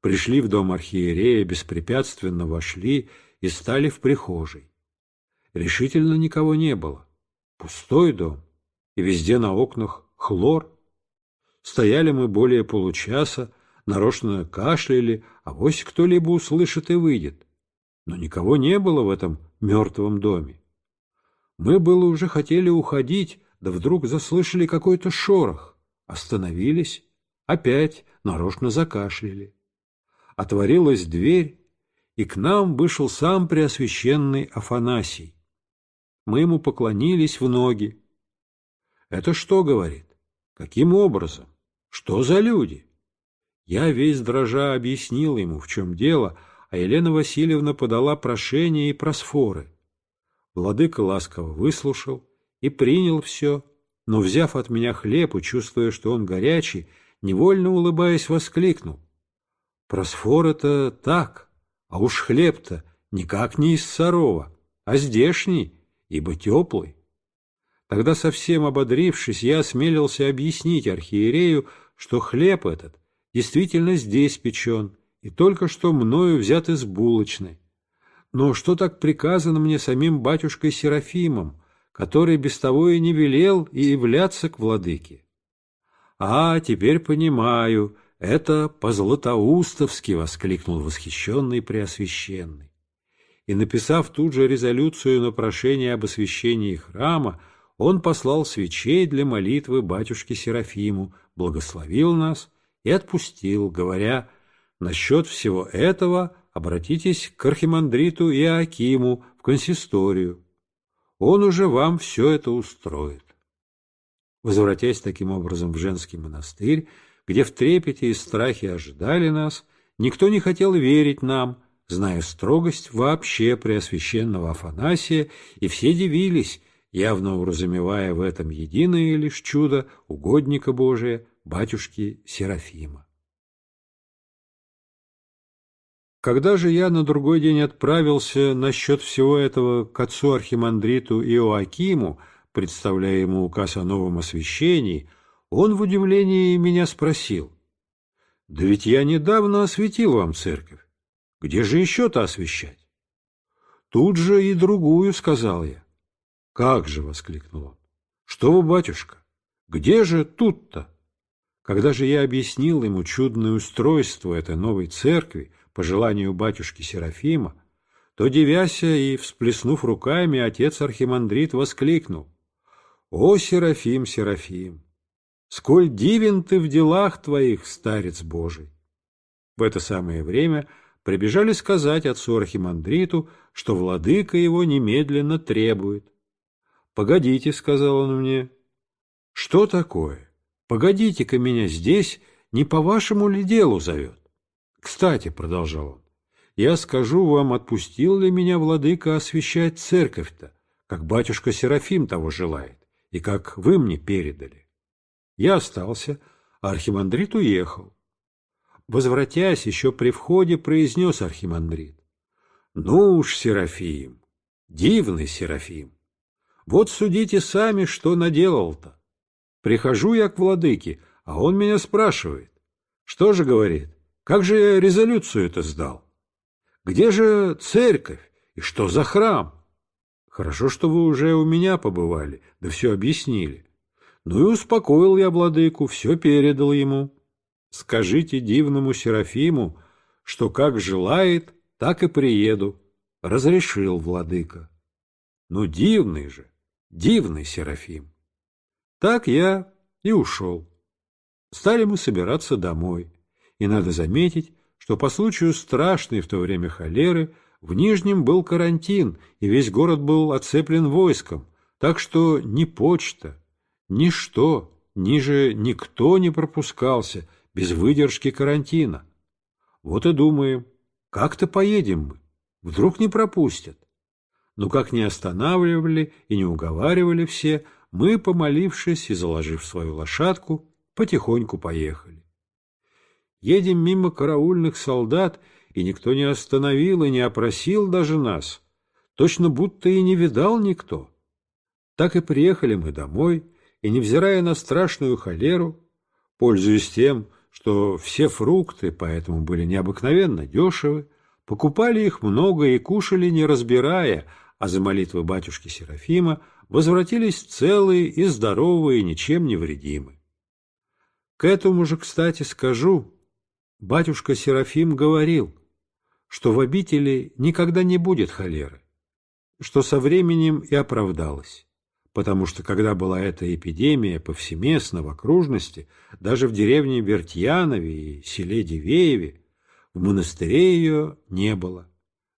[SPEAKER 1] Пришли в дом архиерея, беспрепятственно вошли и стали в прихожей. Решительно никого не было. Пустой дом, и везде на окнах хлор. Стояли мы более получаса, нарочно кашляли, а вось кто-либо услышит и выйдет но никого не было в этом мертвом доме. Мы было уже хотели уходить, да вдруг заслышали какой-то шорох, остановились, опять нарочно закашляли. Отворилась дверь, и к нам вышел сам Преосвященный Афанасий. Мы ему поклонились в ноги. «Это что?» — говорит. «Каким образом? Что за люди?» Я весь дрожа объяснил ему, в чем дело — а Елена Васильевна подала прошение и просфоры. Владыка ласково выслушал и принял все, но, взяв от меня хлеб и чувствуя, что он горячий, невольно улыбаясь, воскликнул. просфоры то так, а уж хлеб-то никак не из сорова, а здешний, ибо теплый». Тогда, совсем ободрившись, я осмелился объяснить архиерею, что хлеб этот действительно здесь печен, и только что мною взят из булочной. Но что так приказано мне самим батюшкой Серафимом, который без того и не велел и являться к владыке? А, теперь понимаю, это по-златоустовски воскликнул восхищенный Преосвященный. И, написав тут же резолюцию на прошение об освящении храма, он послал свечей для молитвы батюшке Серафиму, благословил нас и отпустил, говоря Насчет всего этого обратитесь к архимандриту Иоакиму в консисторию. Он уже вам все это устроит. Возвратясь таким образом в женский монастырь, где в трепете и страхе ожидали нас, никто не хотел верить нам, зная строгость вообще Преосвященного Афанасия, и все дивились, явно уразумевая в этом единое лишь чудо угодника Божия, батюшки Серафима. Когда же я на другой день отправился насчет всего этого к отцу архимандриту Иоакиму, представляя ему указ о новом освящении, он в удивлении меня спросил, «Да ведь я недавно осветил вам церковь. Где же еще-то освещать?» «Тут же и другую», — сказал я. «Как же!» — воскликнул он. «Что вы, батюшка, где же тут-то?» Когда же я объяснил ему чудное устройство этой новой церкви, по желанию батюшки Серафима, то, девяся и всплеснув руками, отец архимандрит воскликнул. «О, Серафим, Серафим! Сколь дивен ты в делах твоих, старец Божий!» В это самое время прибежали сказать отцу архимандриту, что владыка его немедленно требует. «Погодите», — сказал он мне. «Что такое? Погодите-ка меня здесь, не по вашему ли делу зовет?» «Кстати», — продолжал он, — «я скажу вам, отпустил ли меня владыка освещать церковь-то, как батюшка Серафим того желает, и как вы мне передали». Я остался, а архимандрит уехал. Возвратясь, еще при входе произнес архимандрит. «Ну уж, Серафим, дивный Серафим, вот судите сами, что наделал-то. Прихожу я к владыке, а он меня спрашивает. Что же, говорит, как же я резолюцию это сдал? Где же церковь? И что за храм? Хорошо, что вы уже у меня побывали, да все объяснили. Ну и успокоил я владыку, все передал ему. Скажите дивному Серафиму, что как желает, так и приеду. Разрешил владыка. Ну, дивный же, дивный Серафим. Так я и ушел. Стали мы собираться домой и надо заметить, что по случаю страшной в то время холеры в Нижнем был карантин, и весь город был оцеплен войском, так что ни почта, ничто, ниже никто не пропускался без выдержки карантина. Вот и думаем, как-то поедем мы, вдруг не пропустят. Но как не останавливали и не уговаривали все, мы, помолившись и заложив свою лошадку, потихоньку поехали. Едем мимо караульных солдат, и никто не остановил и не опросил даже нас. Точно будто и не видал никто. Так и приехали мы домой, и, невзирая на страшную холеру, пользуясь тем, что все фрукты поэтому были необыкновенно дешевы, покупали их много и кушали, не разбирая, а за молитвы батюшки Серафима возвратились целые и здоровые, ничем не вредимы. К этому же, кстати, скажу, Батюшка Серафим говорил, что в обители никогда не будет холеры, что со временем и оправдалось, потому что когда была эта эпидемия повсеместно в окружности, даже в деревне Вертьянове и селе Дивееве, в монастыре ее не было.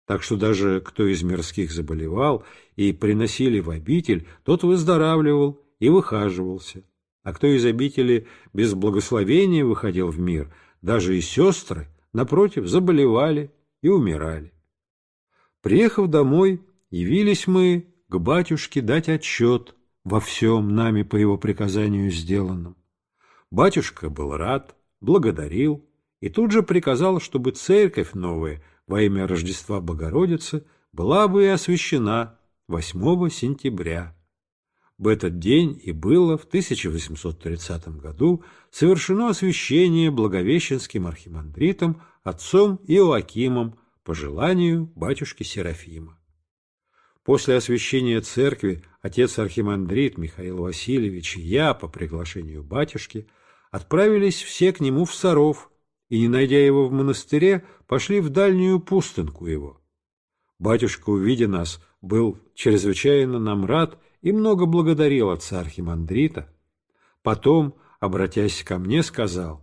[SPEAKER 1] Так что даже кто из мирских заболевал и приносили в обитель, тот выздоравливал и выхаживался. А кто из обители без благословения выходил в мир – даже и сестры, напротив, заболевали и умирали. Приехав домой, явились мы к батюшке дать отчет во всем нами по его приказанию сделанном. Батюшка был рад, благодарил и тут же приказал, чтобы церковь новая во имя Рождества Богородицы была бы и освящена 8 сентября. В этот день и было в 1830 году совершено освящение благовещенским архимандритом отцом Иоакимом по желанию батюшки Серафима. После освящения церкви отец архимандрит Михаил Васильевич и я по приглашению батюшки отправились все к нему в Саров и, не найдя его в монастыре, пошли в дальнюю пустынку его. Батюшка, увидя нас, был чрезвычайно нам рад и много благодарил отца архимандрита. Потом, обратясь ко мне, сказал,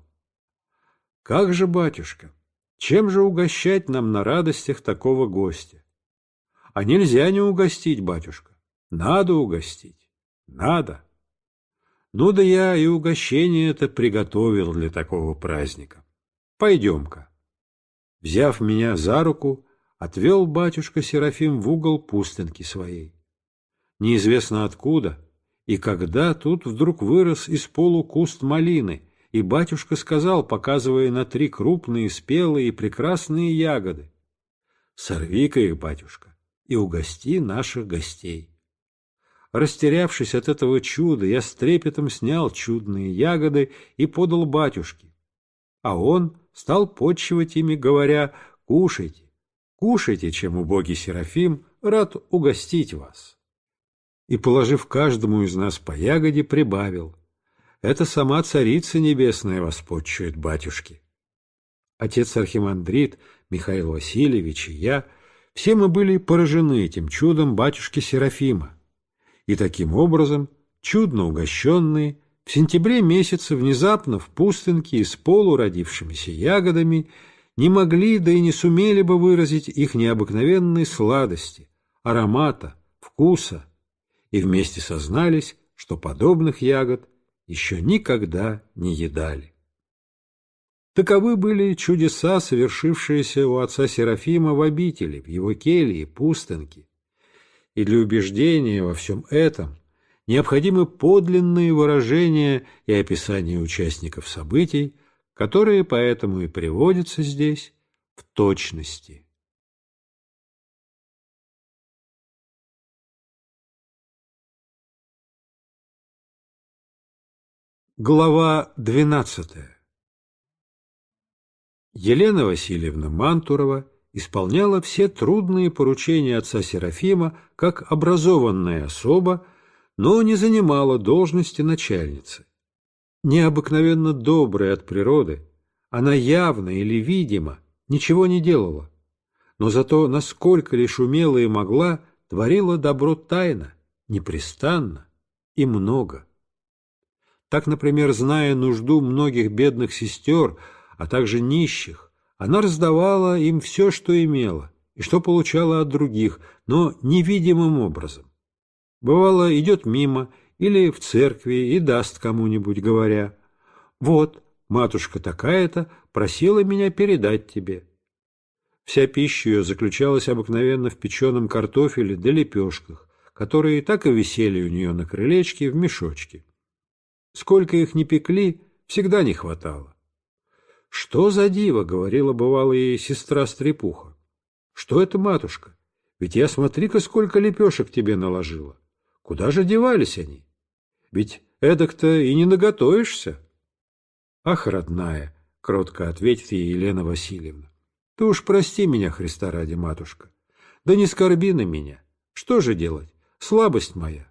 [SPEAKER 1] «Как же, батюшка, чем же угощать нам на радостях такого гостя? А нельзя не угостить, батюшка, надо угостить, надо». Ну да я и угощение это приготовил для такого праздника. Пойдем-ка. Взяв меня за руку, отвел батюшка Серафим в угол пустынки своей неизвестно откуда, и когда тут вдруг вырос из полу куст малины, и батюшка сказал, показывая на три крупные, спелые и прекрасные ягоды, «Сорви-ка их, батюшка, и угости наших гостей». Растерявшись от этого чуда, я с трепетом снял чудные ягоды и подал батюшке. А он стал почивать ими, говоря, «Кушайте, кушайте, чем убогий Серафим рад угостить вас» и, положив каждому из нас по ягоде, прибавил. Это сама Царица Небесная вас подчует, батюшки. Отец Архимандрит, Михаил Васильевич и я, все мы были поражены этим чудом батюшки Серафима. И таким образом, чудно угощенные, в сентябре месяце внезапно в пустынке и с полу родившимися ягодами не могли, да и не сумели бы выразить их необыкновенной сладости, аромата, вкуса — и вместе сознались, что подобных ягод еще никогда не едали. Таковы были чудеса, совершившиеся у отца Серафима в обители, в его келье, и пустынке. И для убеждения во всем этом необходимы подлинные выражения и описания участников событий, которые поэтому и приводятся здесь
[SPEAKER 2] в точности. Глава 12. Елена Васильевна
[SPEAKER 1] Мантурова исполняла все трудные поручения отца Серафима как образованная особа, но не занимала должности начальницы. Необыкновенно добрая от природы, она явно или видимо ничего не делала, но зато, насколько лишь умела и могла, творила добро тайно, непрестанно и много. Так, например, зная нужду многих бедных сестер, а также нищих, она раздавала им все, что имела, и что получала от других, но невидимым образом. Бывало, идет мимо или в церкви и даст кому-нибудь, говоря, «Вот, матушка такая-то просила меня передать тебе». Вся пища ее заключалась обыкновенно в печеном картофеле да лепешках, которые так и висели у нее на крылечке в мешочке. Сколько их ни пекли, всегда не хватало. «Что за диво?» — говорила бывало ей сестра Стрепуха. «Что это, матушка? Ведь я смотри-ка, сколько лепешек тебе наложила. Куда же девались они? Ведь эдак-то и не наготовишься». «Ах, родная!» — кротко ответит ей Елена Васильевна. «Ты уж прости меня, Христа ради, матушка. Да не скорби на меня. Что же делать? Слабость моя.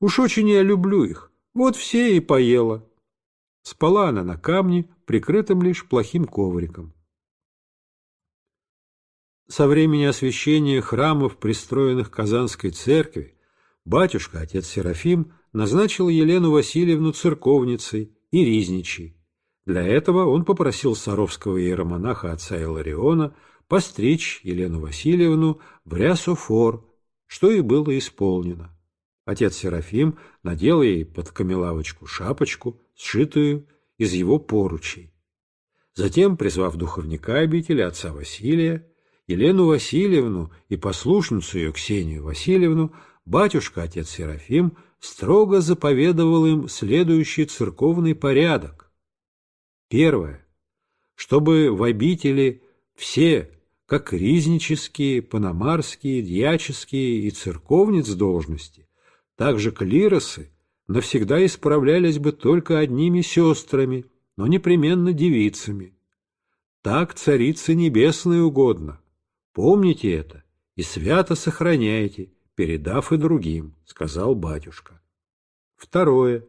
[SPEAKER 1] Уж очень я люблю их. Вот все и поела. Спала она на камне, прикрытым лишь плохим ковриком. Со времени освящения храмов, пристроенных к Казанской церкви, батюшка, отец Серафим, назначил Елену Васильевну церковницей и ризничей. Для этого он попросил саровского иеромонаха отца Илариона постричь Елену Васильевну в рясу что и было исполнено. Отец Серафим надел ей под камелавочку шапочку, сшитую из его поручей. Затем, призвав духовника обители, отца Василия, Елену Васильевну и послушницу ее Ксению Васильевну, батюшка отец Серафим строго заповедовал им следующий церковный порядок. Первое. Чтобы в обители все, как ризнические, панамарские, дьяческие и церковниц должности, также клиросы навсегда исправлялись бы только одними сестрами, но непременно девицами. Так Царице Небесной угодно. Помните это и свято сохраняйте, передав и другим, — сказал батюшка. Второе.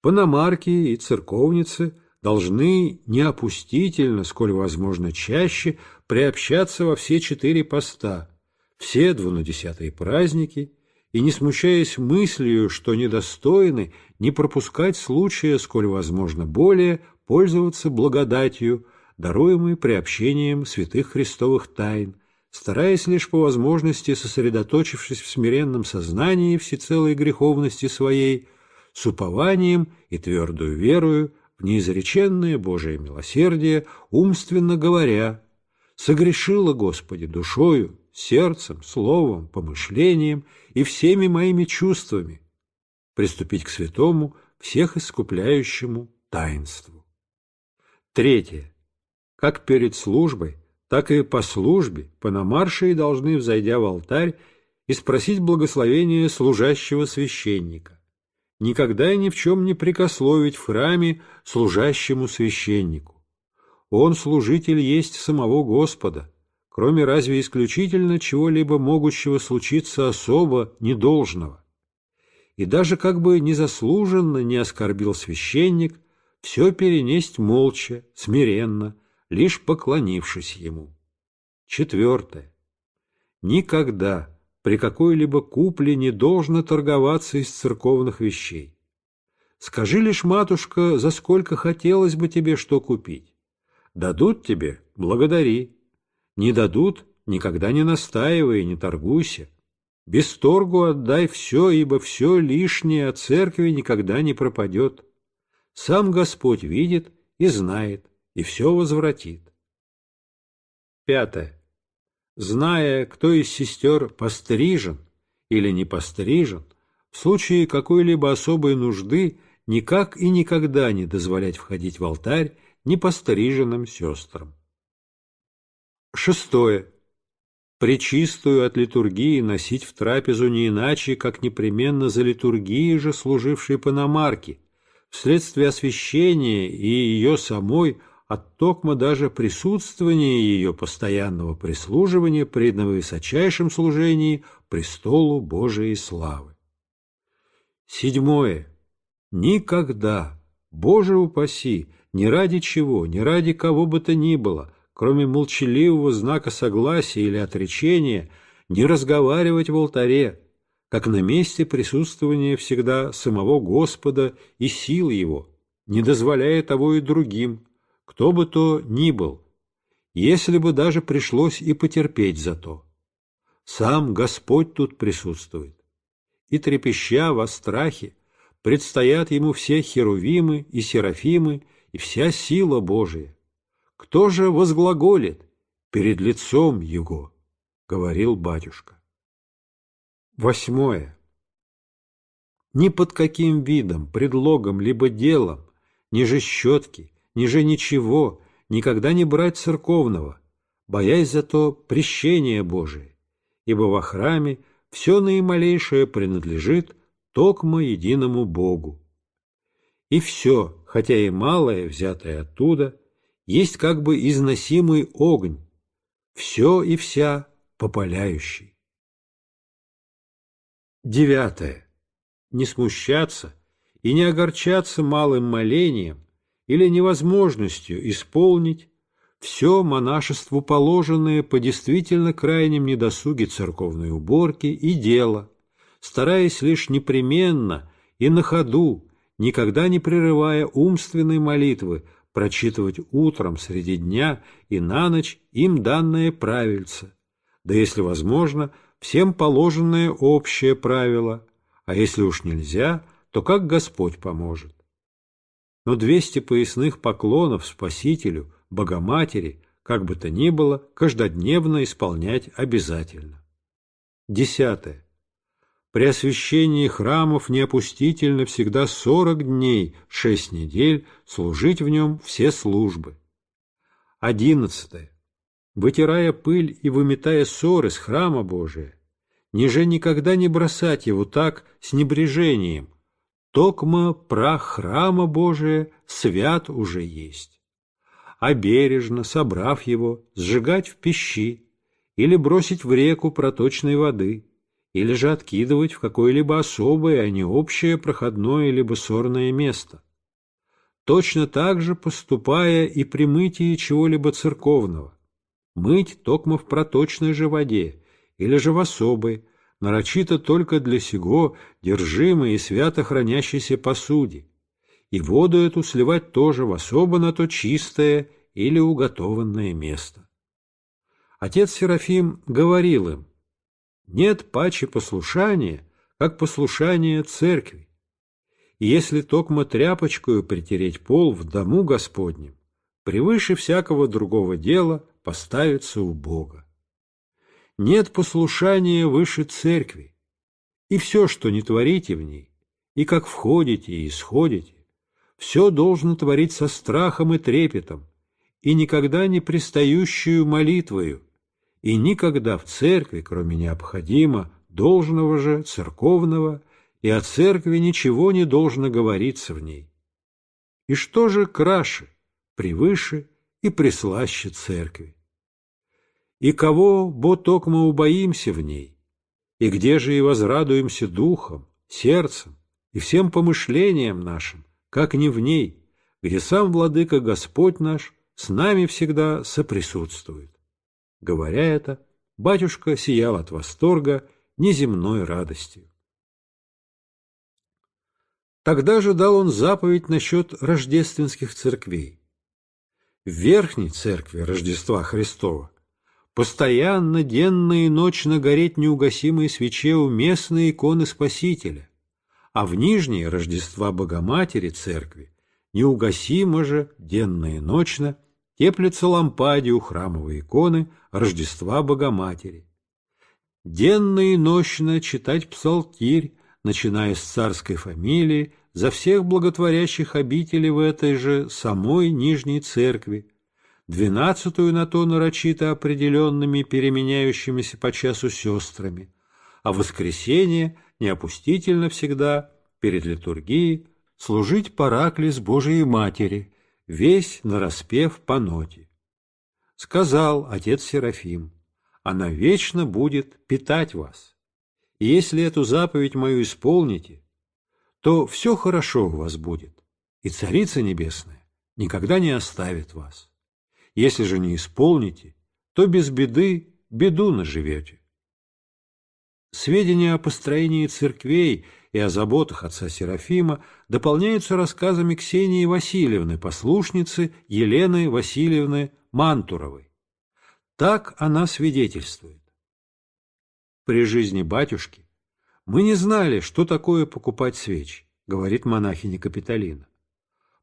[SPEAKER 1] Пономарки и церковницы должны неопустительно, сколь возможно чаще, приобщаться во все четыре поста, все двунадесятые праздники и, не смущаясь мыслью, что недостойны, не пропускать случая, сколь возможно более, пользоваться благодатью, даруемой приобщением святых христовых тайн, стараясь лишь по возможности, сосредоточившись в смиренном сознании всецелой греховности своей, с упованием и твердую верою в неизреченное Божие милосердие, умственно говоря, «Согрешила, Господи, душою, сердцем, словом, помышлением и всеми моими чувствами, приступить к святому, всех искупляющему таинству. Третье. Как перед службой, так и по службе пономаршие должны, взойдя в алтарь, и спросить благословения служащего священника. Никогда и ни в чем не прикословить в храме служащему священнику. Он служитель есть самого Господа, кроме разве исключительно чего-либо могущего случиться особо недолжного. И даже как бы незаслуженно не оскорбил священник, все перенесть молча, смиренно, лишь поклонившись ему. Четвертое. Никогда при какой-либо купле не должно торговаться из церковных вещей. Скажи лишь, матушка, за сколько хотелось бы тебе что купить. Дадут тебе – благодари. Не дадут, никогда не настаивай, не торгуйся. Без торгу отдай все, ибо все лишнее от церкви никогда не пропадет. Сам Господь видит и знает, и все возвратит. Пятое. Зная, кто из сестер пострижен или не пострижен, в случае какой-либо особой нужды никак и никогда не дозволять входить в алтарь непостриженным сестрам. Шестое. Пречистую от литургии носить в трапезу не иначе, как непременно за литургией же служившей паномарки, вследствие освящения и ее самой оттокма даже присутствования ее постоянного прислуживания при высочайшем служении престолу Божией славы. Седьмое. Никогда, Боже упаси, ни ради чего, ни ради кого бы то ни было – кроме молчаливого знака согласия или отречения, не разговаривать в алтаре, как на месте присутствования всегда самого Господа и сил Его, не дозволяя того и другим, кто бы то ни был, если бы даже пришлось и потерпеть за то. Сам Господь тут присутствует. И трепеща во страхе, предстоят ему все херувимы и серафимы и вся сила Божия. Кто же возглаголит перед лицом его? — говорил батюшка. Восьмое. Ни под каким видом, предлогом, либо делом, ниже щетки, ниже ничего, никогда не брать церковного, боясь зато прещения Божие, ибо во храме все наималейшее принадлежит токмо единому Богу. И все, хотя и малое, взятое оттуда, есть как бы износимый огонь, все и вся попаляющий. Девятое. Не смущаться и не огорчаться малым молением или невозможностью исполнить все монашеству положенное по действительно крайнем недосуге церковной уборки и дела, стараясь лишь непременно и на ходу, никогда не прерывая умственной молитвы, прочитывать утром, среди дня и на ночь им данное правильце, да, если возможно, всем положенное общее правило, а если уж нельзя, то как Господь поможет. Но двести поясных поклонов Спасителю, Богоматери, как бы то ни было, каждодневно исполнять обязательно. Десятое при освящении храмов неопустительно всегда сорок дней, шесть недель, служить в нем все службы. Одиннадцатое. Вытирая пыль и выметая ссоры с храма Божия, ниже никогда не бросать его так с небрежением, токма прах храма Божия свят уже есть. А бережно, собрав его, сжигать в пищи или бросить в реку проточной воды – или же откидывать в какое-либо особое, а не общее проходное либо сорное место. Точно так же поступая и при мытии чего-либо церковного. Мыть токмо в проточной же воде, или же в особой, нарочито только для сего держимой и свято хранящейся посуде, и воду эту сливать тоже в особо на то чистое или уготованное место. Отец Серафим говорил им, нет паче послушания, как послушание церкви. И если токмо тряпочкою притереть пол в дому Господнем, превыше всякого другого дела поставится у Бога. Нет послушания выше церкви, и все, что не творите в ней, и как входите и исходите, все должно творить со страхом и трепетом, и никогда не пристающую молитвою, и никогда в церкви, кроме необходимо, должного же, церковного, и о церкви ничего не должно говориться в ней. И что же краше, превыше и преслаще церкви? И кого, бо мы убоимся в ней? И где же и возрадуемся духом, сердцем и всем помышлением нашим, как не в ней, где сам Владыка Господь наш с нами всегда соприсутствует? Говоря это, батюшка сиял от восторга неземной радостью. Тогда же дал он заповедь насчет рождественских церквей. В верхней церкви Рождества Христова постоянно денно и ночно гореть неугасимые свечи у местной иконы Спасителя, а в нижней Рождества Богоматери церкви неугасимо же денно и ночно – теплятся лампади у храмовой иконы Рождества Богоматери. Денно и нощно читать псалтирь, начиная с царской фамилии, за всех благотворящих обителей в этой же самой Нижней Церкви, двенадцатую на то нарочито определенными переменяющимися по часу сестрами, а воскресенье неопустительно всегда перед литургией служить параклис Божией Матери – весь нараспев по ноте. Сказал отец Серафим, она вечно будет питать вас. И если эту заповедь мою исполните, то все хорошо у вас будет, и Царица Небесная никогда не оставит вас. Если же не исполните, то без беды беду наживете. Сведения о построении церквей – и о заботах отца Серафима дополняются рассказами Ксении Васильевны, послушницы Елены Васильевны Мантуровой. Так она свидетельствует. При жизни батюшки мы не знали, что такое покупать свечи, говорит монахиня Капитолина.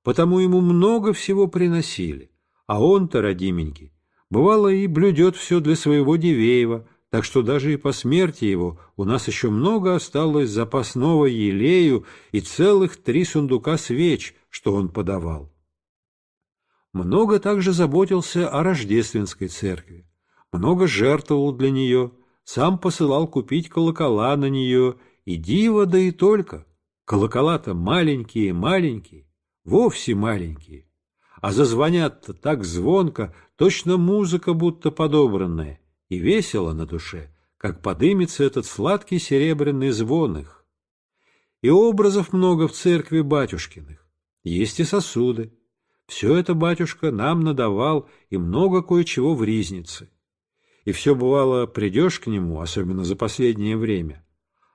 [SPEAKER 1] Потому ему много всего приносили, а он-то, родименький, бывало и блюдет все для своего Дивеева, так что даже и по смерти его у нас еще много осталось запасного елею и целых три сундука свеч, что он подавал. Много также заботился о рождественской церкви, много жертвовал для нее, сам посылал купить колокола на нее, и диво да и только. Колокола-то маленькие-маленькие, вовсе маленькие, а зазвонят-то так звонко, точно музыка будто подобранная, и весело на душе, как подымется этот сладкий серебряный звон их. И образов много в церкви батюшкиных, есть и сосуды. Все это батюшка нам надавал и много кое-чего в ризнице. И все бывало, придешь к нему, особенно за последнее время,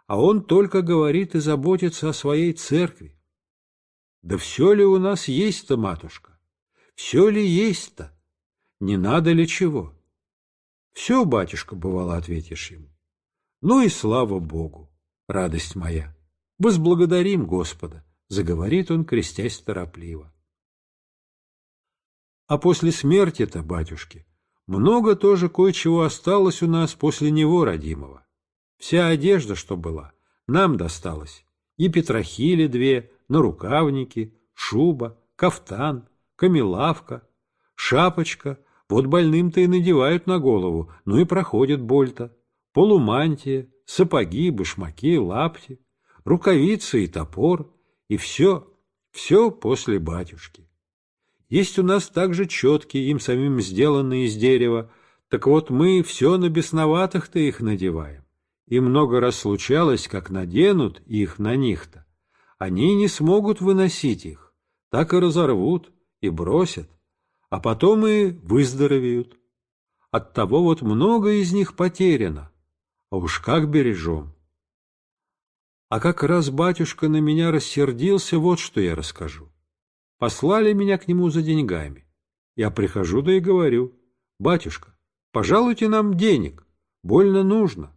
[SPEAKER 1] а он только говорит и заботится о своей церкви. Да все ли у нас есть-то, матушка? Все ли есть-то? Не надо ли чего? «Все, батюшка, бывало, ответишь ему. Ну и слава Богу, радость моя! Возблагодарим Господа!» — заговорит он, крестясь торопливо. А после смерти-то, батюшки, много тоже кое-чего осталось у нас после него, родимого. Вся одежда, что была, нам досталась. И петрохили две, нарукавники, шуба, кафтан, камелавка, шапочка — вот больным-то и надевают на голову, ну и проходит боль-то. Полумантия, сапоги, башмаки, лапти, рукавицы и топор, и все, все после батюшки. Есть у нас также четки, им самим сделанные из дерева, так вот мы все на бесноватых-то их надеваем. И много раз случалось, как наденут их на них-то. Они не смогут выносить их, так и разорвут и бросят а потом и выздоровеют. Оттого вот много из них потеряно, а уж как бережем. А как раз батюшка на меня рассердился, вот что я расскажу. Послали меня к нему за деньгами. Я прихожу да и говорю, «Батюшка, пожалуйте нам денег, больно нужно».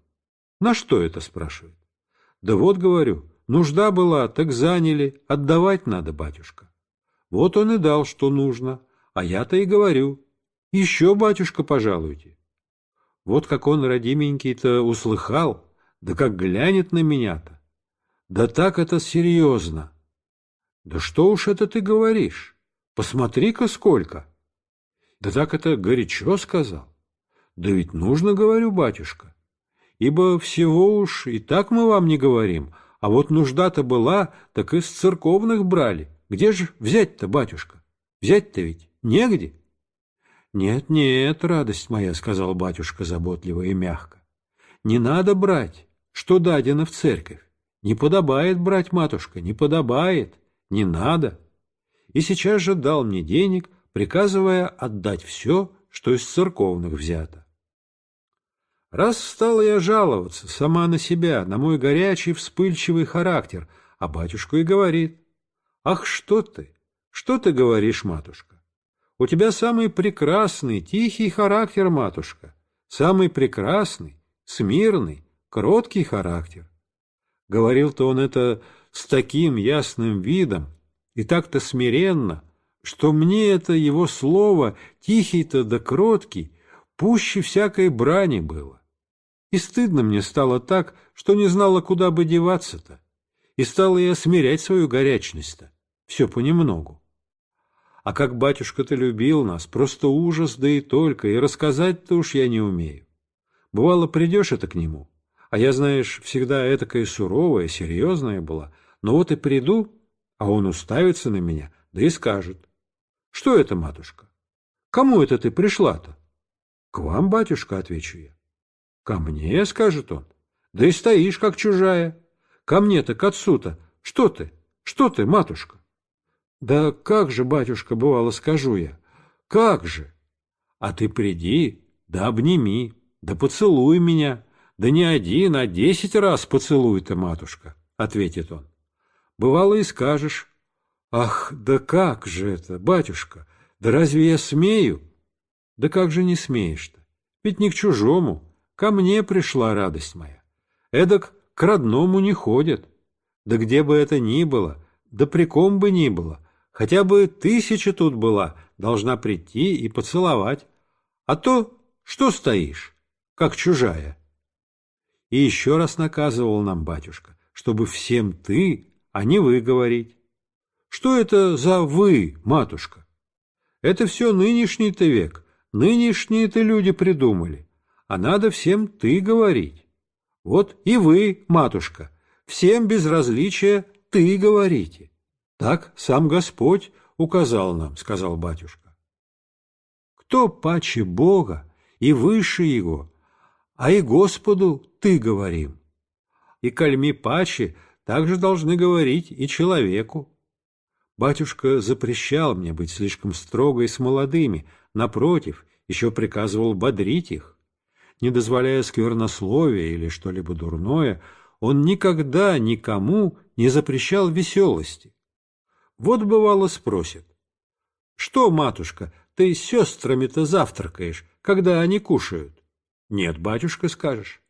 [SPEAKER 1] «На что это?» — спрашивает. «Да вот, говорю, нужда была, так заняли, отдавать надо, батюшка». Вот он и дал, что нужно, а я-то и говорю, еще, батюшка, пожалуйте. Вот как он, родименький-то, услыхал, да как глянет на меня-то. Да так это серьезно. Да что уж это ты говоришь? Посмотри-ка сколько. Да так это горячо сказал. Да ведь нужно, говорю, батюшка. Ибо всего уж и так мы вам не говорим, а вот нужда-то была, так из церковных брали. Где же взять-то, батюшка? Взять-то ведь Негде? Нет, нет, радость моя, сказал батюшка заботливо и мягко. Не надо брать, что дадено в церковь. Не подобает брать, матушка, не подобает, не надо. И сейчас же дал мне денег, приказывая отдать все, что из церковных взято. Раз стала я жаловаться сама на себя, на мой горячий, вспыльчивый характер, а батюшка и говорит, «Ах, что ты! Что ты говоришь, матушка? У тебя самый прекрасный, тихий характер, матушка, самый прекрасный, смирный, кроткий характер. Говорил-то он это с таким ясным видом и так-то смиренно, что мне это его слово, тихий-то да кроткий, пуще всякой брани было. И стыдно мне стало так, что не знала, куда бы деваться-то. И стала я смирять свою горячность-то, все понемногу. А как батюшка то любил нас, просто ужас, да и только, и рассказать-то уж я не умею. Бывало, придешь это к нему, а я, знаешь, всегда этакая суровая, серьезная была, но вот и приду, а он уставится на меня, да и скажет. Что это, матушка? Кому это ты пришла-то? К вам, батюшка, отвечу я. Ко мне, скажет он. Да и стоишь, как чужая. Ко мне-то, к отцу-то. Что ты? Что ты, матушка? «Да как же, батюшка, бывало, скажу я, как же? А ты приди, да обними, да поцелуй меня, да не один, а десять раз поцелуй-то, матушка», — ответит он. «Бывало и скажешь, ах, да как же это, батюшка, да разве я смею?» «Да как же не смеешь-то? Ведь не к чужому, ко мне пришла радость моя. Эдак к родному не ходят. Да где бы это ни было, да при ком бы ни было, Хотя бы тысяча тут была, должна прийти и поцеловать. А то что стоишь, как чужая? И еще раз наказывал нам батюшка, чтобы всем ты, а не вы говорить. Что это за «вы», матушка? Это все нынешний-то век, нынешние-то люди придумали, а надо всем «ты» говорить. Вот и вы, матушка, всем без различия «ты» говорите. Так сам Господь указал нам, сказал батюшка. Кто паче Бога и выше Его, а и Господу ты говорим. И кальми паче также должны говорить и человеку. Батюшка запрещал мне быть слишком строгой с молодыми, напротив, еще приказывал бодрить их. Не дозволяя сквернословия или что-либо дурное, он никогда никому не запрещал веселости. Вот, бывало, спросит. «Что, матушка, ты с сестрами-то завтракаешь, когда они кушают?» «Нет, батюшка, скажешь».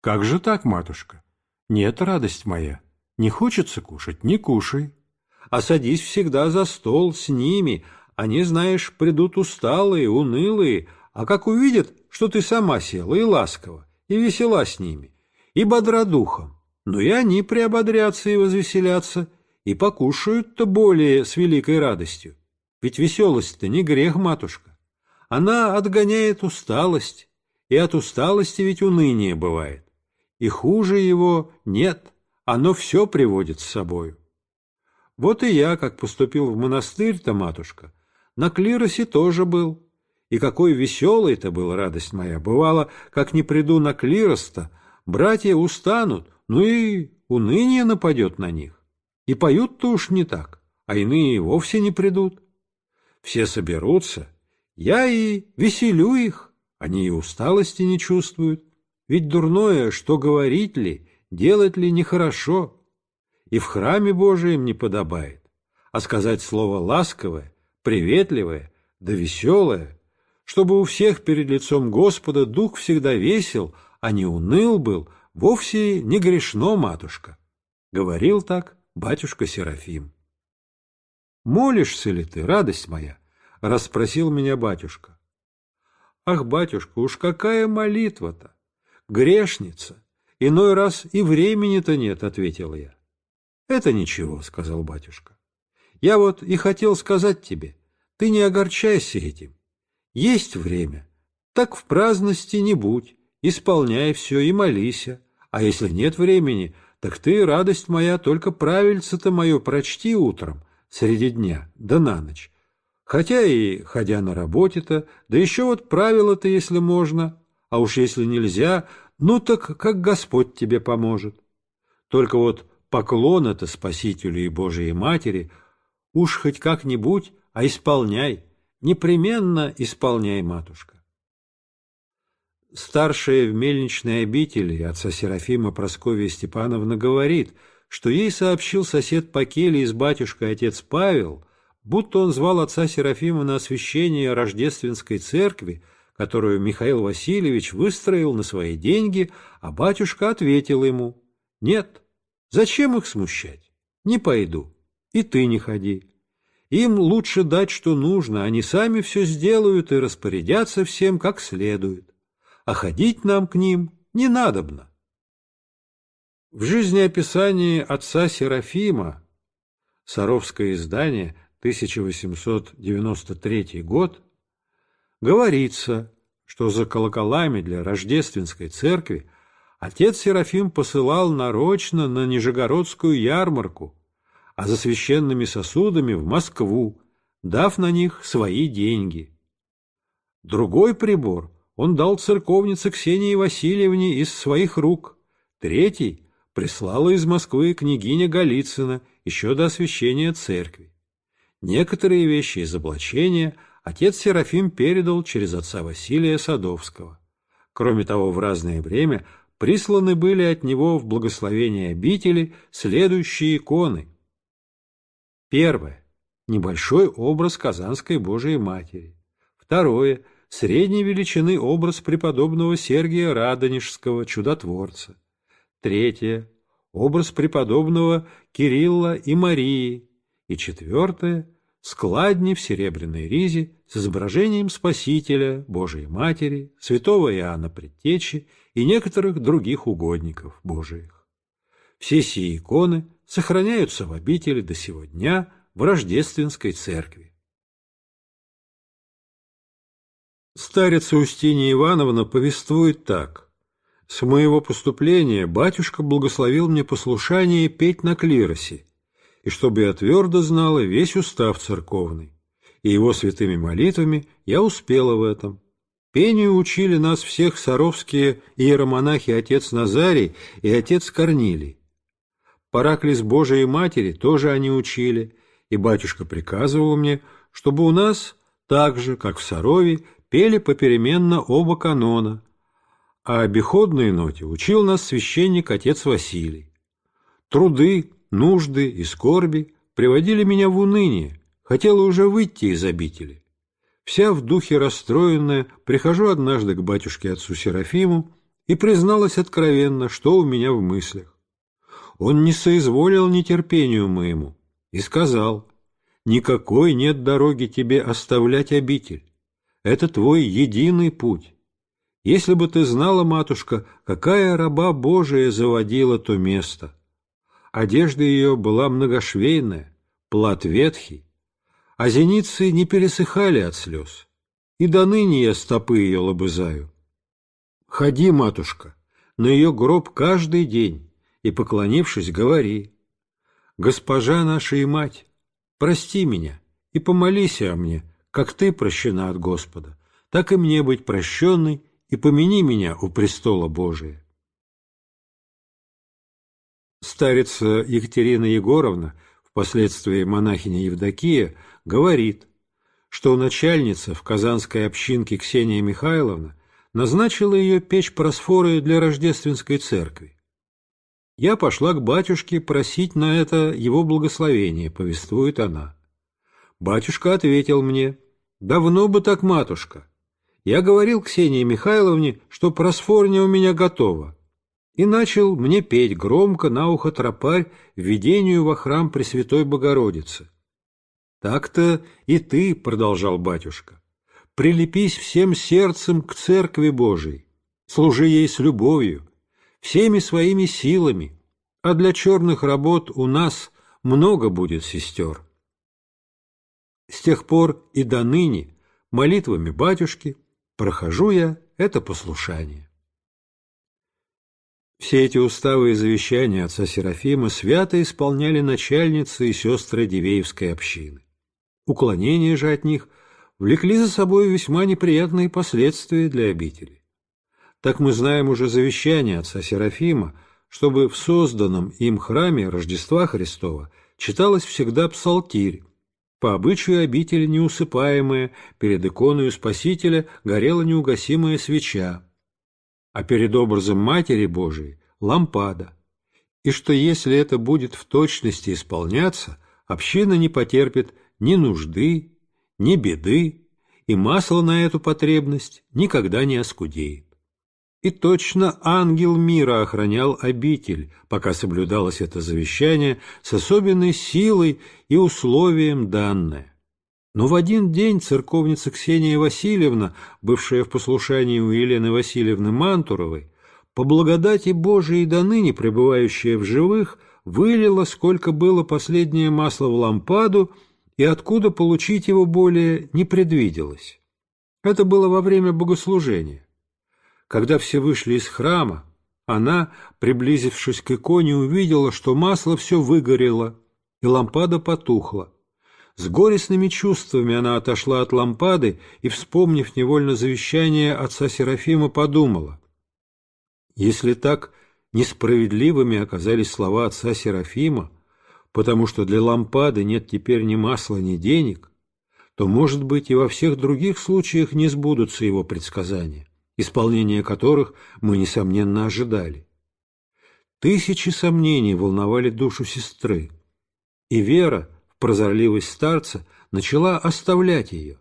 [SPEAKER 1] «Как же так, матушка? Нет, радость моя. Не хочется кушать, не кушай. А садись всегда за стол с ними. Они, знаешь, придут усталые, унылые, а как увидят, что ты сама села и ласкова, и весела с ними, и бодра духом, но ну и они приободрятся и возвеселятся, и покушают-то более с великой радостью. Ведь веселость-то не грех, матушка. Она отгоняет усталость, и от усталости ведь уныние бывает. И хуже его нет, оно все приводит с собою. Вот и я, как поступил в монастырь-то, матушка, на клиросе тоже был. И какой веселой-то была радость моя. Бывало, как не приду на клирос-то, братья устанут, ну и уныние нападет на них. И поют-то уж не так, а иные вовсе не придут. Все соберутся, я и веселю их, они и усталости не чувствуют. Ведь дурное, что говорить ли, делать ли нехорошо, и в храме Божием не подобает, а сказать слово ласковое, приветливое, да веселое, чтобы у всех перед лицом Господа дух всегда весел, а не уныл был, вовсе не грешно, матушка. Говорил так батюшка Серафим. «Молишься ли ты, радость моя?» — расспросил меня батюшка. «Ах, батюшка, уж какая молитва-то! Грешница! Иной раз и времени-то нет», — ответил я. «Это ничего», — сказал батюшка. «Я вот и хотел сказать тебе, ты не огорчайся этим. Есть время, так в праздности не будь, исполняй все и молися, а если нет времени — так ты, радость моя, только правильце-то мое прочти утром, среди дня, да на ночь. Хотя и ходя на работе-то, да еще вот правила то если можно, а уж если нельзя, ну так как Господь тебе поможет. Только вот поклона-то Спасителю и Божией Матери уж хоть как-нибудь, а исполняй, непременно исполняй, матушка. Старшая в мельничной обители, отца Серафима Прасковья Степановна, говорит, что ей сообщил сосед по келье с батюшкой отец Павел, будто он звал отца Серафима на освящение Рождественской церкви, которую Михаил Васильевич выстроил на свои деньги, а батюшка ответил ему, «Нет, зачем их смущать? Не пойду, и ты не ходи». Им лучше дать, что нужно, они сами все сделают и распорядятся всем как следует а ходить нам к ним не надобно. В жизнеописании отца Серафима, Саровское издание, 1893 год, говорится, что за колоколами для рождественской церкви отец Серафим посылал нарочно на Нижегородскую ярмарку, а за священными сосудами в Москву, дав на них свои деньги. Другой прибор он дал церковнице Ксении Васильевне из своих рук, третий прислала из Москвы княгиня Голицына еще до освящения церкви. Некоторые вещи из облачения отец Серафим передал через отца Василия Садовского. Кроме того, в разное время присланы были от него в благословение обители следующие иконы. Первое. Небольшой образ Казанской Божией Матери. Второе средней величины образ преподобного Сергия Радонежского, чудотворца. Третье – образ преподобного Кирилла и Марии. И четвертое – складни в серебряной ризе с изображением Спасителя, Божией Матери, святого Иоанна Предтечи и некоторых других угодников Божиих. Все сии иконы сохраняются в обители до сего дня в Рождественской церкви. Старица Устинья Ивановна повествует так. «С моего поступления батюшка благословил мне послушание петь на клиросе, и чтобы я твердо знала весь устав церковный, и его святыми молитвами я успела в этом». Пению учили нас всех саровские иеромонахи отец Назарий и отец Корнилий. Параклис Божией Матери тоже они учили, и батюшка приказывал мне, чтобы у нас так же, как в Сарове, пели попеременно оба канона, а обиходные ноте учил нас священник отец Василий. Труды, нужды и скорби приводили меня в уныние, хотела уже выйти из обители. Вся в духе расстроенная, прихожу однажды к батюшке отцу Серафиму и призналась откровенно, что у меня в мыслях. Он не соизволил нетерпению моему и сказал, «Никакой нет дороги тебе оставлять обитель. Это твой единый путь. Если бы ты знала, матушка, какая раба Божия заводила то место. Одежда ее была многошвейная, плат ветхий, а зеницы не пересыхали от слез, и до ныне я стопы ее лобызаю. Ходи, матушка, на ее гроб каждый день и, поклонившись, говори, «Госпожа наша и мать, прости меня и помолись о мне, как ты прощена от Господа, так и мне быть прощенной, и помяни меня у престола Божия». Старица Екатерина Егоровна, впоследствии монахиня Евдокия, говорит, что начальница в казанской общинке Ксения Михайловна назначила ее печь просфоры для рождественской церкви. Я пошла к батюшке просить на это его благословение, повествует она. Батюшка ответил мне, «Давно бы так, матушка. Я говорил Ксении Михайловне, что просфорня у меня готова» и начал мне петь громко на ухо тропарь введению во храм Пресвятой Богородицы. «Так-то и ты», — продолжал батюшка, — «прилепись всем сердцем к Церкви Божией, служи ей с любовью, всеми своими силами, а для черных работ у нас много будет сестер». С тех пор и до ныне молитвами батюшки прохожу я это послушание. Все эти уставы и завещания отца Серафима свято исполняли начальницы и сестры Дивеевской общины. Уклонение же от них влекли за собой весьма неприятные последствия для обители. Так мы знаем уже завещание отца Серафима, чтобы в созданном им храме Рождества Христова читалось всегда псалтирь, по обычаю обители неусыпаемая перед иконой Спасителя горела неугасимая свеча, а перед образом Матери Божией – лампада. И что если это будет в точности исполняться, община не потерпит ни нужды, ни беды, и масло на эту потребность никогда не оскудеет. И точно ангел мира охранял обитель, пока соблюдалось это завещание с особенной силой и условием данное. Но в один день церковница Ксения Васильевна, бывшая в послушании у Елены Васильевны Мантуровой, по благодати Божией до ныне пребывающая в живых, вылила, сколько было последнее масло в лампаду, и откуда получить его более не предвиделось. Это было во время богослужения. Когда все вышли из храма, она, приблизившись к иконе, увидела, что масло все выгорело, и лампада потухла. С горестными чувствами она отошла от лампады и, вспомнив невольно завещание отца Серафима, подумала. Если так несправедливыми оказались слова отца Серафима, потому что для лампады нет теперь ни масла, ни денег, то, может быть, и во всех других случаях не сбудутся его предсказания исполнения которых мы, несомненно, ожидали. Тысячи сомнений волновали душу сестры, и вера в прозорливость старца начала оставлять ее.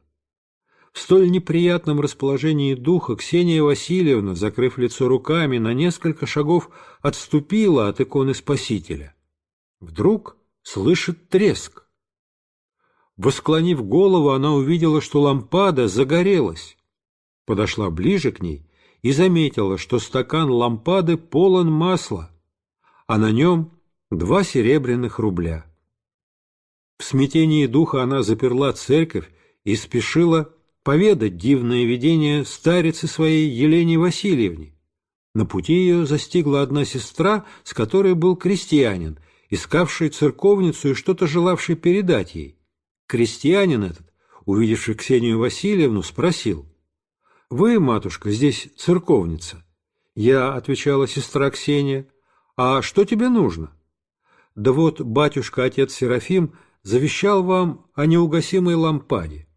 [SPEAKER 1] В столь неприятном расположении духа Ксения Васильевна, закрыв лицо руками, на несколько шагов отступила от иконы Спасителя. Вдруг слышит треск. Восклонив голову, она увидела, что лампада загорелась подошла ближе к ней и заметила, что стакан лампады полон масла, а на нем два серебряных рубля. В смятении духа она заперла церковь и спешила поведать дивное видение старицы своей Елене Васильевне. На пути ее застигла одна сестра, с которой был крестьянин, искавший церковницу и что-то желавший передать ей. Крестьянин этот, увидевший Ксению Васильевну, спросил, «Вы, матушка, здесь церковница». «Я», — отвечала сестра Ксения, — «а что тебе нужно?» «Да вот батюшка-отец Серафим завещал вам о неугасимой лампаде.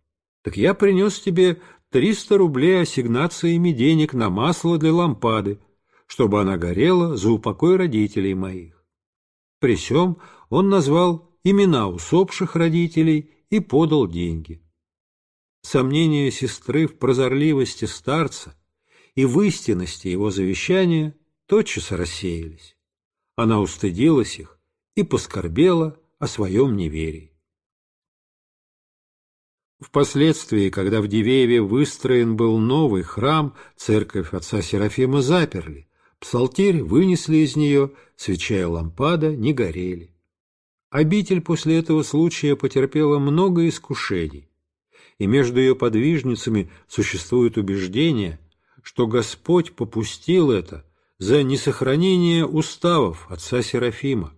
[SPEAKER 1] Так я принес тебе триста рублей ассигнациями денег на масло для лампады, чтобы она горела за упокой родителей моих». При сём он назвал имена усопших родителей и подал деньги сомнения сестры в прозорливости старца и в истинности его завещания тотчас рассеялись. Она устыдилась их и поскорбела о своем неверии. Впоследствии, когда в Дивееве выстроен был новый храм, церковь отца Серафима заперли, псалтирь вынесли из нее, свеча и лампада не горели. Обитель после этого случая потерпела много искушений, и между ее подвижницами существует убеждение, что Господь попустил это за несохранение уставов отца Серафима.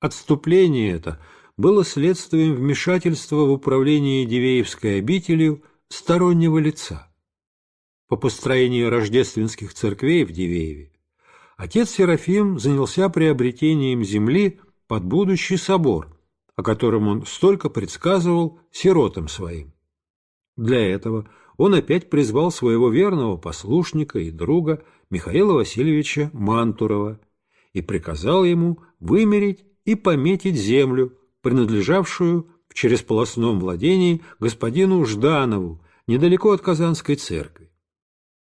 [SPEAKER 1] Отступление это было следствием вмешательства в управление Дивеевской обителью стороннего лица. По построению рождественских церквей в Дивееве отец Серафим занялся приобретением земли под будущий собор – о котором он столько предсказывал сиротам своим. Для этого он опять призвал своего верного послушника и друга Михаила Васильевича Мантурова и приказал ему вымерить и пометить землю, принадлежавшую в чересполосном владении господину Жданову, недалеко от Казанской церкви.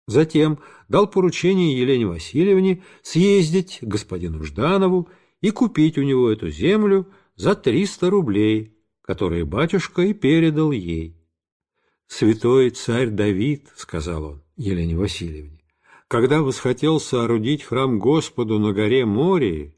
[SPEAKER 1] Затем дал поручение Елене Васильевне съездить к господину Жданову и купить у него эту землю за 300 рублей, которые батюшка и передал ей святой царь Давид, — сказал он Елене Васильевне, — когда восхотел соорудить храм Господу на горе Мории,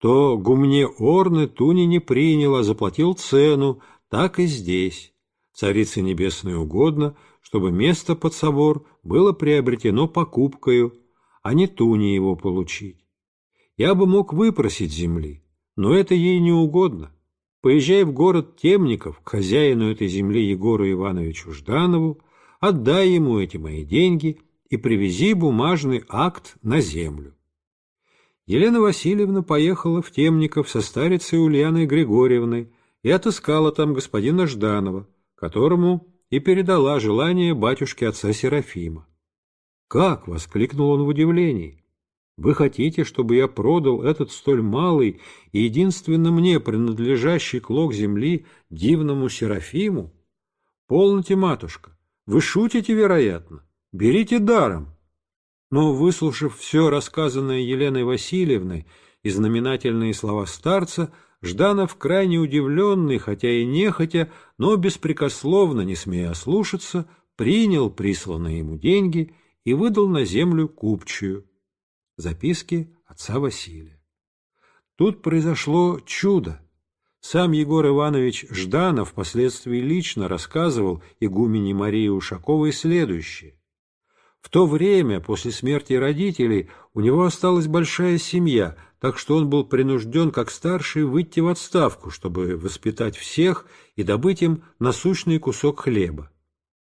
[SPEAKER 1] то гумне Орны Туни не приняла, заплатил цену, так и здесь. Царице Небесной угодно, чтобы место под собор было приобретено покупкою, а не Туни его получить. Я бы мог выпросить земли, но это ей не угодно. Поезжай в город Темников к хозяину этой земли Егору Ивановичу Жданову, отдай ему эти мои деньги и привези бумажный акт на землю. Елена Васильевна поехала в Темников со старицей Ульяной Григорьевной и отыскала там господина Жданова, которому и передала желание батюшке отца Серафима. «Как?» — воскликнул он в удивлении. Вы хотите, чтобы я продал этот столь малый и единственно мне принадлежащий клок земли дивному Серафиму? Полноте, матушка, вы шутите, вероятно. Берите даром. Но, выслушав все рассказанное Еленой Васильевной и знаменательные слова старца, Жданов, крайне удивленный, хотя и нехотя, но беспрекословно, не смея ослушаться, принял присланные ему деньги и выдал на землю купчую. Записки отца Василия. Тут произошло чудо. Сам Егор Иванович Жданов впоследствии лично рассказывал игумене Марии Ушаковой следующее. В то время, после смерти родителей, у него осталась большая семья, так что он был принужден как старший выйти в отставку, чтобы воспитать всех и добыть им насущный кусок хлеба.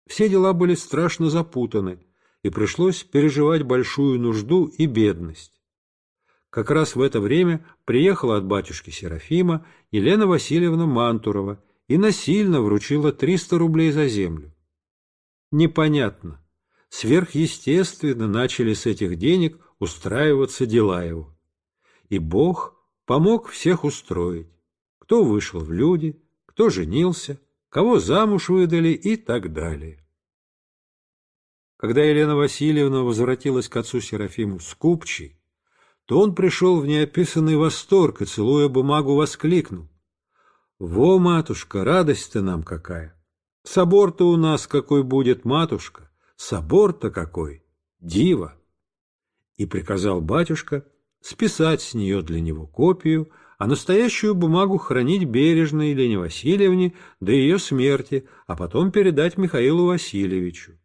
[SPEAKER 1] Все дела были страшно запутаны – и пришлось переживать большую нужду и бедность. Как раз в это время приехала от батюшки Серафима Елена Васильевна Мантурова и насильно вручила 300 рублей за землю. Непонятно. Сверхъестественно начали с этих денег устраиваться дела его. И Бог помог всех устроить. Кто вышел в люди, кто женился, кого замуж выдали и так далее. Когда Елена Васильевна возвратилась к отцу Серафиму с Купчей, то он пришел в неописанный восторг и, целуя бумагу, воскликнул. «Во, матушка, радость-то нам какая! Собор-то у нас какой будет, матушка! Собор-то какой! Дива!» И приказал батюшка списать с нее для него копию, а настоящую бумагу хранить бережно Елене Васильевне до ее смерти, а потом передать Михаилу Васильевичу.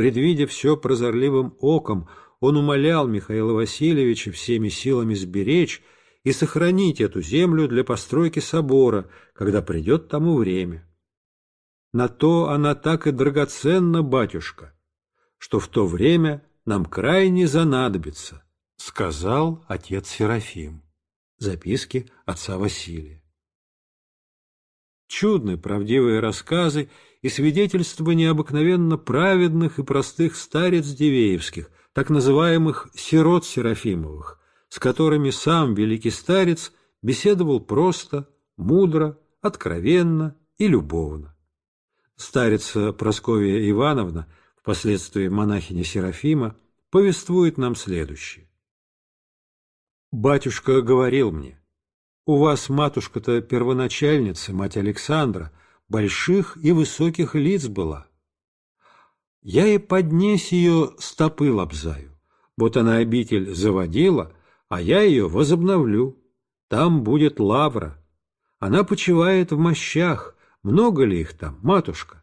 [SPEAKER 1] Предвидя все прозорливым оком, он умолял Михаила Васильевича всеми силами сберечь и сохранить эту землю для постройки собора, когда придет тому время. На то она так и драгоценна, батюшка, что в то время нам крайне занадобится, — сказал отец Серафим. Записки отца Василия. Чудны правдивые рассказы и свидетельство необыкновенно праведных и простых старец Дивеевских, так называемых «сирот Серафимовых», с которыми сам великий старец беседовал просто, мудро, откровенно и любовно. Старица Прасковья Ивановна, впоследствии монахиня Серафима, повествует нам следующее. «Батюшка говорил мне, у вас матушка-то первоначальница, мать Александра, больших и высоких лиц была. Я и поднес ее стопы лобзаю, вот она обитель заводила, а я ее возобновлю. Там будет лавра. Она почивает в мощах, много ли их там, матушка?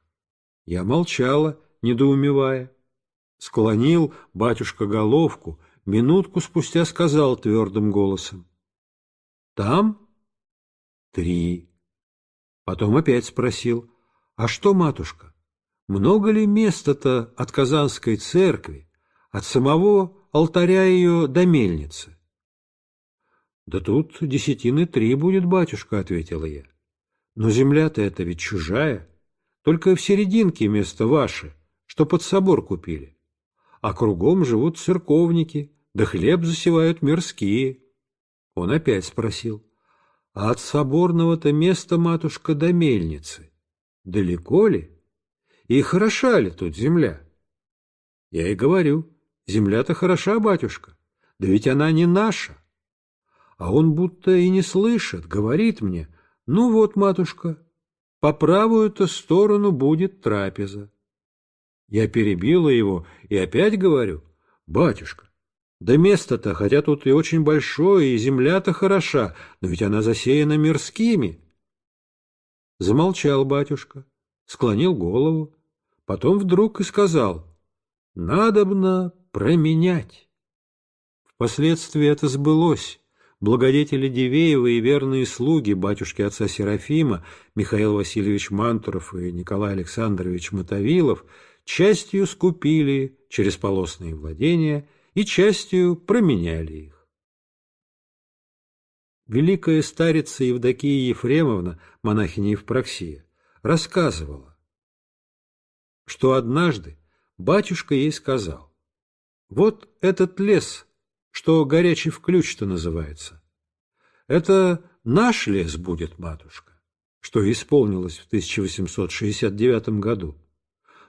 [SPEAKER 1] Я молчала, недоумевая. Склонил батюшка головку, минутку спустя сказал твердым голосом. — Там три. Потом опять спросил, «А что, матушка, много ли места-то от Казанской церкви, от самого алтаря ее до мельницы?» «Да тут десятины три будет, батюшка», — ответила я. «Но земля-то эта ведь чужая, только в серединке место ваше, что под собор купили. А кругом живут церковники, да хлеб засевают мирские». Он опять спросил, а от соборного-то места, матушка, до мельницы. Далеко ли? И хороша ли тут земля? Я и говорю, земля-то хороша, батюшка, да ведь она не наша. А он будто и не слышит, говорит мне, ну вот, матушка, по правую-то сторону будет трапеза. Я перебила его и опять говорю, батюшка, да место-то, хотя тут и очень большое, и земля-то хороша, но ведь она засеяна мирскими. Замолчал батюшка, склонил голову, потом вдруг и сказал, «Надобно променять». Впоследствии это сбылось. Благодетели Дивеева и верные слуги батюшки отца Серафима Михаил Васильевич Мантуров и Николай Александрович Мотовилов частью скупили через полосные владения – и частью променяли их. Великая старица Евдокия Ефремовна, монахиня Евпроксия, рассказывала, что однажды батюшка ей сказал, «Вот этот лес, что горячий включ, ключ-то называется, это наш лес будет, батюшка». что исполнилось в 1869 году.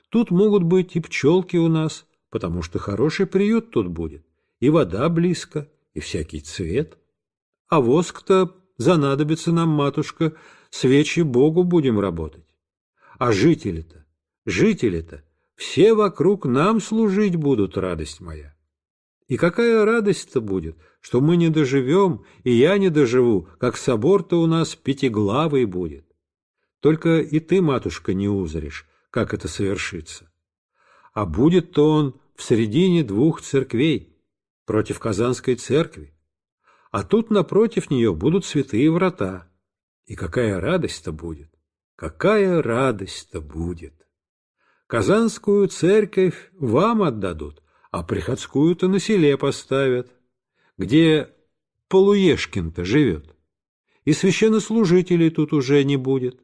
[SPEAKER 1] Тут могут быть и пчелки у нас, потому что хороший приют тут будет, и вода близко, и всякий цвет. А воск-то занадобится нам, матушка, свечи Богу будем работать. А жители-то, жители-то, все вокруг нам служить будут, радость моя. И какая радость-то будет, что мы не доживем, и я не доживу, как собор-то у нас пятиглавый будет. Только и ты, матушка, не узришь, как это совершится а будет-то он в середине двух церквей, против Казанской церкви. А тут напротив нее будут святые врата. И какая радость-то будет! Какая радость-то будет! Казанскую церковь вам отдадут, а приходскую-то на селе поставят, где Полуешкин-то живет. И священнослужителей тут уже не будет.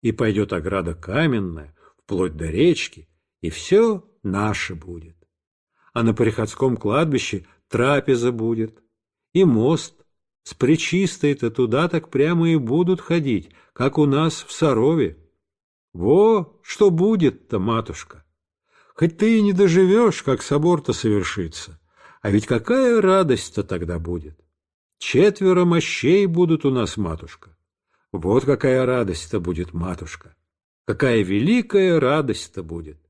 [SPEAKER 1] И пойдет ограда каменная, вплоть до речки, и все наше будет. А на приходском кладбище трапеза будет, и мост с причистой-то туда так прямо и будут ходить, как у нас в Сарове. Во, что будет-то, матушка! Хоть ты и не доживешь, как собор-то совершится, а ведь какая радость-то тогда будет! Четверо мощей будут у нас, матушка. Вот какая радость-то будет, матушка! Какая великая радость-то будет!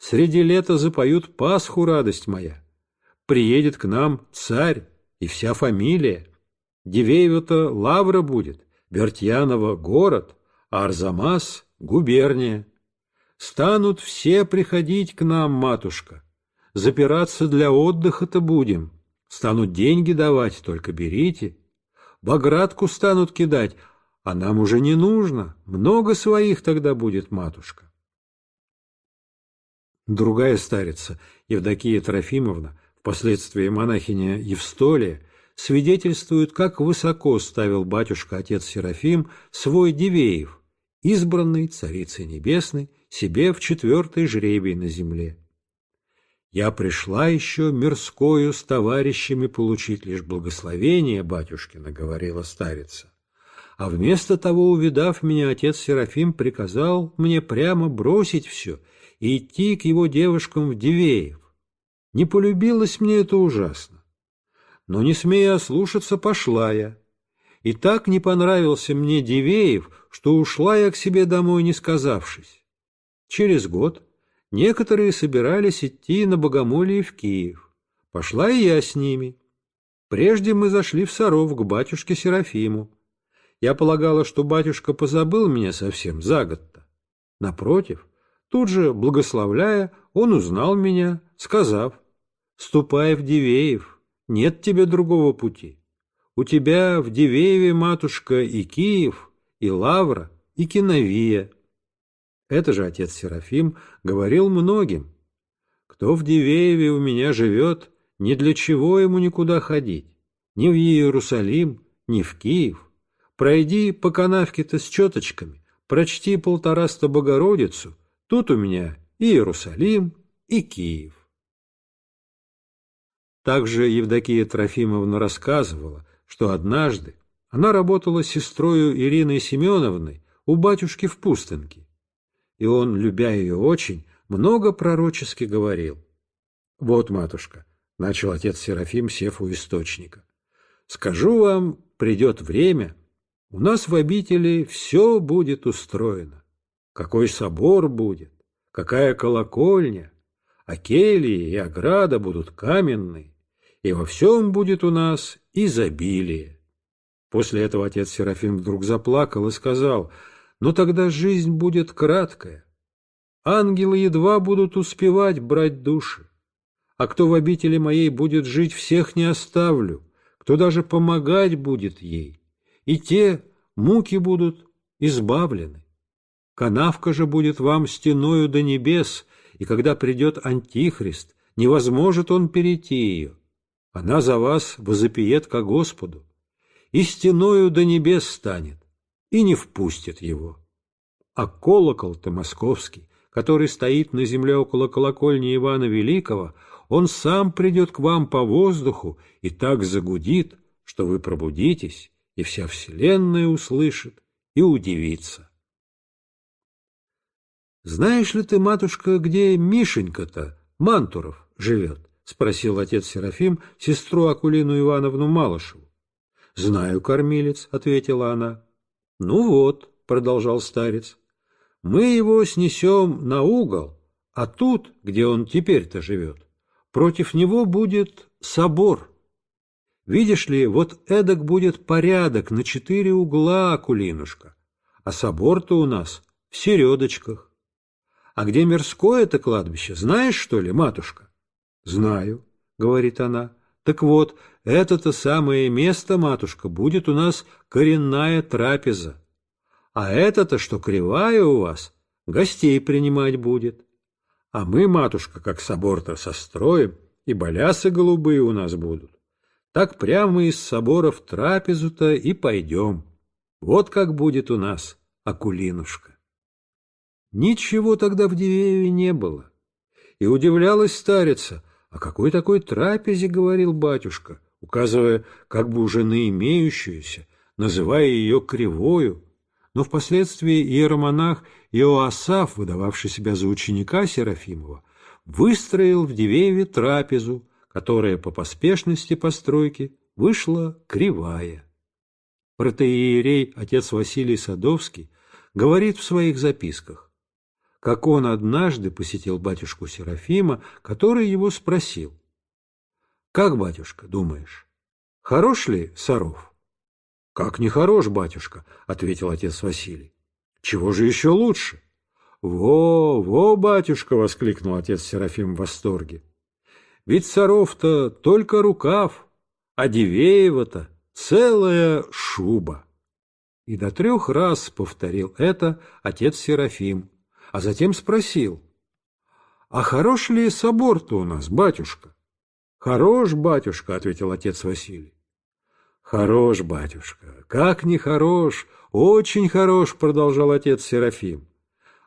[SPEAKER 1] Среди лета запоют Пасху, радость моя. Приедет к нам царь и вся фамилия. Дивеева-то лавра будет, Бертьянова — город, а Арзамас — губерния. Станут все приходить к нам, матушка. Запираться для отдыха-то будем. Станут деньги давать, только берите. Багратку станут кидать, а нам уже не нужно. Много своих тогда будет, матушка. Другая старица, Евдокия Трофимовна, впоследствии монахиня Евстолия, свидетельствует, как высоко ставил батюшка-отец Серафим свой Дивеев, избранный Царицей Небесной, себе в четвертый жребий на земле. «Я пришла еще мирскою с товарищами получить лишь благословение батюшкина», — говорила старица. «А вместо того, увидав меня, отец Серафим приказал мне прямо бросить все и идти к его девушкам в Дивеев. Не полюбилось мне это ужасно. Но, не смея ослушаться, пошла я. И так не понравился мне Дивеев, что ушла я к себе домой, не сказавшись. Через год некоторые собирались идти на богомолье в Киев. Пошла и я с ними. Прежде мы зашли в Саров к батюшке Серафиму. Я полагала, что батюшка позабыл меня совсем за год-то. Напротив, Тут же, благословляя, он узнал меня, сказав, «Ступай в Дивеев, нет тебе другого пути. У тебя в Дивееве, матушка, и Киев, и Лавра, и Киновия». Это же отец Серафим говорил многим. «Кто в Дивееве у меня живет, ни для чего ему никуда ходить, ни в Иерусалим, ни в Киев. Пройди по канавке-то с четочками, прочти полтораста Богородицу, Тут у меня и Иерусалим, и Киев. Также Евдокия Трофимовна рассказывала, что однажды она работала с сестрою Ириной Семеновной у батюшки в Пустынке, и он, любя ее очень, много пророчески говорил. «Вот, матушка», — начал отец Серафим, сев у источника, — «скажу вам, придет время, у нас в обители все будет устроено. Какой собор будет, какая колокольня, а кельи и ограда будут каменные, и во всем будет у нас изобилие. После этого отец Серафим вдруг заплакал и сказал, «Но «Ну тогда жизнь будет краткая. Ангелы едва будут успевать брать души. А кто в обители моей будет жить, всех не оставлю, кто даже помогать будет ей. И те муки будут избавлены». Канавка же будет вам стеною до небес, и когда придет Антихрист, невозможет он перейти ее. Она за вас возопиет ко Господу, и стеною до небес станет, и не впустит его. А колокол-то московский, который стоит на земле около колокольни Ивана Великого, он сам придет к вам по воздуху и так загудит, что вы пробудитесь, и вся вселенная услышит и удивится. — Знаешь ли ты, матушка, где Мишенька-то, Мантуров, живет? — спросил отец Серафим сестру Акулину Ивановну Малышеву. — Знаю, кормилец, — ответила она. — Ну вот, — продолжал старец, — мы его снесем на угол, а тут, где он теперь-то живет, против него будет собор. Видишь ли, вот эдак будет порядок на четыре угла, Акулинушка, а собор-то у нас в середочках. А где мирское это кладбище, знаешь, что ли, матушка? Знаю, говорит она. Так вот, это-то самое место, матушка, будет у нас коренная трапеза. А это-то, что кривая у вас, гостей принимать будет. А мы, матушка, как собор-то состроим, и балясы голубые у нас будут. Так прямо из собора в трапезу-то и пойдем. Вот как будет у нас, Акулинушка. Ничего тогда в дереве не было. И удивлялась старица, о «А какой такой трапезе говорил батюшка, указывая как бы уже на имеющуюся, называя ее кривою. Но впоследствии иеромонах Иоасаф, выдававший себя за ученика Серафимова, выстроил в Дивееве трапезу, которая по поспешности постройки вышла кривая. Протеерей отец Василий Садовский говорит в своих записках, как он однажды посетил батюшку Серафима, который его спросил. «Как, батюшка, думаешь, хорош ли Саров?» «Как не хорош, батюшка», — ответил отец Василий. «Чего же еще лучше?» «Во, во, батюшка!» — воскликнул отец Серафим в восторге. «Ведь Саров-то только рукав, а Дивеева-то целая шуба!» И до трех раз повторил это отец Серафим, а затем спросил, «А хорош ли собор-то у нас, батюшка?» «Хорош, батюшка», — ответил отец Василий. «Хорош, батюшка, как не хорош, очень хорош», — продолжал отец Серафим.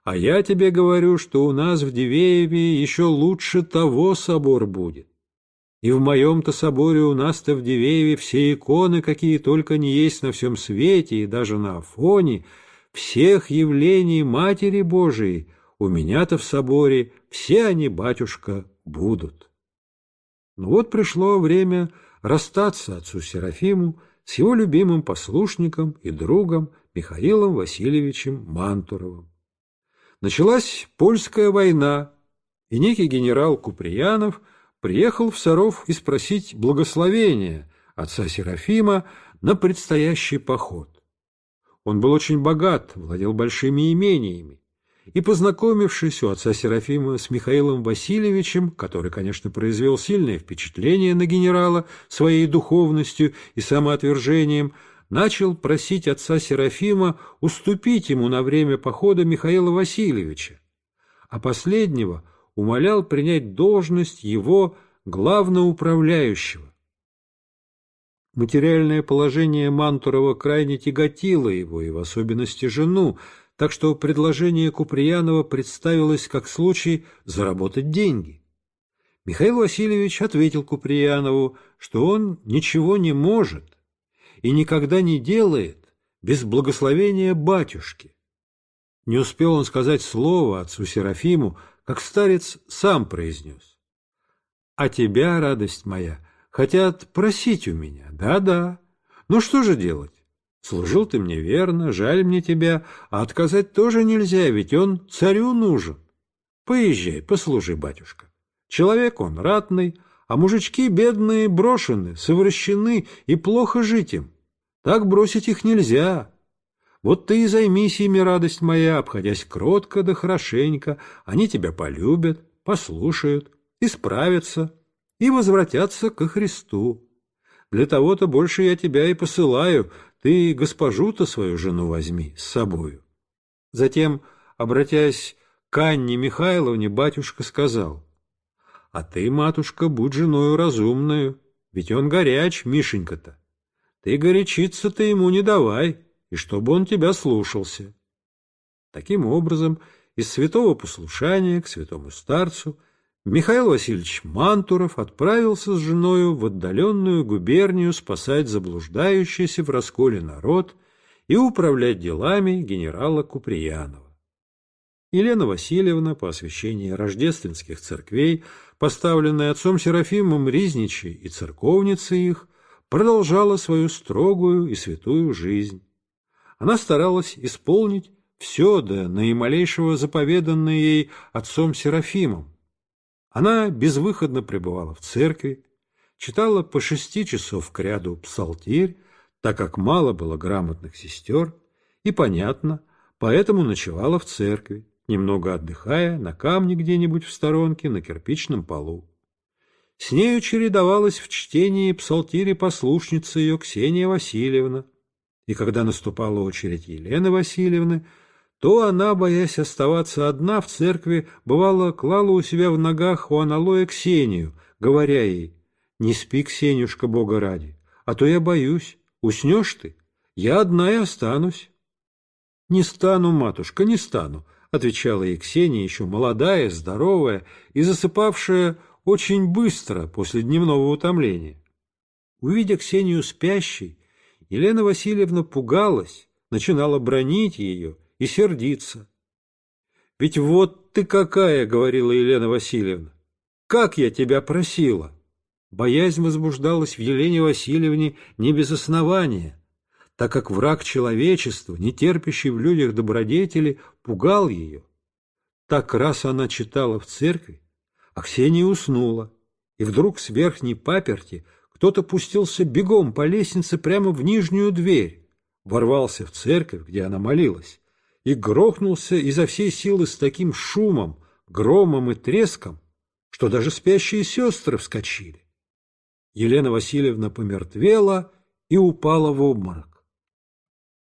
[SPEAKER 1] «А я тебе говорю, что у нас в Дивееве еще лучше того собор будет. И в моем-то соборе у нас-то в Дивееве все иконы, какие только не есть на всем свете и даже на Афоне, всех явлений Матери Божией у меня-то в соборе все они, батюшка, будут. Но ну вот пришло время расстаться отцу Серафиму с его любимым послушником и другом Михаилом Васильевичем Мантуровым. Началась польская война, и некий генерал Куприянов приехал в Саров и спросить благословения отца Серафима на предстоящий поход. Он был очень богат, владел большими имениями. И, познакомившись у отца Серафима с Михаилом Васильевичем, который, конечно, произвел сильное впечатление на генерала своей духовностью и самоотвержением, начал просить отца Серафима уступить ему на время похода Михаила Васильевича, а последнего умолял принять должность его главноуправляющего. Материальное положение Мантурова крайне тяготило его, и в особенности жену, так что предложение Куприянова представилось как случай заработать деньги. Михаил Васильевич ответил Куприянову, что он ничего не может и никогда не делает без благословения батюшки. Не успел он сказать слово отцу Серафиму, как старец сам произнес. «А тебя, радость моя, — Хотят просить у меня, да-да. Ну что же делать? Служил ты мне верно, жаль мне тебя, а отказать тоже нельзя, ведь он царю нужен. Поезжай, послужи, батюшка. Человек он ратный, а мужички бедные брошены, совращены и плохо жить им. Так бросить их нельзя. Вот ты и займись ими, радость моя, обходясь кротко да хорошенько, они тебя полюбят, послушают, исправятся» и возвратятся ко Христу. Для того-то больше я тебя и посылаю, ты госпожу-то свою жену возьми с собою». Затем, обратясь к Анне Михайловне, батюшка сказал, «А ты, матушка, будь женою разумную, ведь он горяч, Мишенька-то. Ты горячиться-то ему не давай, и чтобы он тебя слушался». Таким образом, из святого послушания к святому старцу – Михаил Васильевич Мантуров отправился с женою в отдаленную губернию спасать заблуждающийся в расколе народ и управлять делами генерала Куприянова. Елена Васильевна по освящении рождественских церквей, поставленной отцом Серафимом Ризничи и церковницей их, продолжала свою строгую и святую жизнь. Она старалась исполнить все до наималейшего заповеданное ей отцом Серафимом, она безвыходно пребывала в церкви, читала по шести часов к ряду псалтирь, так как мало было грамотных сестер, и, понятно, поэтому ночевала в церкви, немного отдыхая на камне где-нибудь в сторонке на кирпичном полу. С нею чередовалась в чтении псалтири послушница ее Ксения Васильевна, и когда наступала очередь Елены Васильевны – то она, боясь оставаться одна в церкви, бывало, клала у себя в ногах у аналоя Ксению, говоря ей, «Не спи, Ксенюшка, Бога ради, а то я боюсь, уснешь ты, я одна и останусь». «Не стану, матушка, не стану», — отвечала ей Ксения, еще молодая, здоровая и засыпавшая очень быстро после дневного утомления. Увидя Ксению спящей, Елена Васильевна пугалась, начинала бронить ее и сердиться. «Ведь вот ты какая!» — говорила Елена Васильевна. «Как я тебя просила!» Боязнь возбуждалась в Елене Васильевне не без основания, так как враг человечества, не терпящий в людях добродетели, пугал ее. Так раз она читала в церкви, а Ксения уснула, и вдруг с верхней паперти кто-то пустился бегом по лестнице прямо в нижнюю дверь, ворвался в церковь, где она молилась, и грохнулся изо всей силы с таким шумом, громом и треском, что даже спящие сестры вскочили. Елена Васильевна помертвела и упала в обморок.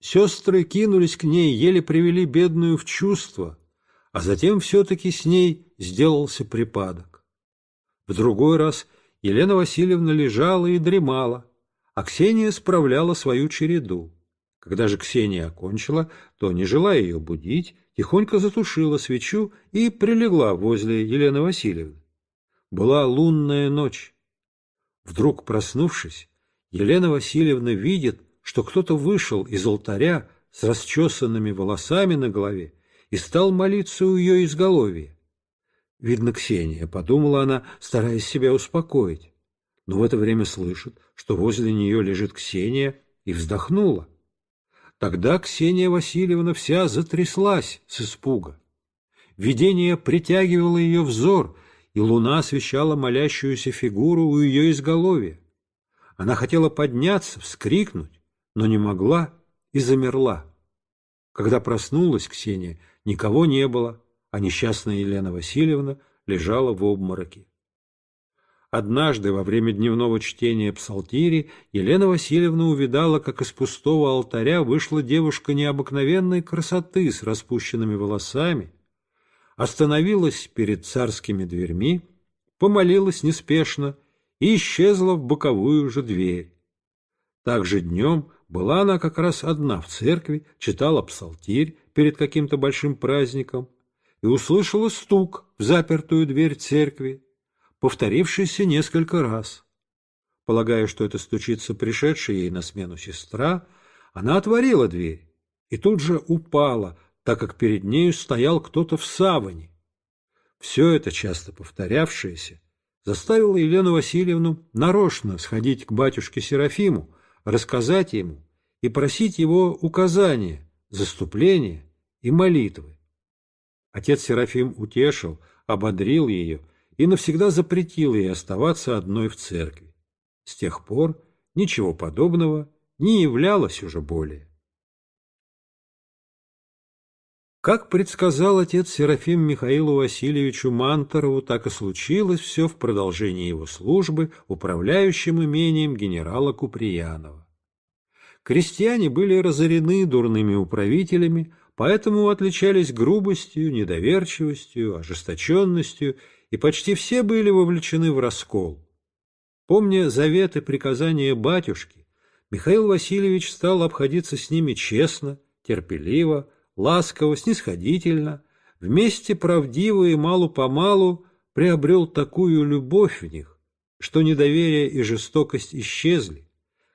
[SPEAKER 1] Сестры кинулись к ней, еле привели бедную в чувство, а затем все-таки с ней сделался припадок. В другой раз Елена Васильевна лежала и дремала, а Ксения справляла свою череду. Когда же Ксения окончила, то, не желая ее будить, тихонько затушила свечу и прилегла возле Елены Васильевны. Была лунная ночь. Вдруг, проснувшись, Елена Васильевна видит, что кто-то вышел из алтаря с расчесанными волосами на голове и стал молиться у ее изголовья. Видно, Ксения, подумала она, стараясь себя успокоить. Но в это время слышит, что возле нее лежит Ксения, и вздохнула. Тогда Ксения Васильевна вся затряслась с испуга. Видение притягивало ее взор, и луна освещала молящуюся фигуру у ее изголовья. Она хотела подняться, вскрикнуть, но не могла и замерла. Когда проснулась Ксения, никого не было, а несчастная Елена Васильевна лежала в обмороке. Однажды во время дневного чтения псалтири Елена Васильевна увидала, как из пустого алтаря вышла девушка необыкновенной красоты с распущенными волосами, остановилась перед царскими дверьми, помолилась неспешно и исчезла в боковую же дверь. Так же днем была она как раз одна в церкви, читала псалтирь перед каким-то большим праздником и услышала стук в запертую дверь церкви повторившийся несколько раз. Полагая, что это стучится пришедшая ей на смену сестра, она отворила дверь и тут же упала, так как перед нею стоял кто-то в саване. Все это, часто повторявшееся, заставило Елену Васильевну нарочно сходить к батюшке Серафиму, рассказать ему и просить его указания, заступления и молитвы. Отец Серафим утешил, ободрил ее и навсегда запретила ей оставаться одной в церкви. С тех пор ничего подобного не являлось уже более. Как предсказал отец Серафим Михаилу Васильевичу Манторову, так и случилось все в продолжении его службы управляющим имением генерала Куприянова. Крестьяне были разорены дурными управителями, поэтому отличались грубостью, недоверчивостью, ожесточенностью и почти все были вовлечены в раскол. Помня заветы приказания батюшки, Михаил Васильевич стал обходиться с ними честно, терпеливо, ласково, снисходительно, вместе правдиво и малу-помалу приобрел такую любовь в них, что недоверие и жестокость исчезли.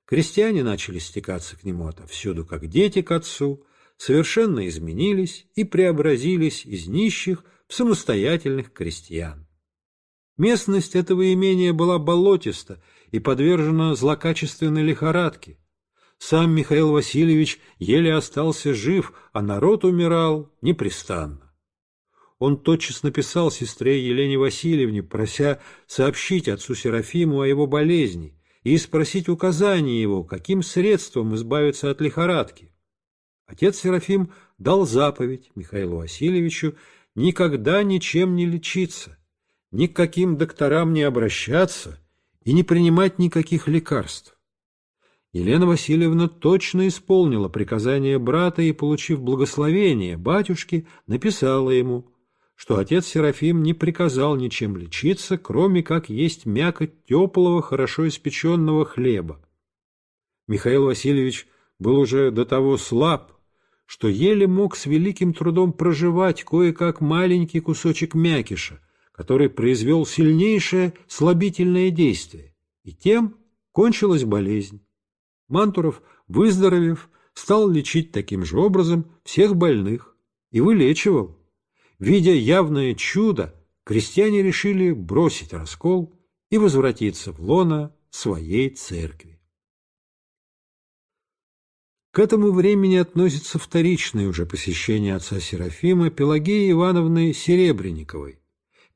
[SPEAKER 1] Крестьяне начали стекаться к нему отовсюду, как дети к отцу, совершенно изменились и преобразились из нищих в самостоятельных крестьян. Местность этого имения была болотиста и подвержена злокачественной лихорадке. Сам Михаил Васильевич еле остался жив, а народ умирал непрестанно. Он тотчас написал сестре Елене Васильевне, прося сообщить отцу Серафиму о его болезни и спросить указание его, каким средством избавиться от лихорадки. Отец Серафим дал заповедь Михаилу Васильевичу никогда ничем не лечиться, ни к каким докторам не обращаться и не принимать никаких лекарств. Елена Васильевна точно исполнила приказание брата и, получив благословение батюшки, написала ему, что отец Серафим не приказал ничем лечиться, кроме как есть мякоть теплого, хорошо испеченного хлеба. Михаил Васильевич был уже до того слаб, что еле мог с великим трудом проживать кое-как маленький кусочек мякиша — который произвел сильнейшее слабительное действие, и тем кончилась болезнь. Мантуров, выздоровев, стал лечить таким же образом всех больных и вылечивал. Видя явное чудо, крестьяне решили бросить раскол и возвратиться в лоно своей церкви. К этому времени относится вторичное уже посещение отца Серафима Пелагеи Ивановны Серебренниковой,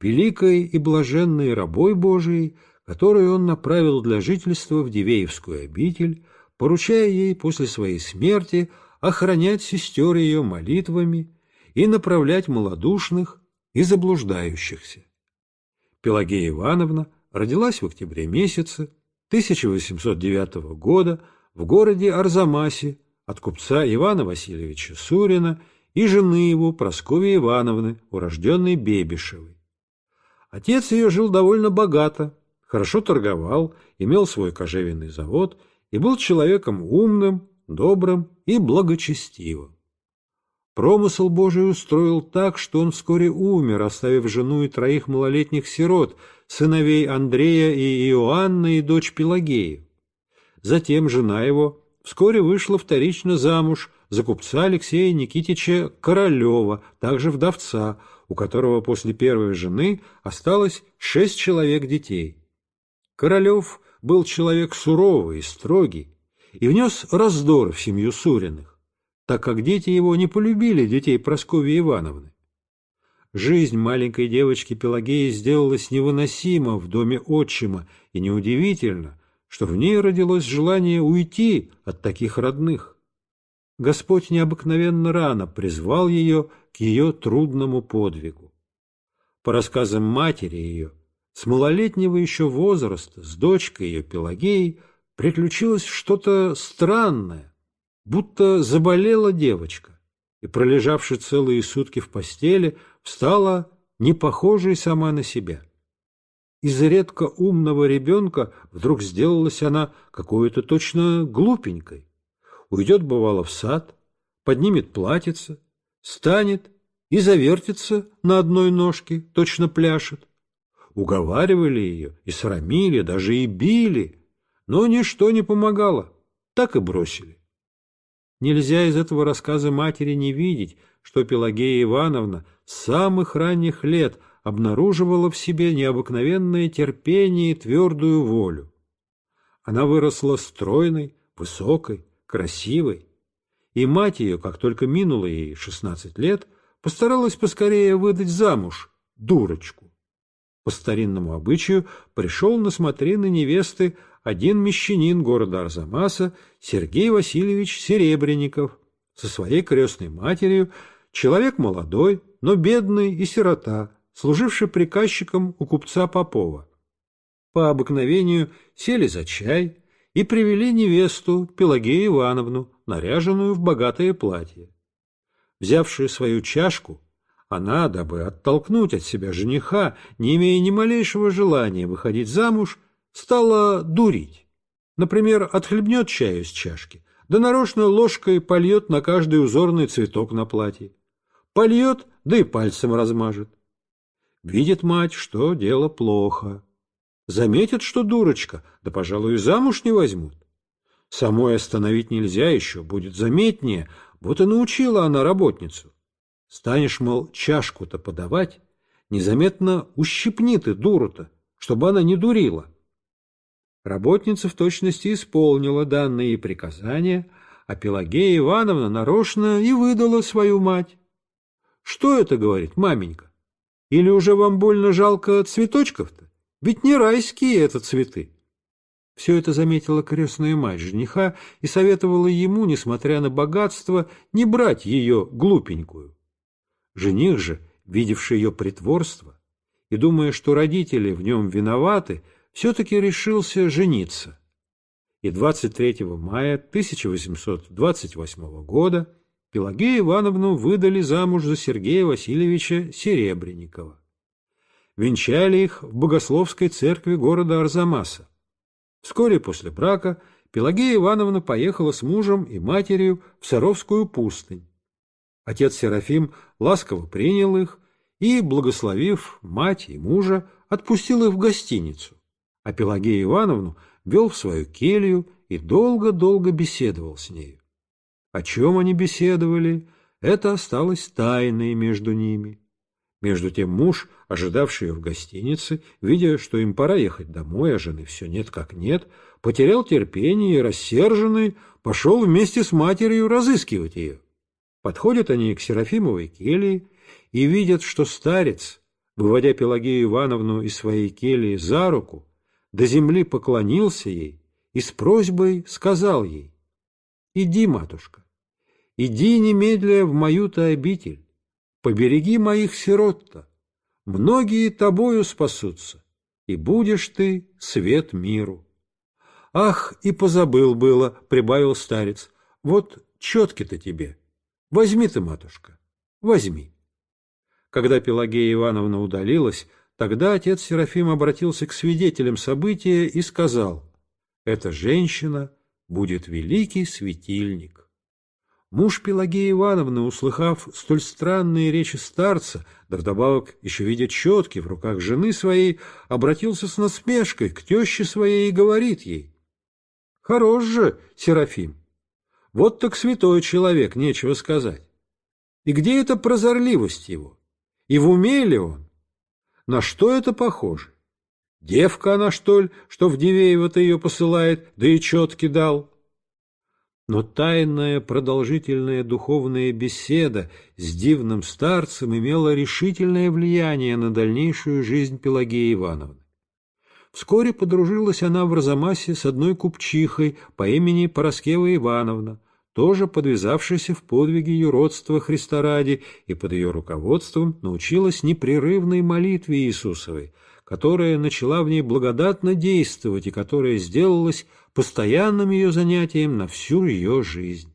[SPEAKER 1] великой и блаженной рабой Божией, которую он направил для жительства в Дивеевскую обитель, поручая ей после своей смерти охранять сестер ее молитвами и направлять малодушных и заблуждающихся. Пелагея Ивановна родилась в октябре месяце 1809 года в городе Арзамасе от купца Ивана Васильевича Сурина и жены его Прасковьи Ивановны, урожденной Бебишевой. Отец ее жил довольно богато, хорошо торговал, имел свой кожевенный завод и был человеком умным, добрым и благочестивым. Промысл Божий устроил так, что он вскоре умер, оставив жену и троих малолетних сирот, сыновей Андрея и Иоанна и дочь Пелагею. Затем жена его вскоре вышла вторично замуж за купца Алексея Никитича Королева, также вдовца, у которого после первой жены осталось шесть человек детей. Королев был человек суровый и строгий и внес раздор в семью Суриных, так как дети его не полюбили детей Прасковьи Ивановны. Жизнь маленькой девочки Пелагеи сделалась невыносима в доме отчима, и неудивительно, что в ней родилось желание уйти от таких родных. Господь необыкновенно рано призвал ее ее трудному подвигу. По рассказам матери ее, с малолетнего еще возраста, с дочкой ее Пелагеей, приключилось что-то странное, будто заболела девочка, и, пролежавши целые сутки в постели, встала не похожей сама на себя. Из редко умного ребенка вдруг сделалась она какой-то точно глупенькой. Уйдет, бывало, в сад, поднимет платьице, станет и завертится на одной ножке, точно пляшет. Уговаривали ее и срамили, даже и били, но ничто не помогало, так и бросили. Нельзя из этого рассказа матери не видеть, что Пелагея Ивановна с самых ранних лет обнаруживала в себе необыкновенное терпение и твердую волю. Она выросла стройной, высокой, красивой, и мать ее, как только минуло ей шестнадцать лет, постаралась поскорее выдать замуж дурочку. По старинному обычаю пришел на смотрины невесты один мещанин города Арзамаса Сергей Васильевич Серебренников со своей крестной матерью, человек молодой, но бедный и сирота, служивший приказчиком у купца Попова. По обыкновению сели за чай и привели невесту Пелагею Ивановну, наряженную в богатое платье. Взявши свою чашку, она, дабы оттолкнуть от себя жениха, не имея ни малейшего желания выходить замуж, стала дурить. Например, отхлебнет чаю из чашки, да нарочно ложкой польет на каждый узорный цветок на платье. Польет, да и пальцем размажет. Видит мать, что дело плохо. Заметит, что дурочка, да, пожалуй, и замуж не возьмут. Самой остановить нельзя еще, будет заметнее. Вот и научила она работницу. Станешь, мол, чашку-то подавать, незаметно ущипни ты дуру-то, чтобы она не дурила. Работница в точности исполнила данные приказания, а Пелагея Ивановна нарочно и выдала свою мать. «Что это, — говорит маменька, — или уже вам больно жалко цветочков-то? Ведь не райские это цветы». Все это заметила крестная мать жениха и советовала ему, несмотря на богатство, не брать ее глупенькую. Жених же, видевший ее притворство и думая, что родители в нем виноваты, все-таки решился жениться. И 23 мая 1828 года Пелагею Ивановну выдали замуж за Сергея Васильевича Серебренникова. Венчали их в Богословской церкви города Арзамаса. Вскоре после брака Пелагея Ивановна поехала с мужем и матерью в Саровскую пустынь. Отец Серафим ласково принял их и, благословив мать и мужа, отпустил их в гостиницу, а Пелагею Ивановну вел в свою келью и долго-долго беседовал с ней. О чем они беседовали, это осталось тайной между ними. Между тем муж ожидавший ее в гостинице, видя, что им пора ехать домой, а жены все нет как нет, потерял терпение и, рассерженный, пошел вместе с матерью разыскивать ее. Подходят они к Серафимовой келье и видят, что старец, выводя Пелагею Ивановну из своей кельи за руку, до земли поклонился ей и с просьбой сказал ей, «Иди, матушка, иди немедля в мою-то обитель, побереги моих сирот-то, многие тобою спасутся, и будешь ты свет миру. Ах, и позабыл было, прибавил старец, вот четки-то тебе. Возьми ты, матушка, возьми. Когда Пелагея Ивановна удалилась, тогда отец Серафим обратился к свидетелям события и сказал, «Эта женщина будет великий светильник». Муж Пелагеи Ивановны, услыхав столь странные речи старца, да вдобавок еще видя четки в руках жены своей, обратился с насмешкой к теще своей и говорит ей. — Хорош же, Серафим! Вот так святой человек, нечего сказать. И где эта прозорливость его? И в уме ли он? На что это похоже? Девка она, что ли, что в Дивеева-то ее посылает, да и четки дал? — но тайная продолжительная духовная беседа с дивным старцем имела решительное влияние на дальнейшую жизнь Пелагеи Ивановны. Вскоре подружилась она в Арзамасе с одной купчихой по имени Пороскева Ивановна, тоже подвязавшейся в подвиге юродства Христа ради, и под ее руководством научилась непрерывной молитве Иисусовой, которая начала в ней благодатно действовать и которая сделалась постоянным ее занятием на всю ее жизнь.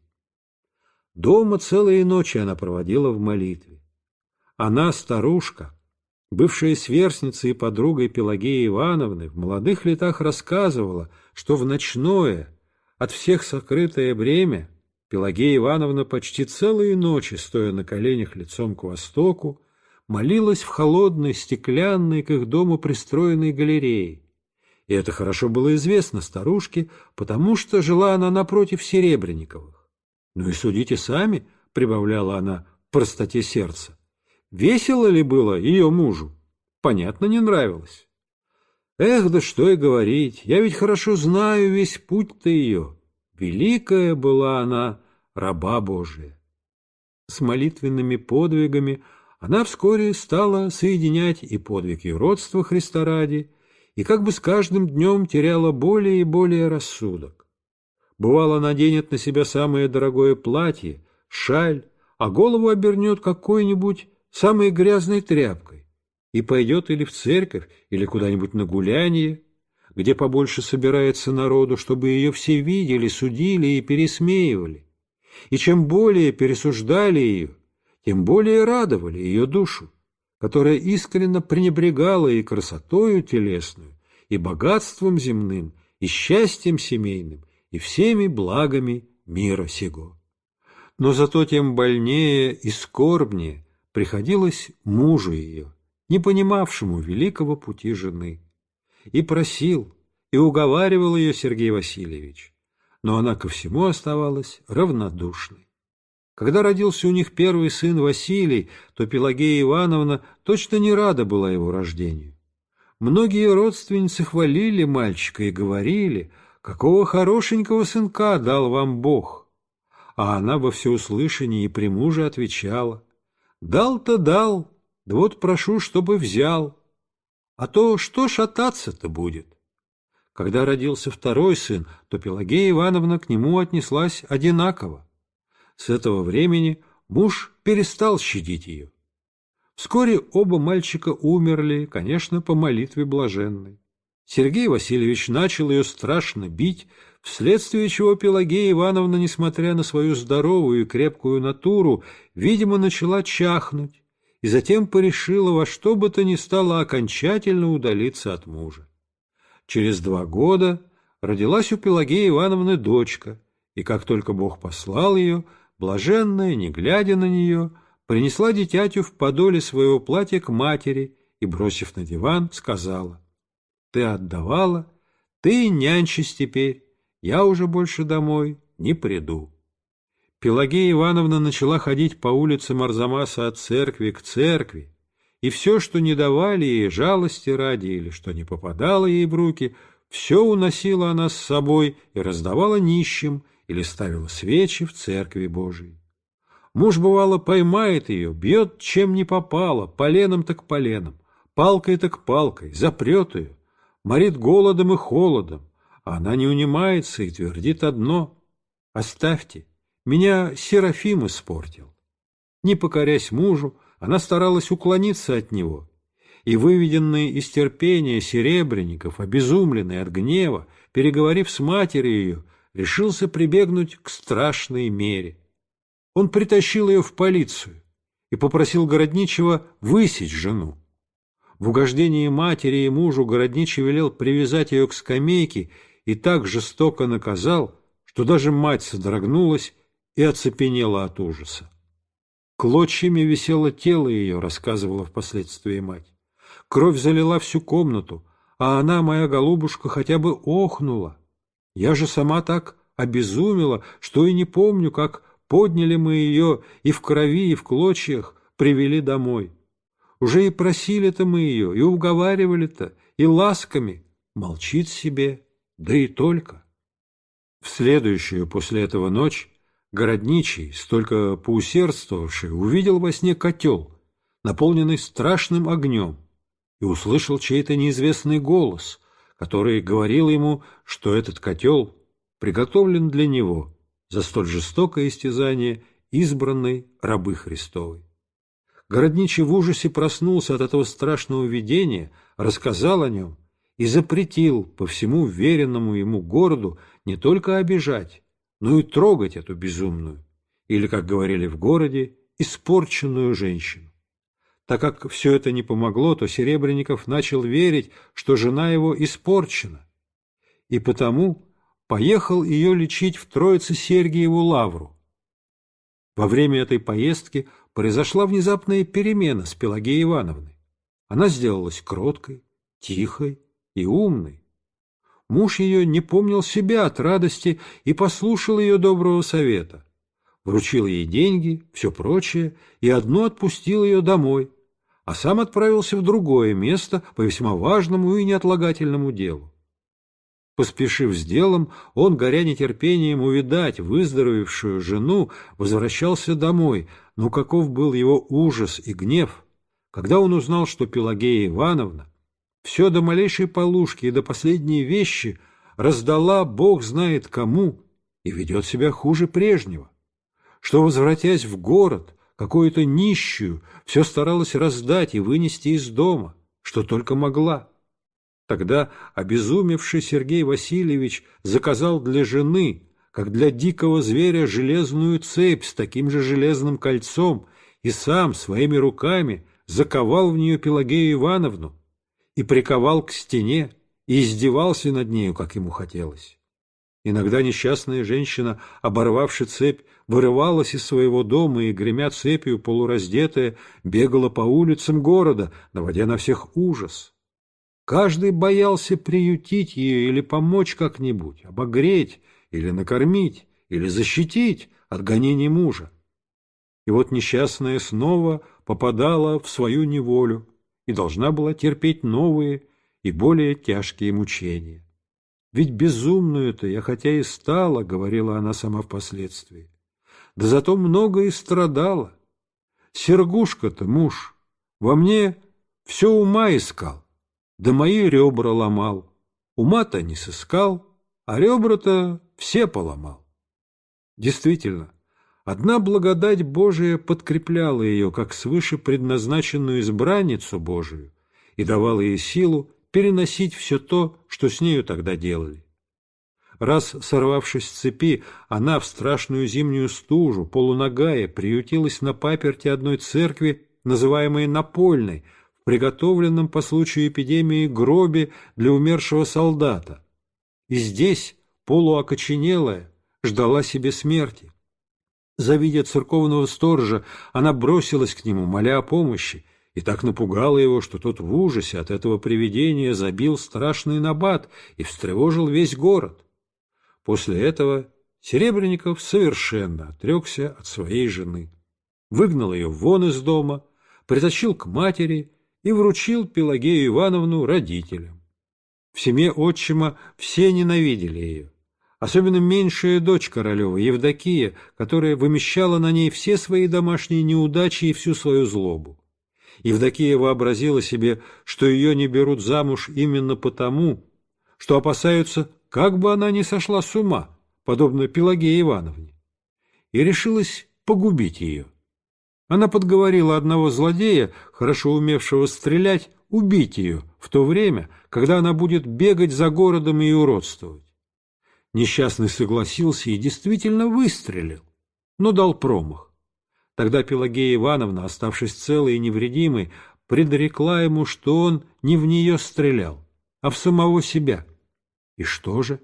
[SPEAKER 1] Дома целые ночи она проводила в молитве. Она, старушка, бывшая сверстницей и подругой Пелагеи Ивановны, в молодых летах рассказывала, что в ночное, от всех сокрытое бремя, Пелагея Ивановна почти целые ночи, стоя на коленях лицом к востоку, молилась в холодной, стеклянной к их дому пристроенной галерее, и это хорошо было известно старушке, потому что жила она напротив Серебренниковых. «Ну и судите сами», — прибавляла она в простоте сердца. Весело ли было ее мужу? Понятно, не нравилось. Эх, да что и говорить, я ведь хорошо знаю весь путь-то ее. Великая была она, раба Божия. С молитвенными подвигами она вскоре стала соединять и подвиг ее родства Христа ради, и как бы с каждым днем теряла более и более рассудок. Бывало, наденет на себя самое дорогое платье, шаль, а голову обернет какой-нибудь самой грязной тряпкой и пойдет или в церковь, или куда-нибудь на гуляние, где побольше собирается народу, чтобы ее все видели, судили и пересмеивали. И чем более пересуждали ее, тем более радовали ее душу которая искренно пренебрегала и красотою телесную, и богатством земным, и счастьем семейным, и всеми благами мира сего. Но зато тем больнее и скорбнее приходилось мужу ее, не понимавшему великого пути жены. И просил, и уговаривал ее Сергей Васильевич, но она ко всему оставалась равнодушной. Когда родился у них первый сын Василий, то Пелагея Ивановна точно не рада была его рождению. Многие родственницы хвалили мальчика и говорили, какого хорошенького сынка дал вам Бог. А она во всеуслышание и при муже отвечала, дал-то дал, да вот прошу, чтобы взял, а то что шататься-то будет? Когда родился второй сын, то Пелагея Ивановна к нему отнеслась одинаково. С этого времени муж перестал щадить ее. Вскоре оба мальчика умерли, конечно, по молитве блаженной. Сергей Васильевич начал ее страшно бить, вследствие чего Пелагея Ивановна, несмотря на свою здоровую и крепкую натуру, видимо, начала чахнуть и затем порешила во что бы то ни стало окончательно удалиться от мужа. Через два года родилась у Пелагеи Ивановны дочка, и как только Бог послал ее – блаженная, не глядя на нее, принесла дитятю в подоле своего платья к матери и, бросив на диван, сказала, «Ты отдавала, ты нянчись теперь, я уже больше домой не приду». Пелагея Ивановна начала ходить по улице Марзамаса от церкви к церкви, и все, что не давали ей жалости ради или что не попадало ей в руки, все уносила она с собой и раздавала нищим, или ставила свечи в церкви Божией. Муж, бывало, поймает ее, бьет чем не попало, поленом так поленом, палкой так палкой, запрет ее, морит голодом и холодом, а она не унимается и твердит одно — «Оставьте, меня Серафим испортил». Не покорясь мужу, она старалась уклониться от него, и, выведенные из терпения Серебренников, обезумленные от гнева, переговорив с матерью ее, решился прибегнуть к страшной мере. Он притащил ее в полицию и попросил Городничего высечь жену. В угождении матери и мужу Городничий велел привязать ее к скамейке и так жестоко наказал, что даже мать содрогнулась и оцепенела от ужаса. Клочьями висело тело ее, рассказывала впоследствии мать. Кровь залила всю комнату, а она, моя голубушка, хотя бы охнула. Я же сама так обезумела, что и не помню, как подняли мы ее и в крови, и в клочьях привели домой. Уже и просили-то мы ее, и уговаривали-то, и ласками. Молчит себе, да и только. В следующую после этого ночь городничий, столько поусердствовавший, увидел во сне котел, наполненный страшным огнем, и услышал чей-то неизвестный голос — который говорил ему, что этот котел приготовлен для него за столь жестокое истязание избранной рабы Христовой. Городничий в ужасе проснулся от этого страшного видения, рассказал о нем и запретил по всему веренному ему городу не только обижать, но и трогать эту безумную, или, как говорили в городе, испорченную женщину. Так как все это не помогло, то Серебренников начал верить, что жена его испорчена, и потому поехал ее лечить в Троице-Сергиеву лавру. Во время этой поездки произошла внезапная перемена с Пелагеей Ивановной. Она сделалась кроткой, тихой и умной. Муж ее не помнил себя от радости и послушал ее доброго совета. Вручил ей деньги, все прочее, и одну отпустил ее домой, а сам отправился в другое место по весьма важному и неотлагательному делу. Поспешив с делом, он, горя нетерпением увидать выздоровевшую жену, возвращался домой, но каков был его ужас и гнев, когда он узнал, что Пелагея Ивановна все до малейшей полушки и до последней вещи раздала бог знает кому и ведет себя хуже прежнего, что, возвратясь в город, какую-то нищую, все старалась раздать и вынести из дома, что только могла. Тогда обезумевший Сергей Васильевич заказал для жены, как для дикого зверя, железную цепь с таким же железным кольцом и сам своими руками заковал в нее Пелагею Ивановну и приковал к стене и издевался над нею, как ему хотелось. Иногда несчастная женщина, оборвавши цепь, вырывалась из своего дома и, гремя цепью полураздетая, бегала по улицам города, наводя на всех ужас. Каждый боялся приютить ее или помочь как-нибудь, обогреть или накормить, или защитить от гонений мужа. И вот несчастная снова попадала в свою неволю и должна была терпеть новые и более тяжкие мучения. «Ведь безумную-то я хотя и стала», — говорила она сама впоследствии, да зато много и страдала. Сергушка-то, муж, во мне все ума искал, да мои ребра ломал. Ума-то не сыскал, а ребра-то все поломал. Действительно, одна благодать Божия подкрепляла ее, как свыше предназначенную избранницу Божию, и давала ей силу переносить все то, что с нею тогда делали. Раз, сорвавшись с цепи, она в страшную зимнюю стужу, полуногая, приютилась на паперте одной церкви, называемой Напольной, в приготовленном по случаю эпидемии гробе для умершего солдата. И здесь, полуокоченелая, ждала себе смерти. Завидя церковного сторожа, она бросилась к нему, моля о помощи, и так напугала его, что тот в ужасе от этого привидения забил страшный набат и встревожил весь город. После этого Серебренников совершенно отрекся от своей жены, выгнал ее вон из дома, притащил к матери и вручил Пелагею Ивановну родителям. В семье отчима все ненавидели ее, особенно меньшая дочь Королева, Евдокия, которая вымещала на ней все свои домашние неудачи и всю свою злобу. Евдокия вообразила себе, что ее не берут замуж именно потому, что опасаются как бы она ни сошла с ума, подобно Пелагее Ивановне, и решилась погубить ее. Она подговорила одного злодея, хорошо умевшего стрелять, убить ее в то время, когда она будет бегать за городом и уродствовать. Несчастный согласился и действительно выстрелил, но дал промах. Тогда Пелагея Ивановна, оставшись целой и невредимой, предрекла ему, что он не в нее стрелял, а в самого себя – и что же?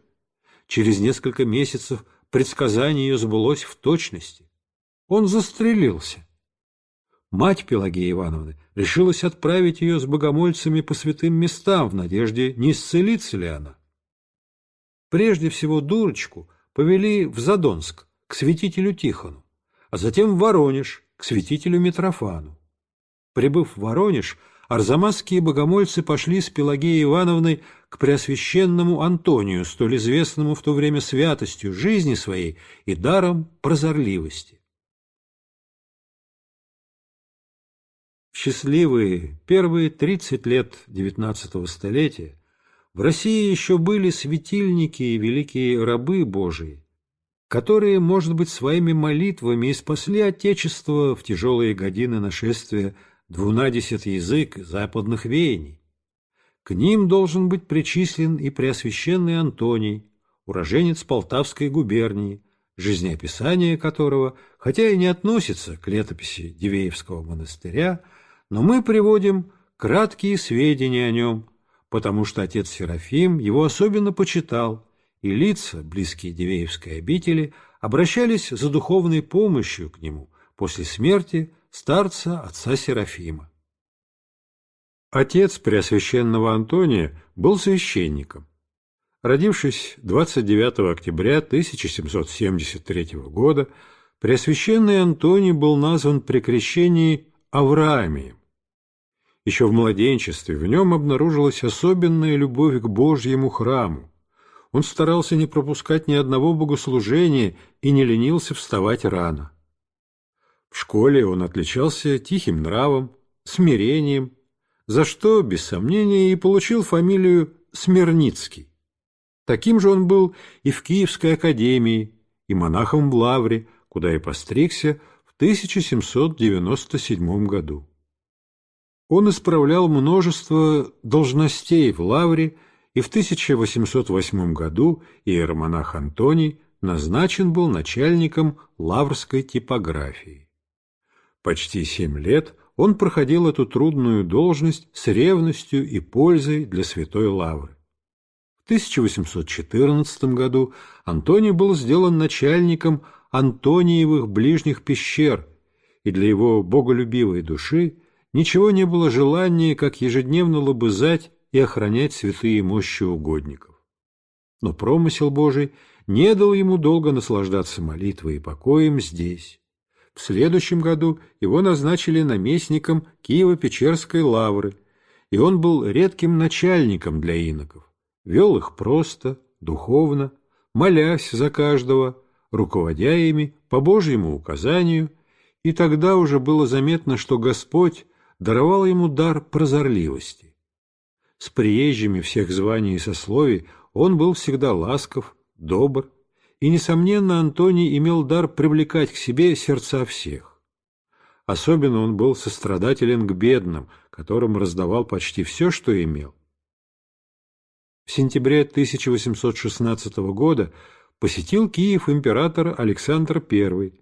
[SPEAKER 1] Через несколько месяцев предсказание ее сбылось в точности. Он застрелился. Мать Пелагеи Ивановны решилась отправить ее с богомольцами по святым местам в надежде, не исцелится ли она. Прежде всего дурочку повели в Задонск к святителю Тихону, а затем в Воронеж к святителю Митрофану. Прибыв в Воронеж, арзамасские богомольцы пошли с Пелагеей Ивановной к Преосвященному Антонию, столь известному в то время святостью жизни своей и даром прозорливости. Счастливые первые 30 лет XIX столетия в России еще были светильники и великие рабы Божии, которые, может быть, своими молитвами и спасли Отечество в тяжелые годины нашествия двунадесят язык западных веяний. К ним должен быть причислен и Преосвященный Антоний, уроженец Полтавской губернии, жизнеописание которого, хотя и не относится к летописи Дивеевского монастыря, но мы приводим краткие сведения о нем, потому что отец Серафим его особенно почитал, и лица, близкие Дивеевской обители, обращались за духовной помощью к нему после смерти старца отца Серафима. Отец Преосвященного Антония был священником. Родившись 29 октября 1773 года, Преосвященный Антоний был назван при крещении Авраамием. Еще в младенчестве в нем обнаружилась особенная любовь к Божьему храму. Он старался не пропускать ни одного богослужения и не ленился вставать рано. В школе он отличался тихим нравом, смирением, за что, без сомнения, и получил фамилию Смирницкий. Таким же он был и в Киевской академии, и монахом в Лавре, куда и постригся в 1797 году. Он исправлял множество должностей в Лавре, и в 1808 году иеромонах Антоний назначен был начальником лаврской типографии. Почти семь лет он проходил эту трудную должность с ревностью и пользой для Святой Лавры. В 1814 году Антоний был сделан начальником Антониевых ближних пещер, и для его боголюбивой души ничего не было желания, как ежедневно лобызать и охранять святые мощи угодников. Но промысел Божий не дал ему долго наслаждаться молитвой и покоем здесь, в следующем году его назначили наместником Киево-Печерской лавры, и он был редким начальником для иноков. Вел их просто, духовно, молясь за каждого, руководя ими по Божьему указанию, и тогда уже было заметно, что Господь даровал ему дар прозорливости. С приезжими всех званий и сословий он был всегда ласков, добр, и, несомненно, Антоний имел дар привлекать к себе сердца всех. Особенно он был сострадателен к бедным, которым раздавал почти все, что имел. В сентябре 1816 года посетил Киев император Александр I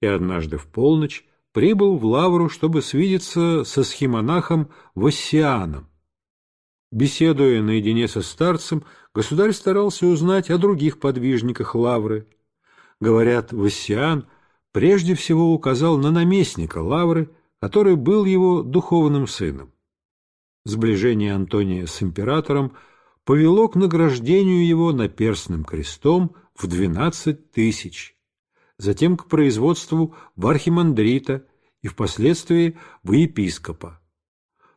[SPEAKER 1] и однажды в полночь прибыл в Лавру, чтобы свидеться со схимонахом Вассианом, Беседуя наедине со старцем, государь старался узнать о других подвижниках Лавры. Говорят, Васиан прежде всего указал на наместника Лавры, который был его духовным сыном. Сближение Антония с императором повело к награждению его наперстным крестом в 12 тысяч, затем к производству в архимандрита и впоследствии в епископа.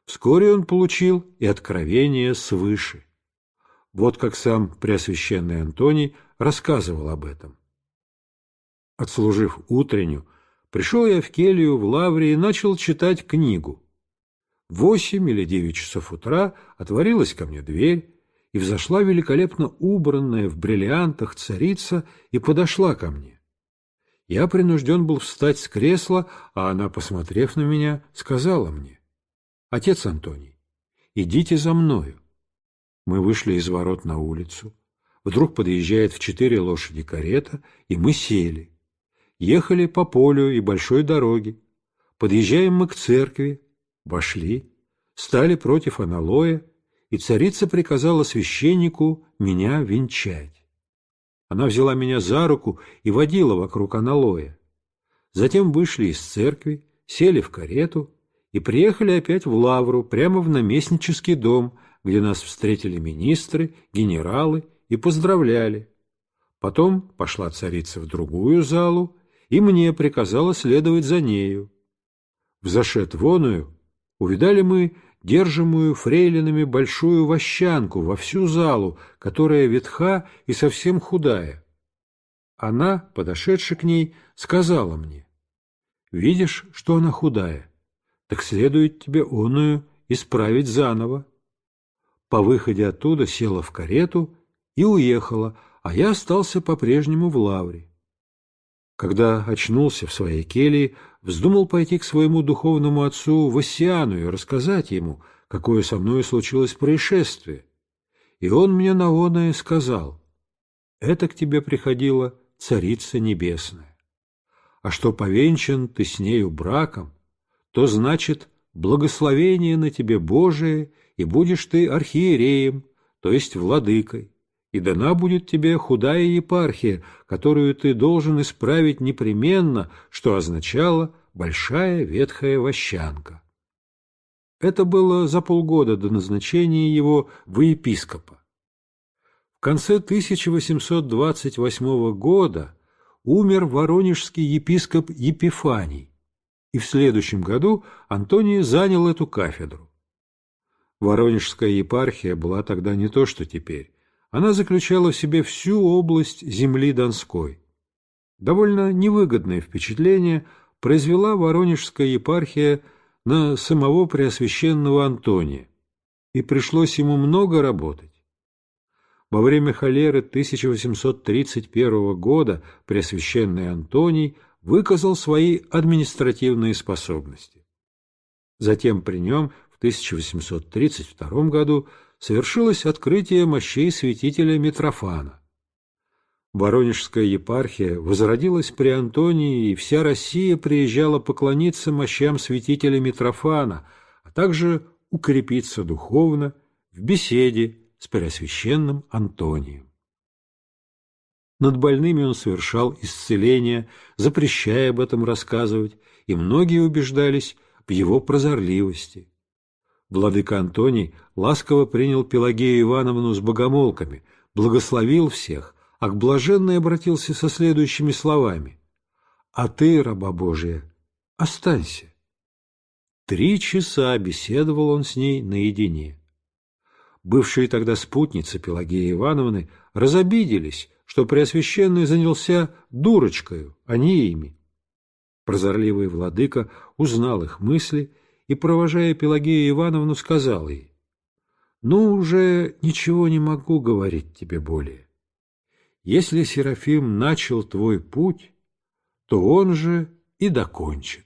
[SPEAKER 1] Вскоре он получил и откровение свыше. Вот как сам Преосвященный Антоний рассказывал об этом. Отслужив утренню, пришел я в келью в лавре и начал читать книгу. Восемь или девять часов утра отворилась ко мне дверь, и взошла великолепно убранная в бриллиантах царица и подошла ко мне. Я принужден был встать с кресла, а она, посмотрев на меня, сказала мне, «Отец Антоний, идите за мною». Мы вышли из ворот на улицу. Вдруг подъезжает в четыре лошади карета, и мы сели. Ехали по полю и большой дороге. Подъезжаем мы к церкви. Вошли. Стали против аналоя, и царица приказала священнику меня венчать. Она взяла меня за руку и водила вокруг аналоя. Затем вышли из церкви, сели в карету и приехали опять в Лавру, прямо в наместнический дом, где нас встретили министры, генералы и поздравляли. Потом пошла царица в другую залу, и мне приказала следовать за нею. Взошед воную, увидали мы держимую фрейлинами большую вощанку во всю залу, которая ветха и совсем худая. Она, подошедши к ней, сказала мне, «Видишь, что она худая? так следует тебе оную исправить заново. По выходе оттуда села в карету и уехала, а я остался по-прежнему в лавре. Когда очнулся в своей келии, вздумал пойти к своему духовному отцу Васиану и рассказать ему, какое со мною случилось происшествие. И он мне на оное сказал, «Это к тебе приходила Царица Небесная. А что повенчан ты с нею браком, то значит благословение на тебе Божие, и будешь ты архиереем, то есть владыкой, и дана будет тебе худая епархия, которую ты должен исправить непременно, что означало большая ветхая вощанка. Это было за полгода до назначения его в епископа. В конце 1828 года умер воронежский епископ Епифаний, и в следующем году Антоний занял эту кафедру. Воронежская епархия была тогда не то, что теперь. Она заключала в себе всю область земли Донской. Довольно невыгодное впечатление произвела Воронежская епархия на самого Преосвященного Антония, и пришлось ему много работать. Во время холеры 1831 года Преосвященный Антоний – выказал свои административные способности. Затем при нем в 1832 году совершилось открытие мощей святителя Митрофана. Воронежская епархия возродилась при Антонии, и вся Россия приезжала поклониться мощам святителя Митрофана, а также укрепиться духовно в беседе с Преосвященным Антонием. Над больными он совершал исцеление, запрещая об этом рассказывать, и многие убеждались в его прозорливости. Владыка Антоний ласково принял Пелагею Ивановну с богомолками, благословил всех, а к блаженной обратился со следующими словами. «А ты, раба Божия, останься». Три часа беседовал он с ней наедине. Бывшие тогда спутницы Пелагеи Ивановны разобиделись, что Преосвященный занялся дурочкою, а не ими. Прозорливый владыка узнал их мысли и, провожая Пелагею Ивановну, сказал ей, «Ну уже ничего не могу говорить тебе более. Если Серафим начал твой путь, то он же и докончит».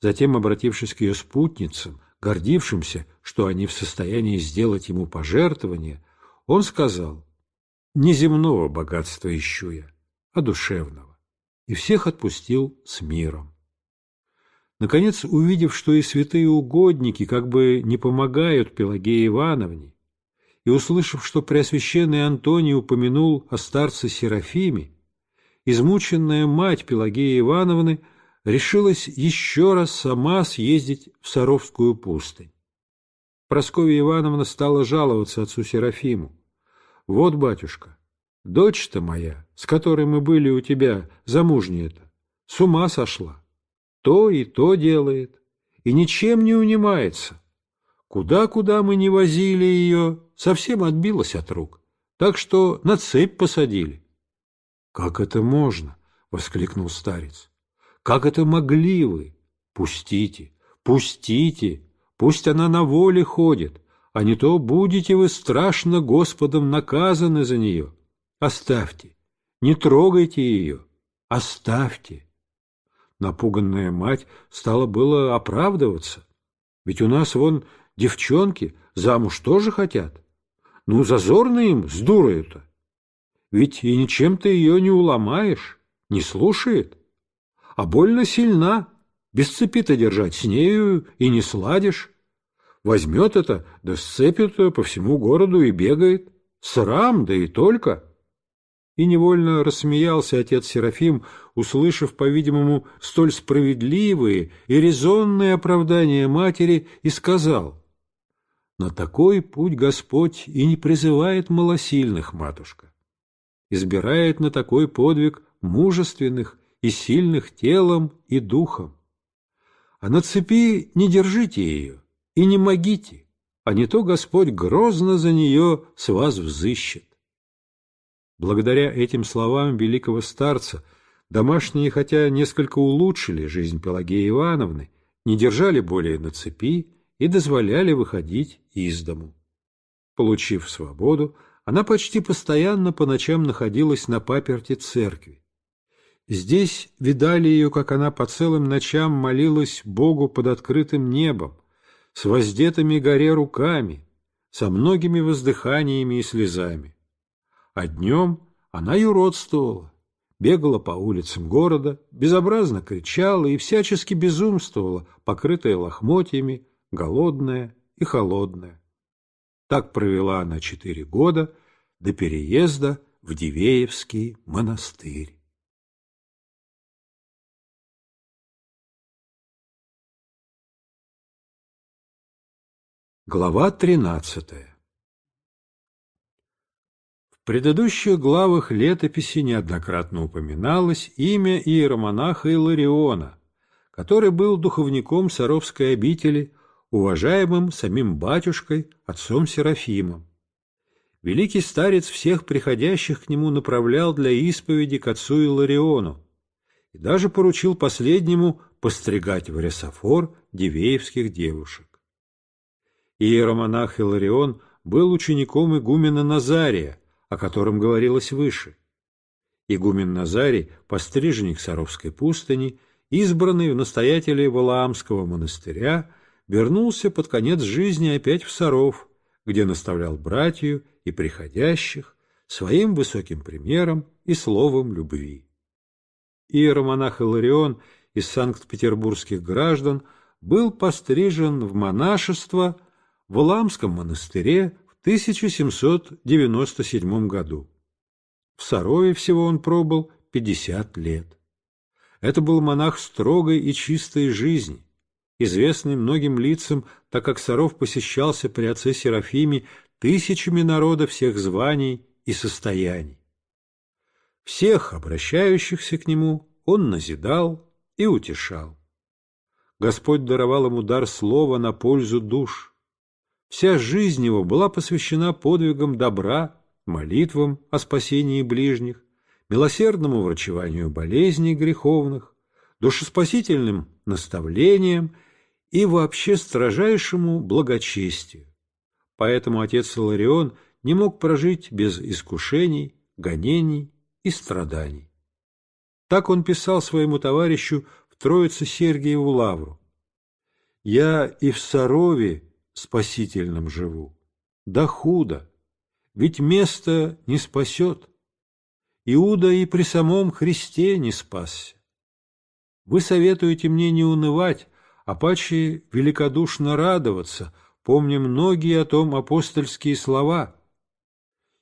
[SPEAKER 1] Затем, обратившись к ее спутницам, гордившимся, что они в состоянии сделать ему пожертвование, он сказал, не земного богатства ищу я, а душевного, и всех отпустил с миром. Наконец, увидев, что и святые угодники как бы не помогают Пелагее Ивановне, и услышав, что Преосвященный Антоний упомянул о старце Серафиме, измученная мать Пелагеи Ивановны решилась еще раз сама съездить в Саровскую пустынь. Просковья Ивановна стала жаловаться отцу Серафиму. Вот, батюшка, дочь-то моя, с которой мы были у тебя, замужняя-то, с ума сошла. То и то делает, и ничем не унимается. Куда-куда мы не возили ее, совсем отбилась от рук, так что на цепь посадили. — Как это можно? — воскликнул старец. — Как это могли вы? Пустите, пустите, пусть она на воле ходит, а не то будете вы страшно Господом наказаны за нее. Оставьте, не трогайте ее, оставьте. Напуганная мать стала было оправдываться. Ведь у нас вон девчонки замуж тоже хотят. Ну, зазорно им с дурою-то. Ведь и ничем ты ее не уломаешь, не слушает. А больно сильна, без цепи-то держать с нею и не сладишь. Возьмет это, да сцепит по всему городу и бегает. Срам, да и только. И невольно рассмеялся отец Серафим, услышав, по-видимому, столь справедливые и резонные оправдания матери, и сказал, «На такой путь Господь и не призывает малосильных, матушка. Избирает на такой подвиг мужественных и сильных телом и духом. А на цепи не держите ее» и не могите, а не то Господь грозно за нее с вас взыщет. Благодаря этим словам великого старца домашние, хотя несколько улучшили жизнь Пелагеи Ивановны, не держали более на цепи и дозволяли выходить из дому. Получив свободу, она почти постоянно по ночам находилась на паперти церкви. Здесь видали ее, как она по целым ночам молилась Богу под открытым небом, с воздетыми горе руками, со многими воздыханиями и слезами. А днем она юродствовала, бегала по улицам города, безобразно кричала и всячески безумствовала, покрытая лохмотьями, голодная и холодная.
[SPEAKER 2] Так провела она четыре года до переезда в Дивеевский монастырь. Глава 13. В предыдущих главах
[SPEAKER 1] летописи неоднократно упоминалось имя иеромонаха Илариона, который был духовником Саровской обители, уважаемым самим батюшкой, отцом Серафимом. Великий старец всех приходящих к нему направлял для исповеди к отцу Илариону и даже поручил последнему постригать в ресофор девеевских девушек. Иеромонах Иларион был учеником игумена Назария, о котором говорилось выше. Игумен Назарий, постриженник Саровской пустыни, избранный в настоятели Валаамского монастыря, вернулся под конец жизни опять в Саров, где наставлял братью и приходящих своим высоким примером и словом любви. Иеромонах Иларион из санкт-петербургских граждан был пострижен в монашество – в Ламском монастыре в 1797 году. В Сарове всего он пробыл 50 лет. Это был монах строгой и чистой жизни, известный многим лицам, так как Саров посещался при отце Серафиме тысячами народа всех званий и состояний. Всех обращающихся к нему он назидал и утешал. Господь даровал ему дар слова на пользу душ, Вся жизнь его была посвящена подвигам добра, молитвам о спасении ближних, милосердному врачеванию болезней греховных, душеспасительным наставлениям и вообще строжайшему благочестию. Поэтому отец Иларион не мог прожить без искушений, гонений и страданий. Так он писал своему товарищу в Троице Сергиеву Лавру. «Я и в Сарове, спасительным живу. Да худо, ведь место не спасет. Иуда и при самом Христе не спасся. Вы советуете мне не унывать, а паче великодушно радоваться, помня многие о том апостольские слова.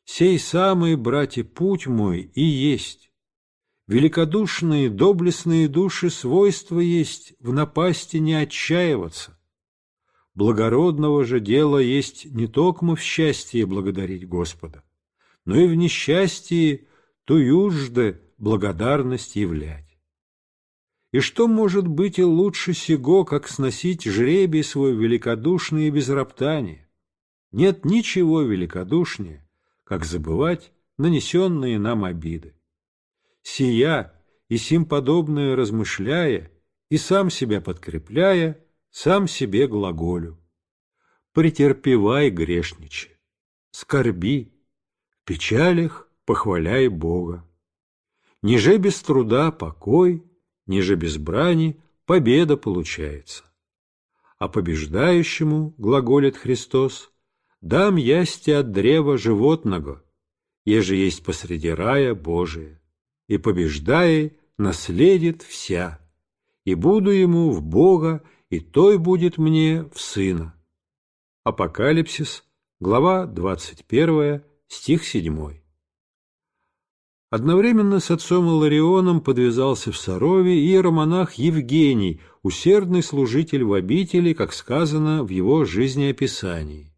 [SPEAKER 1] Сей самый, братья, путь мой и есть. Великодушные, доблестные души свойства есть в напасти не отчаиваться благородного же дела есть не только в счастье благодарить Господа, но и в несчастье туюжды благодарность являть. И что может быть и лучше сего, как сносить жребий свой великодушный и без роптания? Нет ничего великодушнее, как забывать нанесенные нам обиды. Сия и сим подобное размышляя, и сам себя подкрепляя, сам себе глаголю. Претерпевай, грешниче, скорби, печалях похваляй Бога. Ниже без труда покой, ниже без брани победа получается. А побеждающему, глаголит Христос, дам ясти от древа животного, еже есть посреди рая Божия, и побеждая наследит вся, и буду ему в Бога и той будет мне в сына». Апокалипсис, глава 21, стих 7. Одновременно с отцом Иларионом подвязался в Сарове и романах Евгений, усердный служитель в обители, как сказано в его жизнеописании.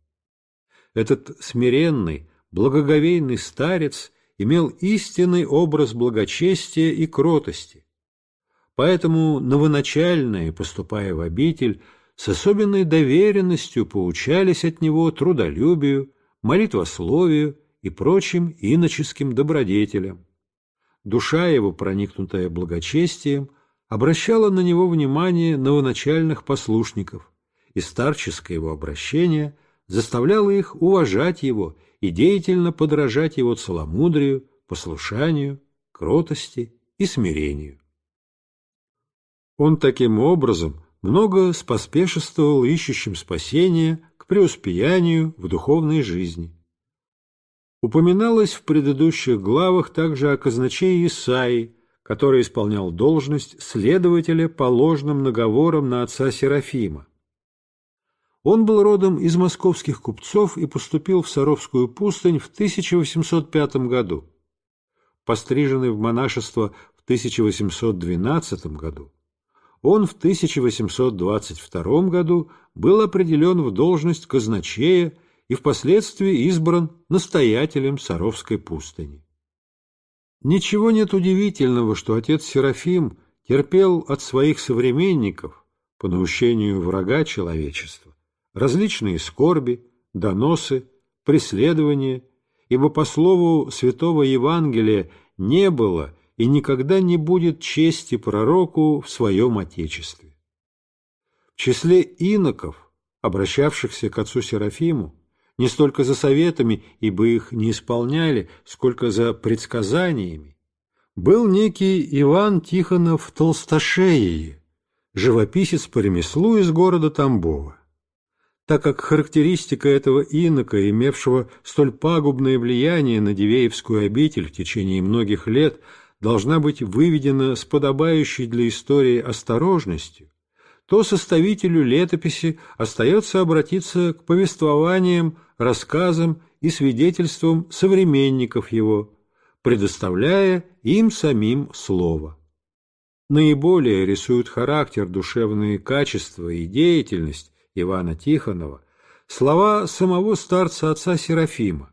[SPEAKER 1] Этот смиренный, благоговейный старец имел истинный образ благочестия и кротости, Поэтому новоначальные, поступая в обитель, с особенной доверенностью поучались от него трудолюбию, молитвословию и прочим иноческим добродетелям. Душа его, проникнутая благочестием, обращала на него внимание новоначальных послушников, и старческое его обращение заставляло их уважать его и деятельно подражать его целомудрию, послушанию, кротости и смирению. Он таким образом много споспешествовал ищущим спасения к преуспеянию в духовной жизни. Упоминалось в предыдущих главах также о казначее Исаии, который исполнял должность следователя по ложным наговорам на отца Серафима. Он был родом из московских купцов и поступил в Саровскую пустынь в 1805 году. Постриженный в монашество в 1812 году, он в 1822 году был определен в должность казначея и впоследствии избран настоятелем Саровской пустыни. Ничего нет удивительного, что отец Серафим терпел от своих современников, по наущению врага человечества, различные скорби, доносы, преследования, ибо по слову Святого Евангелия не было и никогда не будет чести пророку в своем отечестве. В числе иноков, обращавшихся к отцу Серафиму, не столько за советами, ибо их не исполняли, сколько за предсказаниями, был некий Иван Тихонов Толстошеи, живописец по ремеслу из города Тамбова. Так как характеристика этого инока, имевшего столь пагубное влияние на Дивеевскую обитель в течение многих лет, должна быть выведена с подобающей для истории осторожностью, то составителю летописи остается обратиться к повествованиям, рассказам и свидетельствам современников его, предоставляя им самим слово. Наиболее рисуют характер, душевные качества и деятельность Ивана Тихонова слова самого старца отца Серафима,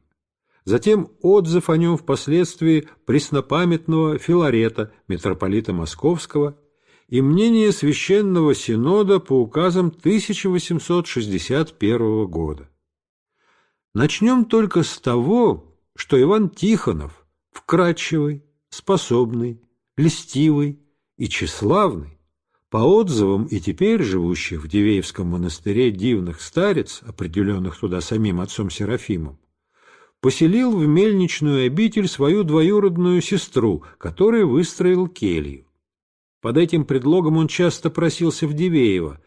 [SPEAKER 1] затем отзыв о нем впоследствии преснопамятного Филарета, митрополита Московского, и мнение Священного Синода по указам 1861 года. Начнем только с того, что Иван Тихонов, вкрадчивый, способный, льстивый и тщеславный, по отзывам и теперь живущий в Дивеевском монастыре дивных старец, определенных туда самим отцом Серафимом, поселил в мельничную обитель свою двоюродную сестру, которая выстроил келью. Под этим предлогом он часто просился в Дивеево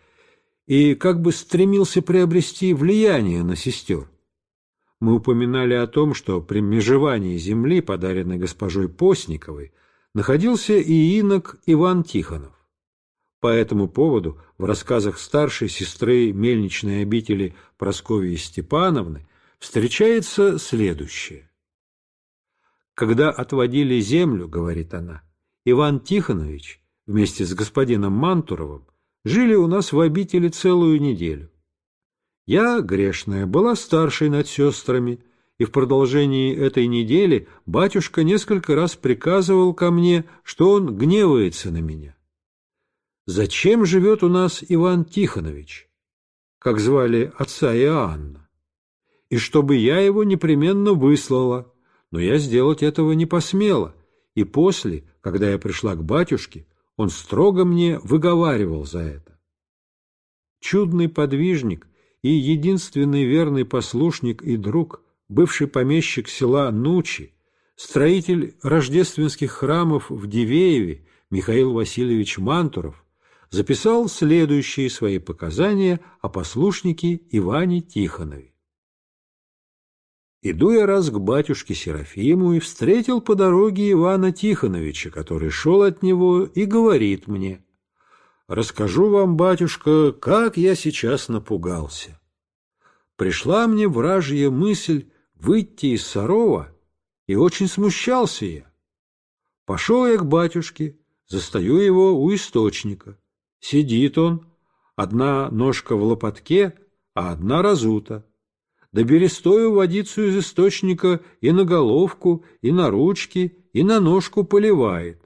[SPEAKER 1] и как бы стремился приобрести влияние на сестер. Мы упоминали о том, что при межевании земли, подаренной госпожой Постниковой, находился и инок Иван Тихонов. По этому поводу в рассказах старшей сестры мельничной обители Прасковьи Степановны встречается следующее. «Когда отводили землю, — говорит она, — Иван Тихонович вместе с господином Мантуровым жили у нас в обители целую неделю. Я, грешная, была старшей над сестрами, и в продолжении этой недели батюшка несколько раз приказывал ко мне, что он гневается на меня. Зачем живет у нас Иван Тихонович? Как звали отца Иоанна? и чтобы я его непременно выслала. Но я сделать этого не посмела, и после, когда я пришла к батюшке, он строго мне выговаривал за это. Чудный подвижник и единственный верный послушник и друг, бывший помещик села Нучи, строитель рождественских храмов в Дивееве Михаил Васильевич Мантуров, записал следующие свои показания о послушнике Иване Тихонове. Иду я раз к батюшке Серафиму и встретил по дороге Ивана Тихоновича, который шел от него и говорит мне, «Расскажу вам, батюшка, как я сейчас напугался. Пришла мне вражья мысль выйти из Сарова, и очень смущался я. Пошел я к батюшке, застаю его у источника. Сидит он, одна ножка в лопатке, а одна разута да берестою водицу из источника и на головку, и на ручки, и на ножку поливает.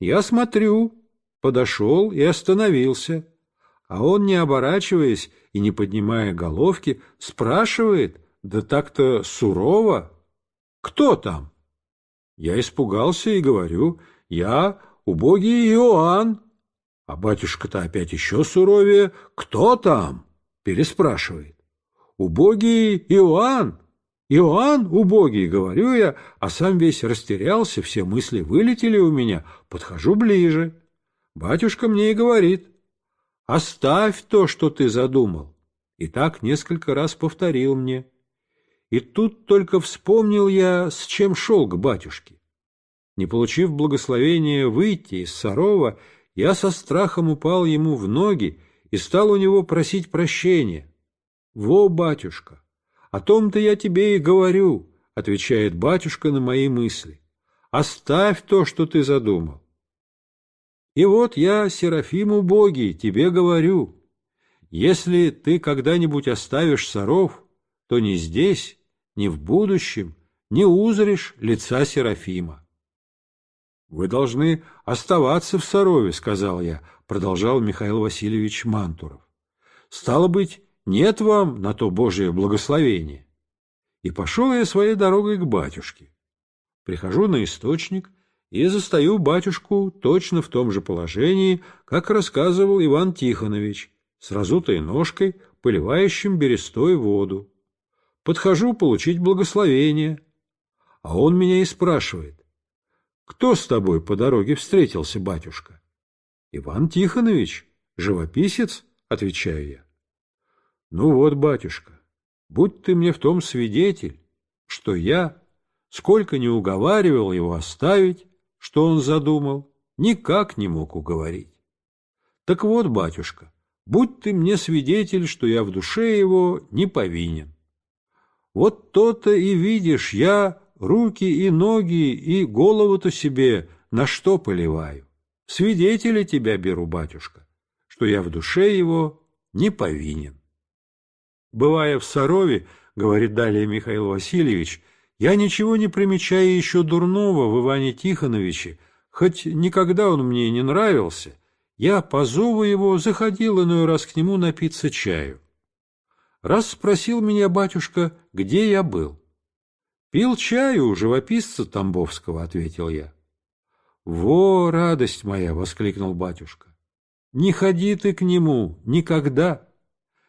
[SPEAKER 1] Я смотрю, подошел и остановился, а он, не оборачиваясь и не поднимая головки, спрашивает, да так-то сурово, кто там? Я испугался и говорю, я убогий Иоанн. А батюшка-то опять еще суровее, кто там? Переспрашивает. «Убогий Иоанн! Иоанн убогий!» — говорю я, а сам весь растерялся, все мысли вылетели у меня. Подхожу ближе. Батюшка мне и говорит. «Оставь то, что ты задумал!» И так несколько раз повторил мне. И тут только вспомнил я, с чем шел к батюшке. Не получив благословения выйти из Сарова, я со страхом упал ему в ноги и стал у него просить прощения. «Во, батюшка, о том-то я тебе и говорю», — отвечает батюшка на мои мысли. «Оставь то, что ты задумал». И вот я, Серафим убогий, тебе говорю, если ты когда-нибудь оставишь соров, то ни здесь, ни в будущем не узришь лица Серафима. «Вы должны оставаться в Сорове, сказал я, — продолжал Михаил Васильевич Мантуров. «Стало быть, нет вам на то Божие благословение. И пошел я своей дорогой к батюшке. Прихожу на источник и застаю батюшку точно в том же положении, как рассказывал Иван Тихонович, с разутой ножкой, поливающим берестой воду. Подхожу получить благословение, а он меня и спрашивает, «Кто с тобой по дороге встретился, батюшка?» «Иван Тихонович, живописец», — отвечаю я. Ну вот, батюшка, будь ты мне в том свидетель, что я, сколько не уговаривал его оставить, что он задумал, никак не мог уговорить. Так вот, батюшка, будь ты мне свидетель, что я в душе его не повинен. Вот то-то и видишь, я руки и ноги и голову-то себе на что поливаю. Свидетеля тебя беру, батюшка, что я в душе его не повинен. Бывая в Сарове, говорит далее Михаил Васильевич, я ничего не примечаю еще дурного в Иване Тихоновиче, хоть никогда он мне не нравился, я по зову его заходил иной раз к нему напиться чаю. Раз спросил меня батюшка, где я был. «Пил чаю у живописца Тамбовского», — ответил я. «Во, радость моя!» — воскликнул батюшка. «Не ходи ты к нему никогда!»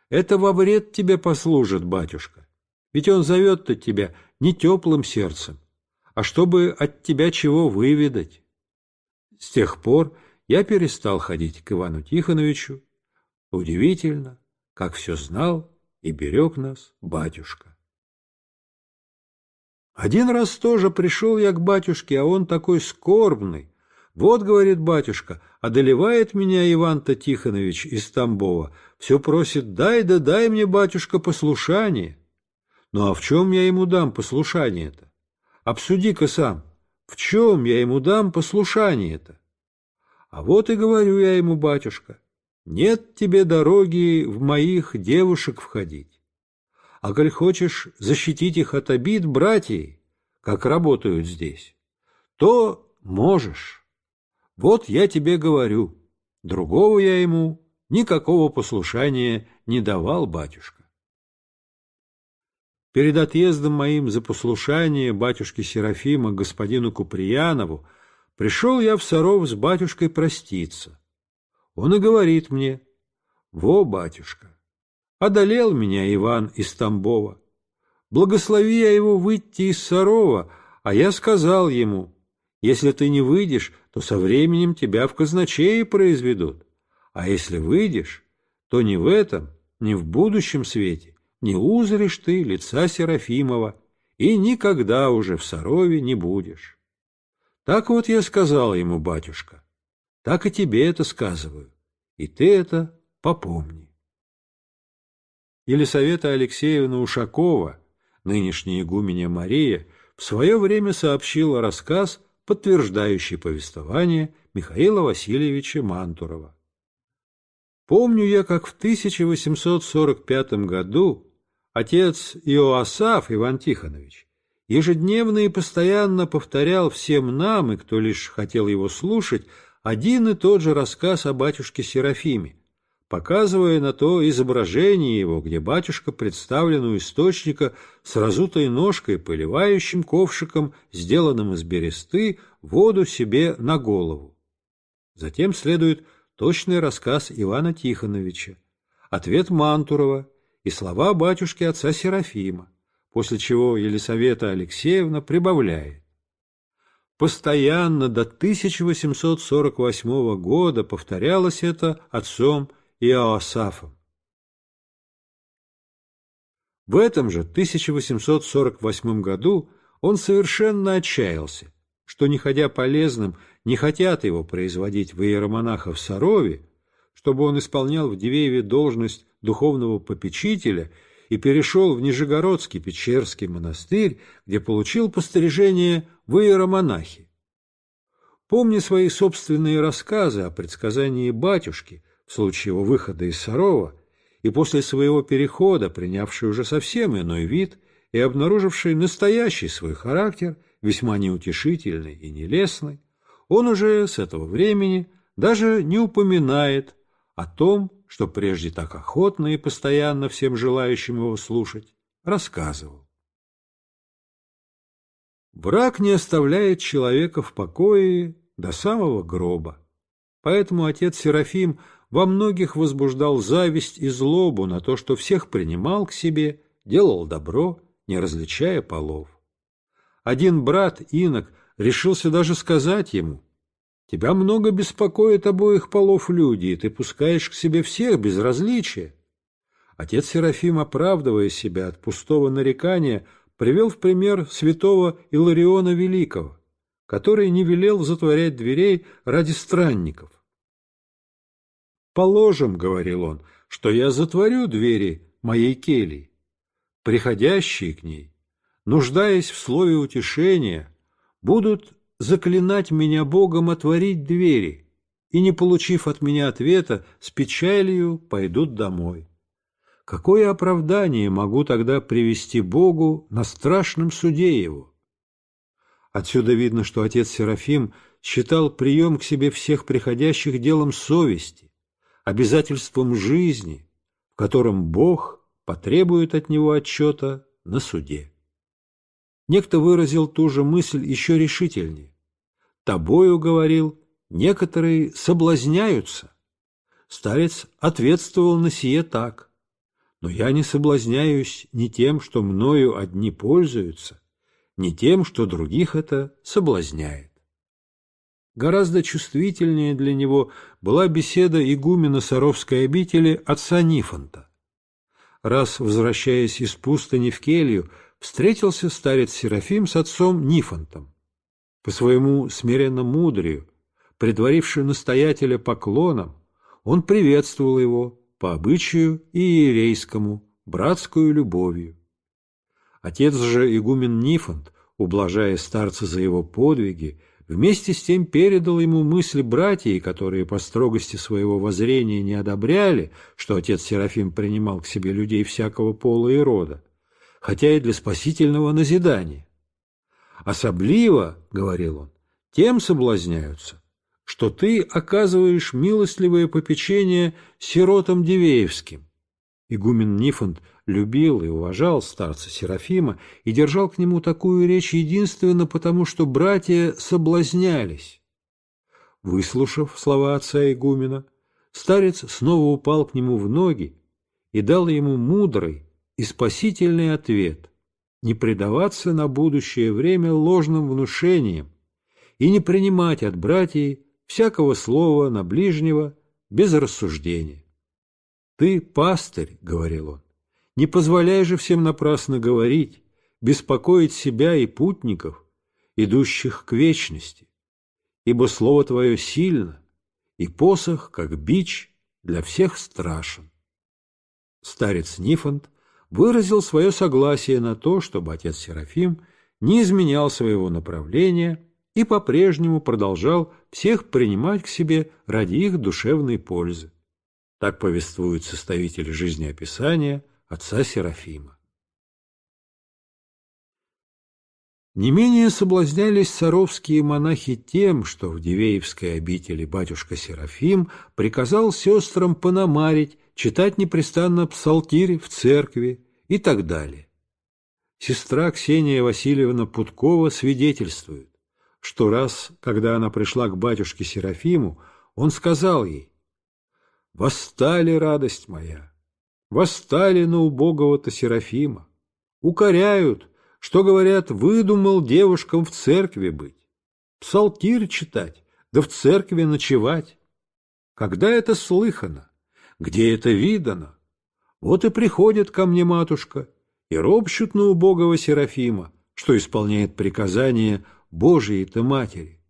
[SPEAKER 1] Это во вред тебе послужит, батюшка. Ведь он зовет-то тебя не теплым сердцем, а чтобы от тебя чего выведать. С тех пор я перестал ходить к Ивану Тихоновичу. Удивительно, как все знал и берег нас батюшка. Один раз тоже пришел я к батюшке, а он такой скорбный. Вот, говорит батюшка, одолевает меня Иван-то Тихонович из Тамбова, все просит «дай да дай мне, батюшка, послушание». Ну а в чем я ему дам послушание-то? Обсуди-ка сам, в чем я ему дам послушание-то? А вот и говорю я ему, батюшка, нет тебе дороги в моих девушек входить. А коль хочешь защитить их от обид братьей, как работают здесь, то можешь. Вот я тебе говорю, другого я ему никакого послушания не давал батюшка. Перед отъездом моим за послушание батюшке Серафима господину Куприянову пришел я в Саров с батюшкой проститься. Он и говорит мне, «Во, батюшка, одолел меня Иван из Тамбова. Благослови я его выйти из Сарова, а я сказал ему, если ты не выйдешь, то со временем тебя в казначеи произведут. А если выйдешь, то ни в этом, ни в будущем свете не узришь ты лица Серафимова и никогда уже в Сарове не будешь. Так вот я сказал ему, батюшка, так и тебе это сказываю, и ты это попомни. Елисавета Алексеевна Ушакова, нынешняя игуменя Мария, в свое время сообщила рассказ, подтверждающий повествование Михаила Васильевича Мантурова. Помню я, как в 1845 году отец Иоасаф Иван Тихонович ежедневно и постоянно повторял всем нам, и кто лишь хотел его слушать, один и тот же рассказ о батюшке Серафиме, показывая на то изображение его, где батюшка представлен у источника с разутой ножкой, поливающим ковшиком, сделанным из бересты, воду себе на голову. Затем следует точный рассказ Ивана Тихоновича, ответ Мантурова и слова батюшки отца Серафима, после чего Елисавета Алексеевна прибавляет. Постоянно до 1848 года повторялось это отцом Иоасафом. В этом же 1848 году он совершенно отчаялся, что, не ходя полезным не хотят его производить в иеромонаха в Сарове, чтобы он исполнял в Дивееве должность духовного попечителя и перешел в Нижегородский Печерский монастырь, где получил пострижение в иеромонахи. Помни свои собственные рассказы о предсказании батюшки в случае его выхода из Сарова и после своего перехода, принявший уже совсем иной вид и обнаруживший настоящий свой характер, весьма неутешительный и нелестный, он уже с этого времени даже не упоминает о том, что прежде так охотно и постоянно всем желающим его слушать, рассказывал. Брак не оставляет человека в покое до самого гроба. Поэтому отец Серафим во многих возбуждал зависть и злобу на то, что всех принимал к себе, делал добро, не различая полов. Один брат, инок, решился даже сказать ему, «Тебя много беспокоит обоих полов люди, и ты пускаешь к себе всех без различия». Отец Серафим, оправдывая себя от пустого нарекания, привел в пример святого Илариона Великого, который не велел затворять дверей ради странников. «Положим, — говорил он, — что я затворю двери моей кельи, приходящие к ней, нуждаясь в слове утешения, будут заклинать меня Богом отворить двери, и, не получив от меня ответа, с печалью пойдут домой. Какое оправдание могу тогда привести Богу на страшном суде его? Отсюда видно, что отец Серафим считал прием к себе всех приходящих делом совести, обязательством жизни, в котором Бог потребует от него отчета на суде некто выразил ту же мысль еще решительнее. «Тобою, — говорил, — некоторые соблазняются». Старец ответствовал на сие так. «Но я не соблазняюсь ни тем, что мною одни пользуются, ни тем, что других это соблазняет». Гораздо чувствительнее для него была беседа игумена Саровской обители отца Нифонта. Раз, возвращаясь из пустыни в келью, встретился старец Серафим с отцом Нифонтом. По своему смиренно мудрию, предварившую настоятеля поклоном, он приветствовал его по обычаю и иерейскому, братскую любовью. Отец же игумен Нифонт, ублажая старца за его подвиги, вместе с тем передал ему мысли братьей, которые по строгости своего воззрения не одобряли, что отец Серафим принимал к себе людей всякого пола и рода, хотя и для спасительного назидания. «Особливо, — говорил он, — тем соблазняются, что ты оказываешь милостливое попечение сиротам Дивеевским». Игумен Нифонт любил и уважал старца Серафима и держал к нему такую речь единственно потому, что братья соблазнялись. Выслушав слова отца игумена, старец снова упал к нему в ноги и дал ему мудрый, и спасительный ответ – не предаваться на будущее время ложным внушениям и не принимать от братьев всякого слова на ближнего без рассуждения. «Ты пастырь», — говорил он, — «не позволяй же всем напрасно говорить, беспокоить себя и путников, идущих к вечности, ибо слово твое сильно, и посох, как бич, для всех страшен». Старец Нифонт выразил свое согласие на то, чтобы отец Серафим не изменял своего направления и по-прежнему продолжал всех принимать к себе ради их душевной пользы. Так повествует составитель жизнеописания отца Серафима. Не менее соблазнялись саровские монахи тем, что в Дивеевской обители батюшка Серафим приказал сестрам понамарить читать непрестанно псалтирь в церкви и так далее. Сестра Ксения Васильевна Путкова свидетельствует, что раз, когда она пришла к батюшке Серафиму, он сказал ей, «Восстали, радость моя, восстали на убогого-то Серафима, укоряют, что, говорят, выдумал девушкам в церкви быть, псалтирь читать, да в церкви ночевать. Когда это слыхано?» где это видано? Вот и приходит ко мне матушка и ропщут на убогого Серафима, что исполняет приказание Божией-то матери.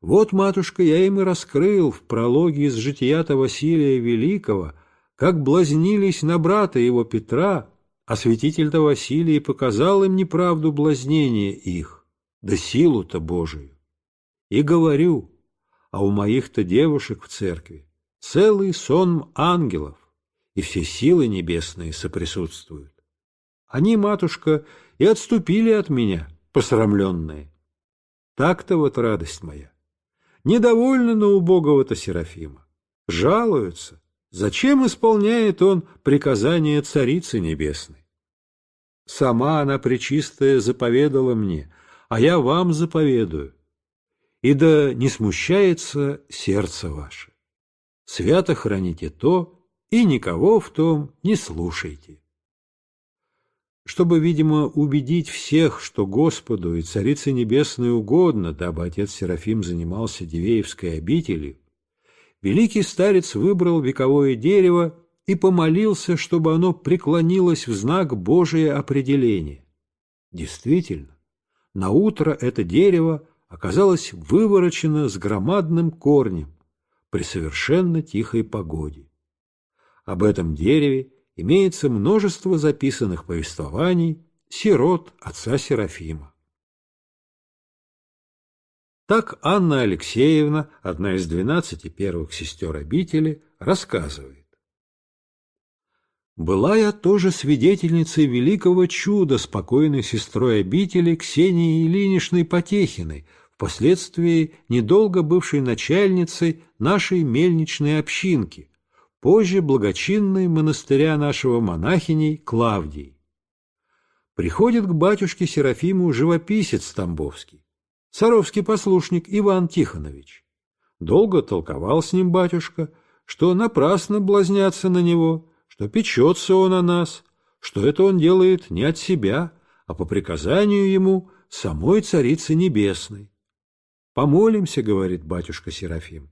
[SPEAKER 1] Вот, матушка, я им и раскрыл в прологе из жития-то Василия Великого, как блазнились на брата его Петра, а святитель-то Василий показал им неправду блазнения их, да силу-то Божию. И говорю, а у моих-то девушек в церкви целый сон ангелов, и все силы небесные соприсутствуют. Они, матушка, и отступили от меня, посрамленные. Так-то вот радость моя. Недовольны на убогого-то Серафима. Жалуются, зачем исполняет он приказание Царицы Небесной. Сама она Пречистая заповедала мне, а я вам заповедую. И да не смущается сердце ваше свято храните то, и никого в том не слушайте. Чтобы, видимо, убедить всех, что Господу и Царице Небесной угодно, дабы отец Серафим занимался Дивеевской обителью, великий старец выбрал вековое дерево и помолился, чтобы оно преклонилось в знак Божие определение. Действительно, на утро это дерево оказалось выворочено с громадным корнем, при совершенно тихой погоде. Об этом дереве имеется множество записанных повествований сирот отца Серафима. Так Анна Алексеевна, одна из двенадцати первых сестер обители, рассказывает. «Была я тоже свидетельницей великого чуда спокойной сестрой обители Ксении Ильиничной Потехиной, впоследствии недолго бывшей начальницей нашей мельничной общинки, позже благочинной монастыря нашего монахиней Клавдии. Приходит к батюшке Серафиму живописец Тамбовский, царовский послушник Иван Тихонович. Долго толковал с ним батюшка, что напрасно блазняться на него, что печется он о нас, что это он делает не от себя, а по приказанию ему самой Царицы Небесной Помолимся, говорит батюшка Серафим.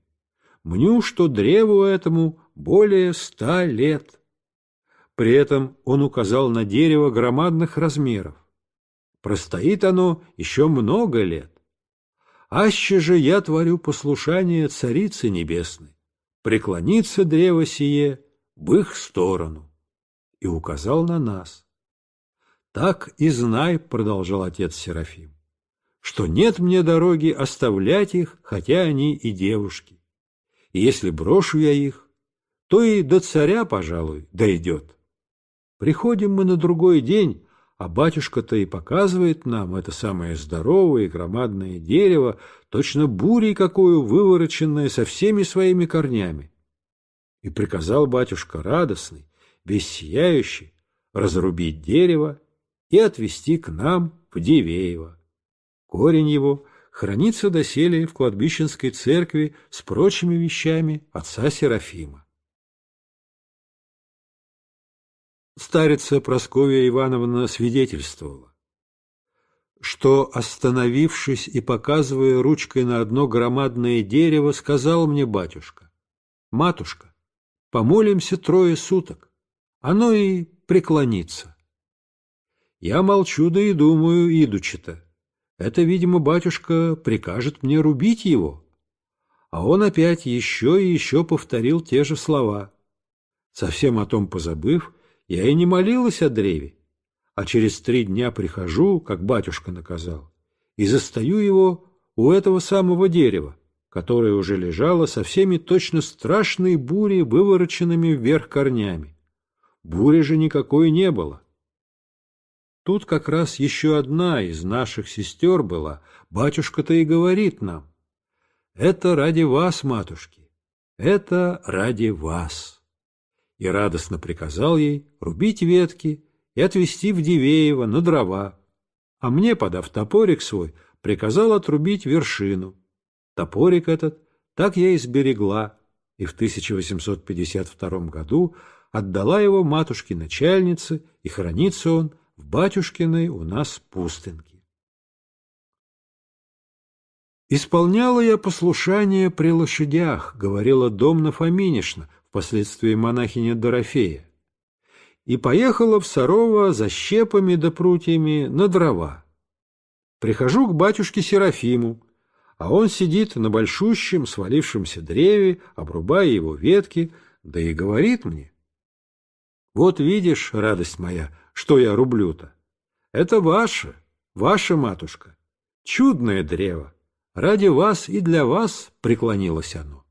[SPEAKER 1] Мню, что древу этому более ста лет. При этом он указал на дерево громадных размеров. Простоит оно еще много лет. Аще же я творю послушание Царицы Небесной. преклониться древо сие в их сторону. И указал на нас. Так и знай, продолжал отец Серафим что нет мне дороги оставлять их, хотя они и девушки. И если брошу я их, то и до царя, пожалуй, дойдет. Приходим мы на другой день, а батюшка-то и показывает нам это самое здоровое и громадное дерево, точно бурей какую вывороченное со всеми своими корнями. И приказал батюшка радостный, весь сияющий, разрубить дерево и отвезти к нам в Дивеево Корень его хранится доселе в кладбищенской церкви с прочими вещами отца Серафима. Старица Прасковья Ивановна свидетельствовала, что, остановившись и показывая ручкой на одно громадное дерево, сказал мне батюшка, «Матушка, помолимся трое суток, оно и преклонится». Я молчу да и думаю, идучи-то. Это, видимо, батюшка прикажет мне рубить его. А он опять еще и еще повторил те же слова. Совсем о том позабыв, я и не молилась о древе. А через три дня прихожу, как батюшка наказал, и застаю его у этого самого дерева, которое уже лежало со всеми точно страшной бурей, вывороченными вверх корнями. Бури же никакой не было. Тут как раз еще одна из наших сестер была. Батюшка-то и говорит нам. Это ради вас, матушки, это ради вас. И радостно приказал ей рубить ветки и отвезти в Дивеево на дрова. А мне, подав топорик свой, приказал отрубить вершину. Топорик этот так я и сберегла, и в 1852 году отдала его матушке-начальнице, и хранится он – в батюшкиной у нас пустынке. «Исполняла я послушание при лошадях», — говорила Домна Фоминишна, впоследствии монахиня Дорофея, и поехала в Сарова за щепами да прутьями на дрова. Прихожу к батюшке Серафиму, а он сидит на большущем свалившемся древе, обрубая его ветки, да и говорит мне. «Вот видишь, радость моя, что я рублю-то. Это ваше, ваша матушка. Чудное древо. Ради вас и для вас преклонилось оно.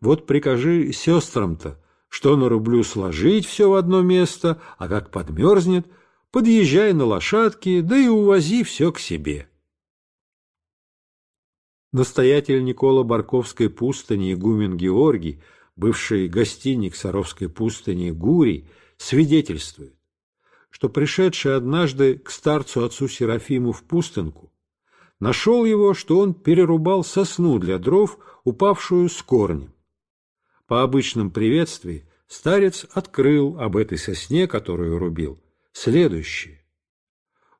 [SPEAKER 1] Вот прикажи сестрам-то, что на рублю сложить все в одно место, а как подмерзнет, подъезжай на лошадке, да и увози все к себе. Настоятель Никола Барковской пустыни Гумен Георгий, бывший гостиник Саровской пустыни Гурий, свидетельствует, что пришедший однажды к старцу отцу Серафиму в пустынку, нашел его, что он перерубал сосну для дров, упавшую с корнем. По обычным приветствии старец открыл об этой сосне, которую рубил, следующее.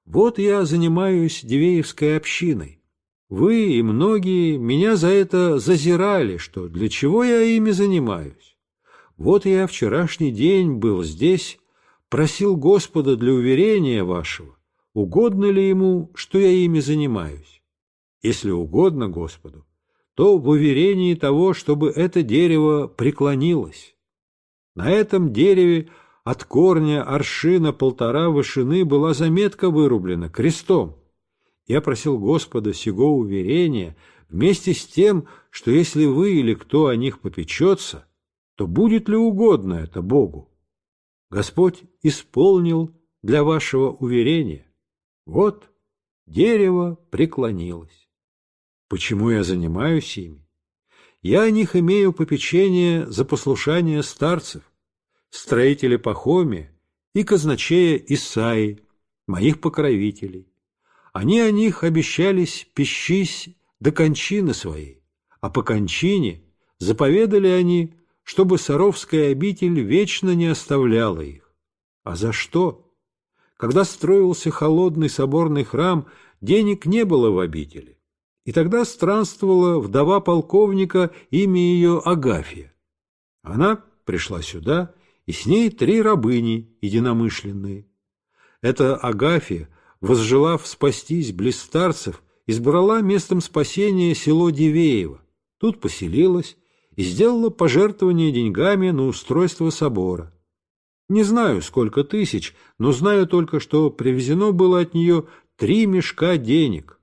[SPEAKER 1] «Вот я занимаюсь Дивеевской общиной. Вы и многие меня за это зазирали, что для чего я ими занимаюсь. Вот я вчерашний день был здесь, просил Господа для уверения вашего, угодно ли ему, что я ими занимаюсь. Если угодно Господу, то в уверении того, чтобы это дерево преклонилось. На этом дереве от корня аршина полтора вышины была заметка вырублена крестом. Я просил Господа сего уверения вместе с тем, что если вы или кто о них попечется, то будет ли угодно это Богу? Господь исполнил для вашего уверения. Вот дерево преклонилось. Почему я занимаюсь ими? Я о них имею попечение за послушание старцев, строителей Пахоми и казначея Исаи, моих покровителей. Они о них обещались пищись до кончины своей, а по кончине заповедали они чтобы Саровская обитель вечно не оставляла их. А за что? Когда строился холодный соборный храм, денег не было в обители. И тогда странствовала вдова полковника, имя ее Агафья. Она пришла сюда, и с ней три рабыни единомышленные. Эта Агафья, возжелав спастись близ старцев, избрала местом спасения село Дивеево. Тут поселилась и сделала пожертвование деньгами на устройство собора. Не знаю, сколько тысяч, но знаю только, что привезено было от нее три мешка денег.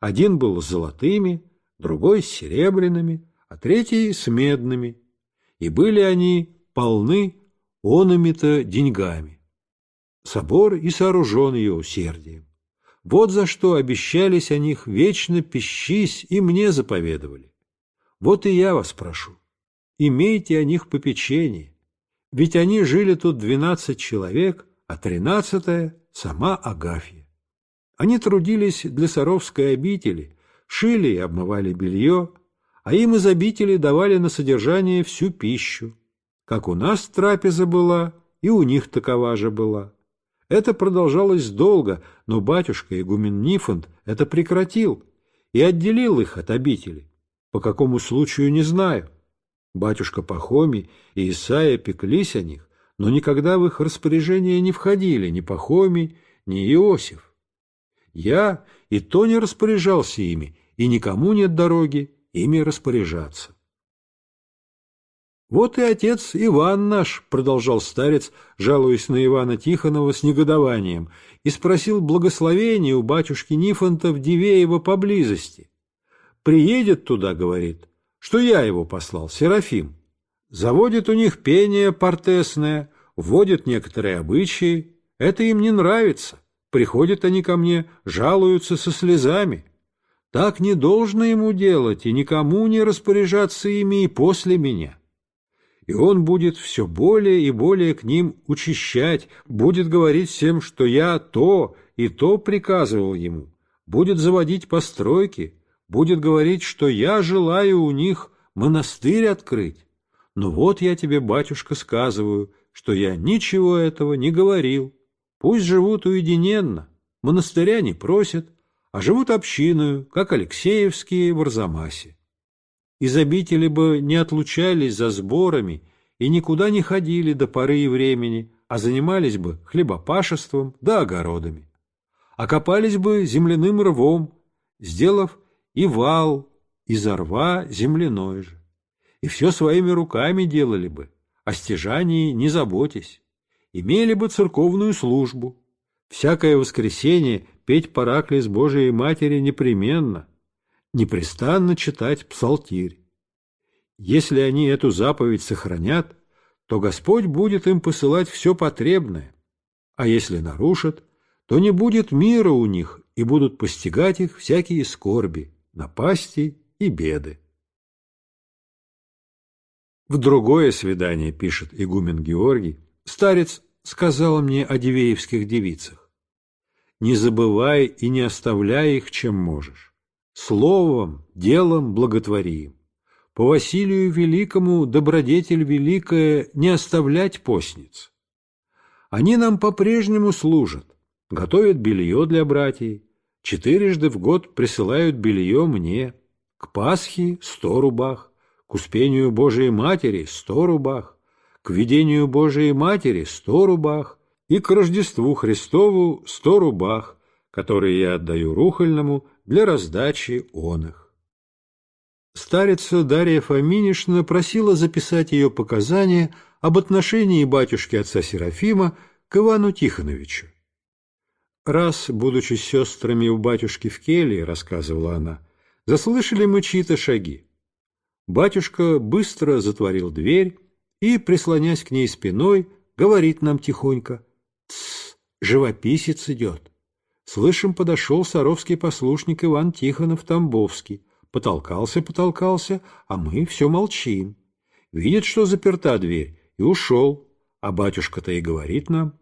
[SPEAKER 1] Один был с золотыми, другой с серебряными, а третий с медными. И были они полны онами-то деньгами. Собор и сооружен ее усердием. Вот за что обещались о них вечно пищись и мне заповедовали. Вот и я вас прошу, имейте о них попечение, ведь они жили тут двенадцать человек, а тринадцатая — сама Агафья. Они трудились для Саровской обители, шили и обмывали белье, а им из обители давали на содержание всю пищу. Как у нас трапеза была, и у них такова же была. Это продолжалось долго, но батюшка игумен Нифонт это прекратил и отделил их от обители. По какому случаю, не знаю. Батюшка Пахомий и Исаия пеклись о них, но никогда в их распоряжение не входили ни Пахомий, ни Иосиф. Я и то не распоряжался ими, и никому нет дороги ими распоряжаться. «Вот и отец Иван наш», — продолжал старец, жалуясь на Ивана Тихонова с негодованием, и спросил благословения у батюшки Нифонта в Дивеево поблизости. Приедет туда, говорит, что я его послал, Серафим. Заводит у них пение портесное, вводит некоторые обычаи. Это им не нравится. Приходят они ко мне, жалуются со слезами. Так не должно ему делать и никому не распоряжаться ими и после меня. И он будет все более и более к ним учащать, будет говорить всем, что я то и то приказывал ему, будет заводить постройки, будет говорить, что я желаю у них монастырь открыть. но ну вот я тебе, батюшка, сказываю, что я ничего этого не говорил. Пусть живут уединенно, монастыря не просят, а живут общиною, как Алексеевские в Арзамасе. Из обители бы не отлучались за сборами и никуда не ходили до поры и времени, а занимались бы хлебопашеством да огородами. Окопались а бы земляным рвом, сделав и вал, и зарва земляной же. И все своими руками делали бы, о стяжании не заботясь. Имели бы церковную службу. Всякое воскресенье петь параклис Божией Матери непременно, непрестанно читать псалтирь. Если они эту заповедь сохранят, то Господь будет им посылать все потребное, а если нарушат, то не будет мира у них, и будут постигать их всякие скорби, напасти и беды. В другое свидание, пишет игумен Георгий, старец сказал мне о дивеевских девицах. Не забывай и не оставляй их, чем можешь. Словом, делом благотвори им. По Василию Великому добродетель великая не оставлять постниц. Они нам по-прежнему служат, готовят белье для братьев, Четырежды в год присылают белье мне. К Пасхе — сто рубах, к Успению Божией Матери — сто рубах, к Видению Божией Матери — сто рубах и к Рождеству Христову — сто рубах, которые я отдаю Рухольному для раздачи он их. Старица Дарья Фоминишна просила записать ее показания об отношении батюшки отца Серафима к Ивану Тихоновичу. «Раз, будучи сестрами у батюшки в келье, — рассказывала она, — заслышали мы чьи-то шаги. Батюшка быстро затворил дверь и, прислонясь к ней спиной, говорит нам тихонько, «Тсс, живописец идет». Слышим, подошел саровский послушник Иван Тихонов Тамбовский. Потолкался, потолкался, а мы все молчим. Видит, что заперта дверь, и ушел. А батюшка-то и говорит нам,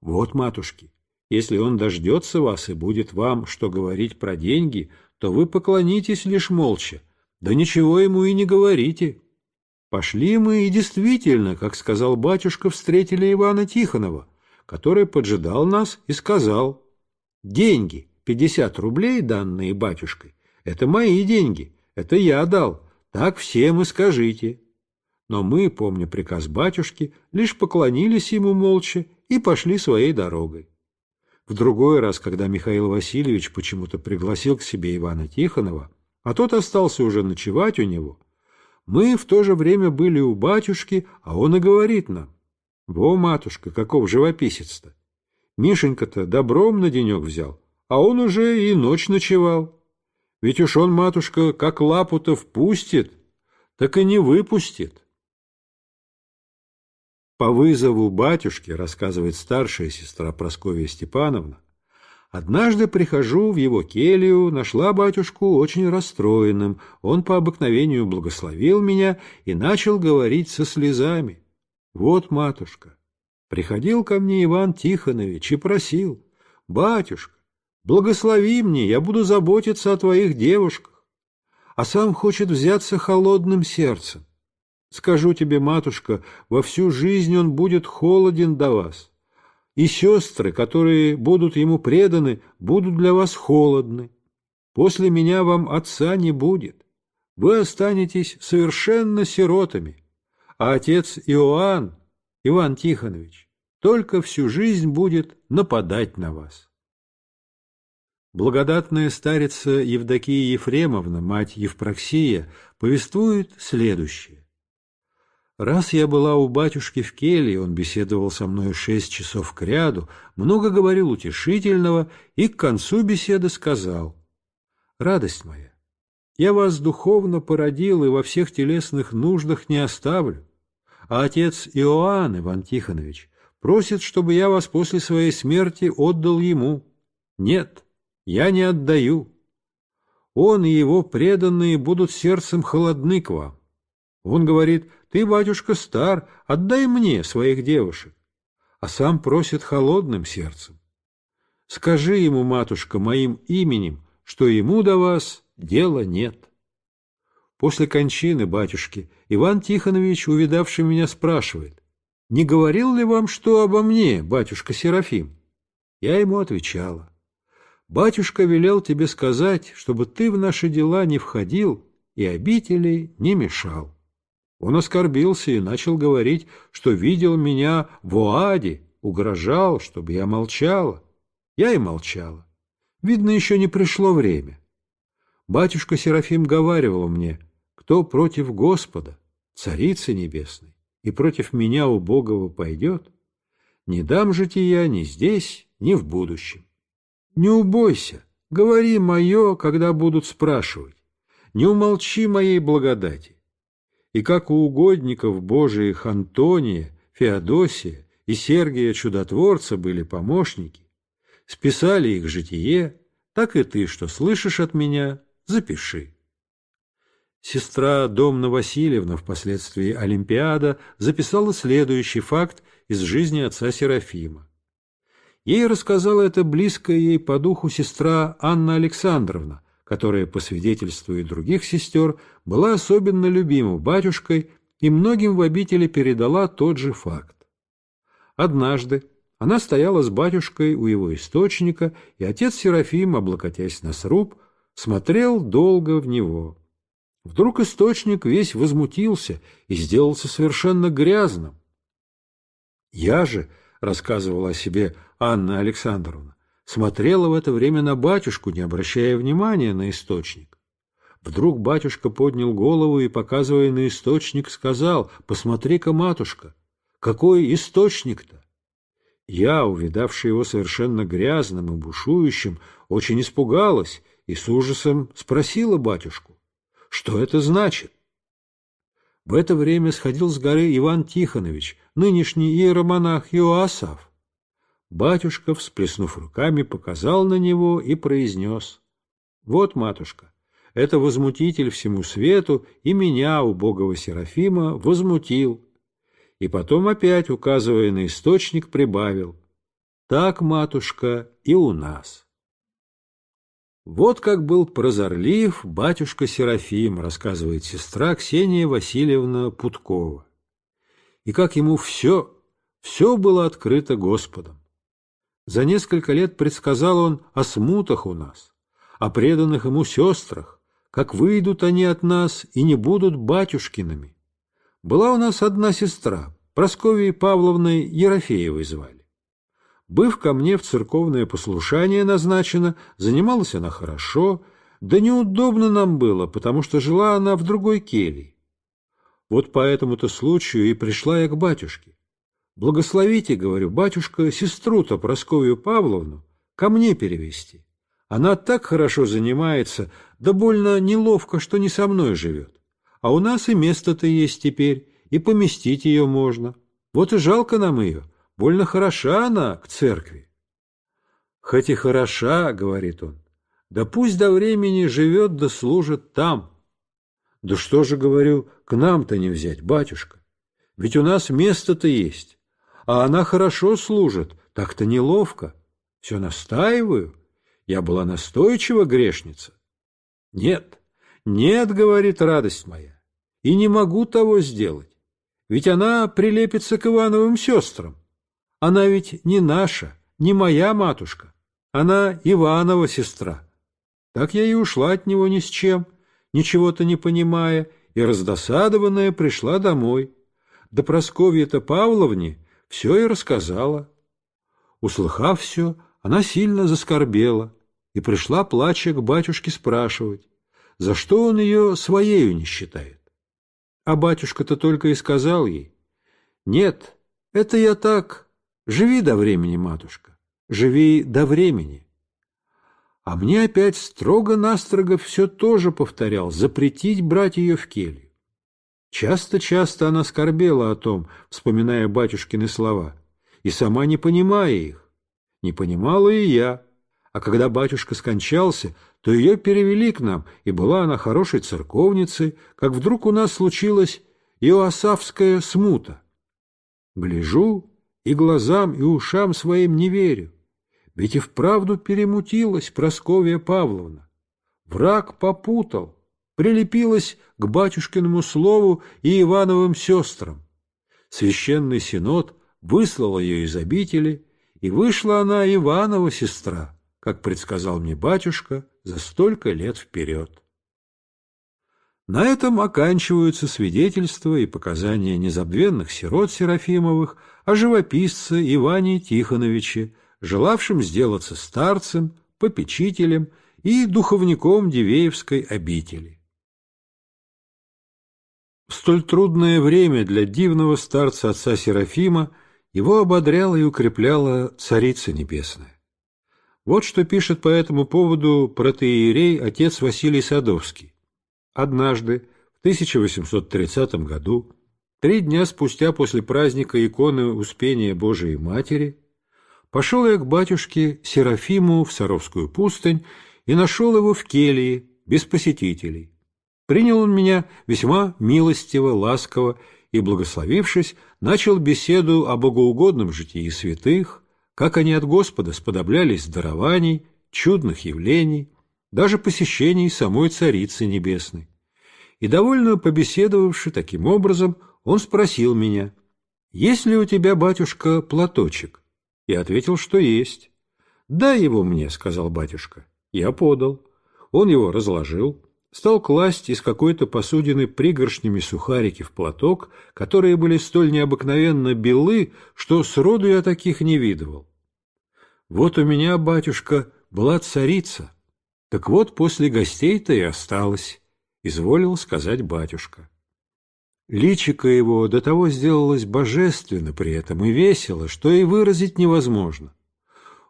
[SPEAKER 1] «Вот, матушки, если он дождется вас и будет вам, что говорить про деньги, то вы поклонитесь лишь молча, да ничего ему и не говорите. Пошли мы и действительно, как сказал батюшка, встретили Ивана Тихонова, который поджидал нас и сказал, «Деньги, пятьдесят рублей, данные батюшкой, это мои деньги, это я дал, так всем и скажите». Но мы, помня приказ батюшки, лишь поклонились ему молча и пошли своей дорогой. В другой раз, когда Михаил Васильевич почему-то пригласил к себе Ивана Тихонова, а тот остался уже ночевать у него, мы в то же время были у батюшки, а он и говорит нам, «Во, матушка, каков живописец-то! Мишенька-то добром на денек взял, а он уже и ночь ночевал. Ведь уж он, матушка, как лапутов впустит, так и не выпустит». По вызову батюшки, рассказывает старшая сестра Прасковья Степановна, однажды прихожу в его келью, нашла батюшку очень расстроенным. Он по обыкновению благословил меня и начал говорить со слезами. Вот, матушка, приходил ко мне Иван Тихонович и просил, батюшка, благослови мне, я буду заботиться о твоих девушках. А сам хочет взяться холодным сердцем. Скажу тебе, матушка, во всю жизнь он будет холоден до вас, и сестры, которые будут ему преданы, будут для вас холодны. После меня вам отца не будет. Вы останетесь совершенно сиротами, а отец Иоанн, Иван Тихонович, только всю жизнь будет нападать на вас. Благодатная старица Евдокия Ефремовна, мать Евпроксия, повествует следующее. Раз я была у батюшки в келье, он беседовал со мной шесть часов кряду, много говорил утешительного и к концу беседы сказал, «Радость моя, я вас духовно породил и во всех телесных нуждах не оставлю, а отец Иоанн Иван Тихонович просит, чтобы я вас после своей смерти отдал ему. Нет, я не отдаю. Он и его преданные будут сердцем холодны к вам он говорит, ты, батюшка, стар, отдай мне своих девушек, а сам просит холодным сердцем. Скажи ему, матушка, моим именем, что ему до вас дела нет. После кончины батюшки Иван Тихонович, увидавший меня, спрашивает, не говорил ли вам что обо мне, батюшка Серафим? Я ему отвечала, батюшка велел тебе сказать, чтобы ты в наши дела не входил и обители не мешал. Он оскорбился и начал говорить, что видел меня в Оаде, угрожал, чтобы я молчала. Я и молчала. Видно, еще не пришло время. Батюшка Серафим говаривал мне, кто против Господа, Царицы Небесной, и против меня убогого пойдет, не дам я ни здесь, ни в будущем. Не убойся, говори мое, когда будут спрашивать, не умолчи моей благодати и как у угодников Божиих Антония, Феодосия и Сергия Чудотворца были помощники, списали их житие, так и ты, что слышишь от меня, запиши. Сестра Домна Васильевна, впоследствии Олимпиада, записала следующий факт из жизни отца Серафима. Ей рассказала это близкая ей по духу сестра Анна Александровна, которая, по свидетельству и других сестер, была особенно любима батюшкой и многим в обители передала тот же факт. Однажды она стояла с батюшкой у его источника, и отец Серафим, облокотясь на сруб, смотрел долго в него. Вдруг источник весь возмутился и сделался совершенно грязным. «Я же», — рассказывала о себе Анна Александровна, смотрела в это время на батюшку, не обращая внимания на источник. Вдруг батюшка поднял голову и, показывая на источник, сказал, «Посмотри-ка, матушка, какой источник-то?» Я, увидавший его совершенно грязным и бушующим, очень испугалась и с ужасом спросила батюшку, «Что это значит?» В это время сходил с горы Иван Тихонович, нынешний иеромонах Иоасав. Батюшка, всплеснув руками, показал на него и произнес, «Вот, матушка, это возмутитель всему свету, и меня, убогого Серафима, возмутил. И потом опять, указывая на источник, прибавил. Так, матушка, и у нас. Вот как был прозорлив батюшка Серафим, рассказывает сестра Ксения Васильевна Путкова. И как ему все, все было открыто Господом. За несколько лет предсказал он о смутах у нас, о преданных ему сестрах, как выйдут они от нас и не будут батюшкиными. Была у нас одна сестра, Прасковьей Павловной Ерофеевой звали. Быв ко мне в церковное послушание назначено, занималась она хорошо, да неудобно нам было, потому что жила она в другой келье. Вот по этому-то случаю и пришла я к батюшке. Благословите, говорю, батюшка, сестру-то Прасковью Павловну ко мне перевести. Она так хорошо занимается, да больно неловко, что не со мной живет. А у нас и место-то есть теперь, и поместить ее можно. Вот и жалко нам ее, больно хороша она к церкви. Хоть и хороша, — говорит он, — да пусть до времени живет да служит там. Да что же, говорю, к нам-то не взять, батюшка? Ведь у нас место-то есть, а она хорошо служит, так-то неловко. Все настаиваю. Я была настойчива грешница. Нет, нет, говорит радость моя, и не могу того сделать, ведь она прилепится к Ивановым сестрам. Она ведь не наша, не моя матушка, она Иванова сестра. Так я и ушла от него ни с чем, ничего-то не понимая, и раздосадованная пришла домой. да Просковья-то Павловне все и рассказала. Услыхав все, она сильно заскорбела, и пришла, плача, к батюшке спрашивать, за что он ее своею не считает. А батюшка-то только и сказал ей, «Нет, это я так. Живи до времени, матушка, живи до времени». А мне опять строго-настрого все тоже повторял, запретить брать ее в келью. Часто-часто она скорбела о том, вспоминая батюшкины слова, и сама не понимая их. Не понимала и я а когда батюшка скончался, то ее перевели к нам, и была она хорошей церковницей, как вдруг у нас случилась Иоасавская смута. Гляжу и глазам, и ушам своим не верю, ведь и вправду перемутилась Просковья Павловна. Враг попутал, прилепилась к батюшкиному слову и Ивановым сестрам. Священный синод выслал ее из обители, и вышла она Иванова сестра как предсказал мне батюшка, за столько лет вперед. На этом оканчиваются свидетельства и показания незабвенных сирот Серафимовых о живописце Иване Тихоновиче, желавшем сделаться старцем, попечителем и духовником Дивеевской обители. В столь трудное время для дивного старца отца Серафима его ободряла и укрепляла Царица Небесная. Вот что пишет по этому поводу протеерей отец Василий Садовский. Однажды, в 1830 году, три дня спустя после праздника иконы Успения Божией Матери, пошел я к батюшке Серафиму в Саровскую пустынь и нашел его в келье, без посетителей. Принял он меня весьма милостиво, ласково и, благословившись, начал беседу о богоугодном житии святых, как они от Господа сподоблялись дарований, чудных явлений, даже посещений самой Царицы Небесной. И довольно побеседовавши таким образом, он спросил меня, «Есть ли у тебя, батюшка, платочек?» Я ответил, что есть. «Дай его мне», — сказал батюшка. Я подал. Он его разложил стал класть из какой-то посудины пригоршнями сухарики в платок, которые были столь необыкновенно белы, что сроду я таких не видывал. Вот у меня, батюшка, была царица. Так вот, после гостей-то и осталась, — изволил сказать батюшка. Личико его до того сделалось божественно при этом и весело, что и выразить невозможно.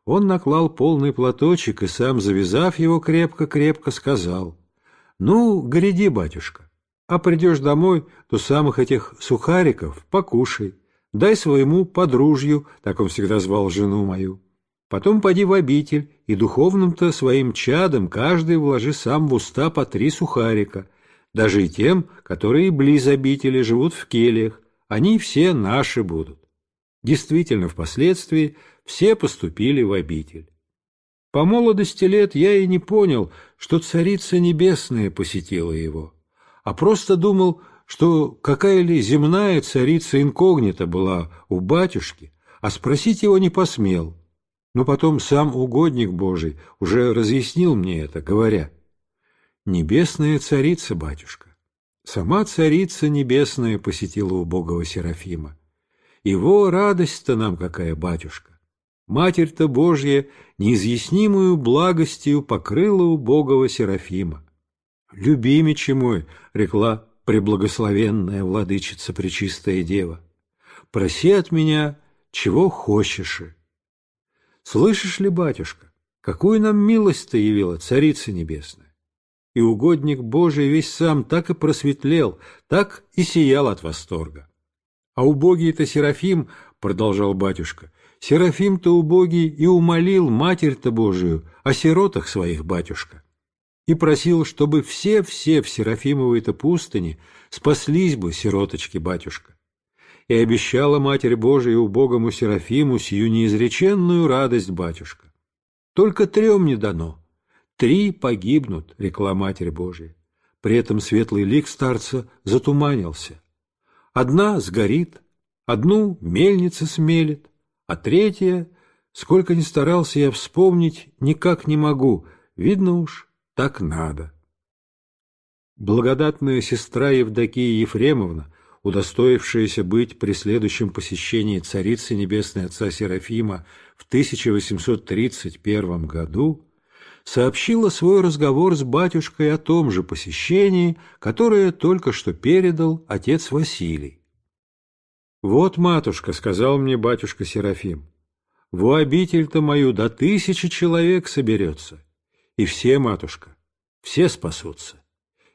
[SPEAKER 1] Он наклал полный платочек и сам, завязав его крепко-крепко, сказал — ну, гряди, батюшка, а придешь домой, то самых этих сухариков покушай, дай своему подружью, так он всегда звал жену мою. Потом поди в обитель, и духовным-то своим чадом каждый вложи сам в уста по три сухарика, даже и тем, которые близ обители живут в кельях, они все наши будут. Действительно, впоследствии все поступили в обитель. По молодости лет я и не понял, что Царица Небесная посетила его, а просто думал, что какая ли земная царица инкогнита была у батюшки, а спросить его не посмел. Но потом сам угодник Божий уже разъяснил мне это, говоря, «Небесная царица, батюшка, сама царица небесная посетила убогого Серафима. Его радость-то нам какая, батюшка! Матерь-то Божья неизъяснимую благостью покрыла убогого Серафима. «Любимичи мой!» — рекла преблагословенная владычица Пречистая Дева. «Проси от меня, чего хочешь». «Слышишь ли, батюшка, какую нам милость ты явила, Царица Небесная?» И угодник Божий весь сам так и просветлел, так и сиял от восторга. «А убогий-то Серафим, — продолжал батюшка, — Серафим-то убогий и умолил Матерь-то Божию о сиротах своих, батюшка, и просил, чтобы все-все в Серафимовой-то пустыне спаслись бы, сироточки, батюшка. И обещала Матерь Божия убогому Серафиму сию неизреченную радость, батюшка. Только трем не дано. Три погибнут, рекла Матерь Божия. При этом светлый лик старца затуманился. Одна сгорит, одну мельница смелит, а третье, сколько ни старался я вспомнить, никак не могу, видно уж, так надо. Благодатная сестра Евдокия Ефремовна, удостоившаяся быть при следующем посещении Царицы Небесной Отца Серафима в 1831 году, сообщила свой разговор с батюшкой о том же посещении, которое только что передал отец Василий. «Вот, матушка», — сказал мне батюшка Серафим, в «во обитель-то мою до тысячи человек соберется, и все, матушка, все спасутся».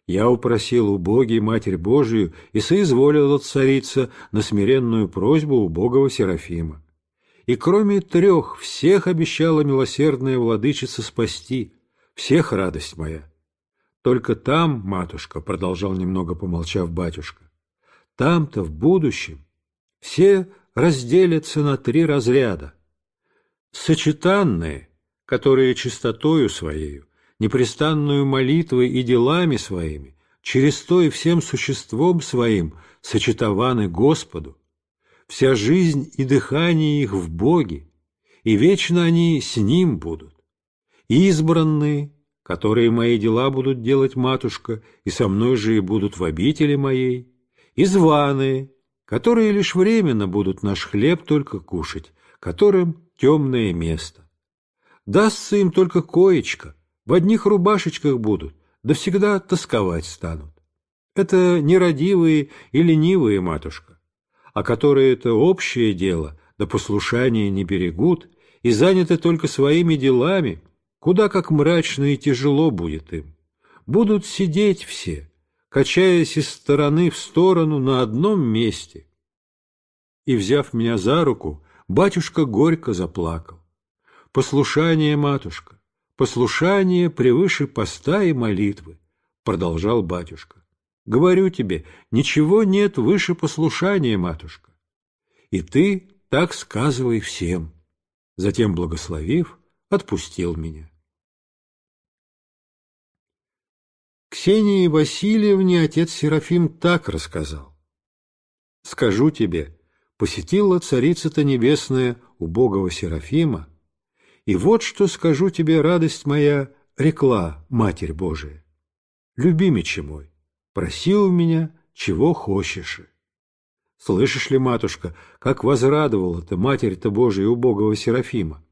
[SPEAKER 1] Я упросил у Боги Матерь Божию и соизволила цариться на смиренную просьбу убогого Серафима. И кроме трех всех обещала милосердная владычица спасти, всех радость моя. Только там, матушка, — продолжал немного помолчав батюшка, — там-то в будущем все разделятся на три разряда. Сочетанные, которые чистотою своей, непрестанную молитвой и делами своими, через то и всем существом своим сочетованы Господу. Вся жизнь и дыхание их в Боге, и вечно они с Ним будут. Избранные, которые мои дела будут делать, матушка, и со мной же и будут в обители моей, и званые, которые лишь временно будут наш хлеб только кушать, которым темное место. Дастся им только коечка, в одних рубашечках будут, да всегда тосковать станут. Это нерадивые и ленивые, матушка, а которые это общее дело, да послушание не берегут и заняты только своими делами, куда как мрачно и тяжело будет им. Будут сидеть все, качаясь из стороны в сторону на одном месте. И, взяв меня за руку, батюшка горько заплакал. «Послушание, матушка, послушание превыше поста и молитвы», — продолжал батюшка. «Говорю тебе, ничего нет выше послушания, матушка. И ты так сказывай всем». Затем, благословив, отпустил меня.
[SPEAKER 2] Ксении Васильевне отец Серафим так рассказал. «Скажу тебе, посетила царица-то
[SPEAKER 1] небесная убогого Серафима, и вот что скажу тебе, радость моя, рекла Матерь Божия. Любимичи мой, проси у меня, чего хочешь. Слышишь ли, матушка, как возрадовала то Матерь-то Божия убогого Серафима,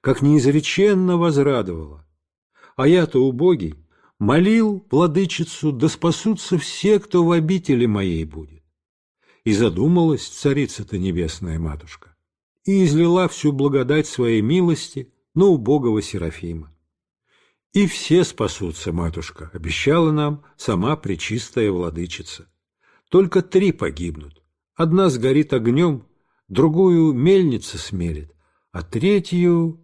[SPEAKER 1] как неизреченно возрадовала. А я-то убогий, молил владычицу, да спасутся все, кто в обители моей будет. И задумалась царица-то небесная матушка, и излила всю благодать своей милости на убогого Серафима. И все спасутся, матушка, обещала нам сама пречистая владычица. Только три погибнут. Одна сгорит огнем, другую мельница смелит, а третью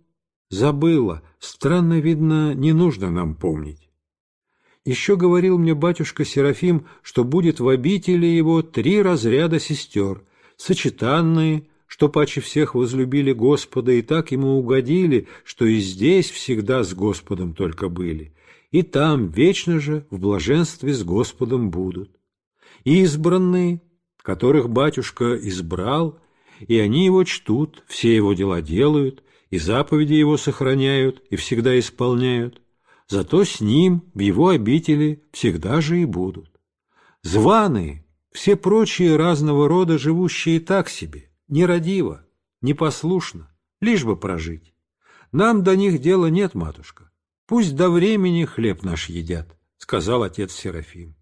[SPEAKER 1] забыла. Странно, видно, не нужно нам помнить. Еще говорил мне батюшка Серафим, что будет в обители его три разряда сестер, сочетанные, что паче всех возлюбили Господа и так ему угодили, что и здесь всегда с Господом только были, и там вечно же в блаженстве с Господом будут. И избранные, которых батюшка избрал, и они его чтут, все его дела делают, и заповеди его сохраняют, и всегда исполняют, зато с ним в его обители всегда же и будут. Званые, все прочие разного рода живущие так себе, нерадиво, непослушно, лишь бы прожить. Нам до них дела нет, матушка. Пусть до времени хлеб наш едят, — сказал отец Серафим.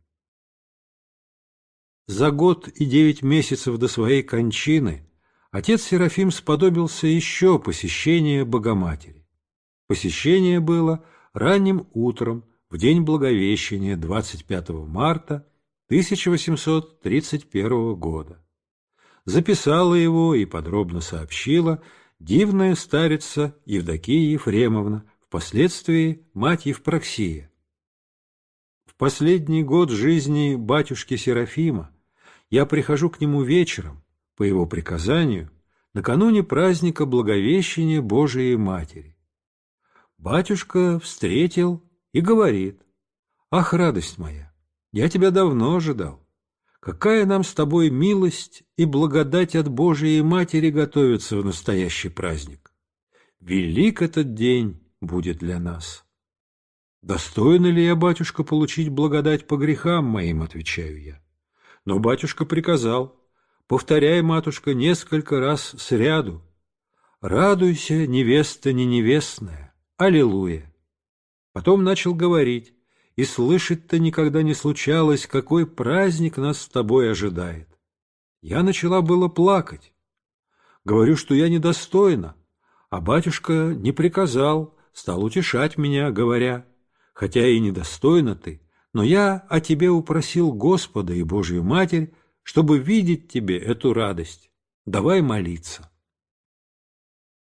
[SPEAKER 1] За год и девять месяцев до своей кончины отец Серафим сподобился еще посещения Богоматери. Посещение было — ранним утром в день Благовещения 25 марта 1831 года. Записала его и подробно сообщила дивная старица Евдокия Ефремовна, впоследствии мать Евпроксия. В последний год жизни батюшки Серафима я прихожу к нему вечером, по его приказанию, накануне праздника Благовещения Божией Матери Батюшка встретил и говорит, «Ах, радость моя, я тебя давно ожидал. Какая нам с тобой милость и благодать от Божией Матери готовится в настоящий праздник! Велик этот день будет для нас!» «Достойно ли я, батюшка, получить благодать по грехам моим?» — отвечаю я. Но батюшка приказал, повторяй, матушка, несколько раз сряду. «Радуйся, невеста не невестная, «Аллилуйя». Потом начал говорить, и слышать-то никогда не случалось, какой праздник нас с тобой ожидает. Я начала было плакать. Говорю, что я недостойна, а батюшка не приказал, стал утешать меня, говоря, «Хотя и недостойна ты, но я о тебе упросил Господа и Божью Матерь, чтобы видеть тебе эту радость. Давай молиться».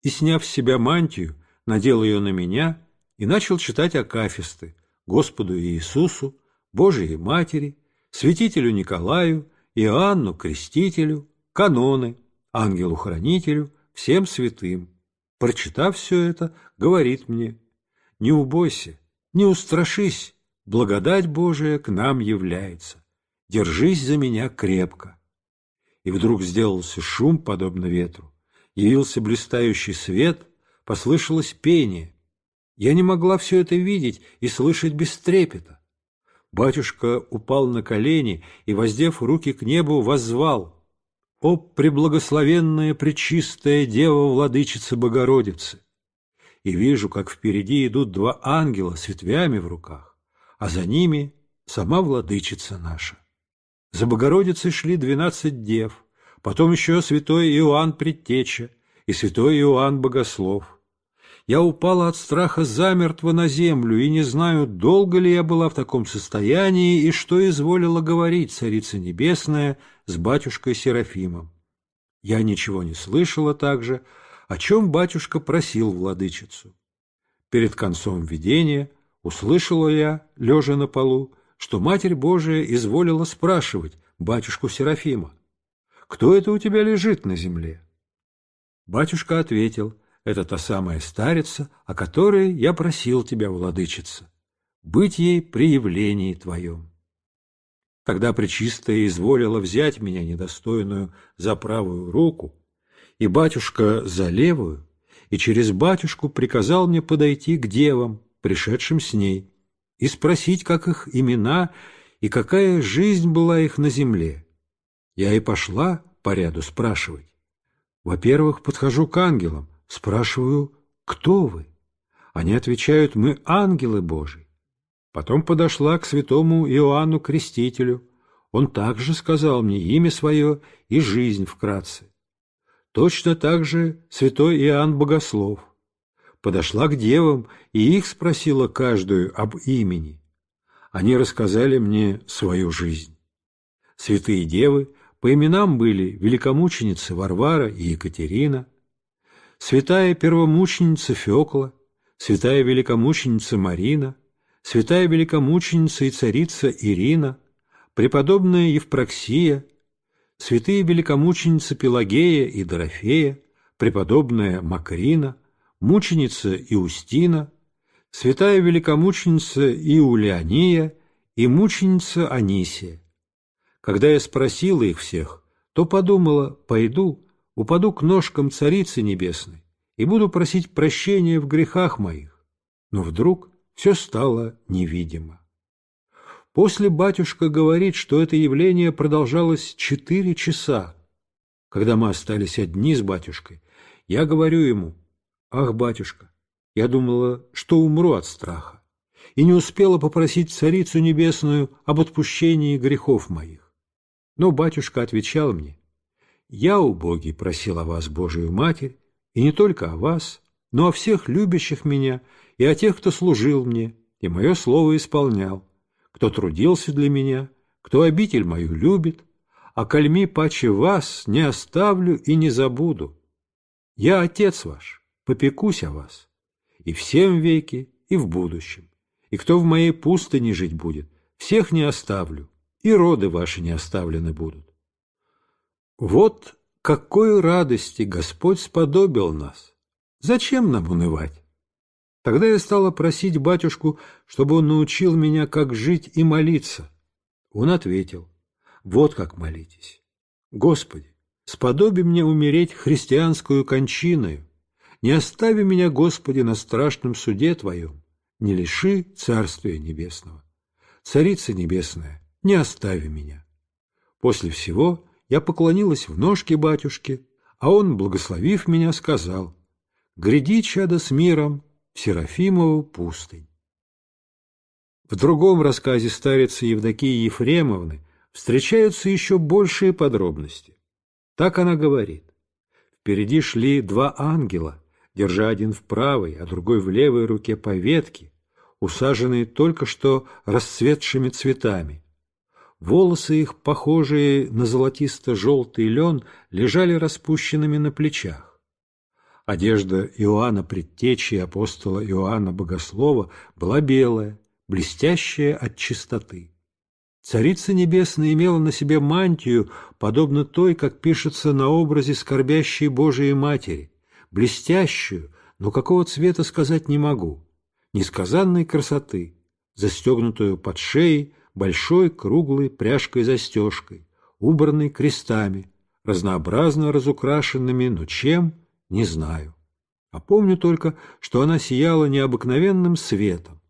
[SPEAKER 1] И, сняв с себя мантию, надел ее на меня и начал читать акафисты Господу Иисусу, Божией Матери, святителю Николаю, Иоанну Крестителю, каноны, ангелу-хранителю, всем святым. Прочитав все это, говорит мне, «Не убойся, не устрашись, благодать Божия к нам является. Держись за меня крепко». И вдруг сделался шум, подобно ветру. Явился блистающий свет, послышалось пение. Я не могла все это видеть и слышать без трепета. Батюшка упал на колени и, воздев руки к небу, воззвал «О преблагословенная, пречистая Дева Владычица Богородицы!» И вижу, как впереди идут два ангела с ветвями в руках, а за ними сама Владычица наша. За Богородицей шли двенадцать дев, потом еще святой Иоанн Предтеча и святой Иоанн Богослов. Я упала от страха замертво на землю, и не знаю, долго ли я была в таком состоянии и что изволила говорить Царица Небесная с батюшкой Серафимом. Я ничего не слышала также, о чем батюшка просил владычицу. Перед концом видения услышала я, лежа на полу, что Матерь Божия изволила спрашивать батюшку Серафима, «Кто это у тебя лежит на земле?» Батюшка ответил – это та самая старица, о которой я просил тебя, владычица, быть ей при явлении твоем. Тогда Пречистая изволила взять меня, недостойную, за правую руку, и батюшка за левую, и через батюшку приказал мне подойти к девам, пришедшим с ней, и спросить, как их имена и какая жизнь была их на земле. Я и пошла по ряду спрашивать. Во-первых, подхожу к ангелам, Спрашиваю, кто вы? Они отвечают, мы ангелы Божии. Потом подошла к святому Иоанну Крестителю. Он также сказал мне имя свое и жизнь вкратце. Точно так же святой Иоанн Богослов. Подошла к девам и их спросила каждую об имени. Они рассказали мне свою жизнь. Святые девы по именам были великомученицы Варвара и Екатерина, святая первомученица Феокла, святая великомученица Марина, святая великомученица и царица Ирина, преподобная Евпроксия, святые великомученицы Пелагея и Дорофея, преподобная Макрина, мученица Иустина, святая великомученица Иулиания и мученица Анисия. Когда я спросила их всех, то подумала, пойду, упаду к ножкам Царицы Небесной и буду просить прощения в грехах моих. Но вдруг все стало невидимо. После батюшка говорит, что это явление продолжалось четыре часа. Когда мы остались одни с батюшкой, я говорю ему, «Ах, батюшка, я думала, что умру от страха, и не успела попросить Царицу Небесную об отпущении грехов моих». Но батюшка отвечал мне, я, убогий, просил о вас, Божию Матерь, и не только о вас, но о всех любящих меня и о тех, кто служил мне и мое слово исполнял, кто трудился для меня, кто обитель мою любит, а кольми паче вас не оставлю и не забуду. Я отец ваш, попекусь о вас, и всем веки и в будущем, и кто в моей пустыне жить будет, всех не оставлю, и роды ваши не оставлены будут. Вот какой радости Господь сподобил нас! Зачем нам унывать? Тогда я стала просить батюшку, чтобы он научил меня, как жить и молиться. Он ответил, вот как молитесь. Господи, сподоби мне умереть христианскую кончиною. Не остави меня, Господи, на страшном суде Твоем. Не лиши Царствия Небесного. Царица Небесная, не остави меня. После всего я поклонилась в ножки батюшки, а он, благословив меня, сказал, «Гряди, чадо, с миром в Серафимову пустынь». В другом рассказе старицы Евдокии Ефремовны встречаются еще большие подробности. Так она говорит. Впереди шли два ангела, держа один в правой, а другой в левой руке по ветке, усаженные только что расцветшими цветами. Волосы их, похожие на золотисто-желтый лен, лежали распущенными на плечах. Одежда Иоанна Предтечи и апостола Иоанна Богослова была белая, блестящая от чистоты. Царица Небесная имела на себе мантию, подобно той, как пишется на образе скорбящей Божией Матери, блестящую, но какого цвета сказать не могу, несказанной красоты, застегнутую под шеей, большой, круглой пряжкой-застежкой, убранной крестами, разнообразно разукрашенными, но чем, не знаю. А помню только, что она сияла необыкновенным светом.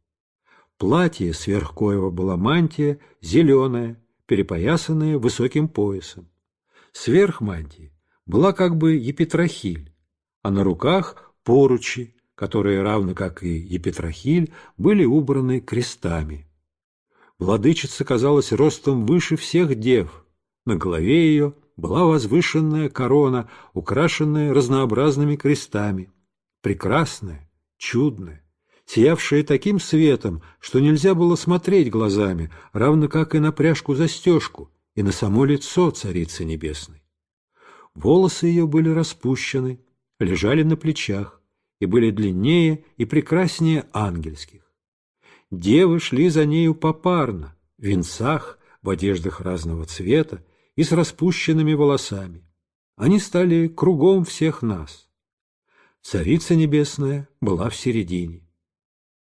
[SPEAKER 1] Платье сверх была мантия, зеленая, перепоясанная высоким поясом. Сверх мантии была как бы епитрахиль, а на руках поручи, которые, равно как и епитрахиль, были убраны крестами. Владычица казалась ростом выше всех дев. На голове ее была возвышенная корона, украшенная разнообразными крестами. Прекрасная, чудная, сиявшая таким светом, что нельзя было смотреть глазами, равно как и на пряжку-застежку, и на само лицо Царицы Небесной. Волосы ее были распущены, лежали на плечах и были длиннее и прекраснее ангельских. Девы шли за нею попарно, в венцах, в одеждах разного цвета и с распущенными волосами. Они стали кругом всех нас. Царица Небесная была в середине.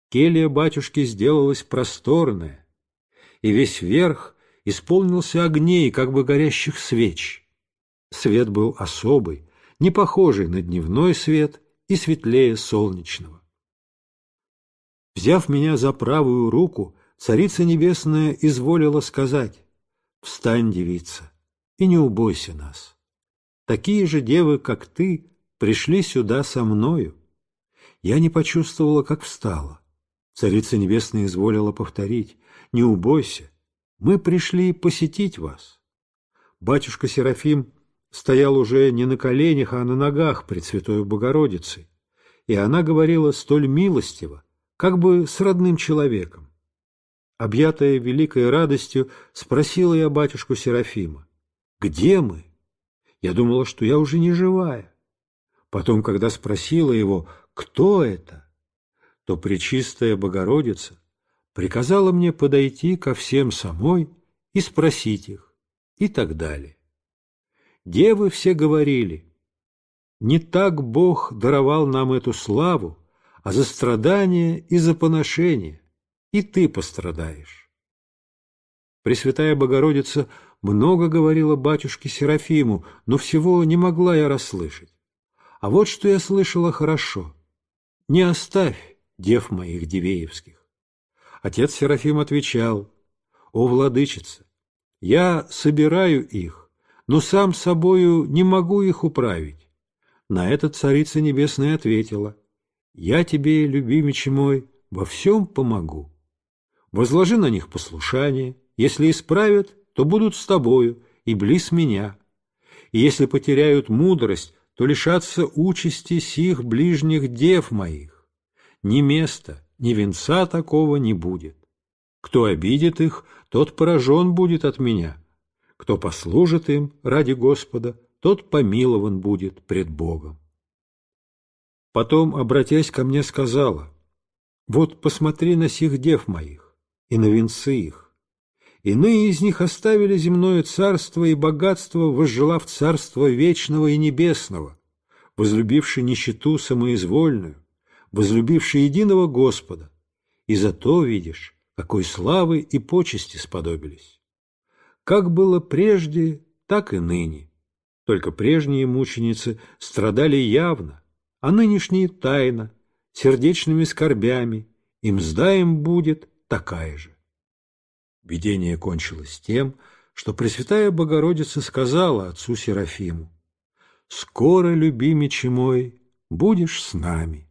[SPEAKER 1] Келия батюшки сделалась просторная, и весь верх исполнился огней, как бы горящих свеч. Свет был особый, не похожий на дневной свет и светлее солнечного. Взяв меня за правую руку, Царица Небесная изволила сказать, «Встань, девица, и не убойся нас. Такие же девы, как ты, пришли сюда со мною». Я не почувствовала, как встала. Царица Небесная изволила повторить, «Не убойся, мы пришли посетить вас». Батюшка Серафим стоял уже не на коленях, а на ногах пред Святой Богородицей, и она говорила столь милостиво, как бы с родным человеком. Объятая великой радостью, спросила я батюшку Серафима, «Где мы?» Я думала, что я уже не живая. Потом, когда спросила его, кто это, то Пречистая Богородица приказала мне подойти ко всем самой и спросить их, и так далее. Девы все говорили, «Не так Бог даровал нам эту славу, а за страдания и за поношение, и ты пострадаешь. Пресвятая Богородица много говорила батюшке Серафиму, но всего не могла я расслышать. А вот что я слышала хорошо. Не оставь дев моих Дивеевских. Отец Серафим отвечал, «О, владычица, я собираю их, но сам собою не могу их управить». На это Царица Небесная ответила, — я тебе, любимич мой, во всем помогу. Возложи на них послушание, если исправят, то будут с тобою и близ меня. И если потеряют мудрость, то лишатся участи сих ближних дев моих. Ни места, ни венца такого не будет. Кто обидит их, тот поражен будет от меня. Кто послужит им ради Господа, тот помилован будет пред Богом. Потом, обратясь ко мне, сказала, «Вот посмотри на сих дев моих и на венцы их. Иные из них оставили земное царство и богатство, возжелав царство вечного и небесного, возлюбивши нищету самоизвольную, возлюбивши единого Господа. И зато, видишь, какой славы и почести сподобились. Как было прежде, так и ныне. Только прежние мученицы страдали явно, а нынешние тайна сердечными скорбями, и мзда им будет такая же. Видение кончилось тем, что Пресвятая Богородица сказала отцу Серафиму, «Скоро, любимичи мой, будешь с нами»,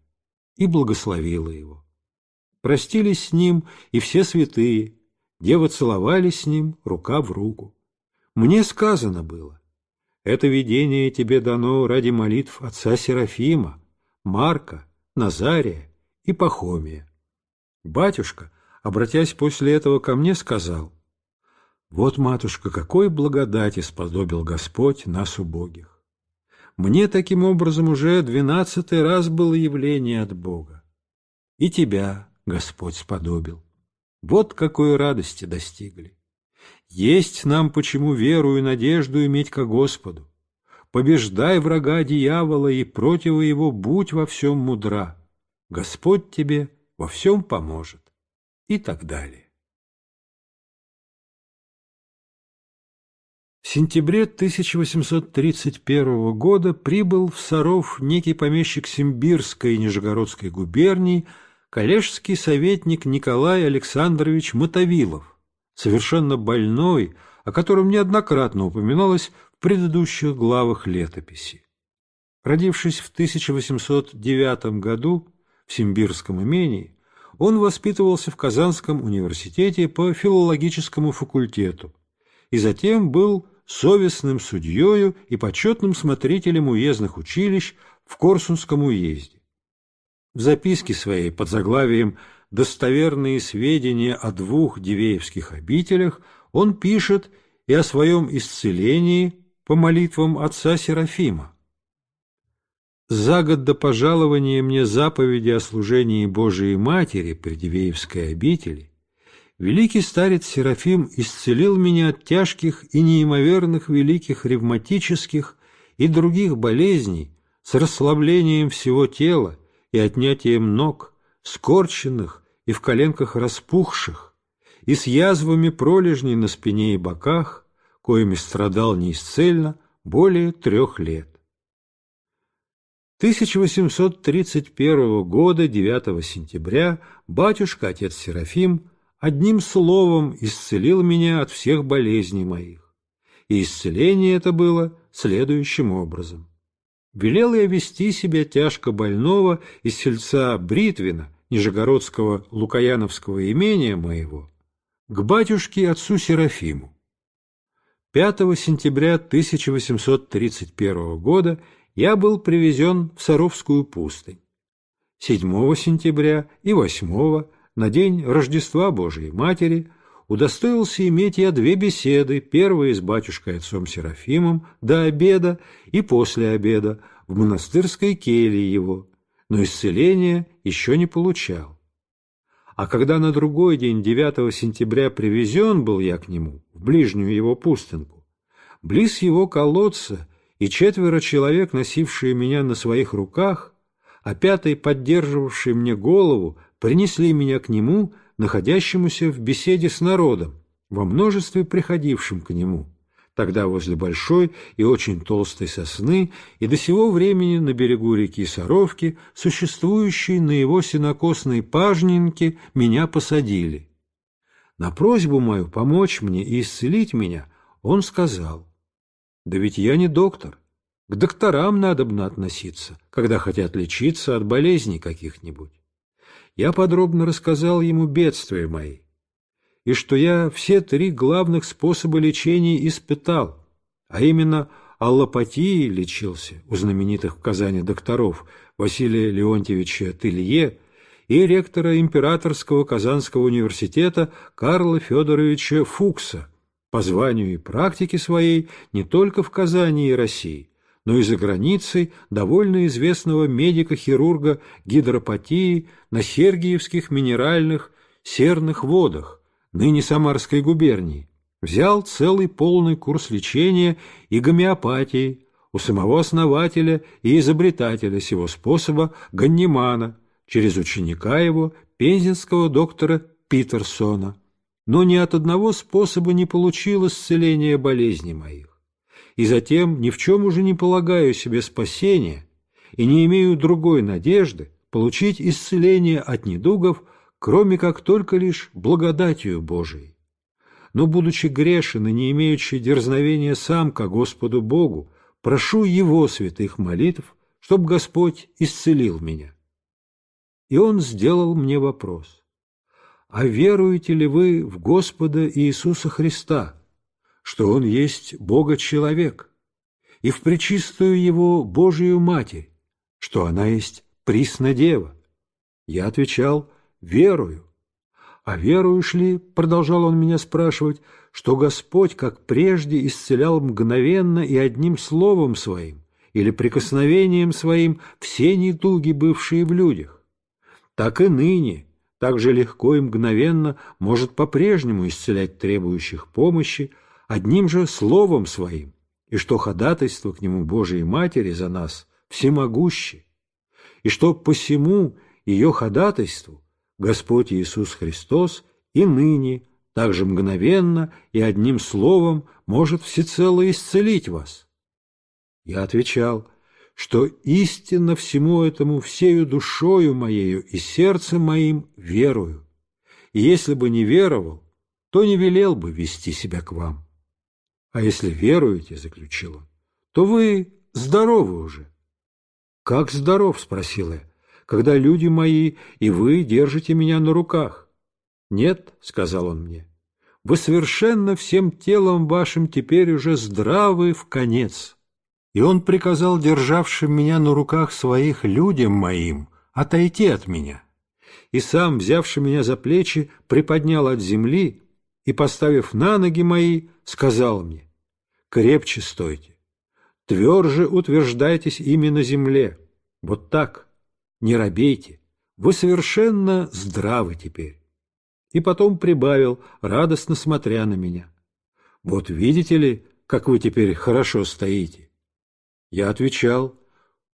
[SPEAKER 1] и благословила его. Простились с ним и все святые, девы целовали с ним рука в руку. Мне сказано было, это видение тебе дано ради молитв отца Серафима, Марка, Назария и Пахомия. Батюшка, обратясь после этого ко мне, сказал, «Вот, матушка, какой благодати сподобил Господь нас убогих! Мне таким образом уже двенадцатый раз было явление от Бога. И тебя Господь сподобил. Вот какой радости достигли! Есть нам почему веру и надежду иметь ко Господу, побеждай врага дьявола и против его будь во всем мудра, Господь тебе во всем поможет»
[SPEAKER 2] и так далее. В сентябре 1831 года прибыл в Саров
[SPEAKER 1] некий помещик Симбирской и Нижегородской губерний, коллежский советник Николай Александрович Мотовилов, совершенно больной, о котором неоднократно упоминалось предыдущих главах летописи. Родившись в 1809 году в Симбирском имении, он воспитывался в Казанском университете по филологическому факультету и затем был совестным судьею и почетным смотрителем уездных училищ в Корсунском уезде. В записке своей под заглавием «Достоверные сведения о двух Дивеевских обителях» он пишет и о своем исцелении по молитвам отца Серафима. За год до пожалования мне заповеди о служении Божией Матери при Дивеевской обители, великий старец Серафим исцелил меня от тяжких и неимоверных великих ревматических и других болезней с расслаблением всего тела и отнятием ног, скорченных и в коленках распухших, и с язвами пролежней на спине и боках, коими страдал неисцельно более трех лет. 1831 года 9 сентября батюшка, отец Серафим, одним словом исцелил меня от всех болезней моих. И исцеление это было следующим образом. Велел я вести себя тяжко больного из сельца Бритвина, Нижегородского Лукаяновского имения моего, к батюшке отцу Серафиму. 5 сентября 1831 года я был привезен в Саровскую пустынь. 7 сентября и 8 на день Рождества Божией Матери удостоился иметь я две беседы, первая с батюшкой отцом Серафимом до обеда и после обеда в монастырской келье его, но исцеления еще не получал. А когда на другой день, 9 сентября, привезен был я к нему, в ближнюю его пустынку, близ его колодца и четверо человек, носившие меня на своих руках, а пятый, поддерживавший мне голову, принесли меня к нему, находящемуся в беседе с народом, во множестве приходившим к нему, тогда возле большой и очень толстой сосны, и до сего времени на берегу реки Саровки, существующей на его сенокосной пажнинке, меня посадили. На просьбу мою помочь мне и исцелить меня он сказал, «Да ведь я не доктор, к докторам надо надобно относиться, когда хотят лечиться от болезней каких-нибудь». Я подробно рассказал ему бедствия мои, и что я все три главных способа лечения испытал, а именно аллопатии лечился у знаменитых в Казани докторов Василия Леонтьевича Тылье и ректора Императорского Казанского университета Карла Федоровича Фукса по званию и практике своей не только в Казани и России, но и за границей довольно известного медика хирурга гидропатии на Сергиевских минеральных серных водах, ныне Самарской губернии, взял целый полный курс лечения и гомеопатии у самого основателя и изобретателя сего способа Ганнимана через ученика его, пензенского доктора Питерсона. Но ни от одного способа не получил исцеления болезни моих. И затем ни в чем уже не полагаю себе спасения и не имею другой надежды получить исцеление от недугов, кроме как только лишь благодатью Божией. Но, будучи грешен и не имеющий дерзновения сам ко Господу Богу, прошу Его святых молитв, чтобы Господь исцелил меня. И Он сделал мне вопрос. А веруете ли вы в Господа Иисуса Христа, что Он есть Бога-человек, и в причистую Его Божию Матерь, что она есть Приснодева? Я отвечал, верую. А веруешь ли, продолжал он меня спрашивать, что Господь, как прежде, исцелял мгновенно и одним словом своим или прикосновением своим все недуги, бывшие в людях? Так и ныне, так же легко и мгновенно может по-прежнему исцелять требующих помощи одним же словом своим, и что ходатайство к нему Божией Матери за нас всемогуще, и что посему ее ходатайству Господь Иисус Христос и ныне, так же мгновенно и одним словом может всецело исцелить вас. Я отвечал, что истинно всему этому всею душою моею и сердцем моим верую, и если бы не веровал, то не велел бы вести себя к вам. А если веруете, — заключил он, — то вы здоровы уже. — Как здоров? — спросил я когда люди мои и вы держите меня на руках? Нет, — сказал он мне, — вы совершенно всем телом вашим теперь уже здравы в конец. И он приказал державшим меня на руках своих людям моим отойти от меня. И сам, взявши меня за плечи, приподнял от земли и, поставив на ноги мои, сказал мне, «Крепче стойте, тверже утверждайтесь ими на земле, вот так, не робейте, вы совершенно здравы теперь. И потом прибавил, радостно смотря на меня. Вот видите ли, как вы теперь хорошо стоите? Я отвечал,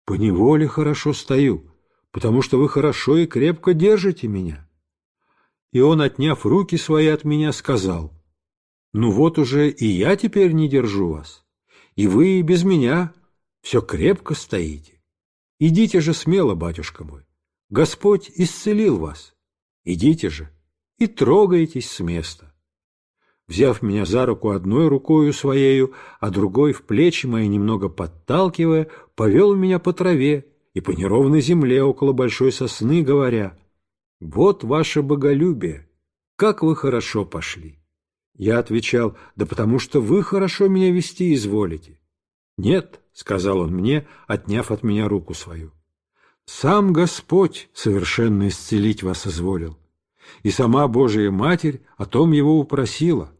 [SPEAKER 1] поневоле хорошо стою, потому что вы хорошо и крепко держите меня. И он, отняв руки свои от меня, сказал, ну вот уже и я теперь не держу вас, и вы без меня все крепко стоите. Идите же смело, батюшка мой. Господь исцелил вас. Идите же и трогайтесь с места. Взяв меня за руку одной рукою своею, а другой в плечи мои немного подталкивая, повел меня по траве и по неровной земле около большой сосны, говоря, «Вот ваше боголюбие, как вы хорошо пошли!» Я отвечал, «Да потому что вы хорошо меня вести изволите. «Нет», — сказал он мне, отняв от меня руку свою. «Сам Господь совершенно исцелить вас изволил, и сама Божия Матерь о том его упросила.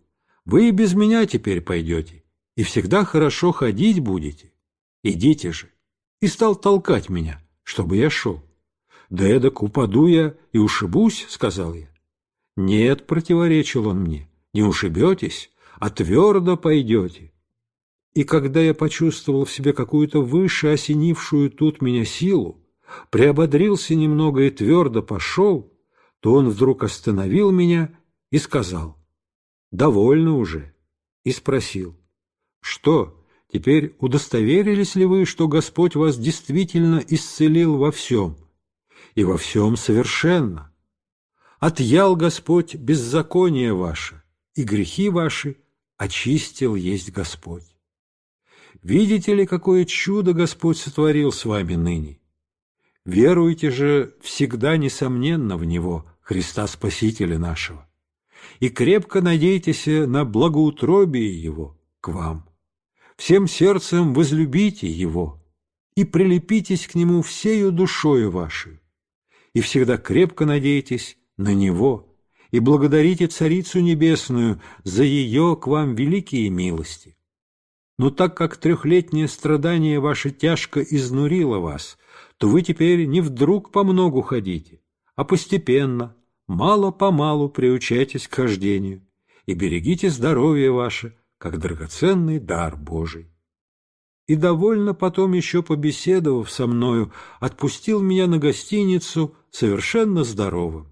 [SPEAKER 1] Вы и без меня теперь пойдете, и всегда хорошо ходить будете. Идите же!» И стал толкать меня, чтобы я шел. «Да эдак упаду я и ушибусь», — сказал я. «Нет», — противоречил он мне, — «не ушибетесь, а твердо пойдете, и когда я почувствовал в себе какую-то выше осенившую тут меня силу, приободрился немного и твердо пошел, то он вдруг остановил меня и сказал «Довольно уже» и спросил «Что, теперь удостоверились ли вы, что Господь вас действительно исцелил во всем и во всем совершенно? Отъял Господь беззаконие ваше и грехи ваши очистил есть Господь». Видите ли, какое чудо Господь сотворил с вами ныне? Веруйте же всегда, несомненно, в Него, Христа Спасителя нашего, и крепко надейтесь на благоутробие Его к вам. Всем сердцем возлюбите Его и прилепитесь к Нему всею душою вашей, и всегда крепко надейтесь на Него, и благодарите Царицу Небесную за ее к вам великие милости но так как трехлетнее страдание ваше тяжко изнурило вас, то вы теперь не вдруг по многу ходите, а постепенно, мало-помалу приучайтесь к хождению и берегите здоровье ваше, как драгоценный дар Божий. И довольно потом еще побеседовав со мною, отпустил меня на гостиницу совершенно здоровым.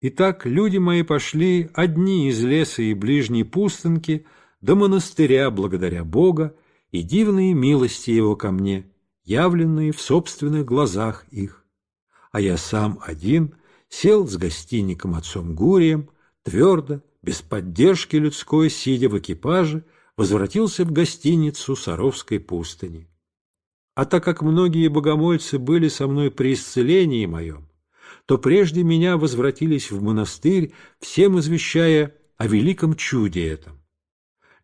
[SPEAKER 1] Итак, люди мои пошли одни из леса и ближней пустынки – до монастыря благодаря Бога и дивные милости Его ко мне, явленные в собственных глазах их. А я сам один сел с гостиником отцом Гурием, твердо, без поддержки людской, сидя в экипаже, возвратился в гостиницу Саровской пустыни. А так как многие богомольцы были со мной при исцелении моем, то прежде меня возвратились в монастырь, всем извещая о великом чуде этом.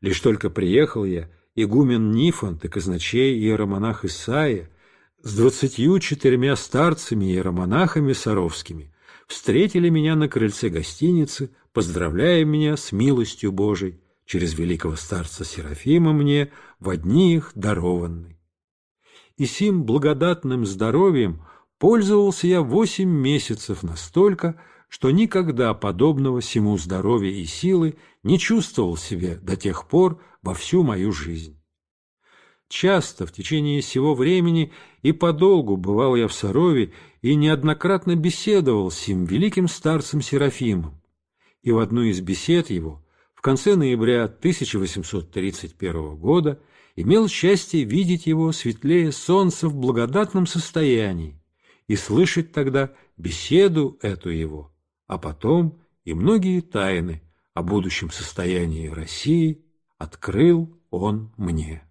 [SPEAKER 1] Лишь только приехал я, игумен Нифонт и казначей иеромонах Исаия с двадцатью четырьмя старцами иеромонахами саровскими встретили меня на крыльце гостиницы, поздравляя меня с милостью Божией, через великого старца Серафима мне в одни их дарованный. И сим благодатным здоровьем пользовался я восемь месяцев настолько, что никогда подобного всему здоровья и силы не чувствовал себе до тех пор во всю мою жизнь. Часто в течение всего времени и подолгу бывал я в Сарове и неоднократно беседовал с им великим старцем Серафимом. И в одну из бесед его в конце ноября 1831 года имел счастье видеть его светлее солнца в благодатном состоянии и слышать тогда беседу эту его, а потом
[SPEAKER 2] и многие тайны о будущем состоянии России открыл он мне.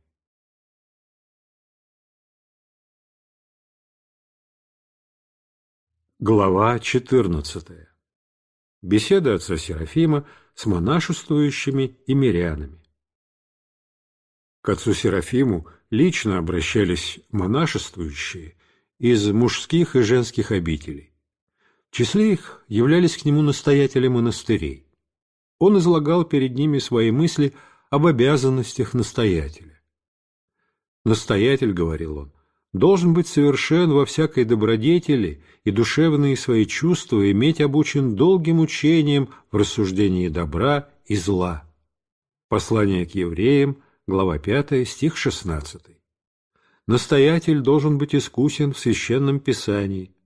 [SPEAKER 2] Глава 14.
[SPEAKER 1] Беседа отца Серафима с монашествующими и мирянами. К отцу Серафиму лично обращались монашествующие из мужских и женских обителей. В числе их являлись к нему настоятели монастырей. Он излагал перед ними свои мысли об обязанностях настоятеля. «Настоятель, — говорил он, — должен быть совершен во всякой добродетели и душевные свои чувства иметь обучен долгим учением в рассуждении добра и зла». Послание к евреям, глава 5, стих 16. Настоятель должен быть искусен в священном писании –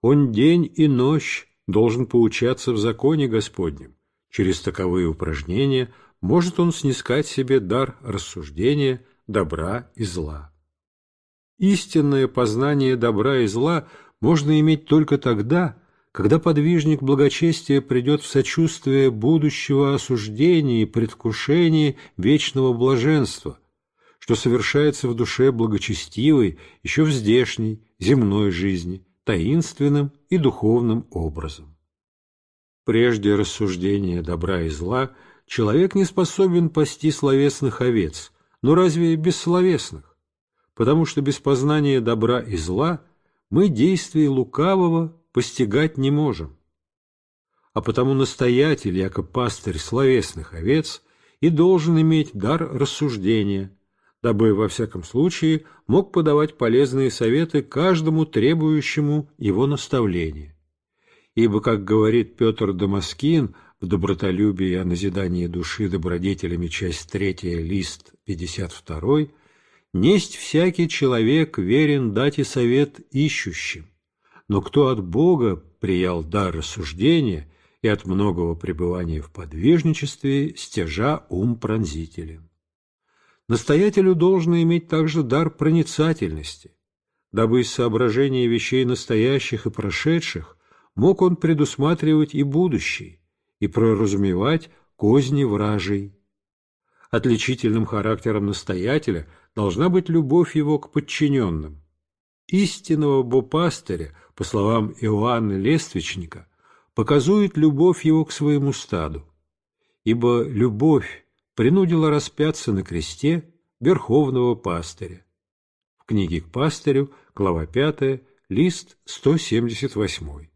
[SPEAKER 1] он день и ночь должен поучаться в законе Господнем. Через таковые упражнения может он снискать себе дар рассуждения, добра и зла. Истинное познание добра и зла можно иметь только тогда, когда подвижник благочестия придет в сочувствие будущего осуждения и предвкушения вечного блаженства, что совершается в душе благочестивой еще в здешней земной жизни, таинственным и духовным образом. Прежде рассуждения добра и зла человек не способен пасти словесных овец, но разве и бессловесных? Потому что без познания добра и зла мы действий лукавого постигать не можем. А потому настоятель, яко пастырь словесных овец, и должен иметь дар рассуждения, дабы, во всяком случае, мог подавать полезные советы каждому требующему его наставления. Ибо, как говорит Петр Дамаскин в «Добротолюбии о назидании души добродетелями», часть 3, лист 52, «Несть всякий человек верен дать и совет ищущим, но кто от Бога приял дар рассуждения и от многого пребывания в подвижничестве стяжа ум пронзителем». Настоятелю должно иметь также дар проницательности, дабы из соображения вещей настоящих и прошедших мог он предусматривать и будущий, и проразумевать козни вражей. Отличительным характером настоятеля должна быть любовь его к подчиненным. Истинного бопастыря, по словам Иоанна Лествичника, показует любовь его к своему стаду, ибо любовь, принудило распяться на кресте верховного пастыря. В книге к пастырю, глава 5, лист 178.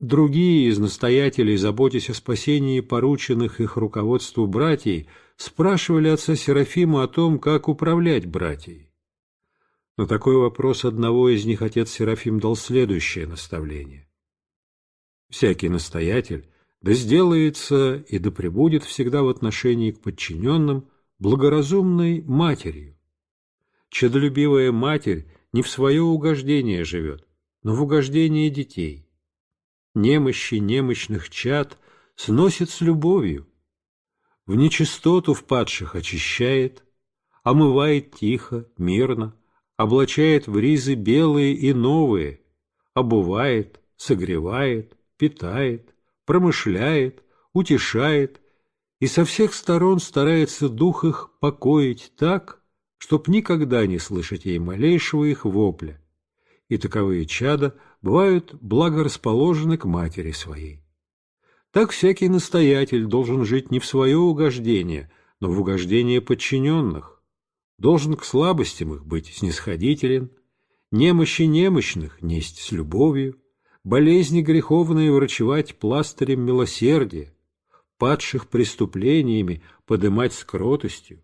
[SPEAKER 1] Другие из настоятелей, заботясь о спасении порученных их руководству братьей, спрашивали отца Серафима о том, как управлять братьей. На такой вопрос одного из них отец Серафим дал следующее наставление. «Всякий настоятель да сделается и да пребудет всегда в отношении к подчиненным благоразумной матерью. Чадолюбивая матерь не в свое угождение живет, но в угождение детей. Немощи немощных чад сносит с любовью, в нечистоту впадших очищает, омывает тихо, мирно, облачает в ризы белые и новые, обувает, согревает, питает промышляет, утешает и со всех сторон старается дух их покоить так, чтоб никогда не слышать ей малейшего их вопля. И таковые чада бывают благорасположены к матери своей. Так всякий настоятель должен жить не в свое угождение, но в угождение подчиненных, должен к слабостям их быть снисходителен, немощи немощных несть с любовью, болезни греховные врачевать пластырем милосердия, падших преступлениями подымать скротостью,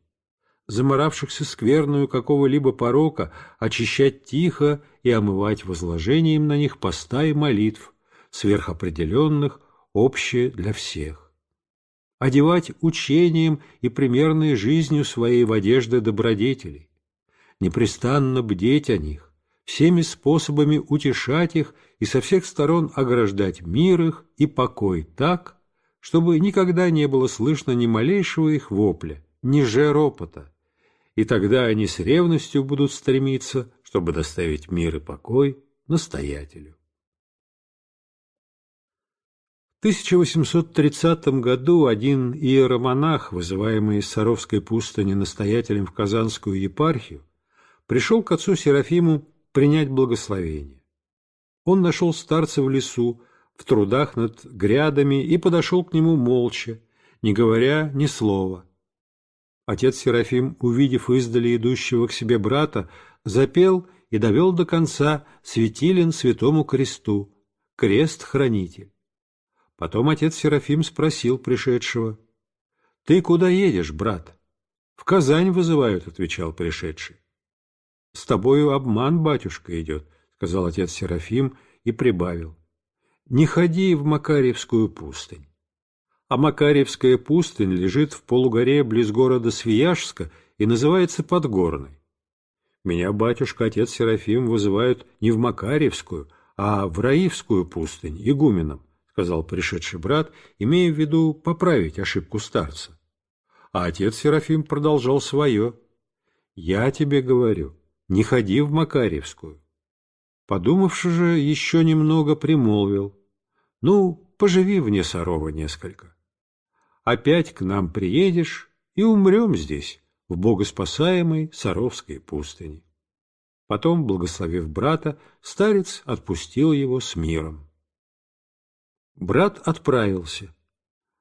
[SPEAKER 1] заморавшихся скверную какого-либо порока очищать тихо и омывать возложением на них поста и молитв, сверхопределенных, общее для всех. Одевать учением и примерной жизнью своей в одежды добродетелей, непрестанно бдеть о них, всеми способами утешать их и со всех сторон ограждать мир их и покой так, чтобы никогда не было слышно ни малейшего их вопля, ни же ропота. И тогда они с ревностью будут стремиться, чтобы доставить мир и покой настоятелю. В 1830 году один иеромонах, вызываемый из Саровской пустыни настоятелем в Казанскую епархию, пришел к отцу Серафиму принять благословение. Он нашел старца в лесу, в трудах над грядами, и подошел к нему молча, не говоря ни слова. Отец Серафим, увидев издали идущего к себе брата, запел и довел до конца «Светилен святому кресту, крест храните». Потом отец Серафим спросил пришедшего, «Ты куда едешь, брат?» «В Казань вызывают», — отвечал пришедший. — С тобою обман, батюшка, идет, — сказал отец Серафим и прибавил. — Не ходи в Макарьевскую пустынь. А Макарьевская пустынь лежит в полугоре близ города Свияжска и называется Подгорной. Меня, батюшка, отец Серафим вызывают не в Макарьевскую, а в Раивскую пустынь, игуменом, — сказал пришедший брат, имея в виду поправить ошибку старца. А отец Серафим продолжал свое. — Я тебе говорю, не ходи в Макаревскую. Подумавши же, еще немного примолвил. Ну, поживи вне Сарова несколько. Опять к нам приедешь и умрем здесь, в богоспасаемой Саровской пустыне. Потом, благословив брата, старец отпустил его с миром. Брат отправился.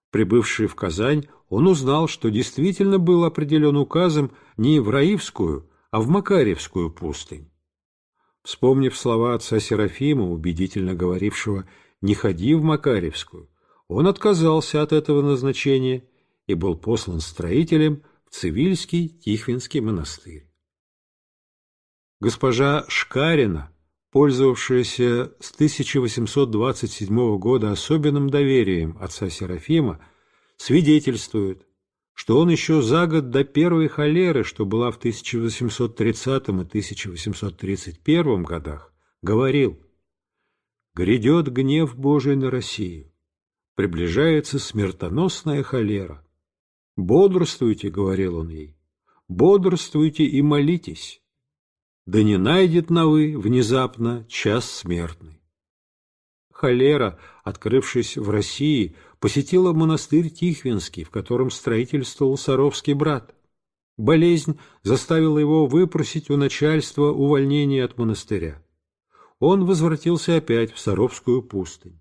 [SPEAKER 1] Прибывший в Казань, он узнал, что действительно был определен указом не в Евраивскую, а в Макаревскую пустынь. Вспомнив слова отца Серафима, убедительно говорившего «не ходи в Макаревскую», он отказался от этого назначения и был послан строителем в Цивильский Тихвинский монастырь. Госпожа Шкарина, пользовавшаяся с 1827 года особенным доверием отца Серафима, свидетельствует, что он еще за год до первой холеры, что была в 1830 и 1831 годах, говорил «Грядет гнев Божий на Россию, приближается смертоносная холера. Бодрствуйте, — говорил он ей, — бодрствуйте и молитесь, да не найдет на вы внезапно час смертный». Холера, открывшись в России, — посетила монастырь Тихвинский, в котором строительствовал Саровский брат. Болезнь заставила его выпросить у начальства увольнение от монастыря. Он возвратился опять в Саровскую пустынь.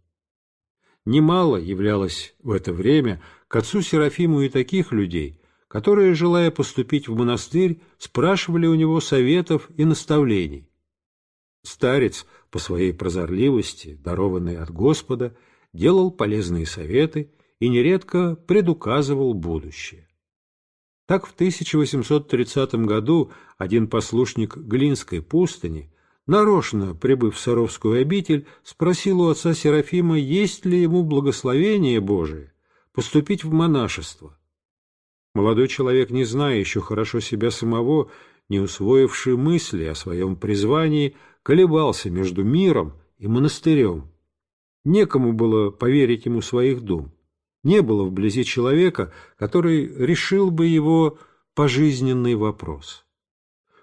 [SPEAKER 1] Немало являлось в это время к отцу Серафиму и таких людей, которые, желая поступить в монастырь, спрашивали у него советов и наставлений. Старец, по своей прозорливости, дарованный от Господа, — делал полезные советы и нередко предуказывал будущее. Так в 1830 году один послушник Глинской пустыни, нарочно прибыв в Саровскую обитель, спросил у отца Серафима, есть ли ему благословение Божие поступить в монашество. Молодой человек, не зная еще хорошо себя самого, не усвоивший мысли о своем призвании, колебался между миром и монастырем. Некому было поверить ему своих дум. Не было вблизи человека, который решил бы его пожизненный вопрос.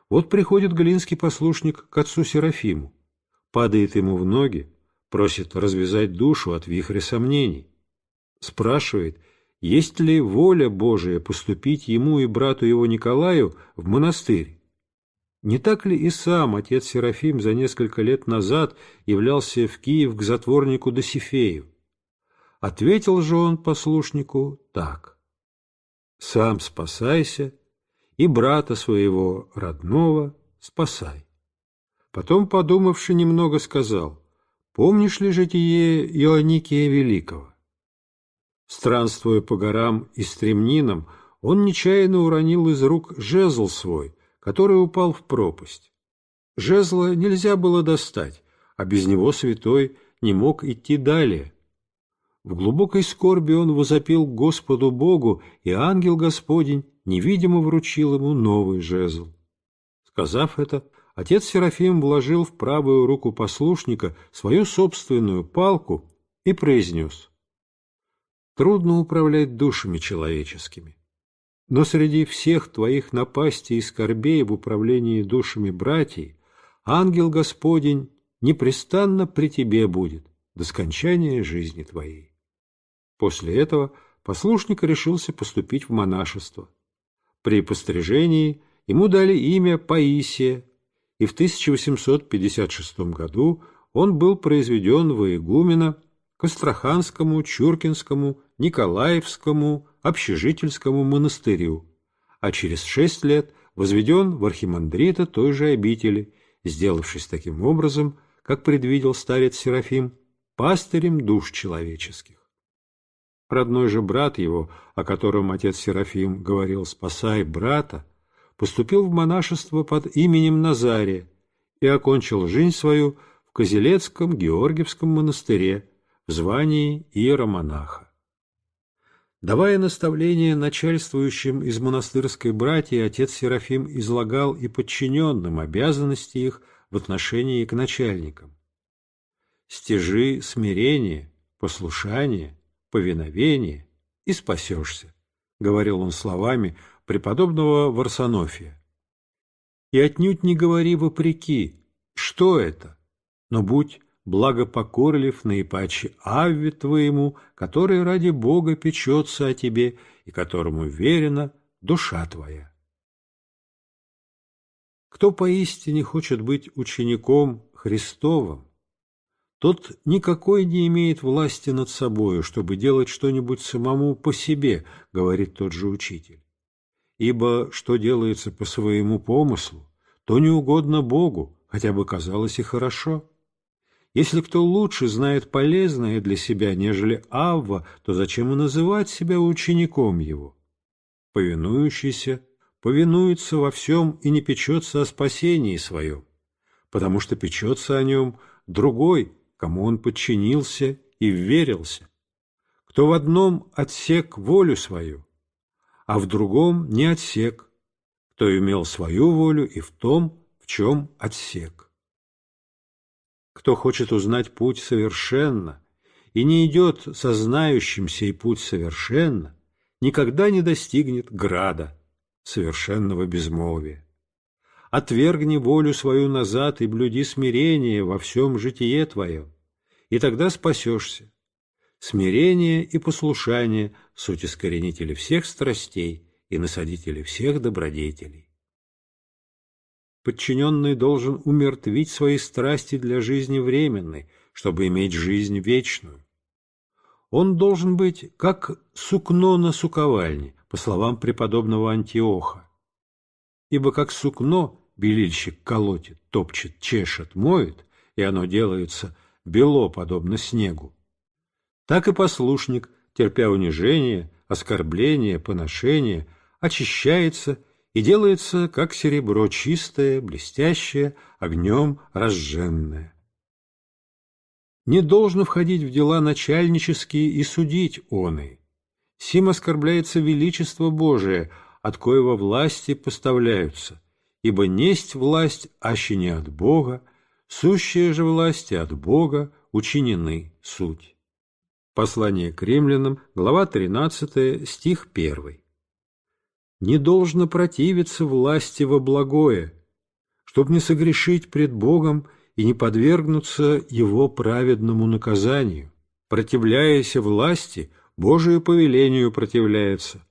[SPEAKER 1] Вот приходит Глинский послушник к отцу Серафиму, падает ему в ноги, просит развязать душу от вихря сомнений. Спрашивает, есть ли воля Божия поступить ему и брату его Николаю в монастырь, не так ли и сам отец Серафим за несколько лет назад являлся в Киев к затворнику Досифею? Ответил же он послушнику так. «Сам спасайся и брата своего родного спасай». Потом, подумавши немного, сказал, «Помнишь ли житие Иоанникия Великого?» Странствуя по горам и стремнинам, он нечаянно уронил из рук жезл свой, который упал в пропасть. Жезла нельзя было достать, а без него святой не мог идти далее. В глубокой скорби он возопил Господу Богу, и ангел Господень невидимо вручил ему новый жезл. Сказав это, отец Серафим вложил в правую руку послушника свою собственную палку и произнес «Трудно управлять душами человеческими. Но среди всех твоих напастей и скорбей в управлении душами братьей ангел Господень непрестанно при тебе будет до скончания жизни твоей. После этого послушник решился поступить в монашество. При пострижении ему дали имя Паисия, и в 1856 году он был произведен во игумена к Астраханскому, Чуркинскому, Николаевскому, общежительскому монастырю, а через шесть лет возведен в архимандрита той же обители, сделавшись таким образом, как предвидел старец Серафим, пастырем душ человеческих. Родной же брат его, о котором отец Серафим говорил «спасай брата», поступил в монашество под именем Назария и окончил жизнь свою в Козелецком Георгиевском монастыре в звании иеромонаха. Давая наставление начальствующим из монастырской братьи, отец Серафим излагал и подчиненным обязанности их в отношении к начальникам. Стяжи смирение, послушание, повиновение и спасешься, говорил он словами преподобного Варсонофия. И отнюдь не говори вопреки, что это, но будь благопокорлив наипаче Авве твоему, который ради Бога печется о тебе и которому верена душа твоя. Кто поистине хочет быть учеником Христовым, тот никакой не имеет власти над собою, чтобы делать что-нибудь самому по себе, говорит тот же учитель. Ибо что делается по своему помыслу, то не угодно Богу, хотя бы казалось и хорошо. Если кто лучше знает полезное для себя, нежели Авва, то зачем и называть себя учеником его? Повинующийся повинуется во всем и не печется о спасении своем, потому что печется о нем другой, кому он подчинился и верился, кто в одном отсек волю свою, а в другом не отсек, кто имел свою волю и в том, в чем отсек кто хочет узнать путь совершенно и не идет со знающим сей путь совершенно, никогда не достигнет града совершенного безмолвия. Отвергни волю свою назад и блюди смирение во всем житие твоем, и тогда спасешься. Смирение и послушание – суть искоренители всех страстей и насадители всех добродетелей подчиненный должен умертвить свои страсти для жизни временной, чтобы иметь жизнь вечную. Он должен быть как сукно на суковальне, по словам преподобного Антиоха. Ибо как сукно белильщик колотит, топчет, чешет, моет, и оно делается бело, подобно снегу, так и послушник, терпя унижение, оскорбление, поношение, очищается и делается, как серебро, чистое, блестящее, огнем разженное. Не должно входить в дела начальнические и судить оны. Сим оскорбляется величество Божие, от коего власти поставляются, ибо несть власть, аще не от Бога, сущие же власти от Бога учинены суть. Послание к римлянам, глава 13, стих 1 не должно противиться власти во благое, чтобы не согрешить пред Богом и не подвергнуться его праведному наказанию. Противляясь власти, Божию повелению противляется,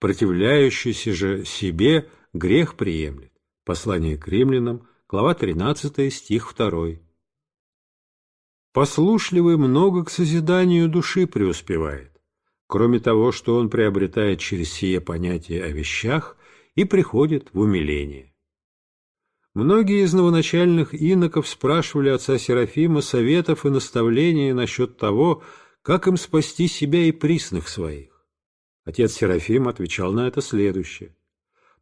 [SPEAKER 1] противляющийся же себе грех приемлет. Послание к римлянам, глава 13, стих 2. Послушливый много к созиданию души преуспевает кроме того, что он приобретает через сие понятие о вещах и приходит в умиление. Многие из новоначальных иноков спрашивали отца Серафима советов и наставлений насчет того, как им спасти себя и присных своих. Отец Серафим отвечал на это следующее.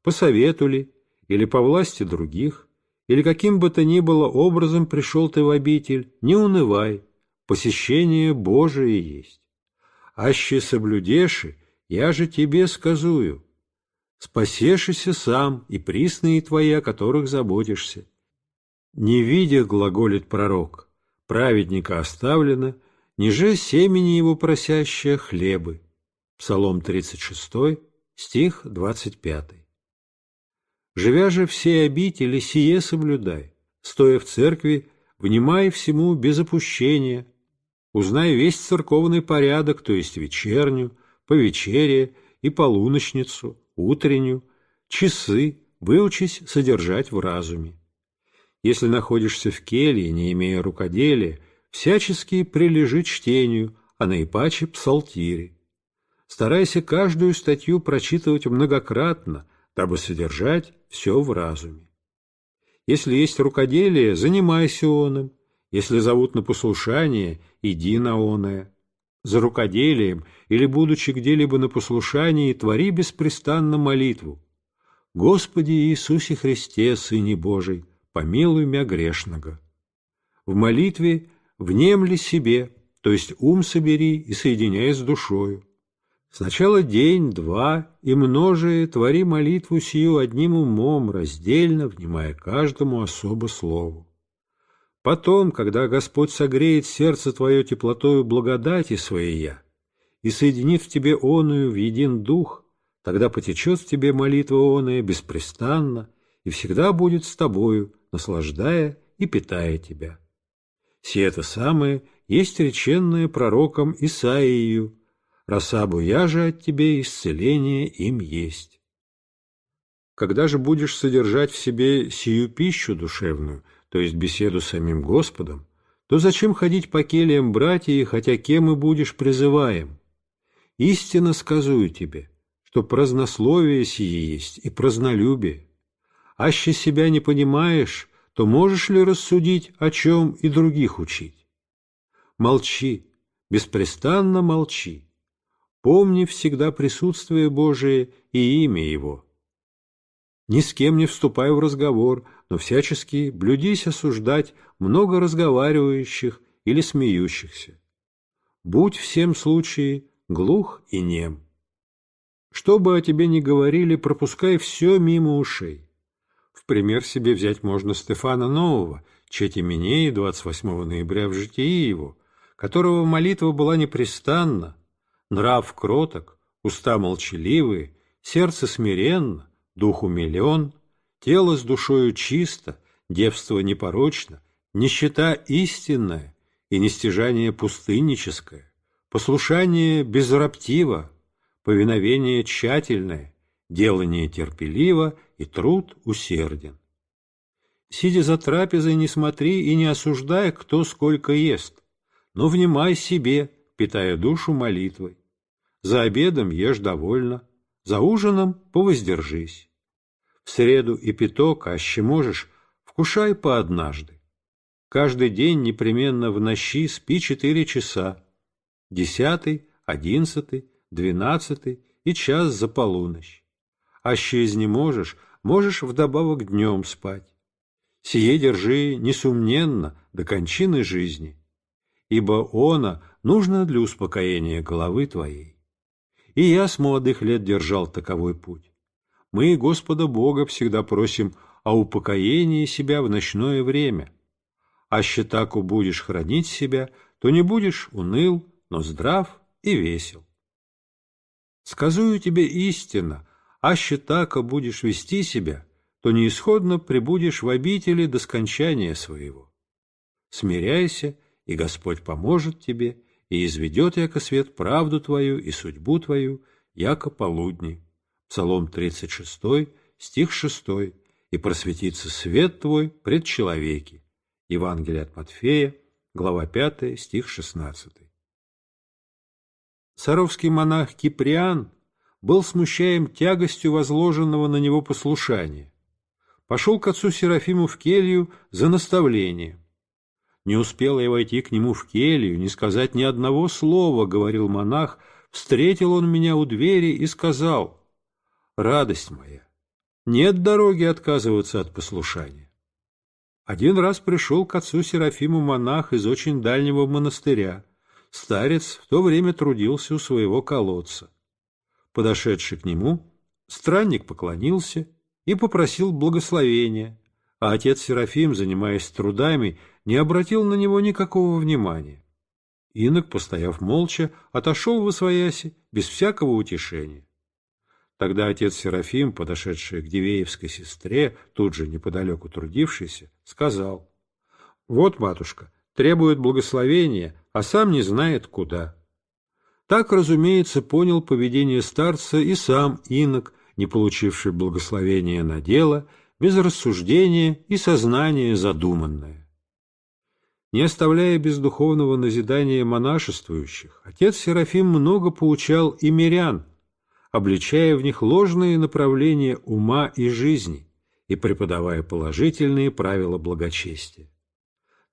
[SPEAKER 1] посоветули или по власти других, или каким бы то ни было образом пришел ты в обитель, не унывай, посещение Божие есть аще соблюдеши, я же тебе сказую, спасешися сам и присные твои, о которых заботишься. Не видя, глаголит пророк, праведника оставлено, ниже семени его просящие хлебы. Псалом 36, стих 25. Живя же все обители, сие соблюдай, стоя в церкви, внимай всему без опущения, Узнай весь церковный порядок, то есть вечерню, повечерие и полуночницу, утреннюю, часы, выучись содержать в разуме. Если находишься в келье, не имея рукоделия, всячески прилежи чтению, а наипаче псалтире. Старайся каждую статью прочитывать многократно, дабы содержать все в разуме. Если есть рукоделие, занимайся он им. Если зовут на послушание, иди на оное. За рукоделием или, будучи где-либо на послушании, твори беспрестанно молитву. Господи Иисусе Христе, Сыне Божий, помилуй мя грешного. В молитве внемли себе, то есть ум собери и соединяй с душою. Сначала день, два и множие твори молитву сию одним умом, раздельно, внимая каждому особо слову. Потом, когда Господь согреет сердце твое теплотою благодати своя и соединит в тебе оную в един дух, тогда потечет в тебе молитва оная беспрестанно и всегда будет с тобою, наслаждая и питая тебя. Все это самое есть реченное пророком Исаию, «Расабу я же от тебе исцеление им есть». Когда же будешь содержать в себе сию пищу душевную, то есть беседу с самим Господом, то зачем ходить по келиям братья, хотя кем и будешь призываем? Истинно сказую тебе, что празднословие сие есть и празднолюбие. Аще себя не понимаешь, то можешь ли рассудить, о чем и других учить? Молчи, беспрестанно молчи. Помни всегда присутствие Божие и имя Его ни с кем не вступай в разговор, но всячески блюдись осуждать много разговаривающих или смеющихся. Будь всем случае глух и нем. Что бы о тебе ни говорили, пропускай все мимо ушей. В пример себе взять можно Стефана Нового, Четименеи 28 ноября в житии его, которого молитва была непрестанна, нрав кроток, уста молчаливые, сердце смиренно, духу миллион, тело с душою чисто, девство непорочно, нищета истинная и нестяжание пустынническое, послушание безроптиво, повиновение тщательное, делание терпеливо и труд усерден. Сидя за трапезой, не смотри и не осуждай, кто сколько ест, но внимай себе, питая душу молитвой. За обедом ешь довольно, за ужином повоздержись в среду и пяток, а можешь, вкушай по однажды. Каждый день непременно в ночи спи четыре часа, десятый, одиннадцатый, двенадцатый и час за полуночь. А не можешь, можешь вдобавок днем спать. Сие держи несумненно до кончины жизни, ибо оно нужно для успокоения головы твоей. И я с молодых лет держал таковой путь мы Господа Бога всегда просим о упокоении себя в ночное время. А щитаку будешь хранить себя, то не будешь уныл, но здрав и весел. Сказую тебе истинно, а щитака будешь вести себя, то неисходно прибудешь в обители до скончания своего. Смиряйся, и Господь поможет тебе, и изведет яко свет правду твою и судьбу твою, яко полудни Псалом 36, стих 6, «И просветится свет твой пред человеки». Евангелие от Матфея, глава 5, стих 16. Саровский монах Киприан был смущаем тягостью возложенного на него послушания. Пошел к отцу Серафиму в келью за наставлением. «Не успел я войти к нему в келью, не сказать ни одного слова», — говорил монах, — «встретил он меня у двери и сказал, радость моя, нет дороги отказываться от послушания. Один раз пришел к отцу Серафиму монах из очень дальнего монастыря. Старец в то время трудился у своего колодца. Подошедший к нему, странник поклонился и попросил благословения, а отец Серафим, занимаясь трудами, не обратил на него никакого внимания. Инок, постояв молча, отошел в освояси без всякого утешения. Тогда отец Серафим, подошедший к Дивеевской сестре, тут же неподалеку трудившийся, сказал, «Вот, матушка, требует благословения, а сам не знает, куда». Так, разумеется, понял поведение старца и сам инок, не получивший благословения на дело, без рассуждения и сознания задуманное. Не оставляя без духовного назидания монашествующих, отец Серафим много поучал и мирян, обличая в них ложные направления ума и жизни и преподавая положительные правила благочестия.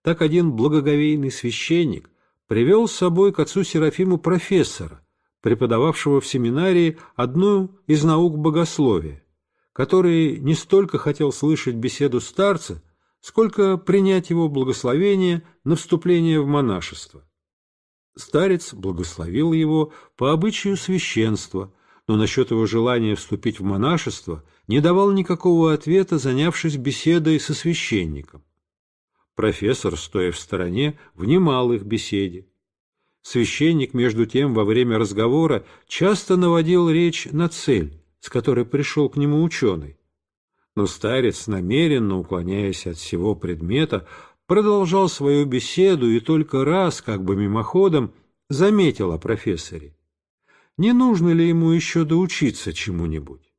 [SPEAKER 1] Так один благоговейный священник привел с собой к отцу Серафиму профессора, преподававшего в семинарии одну из наук богословия, который не столько хотел слышать беседу старца, сколько принять его благословение на вступление в монашество. Старец благословил его по обычаю священства, но насчет его желания вступить в монашество не давал никакого ответа, занявшись беседой со священником. Профессор, стоя в стороне, внимал их беседе. Священник, между тем, во время разговора часто наводил речь на цель, с которой пришел к нему ученый. Но старец, намеренно уклоняясь от всего предмета, продолжал свою беседу и только раз, как бы мимоходом, заметил о профессоре не нужно ли ему еще доучиться чему-нибудь.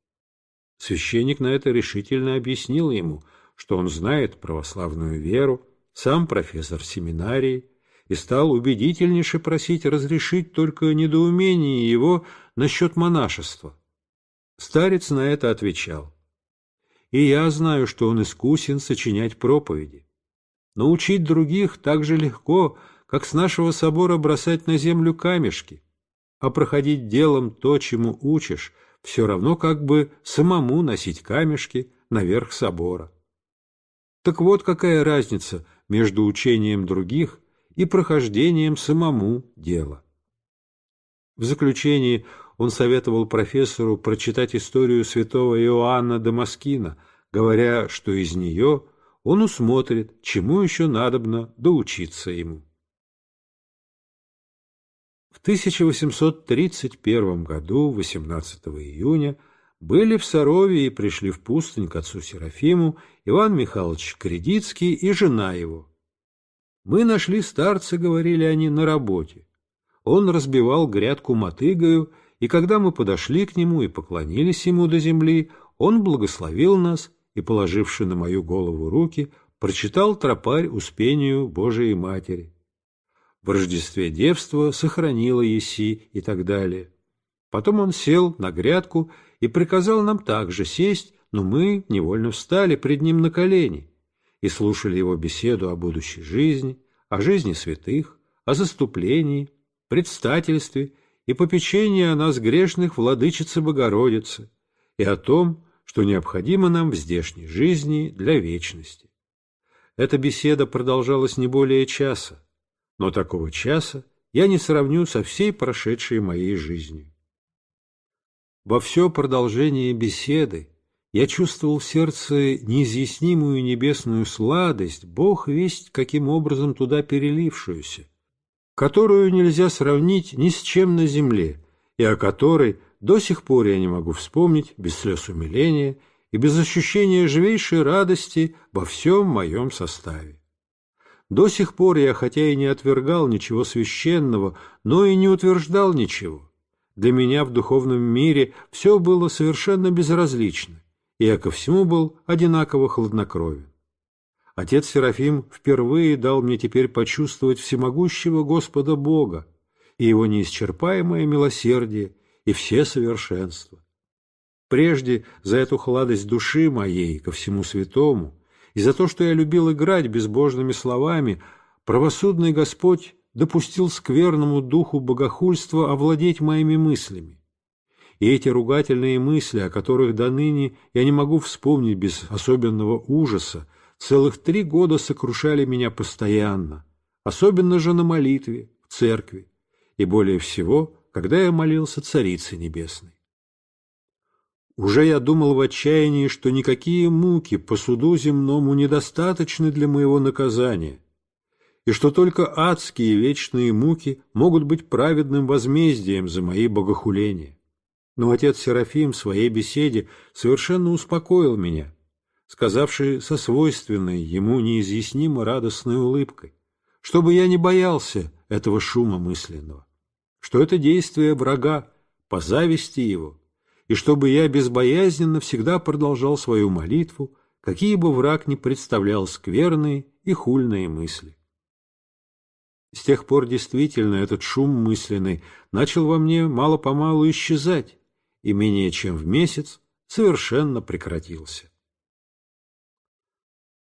[SPEAKER 1] Священник на это решительно объяснил ему, что он знает православную веру, сам профессор семинарии, и стал убедительнейше просить разрешить только недоумение его насчет монашества. Старец на это отвечал. «И я знаю, что он искусен сочинять проповеди. Научить других так же легко, как с нашего собора бросать на землю камешки а проходить делом то, чему учишь, все равно как бы самому носить камешки наверх собора. Так вот какая разница между учением других и прохождением самому дела. В заключении он советовал профессору прочитать историю святого Иоанна Дамаскина, говоря, что из нее он усмотрит, чему еще надобно доучиться ему. В 1831 году, 18 июня, были в Сарове и пришли в пустынь к отцу Серафиму Иван Михайлович Кредицкий и жена его. «Мы нашли старца», — говорили они, — «на работе». Он разбивал грядку мотыгою, и когда мы подошли к нему и поклонились ему до земли, он благословил нас и, положивши на мою голову руки, прочитал тропарь Успению Божией Матери в Рождестве девства сохранила еси и так далее. Потом он сел на грядку и приказал нам также сесть, но мы невольно встали пред ним на колени и слушали его беседу о будущей жизни, о жизни святых, о заступлении, предстательстве и попечении о нас грешных владычицы Богородицы и о том, что необходимо нам в здешней жизни для вечности. Эта беседа продолжалась не более часа, но такого часа я не сравню со всей прошедшей моей жизнью. Во все продолжение беседы я чувствовал в сердце неизъяснимую небесную сладость, Бог весть, каким образом туда перелившуюся, которую нельзя сравнить ни с чем на земле, и о которой до сих пор я не могу вспомнить без слез умиления и без ощущения живейшей радости во всем моем составе. До сих пор я, хотя и не отвергал ничего священного, но и не утверждал ничего. Для меня в духовном мире все было совершенно безразлично, и я ко всему был одинаково хладнокровен. Отец Серафим впервые дал мне теперь почувствовать всемогущего Господа Бога и его неисчерпаемое милосердие и все совершенства. Прежде за эту хладость души моей ко всему святому и за то, что я любил играть безбожными словами, правосудный Господь допустил скверному духу богохульства овладеть моими мыслями. И эти ругательные мысли, о которых до ныне я не могу вспомнить без особенного ужаса, целых три года сокрушали меня постоянно, особенно же на молитве, в церкви, и более всего, когда я молился Царице Небесной. Уже я думал в отчаянии, что никакие муки по суду земному недостаточны для моего наказания, и что только адские вечные муки могут быть праведным возмездием за мои богохуления. Но отец Серафим в своей беседе совершенно успокоил меня, сказавший со свойственной ему неизъяснимо радостной улыбкой, чтобы я не боялся этого шума мысленного, что это действие врага, по зависти его, и чтобы я безбоязненно всегда продолжал свою молитву, какие бы враг ни представлял скверные и хульные мысли. С тех пор действительно этот шум мысленный начал во мне мало-помалу исчезать, и менее чем в месяц совершенно прекратился.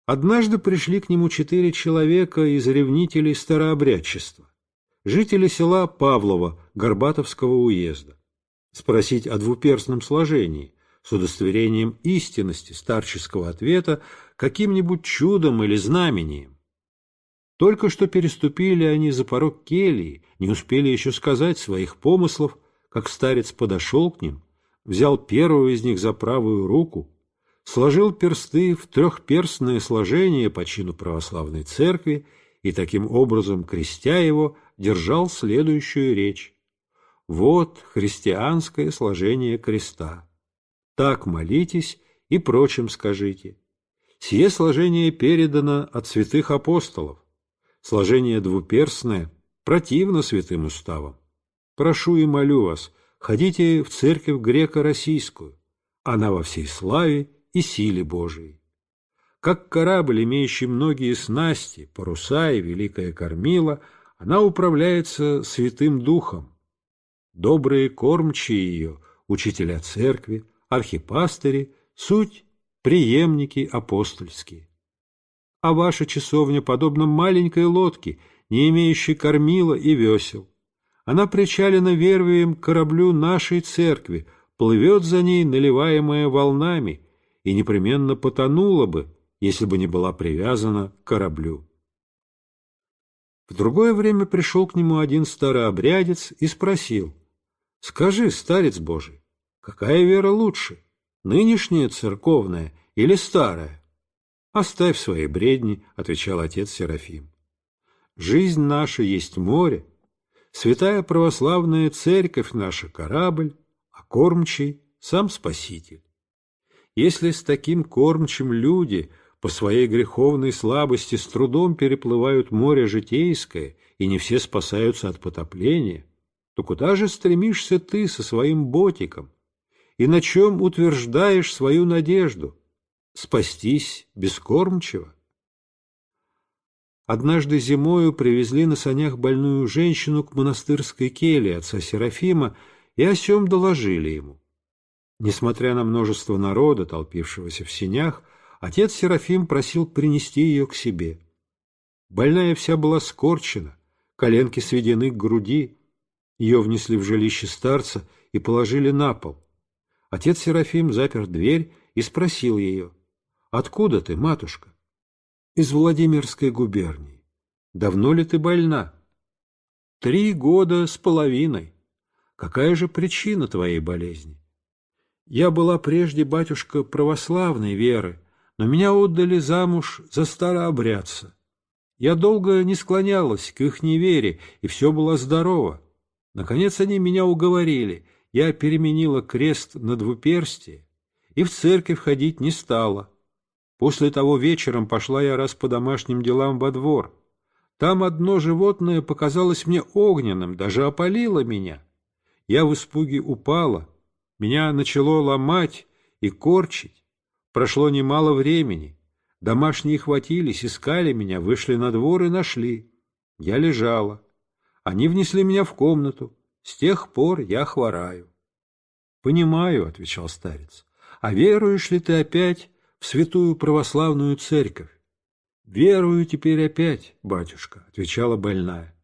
[SPEAKER 1] Однажды пришли к нему четыре человека из ревнителей старообрядчества, жители села Павлова Горбатовского уезда спросить о двуперстном сложении, с удостоверением истинности старческого ответа каким-нибудь чудом или знамением. Только что переступили они за порог келии, не успели еще сказать своих помыслов, как старец подошел к ним, взял первого из них за правую руку, сложил персты в трехперстное сложение по чину православной церкви и таким образом, крестя его, держал следующую речь. Вот христианское сложение креста. Так молитесь и прочим скажите. Сие сложение передано от святых апостолов. Сложение двуперстное противно святым уставам. Прошу и молю вас, ходите в церковь греко-российскую, она во всей славе и силе Божией. Как корабль, имеющий многие снасти, паруса и великое кормило, она управляется Святым Духом, добрые кормчие ее, учителя церкви, архипастыри, суть – преемники апостольские. А ваша часовня подобна маленькой лодке, не имеющей кормила и весел. Она причалена вервием кораблю нашей церкви, плывет за ней, наливаемая волнами, и непременно потонула бы, если бы не была привязана к кораблю. В другое время пришел к нему один старообрядец и спросил, Скажи, старец Божий, какая вера лучше, нынешняя церковная или старая? Оставь свои бредни, отвечал отец Серафим. Жизнь наша есть море, святая православная церковь наша корабль, а кормчий сам Спаситель. Если с таким кормчим люди по своей греховной слабости с трудом переплывают море житейское, и не все спасаются от потопления, то куда же стремишься ты со своим ботиком? И на чем утверждаешь свою надежду? Спастись бескормчиво? Однажды зимою привезли на санях больную женщину к монастырской келье отца Серафима и о сем доложили ему. Несмотря на множество народа, толпившегося в сенях, отец Серафим просил принести ее к себе. Больная вся была скорчена, коленки сведены к груди, ее внесли в жилище старца и положили на пол. Отец Серафим запер дверь и спросил ее, «Откуда ты, матушка?» «Из Владимирской губернии. Давно ли ты больна?» «Три года с половиной. Какая же причина твоей болезни?» «Я была прежде, батюшка, православной веры, но меня отдали замуж за старообрядца. Я долго не склонялась к их невере, и все было здорово. Наконец они меня уговорили, я переменила крест на двуперстие и в церковь ходить не стала. После того вечером пошла я раз по домашним делам во двор. Там одно животное показалось мне огненным, даже опалило меня. Я в испуге упала, меня начало ломать и корчить. Прошло немало времени. Домашние хватились, искали меня, вышли на двор и нашли. Я лежала. Они внесли меня в комнату. С тех пор я хвораю. — Понимаю, — отвечал старец. — А веруешь ли ты опять в святую православную церковь? — Верую теперь опять, батюшка, — отвечала больная.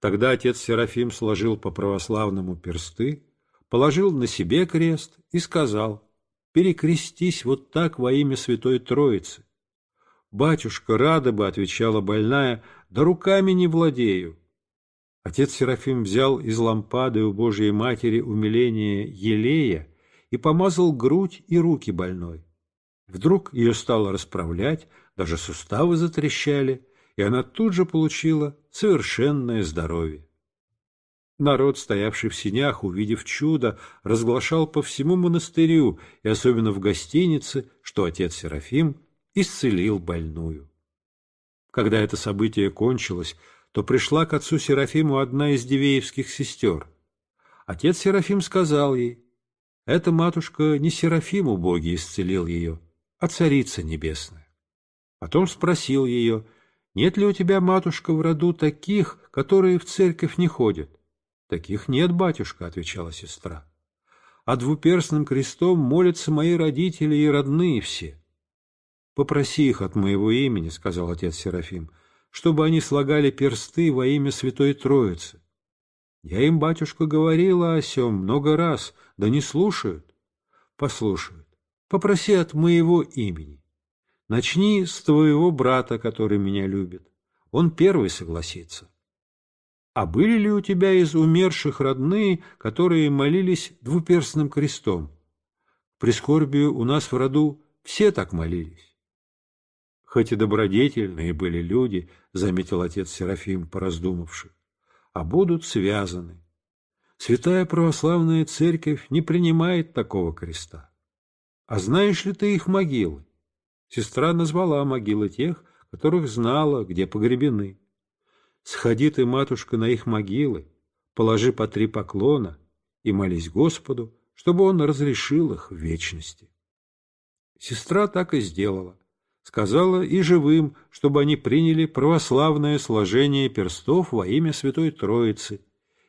[SPEAKER 1] Тогда отец Серафим сложил по православному персты, положил на себе крест и сказал, «Перекрестись вот так во имя Святой Троицы». «Батюшка, рада бы», — отвечала больная, — «да руками не владею, Отец Серафим взял из лампады у Божьей Матери умиление елея и помазал грудь и руки больной. Вдруг ее стало расправлять, даже суставы затрещали, и она тут же получила совершенное здоровье. Народ, стоявший в синях, увидев чудо, разглашал по всему монастырю и особенно в гостинице, что отец Серафим исцелил больную. Когда это событие кончилось, то пришла к отцу Серафиму одна из девеевских сестер. Отец Серафим сказал ей, «Эта матушка не Серафиму боги исцелил ее, а царица небесная». Потом спросил ее, «Нет ли у тебя, матушка, в роду таких, которые в церковь не ходят?» «Таких нет, батюшка», — отвечала сестра. «А двуперстным крестом молятся мои родители и родные все». «Попроси их от моего имени», — сказал отец Серафим, — чтобы они слагали персты во имя Святой Троицы. Я им, батюшка, говорила о сем много раз, да не слушают. Послушают. Попроси от моего имени. Начни с твоего брата, который меня любит. Он первый согласится. А были ли у тебя из умерших родные, которые молились двуперстным крестом? При скорбию у нас в роду все так молились. Хоть и добродетельные были люди, заметил отец Серафим, пораздумавши, а будут связаны. Святая православная церковь не принимает такого креста. А знаешь ли ты их могилы? Сестра назвала могилы тех, которых знала, где погребены. Сходи ты, матушка, на их могилы, положи по три поклона и молись Господу, чтобы он разрешил их в вечности. Сестра так и сделала сказала и живым, чтобы они приняли православное сложение перстов во имя Святой Троицы,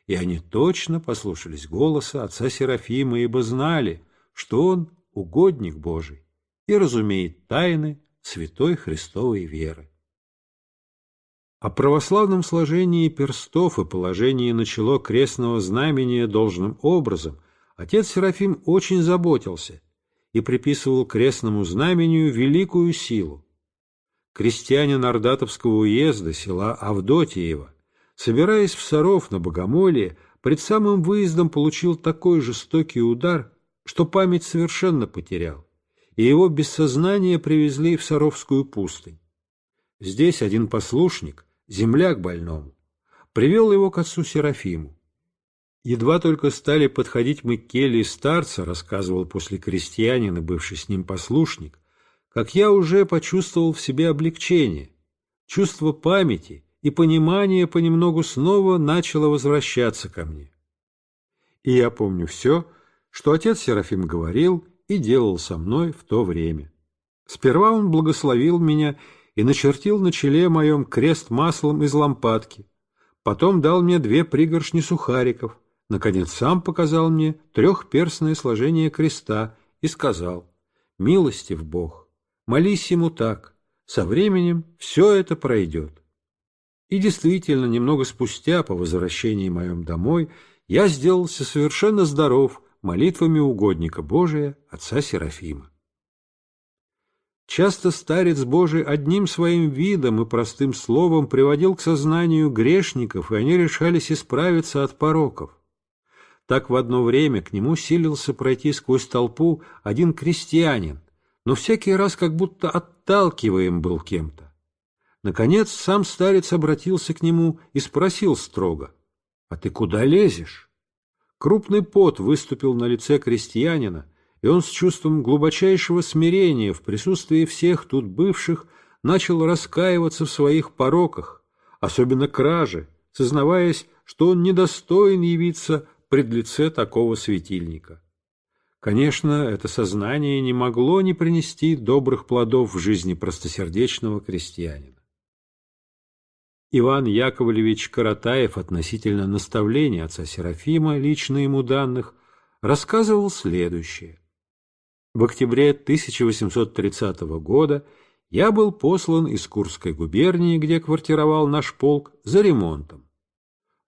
[SPEAKER 1] и они точно послушались голоса отца Серафима, ибо знали, что он угодник Божий и разумеет тайны святой Христовой веры. О православном сложении перстов и положении начало крестного знамения должным образом отец Серафим очень заботился – и приписывал крестному знамению великую силу. Крестьянин Ордатовского уезда, села Авдотьева, собираясь в Саров на Богомолье, пред самым выездом получил такой жестокий удар, что память совершенно потерял, и его без сознания привезли в Саровскую пустынь. Здесь один послушник, земляк больному, привел его к отцу Серафиму. Едва только стали подходить мы к келье старца, рассказывал после крестьянина бывший с ним послушник, как я уже почувствовал в себе облегчение. Чувство памяти и понимание понемногу снова начало возвращаться ко мне. И я помню все, что отец Серафим говорил и делал со мной в то время. Сперва он благословил меня и начертил на челе моем крест маслом из лампадки, потом дал мне две пригоршни сухариков — Наконец сам показал мне трехперстное сложение креста и сказал, милости в Бог, молись ему так, со временем все это пройдет». И действительно, немного спустя, по возвращении моем домой, я сделался совершенно здоров молитвами угодника Божия, отца Серафима. Часто старец Божий одним своим видом и простым словом приводил к сознанию грешников, и они решались исправиться от пороков. Так в одно время к нему силился пройти сквозь толпу один крестьянин, но всякий раз как будто отталкиваем был кем-то. Наконец сам старец обратился к нему и спросил строго, «А ты куда лезешь?» Крупный пот выступил на лице крестьянина, и он с чувством глубочайшего смирения в присутствии всех тут бывших начал раскаиваться в своих пороках, особенно краже, сознаваясь, что он недостоин явиться предлице такого светильника. Конечно, это сознание не могло не принести добрых плодов в жизни простосердечного крестьянина. Иван Яковлевич Каратаев относительно наставления отца Серафима, лично ему данных, рассказывал следующее. В октябре 1830 года я был послан из Курской губернии, где квартировал наш полк, за ремонтом.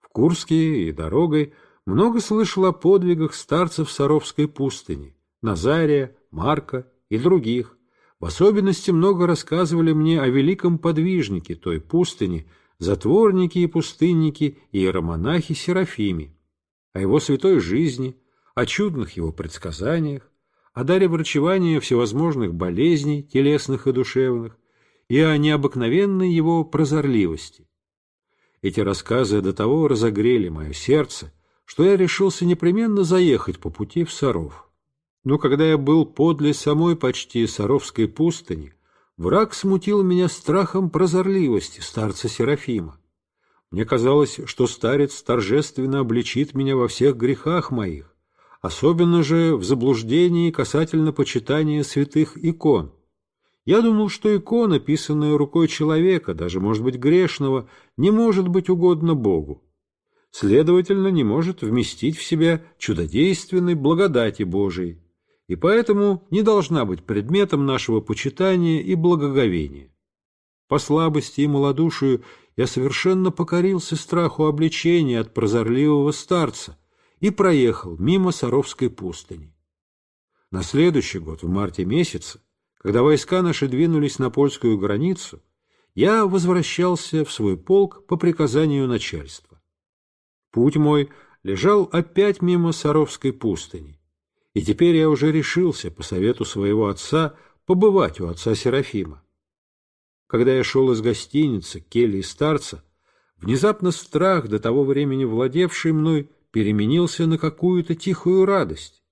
[SPEAKER 1] В Курске и дорогой много слышал о подвигах старцев Саровской пустыни, Назария, Марка и других. В особенности много рассказывали мне о великом подвижнике той пустыни, затворнике и пустыннике и иеромонахе Серафиме, о его святой жизни, о чудных его предсказаниях, о даре врачевания всевозможных болезней, телесных и душевных, и о необыкновенной его прозорливости. Эти рассказы до того разогрели мое сердце, что я решился непременно заехать по пути в Саров. Но когда я был подле самой почти Саровской пустыни, враг смутил меня страхом прозорливости старца Серафима. Мне казалось, что старец торжественно обличит меня во всех грехах моих, особенно же в заблуждении касательно почитания святых икон. Я думал, что икона, писанная рукой человека, даже, может быть, грешного, не может быть угодно Богу следовательно, не может вместить в себя чудодейственной благодати Божией, и поэтому не должна быть предметом нашего почитания и благоговения. По слабости и малодушию я совершенно покорился страху обличения от прозорливого старца и проехал мимо Саровской пустыни. На следующий год, в марте месяце, когда войска наши двинулись на польскую границу, я возвращался в свой полк по приказанию начальства. Путь мой лежал опять мимо Саровской пустыни. И теперь я уже решился, по совету своего отца, побывать у отца Серафима. Когда я шел из гостиницы, кельи и старца, внезапно страх, до того времени владевший мной, переменился на какую-то тихую радость.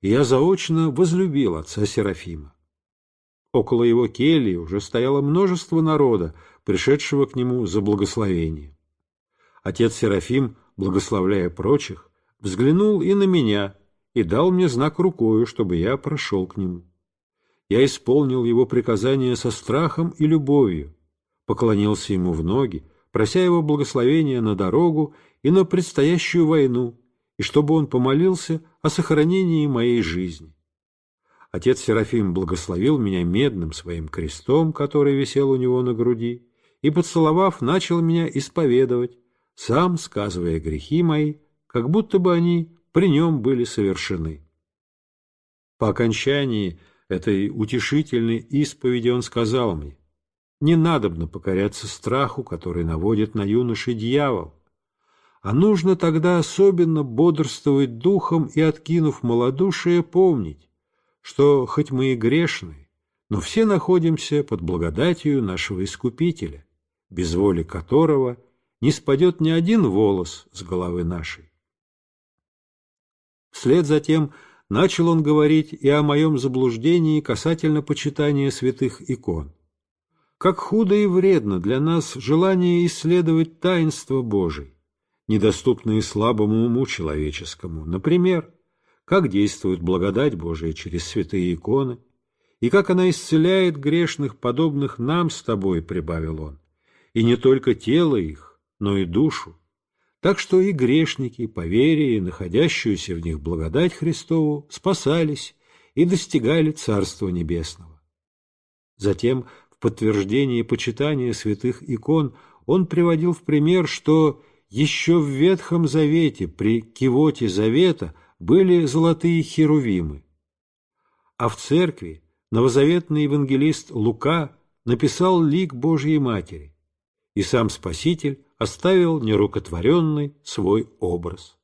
[SPEAKER 1] И я заочно возлюбил отца Серафима. Около его кельи уже стояло множество народа, пришедшего к нему за благословением. Отец Серафим, благословляя прочих, взглянул и на меня и дал мне знак рукою, чтобы я прошел к нему. Я исполнил его приказание со страхом и любовью, поклонился ему в ноги, прося его благословения на дорогу и на предстоящую войну, и чтобы он помолился о сохранении моей жизни. Отец Серафим благословил меня медным своим крестом, который висел у него на груди, и, поцеловав, начал меня исповедовать, сам сказывая грехи мои, как будто бы они при нем были совершены. По окончании этой утешительной исповеди он сказал мне, «Не надобно покоряться страху, который наводит на юноши дьявол, а нужно тогда особенно бодрствовать духом и, откинув малодушие, помнить, что хоть мы и грешны, но все находимся под благодатью нашего Искупителя, без воли которого – не спадет ни один волос с головы нашей. Вслед за тем начал он говорить и о моем заблуждении касательно почитания святых икон. Как худо и вредно для нас желание исследовать таинство Божие, недоступное слабому уму человеческому, например, как действует благодать Божия через святые иконы, и как она исцеляет грешных, подобных нам с тобой, — прибавил он, — и не только тело их, но и душу. Так что и грешники, по вере и находящуюся в них благодать Христову, спасались и достигали Царства Небесного. Затем, в подтверждение почитания святых икон, он приводил в пример, что еще в Ветхом Завете при кивоте Завета были золотые херувимы, а в церкви новозаветный евангелист Лука написал лик Божьей Матери, и сам Спаситель оставил нерукотворенный свой образ.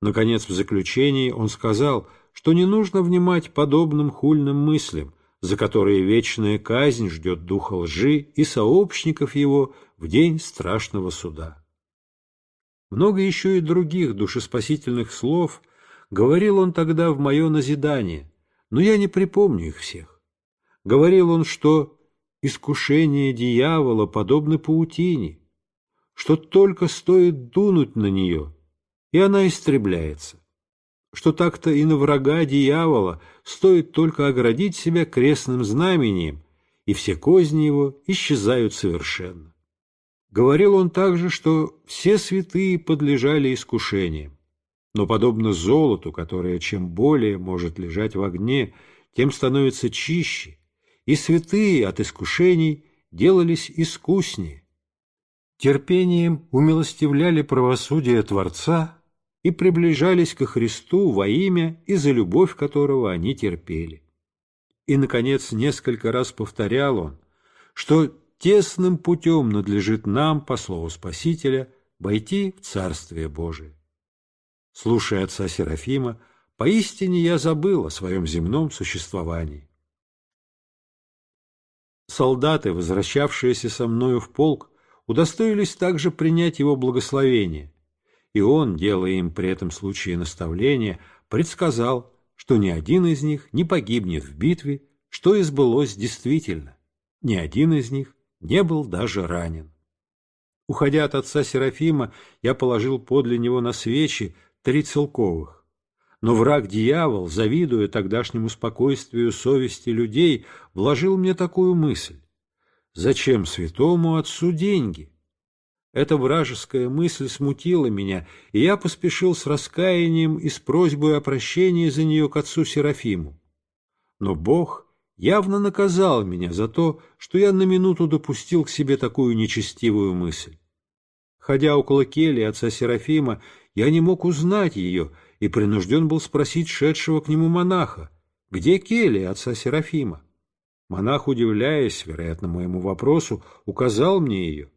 [SPEAKER 1] Наконец, в заключении он сказал, что не нужно внимать подобным хульным мыслям, за которые вечная казнь ждет духа лжи и сообщников его в день страшного суда. Много еще и других душеспасительных слов говорил он тогда в мое назидание, но я не припомню их всех. Говорил он, что искушение дьявола подобно паутине, что только стоит дунуть на нее, и она истребляется, что так-то и на врага дьявола стоит только оградить себя крестным знамением, и все козни его исчезают совершенно. Говорил он также, что все святые подлежали искушениям, но подобно золоту, которое чем более может лежать в огне, тем становится чище, и святые от искушений делались искуснее, терпением умилостивляли правосудие Творца и приближались ко Христу во имя и за любовь которого они терпели. И, наконец, несколько раз повторял он, что тесным путем надлежит нам, по слову Спасителя, войти в Царствие Божие. Слушая отца Серафима, поистине я забыл о своем земном существовании. Солдаты, возвращавшиеся со мною в полк, удостоились также принять его благословение, и он, делая им при этом случае наставление, предсказал, что ни один из них не погибнет в битве, что и сбылось действительно. Ни один из них не был даже ранен. Уходя от отца Серафима, я положил подле него на свечи три целковых. Но враг-дьявол, завидуя тогдашнему спокойствию совести людей, вложил мне такую мысль. Зачем святому отцу деньги? Эта вражеская мысль смутила меня, и я поспешил с раскаянием и с просьбой о прощении за нее к отцу Серафиму. Но Бог явно наказал меня за то, что я на минуту допустил к себе такую нечестивую мысль. Ходя около кельи отца Серафима, я не мог узнать ее и принужден был спросить шедшего к нему монаха, где келья отца Серафима? Монах, удивляясь, вероятно, моему вопросу, указал мне ее.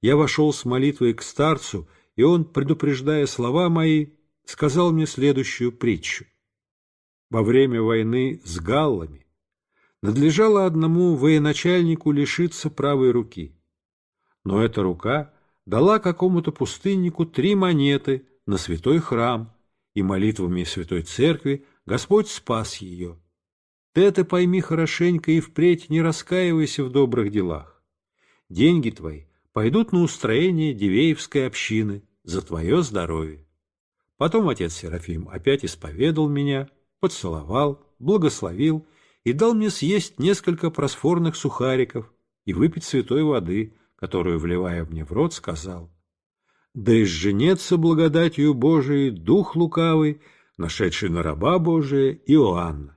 [SPEAKER 1] Я вошел с молитвой к старцу, и он, предупреждая слова мои, сказал мне следующую притчу. Во время войны с галлами надлежало одному военачальнику лишиться правой руки. Но эта рука дала какому-то пустыннику три монеты на святой храм, и молитвами святой церкви Господь спас ее. Ты это пойми хорошенько и впредь не раскаивайся в добрых делах. Деньги твои пойдут на устроение Дивеевской общины за твое здоровье. Потом отец Серафим опять исповедал меня, поцеловал, благословил и дал мне съесть несколько просфорных сухариков и выпить святой воды, которую, вливая мне в рот, сказал, «Да изженется благодатью Божией дух лукавый, нашедший на раба Божия Иоанна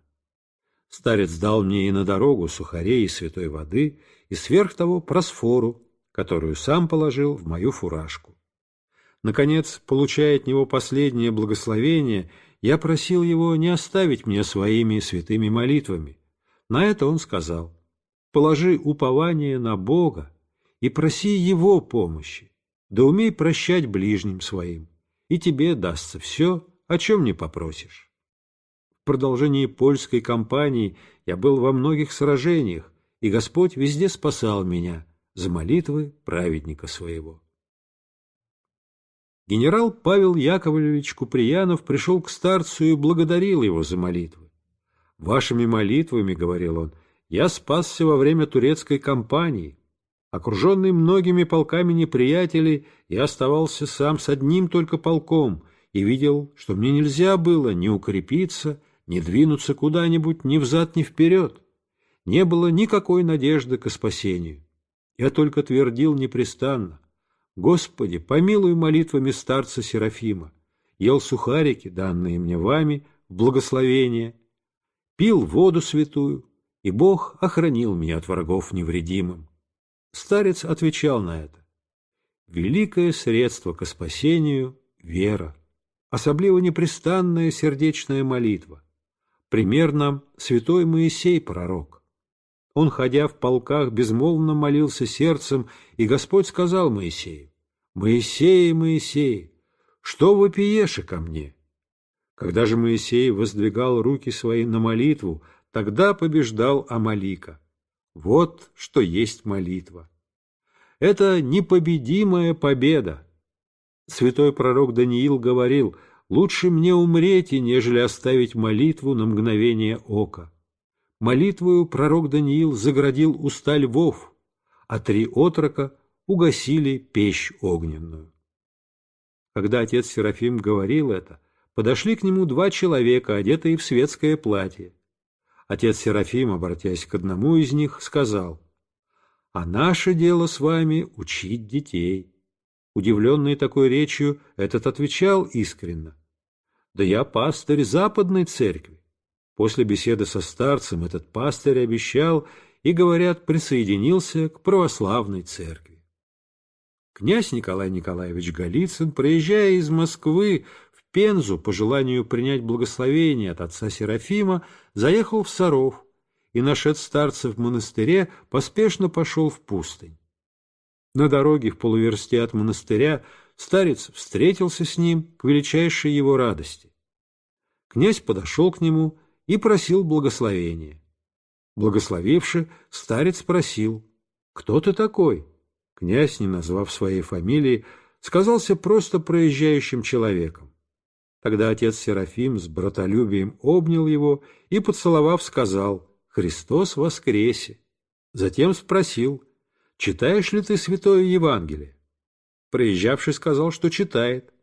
[SPEAKER 1] Старец дал мне и на дорогу сухарей и святой воды, и сверх того просфору, которую сам положил в мою фуражку. Наконец, получая от него последнее благословение, я просил его не оставить меня своими святыми молитвами. На это он сказал, «Положи упование на Бога и проси Его помощи, да умей прощать ближним своим, и тебе дастся все, о чем не попросишь» продолжении польской кампании я был во многих сражениях, и Господь везде спасал меня за молитвы праведника своего. Генерал Павел Яковлевич Куприянов пришел к старцу и благодарил его за молитвы. «Вашими молитвами, — говорил он, — я спасся во время турецкой кампании. Окруженный многими полками неприятелей, я оставался сам с одним только полком и видел, что мне нельзя было ни укрепиться, не двинуться куда-нибудь ни взад, ни вперед. Не было никакой надежды ко спасению. Я только твердил непрестанно. Господи, помилуй молитвами старца Серафима. Ел сухарики, данные мне вами, в благословение. Пил воду святую, и Бог охранил меня от врагов невредимым. Старец отвечал на это. Великое средство ко спасению — вера, особливо непрестанная сердечная молитва примерно святой Моисей пророк. Он, ходя в полках, безмолвно молился сердцем, и Господь сказал Моисею, «Моисей, Моисей, что вы пиеши ко мне?» Когда же Моисей воздвигал руки свои на молитву, тогда побеждал Амалика. Вот что есть молитва. Это непобедимая победа. Святой пророк Даниил говорил – Лучше мне умреть, и нежели оставить молитву на мгновение ока. Молитвою пророк Даниил заградил уста львов, а три отрока угасили печь огненную. Когда отец Серафим говорил это, подошли к нему два человека, одетые в светское платье. Отец Серафим, обратясь к одному из них, сказал, «А наше дело с вами — учить детей». Удивленный такой речью, этот отвечал искренно. «Да я пастырь западной церкви». После беседы со старцем этот пастырь обещал и, говорят, присоединился к православной церкви. Князь Николай Николаевич Голицын, приезжая из Москвы в Пензу по желанию принять благословение от отца Серафима, заехал в Саров и, нашед старца в монастыре, поспешно пошел в пустынь. На дороге в полуверсте от монастыря старец встретился с ним к величайшей его радости. Князь подошел к нему и просил благословения. Благословивши, старец спросил, «Кто ты такой?» Князь, не назвав своей фамилии, сказался просто проезжающим человеком. Тогда отец Серафим с братолюбием обнял его и, поцеловав, сказал «Христос воскресе!». Затем спросил читаешь ли ты Святое Евангелие? Приезжавший сказал, что читает.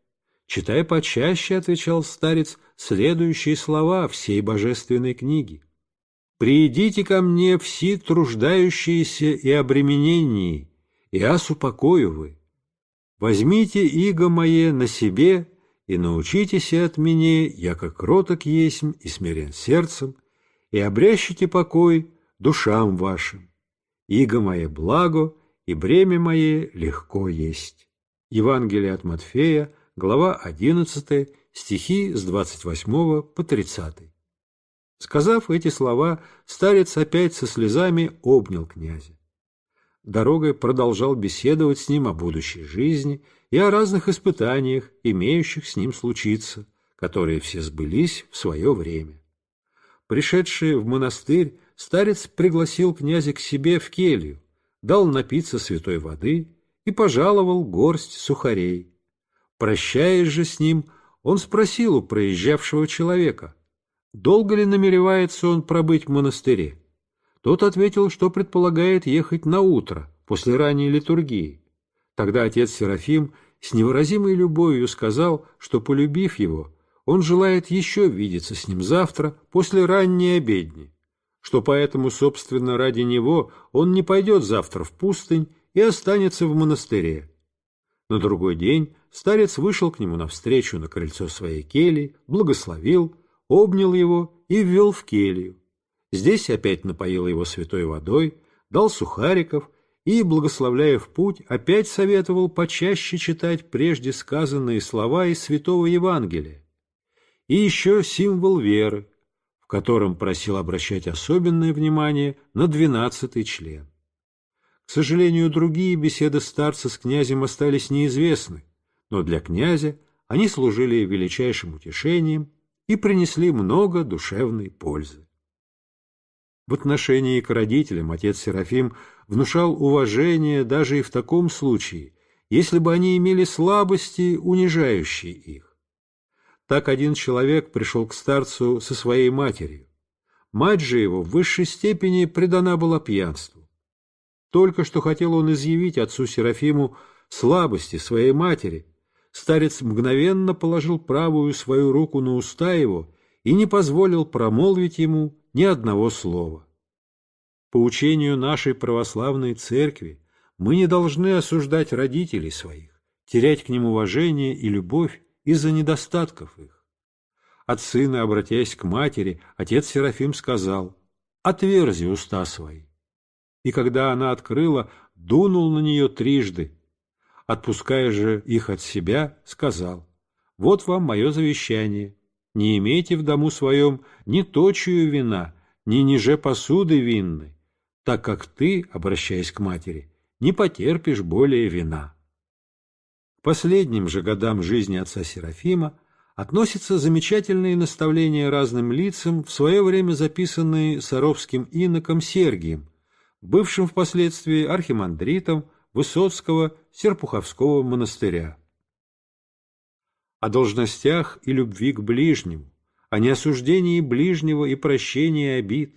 [SPEAKER 1] «Читай почаще», — отвечал старец, — «следующие слова всей божественной книги. «Приидите ко мне все труждающиеся и обремененные, и ас упокою вы. Возьмите иго мое на себе и научитесь от меня, яко роток есмь и смирен сердцем, и обрящите покой душам вашим, иго мое благо, и бремя мое легко есть». Евангелие от Матфея, глава 11, стихи с 28 по 30. Сказав эти слова, старец опять со слезами обнял князя. Дорогой продолжал беседовать с ним о будущей жизни и о разных испытаниях, имеющих с ним случиться, которые все сбылись в свое время. Пришедшие в монастырь старец пригласил князя к себе в келью, дал напиться святой воды и пожаловал горсть сухарей. Прощаясь же с ним, он спросил у проезжавшего человека, долго ли намеревается он пробыть в монастыре. Тот ответил, что предполагает ехать на утро, после ранней литургии. Тогда отец Серафим с невыразимой любовью сказал, что, полюбив его, он желает еще видеться с ним завтра после ранней обедни что поэтому, собственно, ради него он не пойдет завтра в пустынь и останется в монастыре. На другой день старец вышел к нему навстречу на крыльцо своей кельи, благословил, обнял его и ввел в келью. Здесь опять напоил его святой водой, дал сухариков и, благословляя в путь, опять советовал почаще читать прежде сказанные слова из святого Евангелия. И еще символ веры, в котором просил обращать особенное внимание на двенадцатый член. К сожалению, другие беседы старца с князем остались неизвестны, но для князя они служили величайшим утешением и принесли много душевной пользы. В отношении к родителям отец Серафим внушал уважение даже и в таком случае, если бы они имели слабости, унижающие их. Так один человек пришел к старцу со своей матерью. Мать же его в высшей степени предана была пьянству. Только что хотел он изъявить отцу Серафиму слабости своей матери, старец мгновенно положил правую свою руку на уста его и не позволил промолвить ему ни одного слова. По учению нашей православной церкви мы не должны осуждать родителей своих, терять к ним уважение и любовь, из-за недостатков их. От сына, обратясь к матери, отец Серафим сказал «Отверзи уста свои». И когда она открыла, дунул на нее трижды. Отпуская же их от себя, сказал «Вот вам мое завещание. Не имейте в дому своем ни точью вина, ни ниже посуды винной, так как ты, обращаясь к матери, не потерпишь более вина» последним же годам жизни отца Серафима относятся замечательные наставления разным лицам, в свое время записанные саровским иноком Сергием, бывшим впоследствии архимандритом Высоцкого Серпуховского монастыря. О должностях и любви к ближнему, о неосуждении ближнего и прощении обид,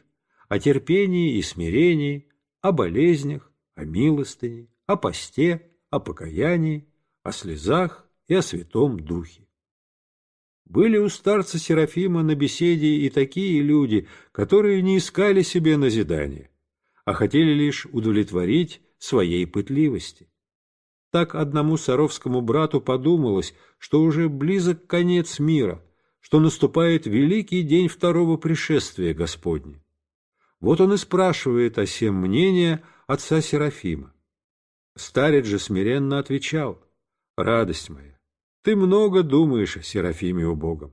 [SPEAKER 1] о терпении и смирении, о болезнях, о милостыне, о посте, о покаянии, о слезах и о Святом Духе. Были у старца Серафима на беседе и такие люди, которые не искали себе назидания, а хотели лишь удовлетворить своей пытливости. Так одному саровскому брату подумалось, что уже близок конец мира, что наступает великий день второго пришествия Господня. Вот он и спрашивает о сем мнения отца Серафима. Старец же смиренно отвечал – Радость моя, ты много думаешь о Серафиме убогом.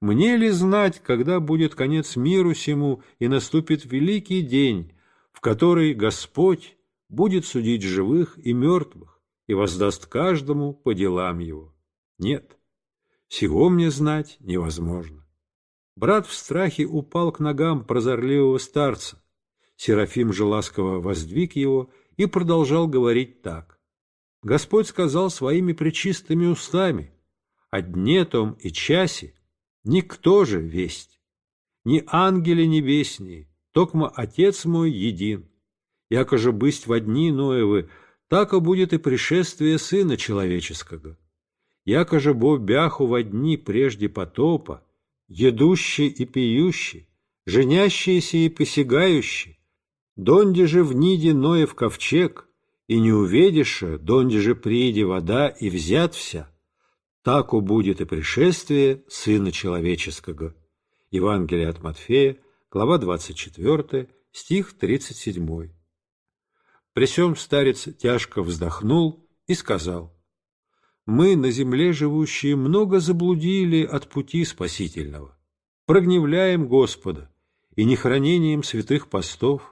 [SPEAKER 1] Мне ли знать, когда будет конец миру сему и наступит великий день, в который Господь будет судить живых и мертвых и воздаст каждому по делам его? Нет, сего мне знать невозможно. Брат в страхе упал к ногам прозорливого старца. Серафим же ласково воздвиг его и продолжал говорить так. Господь сказал своими пречистыми устами, о дне том и часе никто же весть, ни ангели небесные, токмо Отец мой един. Яко же бысть в одни Ноевы, тако будет и пришествие Сына Человеческого. Яко же бо бяху в одни прежде потопа, едущий и пьющий, женящиеся и посягающий, донде же в ниде Ноев ковчег — и не увидишь, донде же приди вода и взят вся, так будет и пришествие Сына Человеческого». Евангелие от Матфея, глава 24, стих 37. При сём старец тяжко вздохнул и сказал, «Мы, на земле живущие, много заблудили от пути спасительного, прогневляем Господа и нехранением святых постов,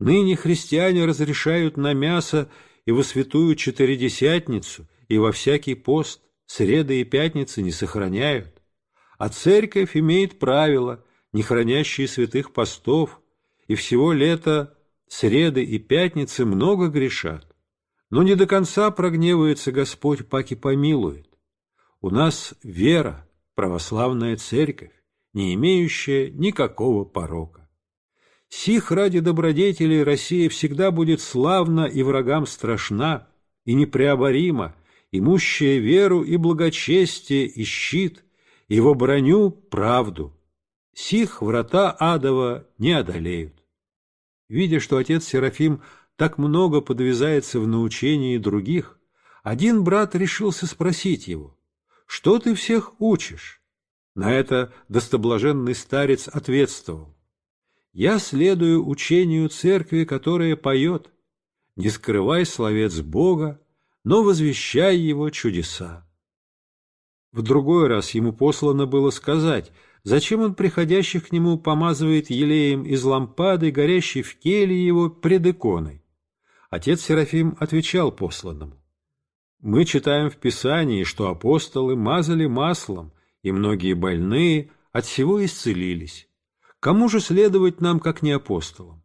[SPEAKER 1] Ныне христиане разрешают на мясо и во святую четыредесятницу, и во всякий пост, среды и пятницы не сохраняют. А церковь имеет правила, не хранящие святых постов, и всего лета среды и пятницы много грешат. Но не до конца прогневается Господь, паки помилует. У нас вера, православная церковь, не имеющая никакого порока. Сих ради добродетелей Россия всегда будет славна и врагам страшна, и непреоборима, имущая веру и благочестие и щит, его броню правду. Сих врата адова не одолеют. Видя, что отец Серафим так много подвязается в научении других, один брат решился спросить его, «Что ты всех учишь?» На это достоблаженный старец ответствовал, я следую учению церкви, которая поет. Не скрывай словец Бога, но возвещай его чудеса. В другой раз ему послано было сказать, зачем он приходящих к нему помазывает елеем из лампады, горящей в келье его пред иконой. Отец Серафим отвечал посланному. Мы читаем в Писании, что апостолы мазали маслом, и многие больные от всего исцелились. Кому же следовать нам, как не апостолам?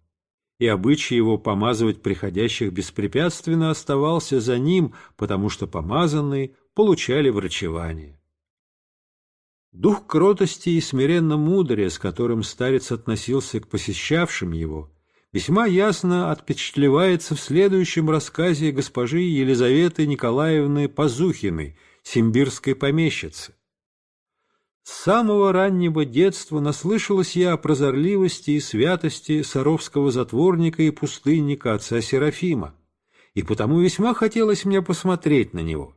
[SPEAKER 1] И обычай его помазывать приходящих беспрепятственно оставался за ним, потому что помазанные получали врачевание. Дух кротости и смиренно мудрия, с которым старец относился к посещавшим его, весьма ясно отпечатлевается в следующем рассказе госпожи Елизаветы Николаевны Пазухиной, симбирской помещицы. С самого раннего детства наслышалась я о прозорливости и святости саровского затворника и пустынника отца Серафима, и потому весьма хотелось мне посмотреть на него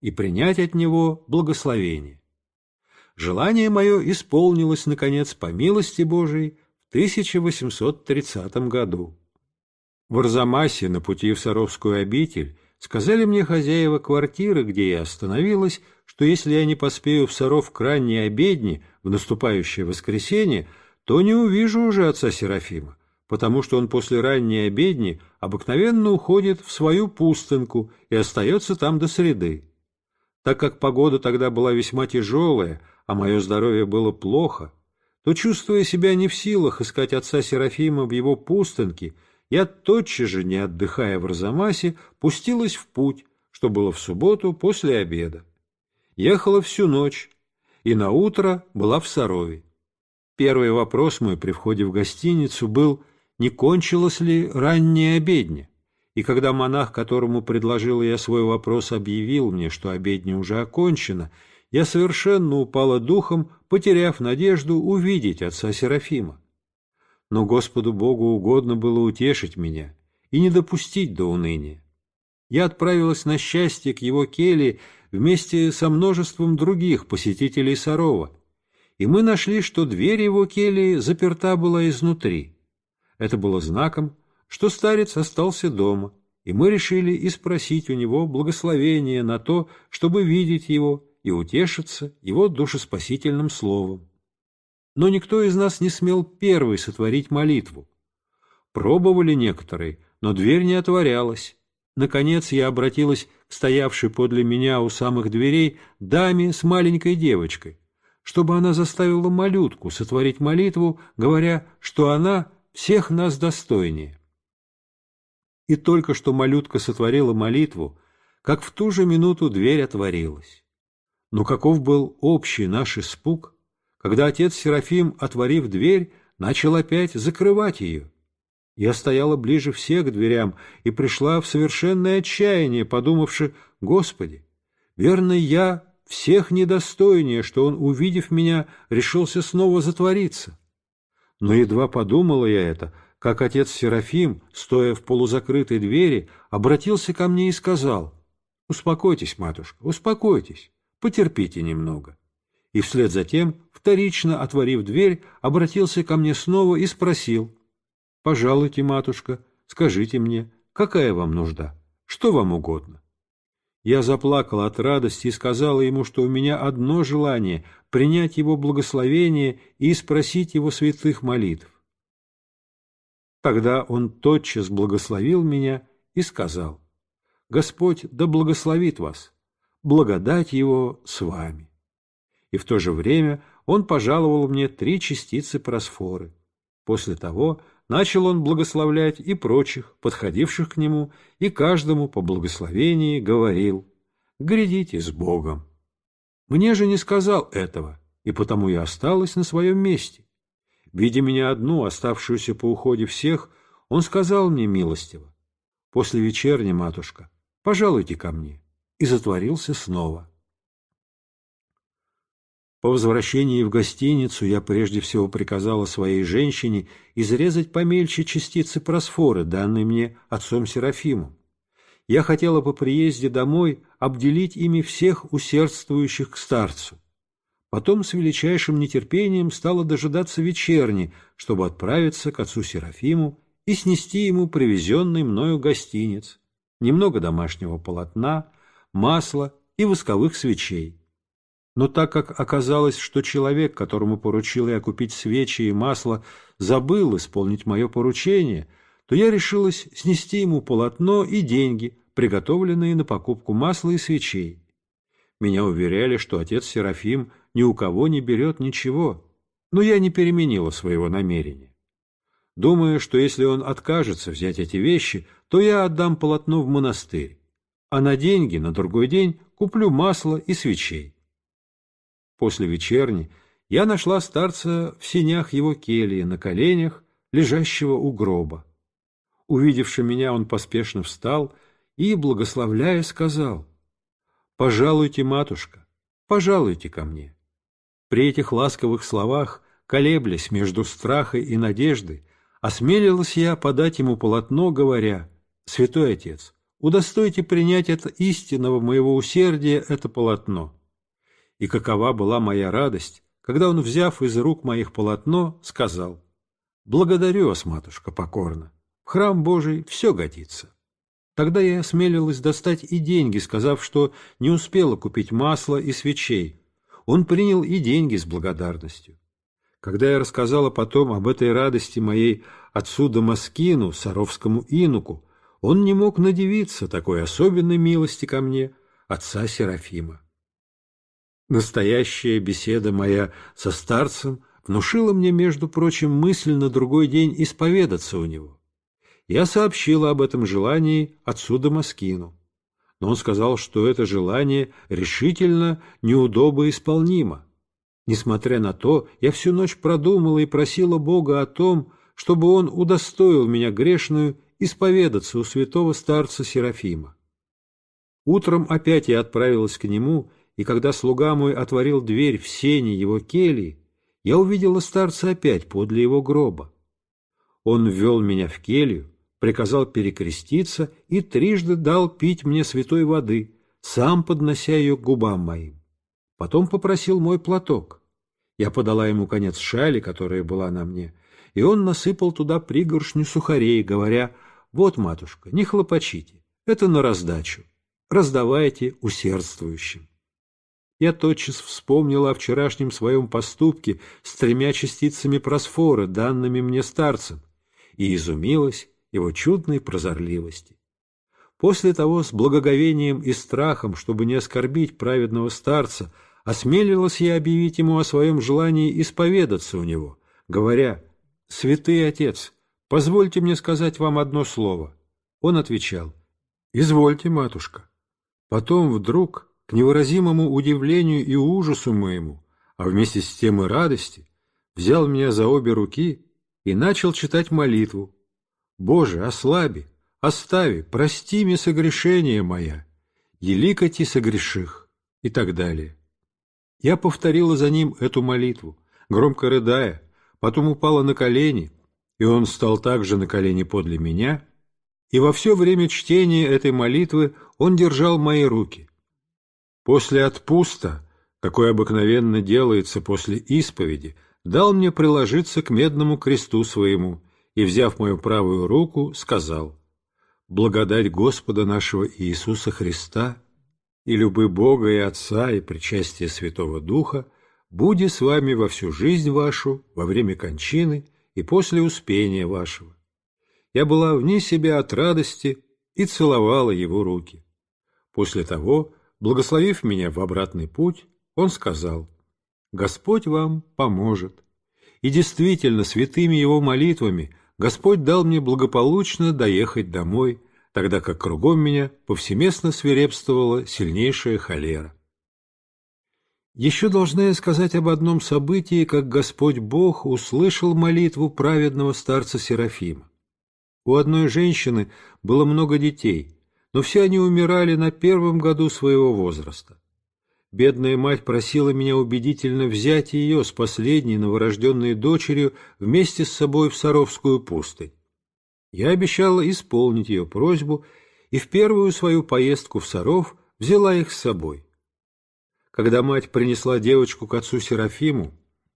[SPEAKER 1] и принять от него благословение. Желание мое исполнилось, наконец, по милости Божией в 1830 году. В Арзамасе на пути в Саровскую обитель сказали мне хозяева квартиры, где я остановилась, что если я не поспею в Саров к ранней обедне в наступающее воскресенье, то не увижу уже отца Серафима, потому что он после ранней обедни обыкновенно уходит в свою пустынку и остается там до среды. Так как погода тогда была весьма тяжелая, а мое здоровье было плохо, то, чувствуя себя не в силах искать отца Серафима в его пустынке, я тотчас же, не отдыхая в Арзамасе, пустилась в путь, что было в субботу после обеда ехала всю ночь и на утро была в Сарове. Первый вопрос мой при входе в гостиницу был, не кончилось ли раннее обедня. И когда монах, которому предложил я свой вопрос, объявил мне, что обедня уже окончена, я совершенно упала духом, потеряв надежду увидеть отца Серафима. Но Господу Богу угодно было утешить меня и не допустить до уныния. Я отправилась на счастье к его келье, вместе со множеством других посетителей Сарова, и мы нашли, что дверь его кельи заперта была изнутри. Это было знаком, что старец остался дома, и мы решили и спросить у него благословение на то, чтобы видеть его и утешиться его душеспасительным словом. Но никто из нас не смел первый сотворить молитву. Пробовали некоторые, но дверь не отворялась. Наконец я обратилась стоявшей подле меня у самых дверей, даме с маленькой девочкой, чтобы она заставила малютку сотворить молитву, говоря, что она всех нас достойнее. И только что малютка сотворила молитву, как в ту же минуту дверь отворилась. Но каков был общий наш испуг, когда отец Серафим, отворив дверь, начал опять закрывать ее. Я стояла ближе всех к дверям и пришла в совершенное отчаяние, подумавши, «Господи, верно, я всех недостойнее, что он, увидев меня, решился снова затвориться». Но едва подумала я это, как отец Серафим, стоя в полузакрытой двери, обратился ко мне и сказал, «Успокойтесь, матушка, успокойтесь, потерпите немного». И вслед за тем, вторично отворив дверь, обратился ко мне снова и спросил, Пожалуйте, матушка, скажите мне, какая вам нужда, что вам угодно. Я заплакал от радости и сказала ему, что у меня одно желание — принять его благословение и спросить его святых молитв. Тогда он тотчас благословил меня и сказал, «Господь да благословит вас, благодать его с вами». И в то же время он пожаловал мне три частицы просфоры. После того Начал он благословлять и прочих, подходивших к нему, и каждому по благословении говорил «Грядите с Богом». Мне же не сказал этого, и потому я осталась на своем месте. Видя меня одну, оставшуюся по уходе всех, он сказал мне милостиво «После вечерни, матушка, пожалуйте ко мне», и затворился снова. По возвращении в гостиницу я прежде всего приказала своей женщине изрезать помельче частицы просфоры, данные мне отцом Серафимом. Я хотела по приезде домой обделить ими всех усердствующих к старцу. Потом с величайшим нетерпением стала дожидаться вечерни, чтобы отправиться к отцу Серафиму и снести ему привезенный мною гостиниц, немного домашнего полотна, масла и восковых свечей. Но так как оказалось, что человек, которому поручил я купить свечи и масло, забыл исполнить мое поручение, то я решилась снести ему полотно и деньги, приготовленные на покупку масла и свечей. Меня уверяли, что отец Серафим ни у кого не берет ничего, но я не переменила своего намерения. Думаю, что если он откажется взять эти вещи, то я отдам полотно в монастырь, а на деньги на другой день куплю масло и свечей после вечерни, я нашла старца в синях его кельи, на коленях, лежащего у гроба. Увидевши меня, он поспешно встал и, благословляя, сказал, «Пожалуйте, матушка, пожалуйте ко мне». При этих ласковых словах, колеблясь между страхой и надеждой, осмелилась я подать ему полотно, говоря, «Святой Отец, удостойте принять от истинного моего усердия это полотно». И какова была моя радость, когда он, взяв из рук моих полотно, сказал, «Благодарю вас, матушка, покорно. В храм Божий все годится». Тогда я осмелилась достать и деньги, сказав, что не успела купить масла и свечей. Он принял и деньги с благодарностью. Когда я рассказала потом об этой радости моей отцу Дамаскину, Саровскому инуку, он не мог надивиться такой особенной милости ко мне, отца Серафима. Настоящая беседа моя со старцем внушила мне, между прочим, мысль на другой день исповедаться у него. Я сообщила об этом желании отсюда Маскину, но он сказал, что это желание решительно неудобно исполнимо. Несмотря на то, я всю ночь продумала и просила Бога о том, чтобы он удостоил меня грешную исповедаться у святого старца Серафима. Утром опять я отправилась к нему и когда слуга мой отворил дверь в сене его кельи, я увидела старца опять подле его гроба. Он ввел меня в келью, приказал перекреститься и трижды дал пить мне святой воды, сам поднося ее к губам моим. Потом попросил мой платок. Я подала ему конец шали, которая была на мне, и он насыпал туда пригоршню сухарей, говоря, «Вот, матушка, не хлопочите, это на раздачу, раздавайте усердствующим». Я тотчас вспомнила о вчерашнем своем поступке с тремя частицами просфора, данными мне старцем, и изумилась его чудной прозорливости. После того с благоговением и страхом, чтобы не оскорбить праведного старца, осмелилась я объявить ему о своем желании исповедаться у него, говоря «Святый отец, позвольте мне сказать вам одно слово». Он отвечал «Извольте, матушка». Потом вдруг к невыразимому удивлению и ужасу моему, а вместе с тем и радости, взял меня за обе руки и начал читать молитву. «Боже, ослаби, остави, прости мне согрешение моя, еликоти согреших» и так далее. Я повторила за ним эту молитву, громко рыдая, потом упала на колени, и он стал также на колени подле меня, и во все время чтения этой молитвы он держал мои руки, После отпуста, какой обыкновенно делается после исповеди, дал мне приложиться к медному кресту своему и, взяв мою правую руку, сказал «Благодать Господа нашего Иисуса Христа и любы Бога и Отца и причастие Святого Духа буди с вами во всю жизнь вашу, во время кончины и после успения вашего». Я была вне себя от радости и целовала его руки. После того Благословив меня в обратный путь, он сказал, «Господь вам поможет». И действительно, святыми его молитвами Господь дал мне благополучно доехать домой, тогда как кругом меня повсеместно свирепствовала сильнейшая холера. Еще должна я сказать об одном событии, как Господь Бог услышал молитву праведного старца Серафима. У одной женщины было много детей – но все они умирали на первом году своего возраста. Бедная мать просила меня убедительно взять ее с последней новорожденной дочерью вместе с собой в Саровскую пустынь. Я обещала исполнить ее просьбу и в первую свою поездку в Саров взяла их с собой. Когда мать принесла девочку к отцу Серафиму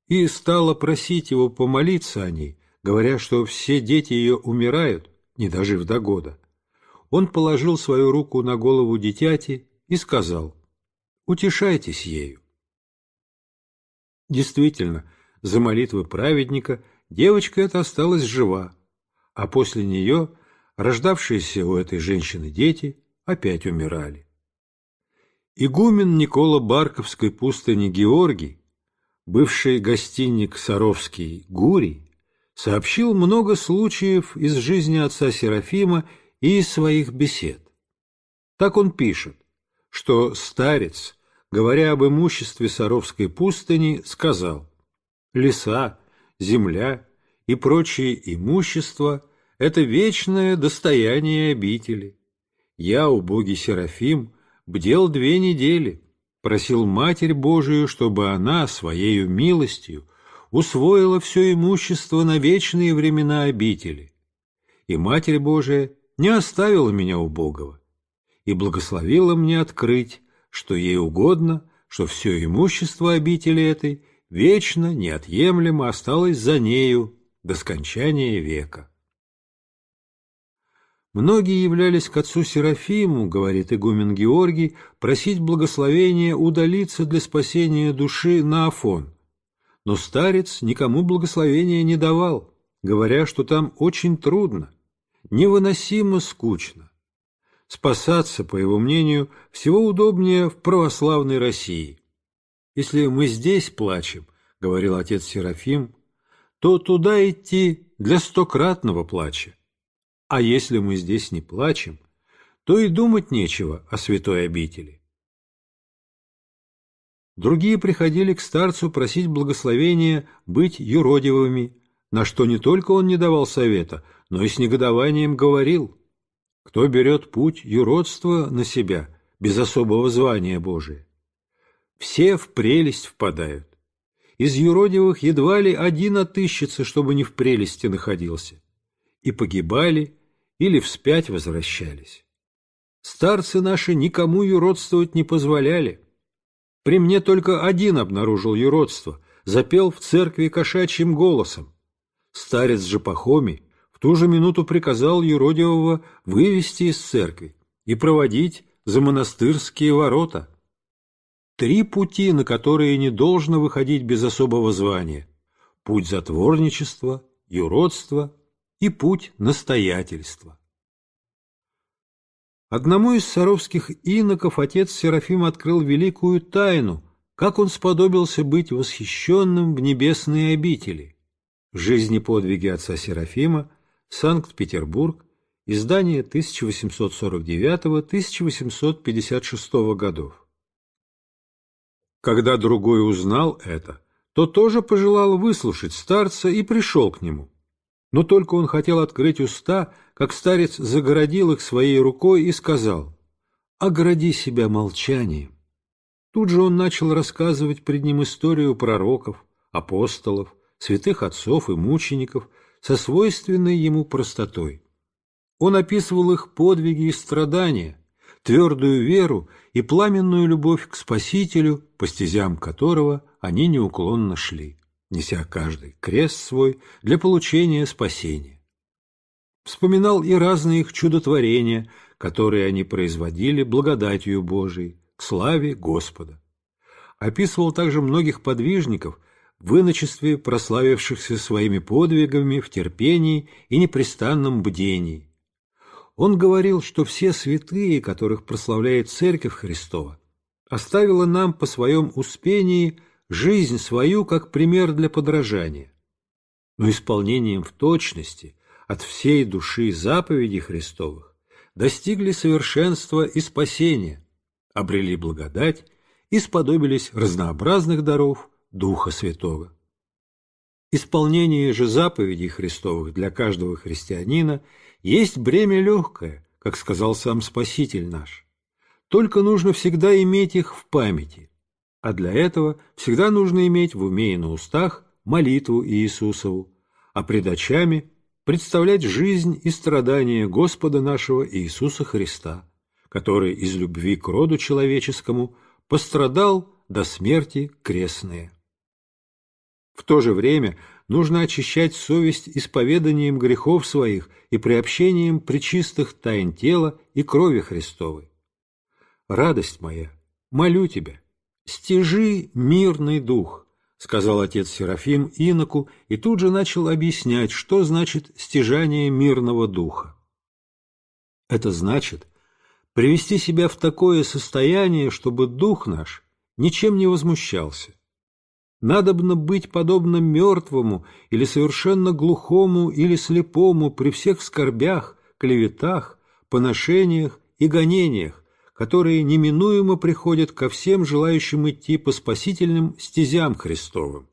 [SPEAKER 1] и стала просить его помолиться о ней, говоря, что все дети ее умирают, не дожив до года, он положил свою руку на голову дитяти и сказал «Утешайтесь ею». Действительно, за молитвы праведника девочка эта осталась жива, а после нее рождавшиеся у этой женщины дети опять умирали. Игумен Никола Барковской пустыни Георгий, бывший гостиник Саровский Гурий, сообщил много случаев из жизни отца Серафима и из своих бесед. Так он пишет, что старец, говоря об имуществе Саровской пустыни, сказал «Леса, земля и прочие имущество – это вечное достояние обители. Я, убогий Серафим, бдел две недели, просил Матерь Божию, чтобы она своею милостью усвоила все имущество на вечные времена обители. И Матерь Божия – не оставила меня убогого и благословила мне открыть, что ей угодно, что все имущество обители этой вечно, неотъемлемо осталось за нею до скончания века. Многие являлись к отцу Серафиму, говорит игумен Георгий, просить благословения удалиться для спасения души на Афон. Но старец никому благословения не давал, говоря, что там очень трудно, невыносимо скучно. Спасаться, по его мнению, всего удобнее в православной России. «Если мы здесь плачем», — говорил отец Серафим, — «то туда идти для стократного плача. А если мы здесь не плачем, то и думать нечего о святой обители». Другие приходили к старцу просить благословения быть юродивыми, на что не только он не давал совета, но и с негодованием говорил, кто берет путь юродства на себя без особого звания Божия. Все в прелесть впадают. Из юродивых едва ли один отыщется, чтобы не в прелести находился. И погибали, или вспять возвращались. Старцы наши никому юродствовать не позволяли. При мне только один обнаружил юродство, запел в церкви кошачьим голосом. Старец же Пахоми ту же минуту приказал юродивого вывести из церкви и проводить за монастырские ворота. Три пути, на которые не должно выходить без особого звания. Путь затворничества, юродства и путь настоятельства. Одному из саровских иноков отец Серафим открыл великую тайну, как он сподобился быть восхищенным в небесные обители. Жизнь и подвиги отца Серафима Санкт-Петербург, издание 1849-1856 годов. Когда другой узнал это, то тоже пожелал выслушать старца и пришел к нему. Но только он хотел открыть уста, как старец загородил их своей рукой и сказал «Огради себя молчанием». Тут же он начал рассказывать пред ним историю пророков, апостолов, святых отцов и мучеников – со свойственной ему простотой. Он описывал их подвиги и страдания, твердую веру и пламенную любовь к Спасителю, по стезям которого они неуклонно шли, неся каждый крест свой для получения спасения. Вспоминал и разные их чудотворения, которые они производили благодатью Божией, к славе Господа. Описывал также многих подвижников, в иночестве прославившихся своими подвигами в терпении и непрестанном бдении. Он говорил, что все святые, которых прославляет Церковь Христова, оставила нам по своем успении жизнь свою как пример для подражания. Но исполнением в точности от всей души заповедей Христовых достигли совершенства и спасения, обрели благодать и сподобились разнообразных даров – Духа Святого. Исполнение же заповедей Христовых для каждого христианина есть бремя легкое, как сказал сам Спаситель наш. Только нужно всегда иметь их в памяти, а для этого всегда нужно иметь в уме и на устах молитву Иисусову, а пред очами представлять жизнь и страдания Господа нашего Иисуса Христа, который из любви к роду человеческому пострадал до смерти крестные. В то же время нужно очищать совесть исповеданием грехов своих и приобщением причистых тайн тела и крови Христовой. Радость моя, молю тебя, стяжи мирный дух, сказал отец Серафим иноку и тут же начал объяснять, что значит стяжание мирного духа. Это значит привести себя в такое состояние, чтобы дух наш ничем не возмущался, Надобно быть подобно мертвому или совершенно глухому или слепому при всех скорбях, клеветах, поношениях и гонениях, которые неминуемо приходят ко всем желающим идти по спасительным стезям Христовым.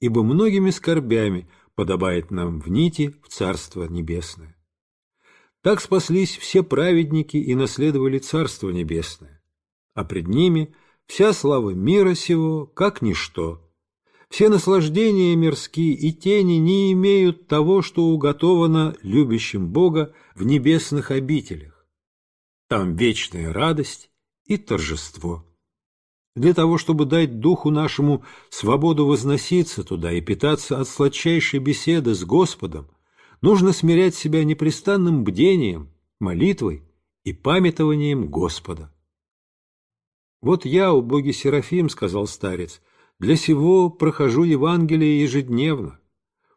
[SPEAKER 1] Ибо многими скорбями подобает нам в нити в Царство Небесное. Так спаслись все праведники и наследовали Царство Небесное, а пред ними – Вся слава мира сего, как ничто. Все наслаждения мирские и тени не имеют того, что уготовано любящим Бога в небесных обителях. Там вечная радость и торжество. Для того, чтобы дать духу нашему свободу возноситься туда и питаться от сладчайшей беседы с Господом, нужно смирять себя непрестанным бдением, молитвой и памятованием Господа. «Вот я, убогий Серафим, — сказал старец, — для сего прохожу Евангелие ежедневно.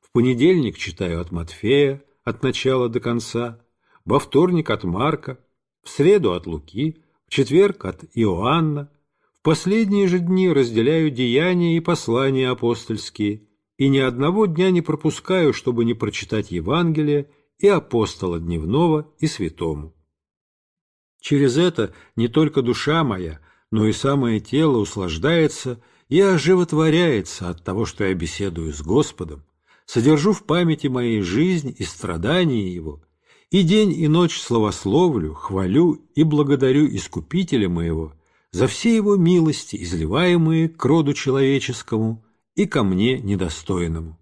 [SPEAKER 1] В понедельник читаю от Матфея, от начала до конца, во вторник от Марка, в среду от Луки, в четверг от Иоанна, в последние же дни разделяю деяния и послания апостольские, и ни одного дня не пропускаю, чтобы не прочитать Евангелие и апостола дневного и святому. Через это не только душа моя, но и самое тело услаждается и оживотворяется от того, что я беседую с Господом, содержу в памяти моей жизнь и страдания Его, и день и ночь словословлю, хвалю и благодарю Искупителя моего за все Его милости, изливаемые к роду человеческому и ко мне недостойному.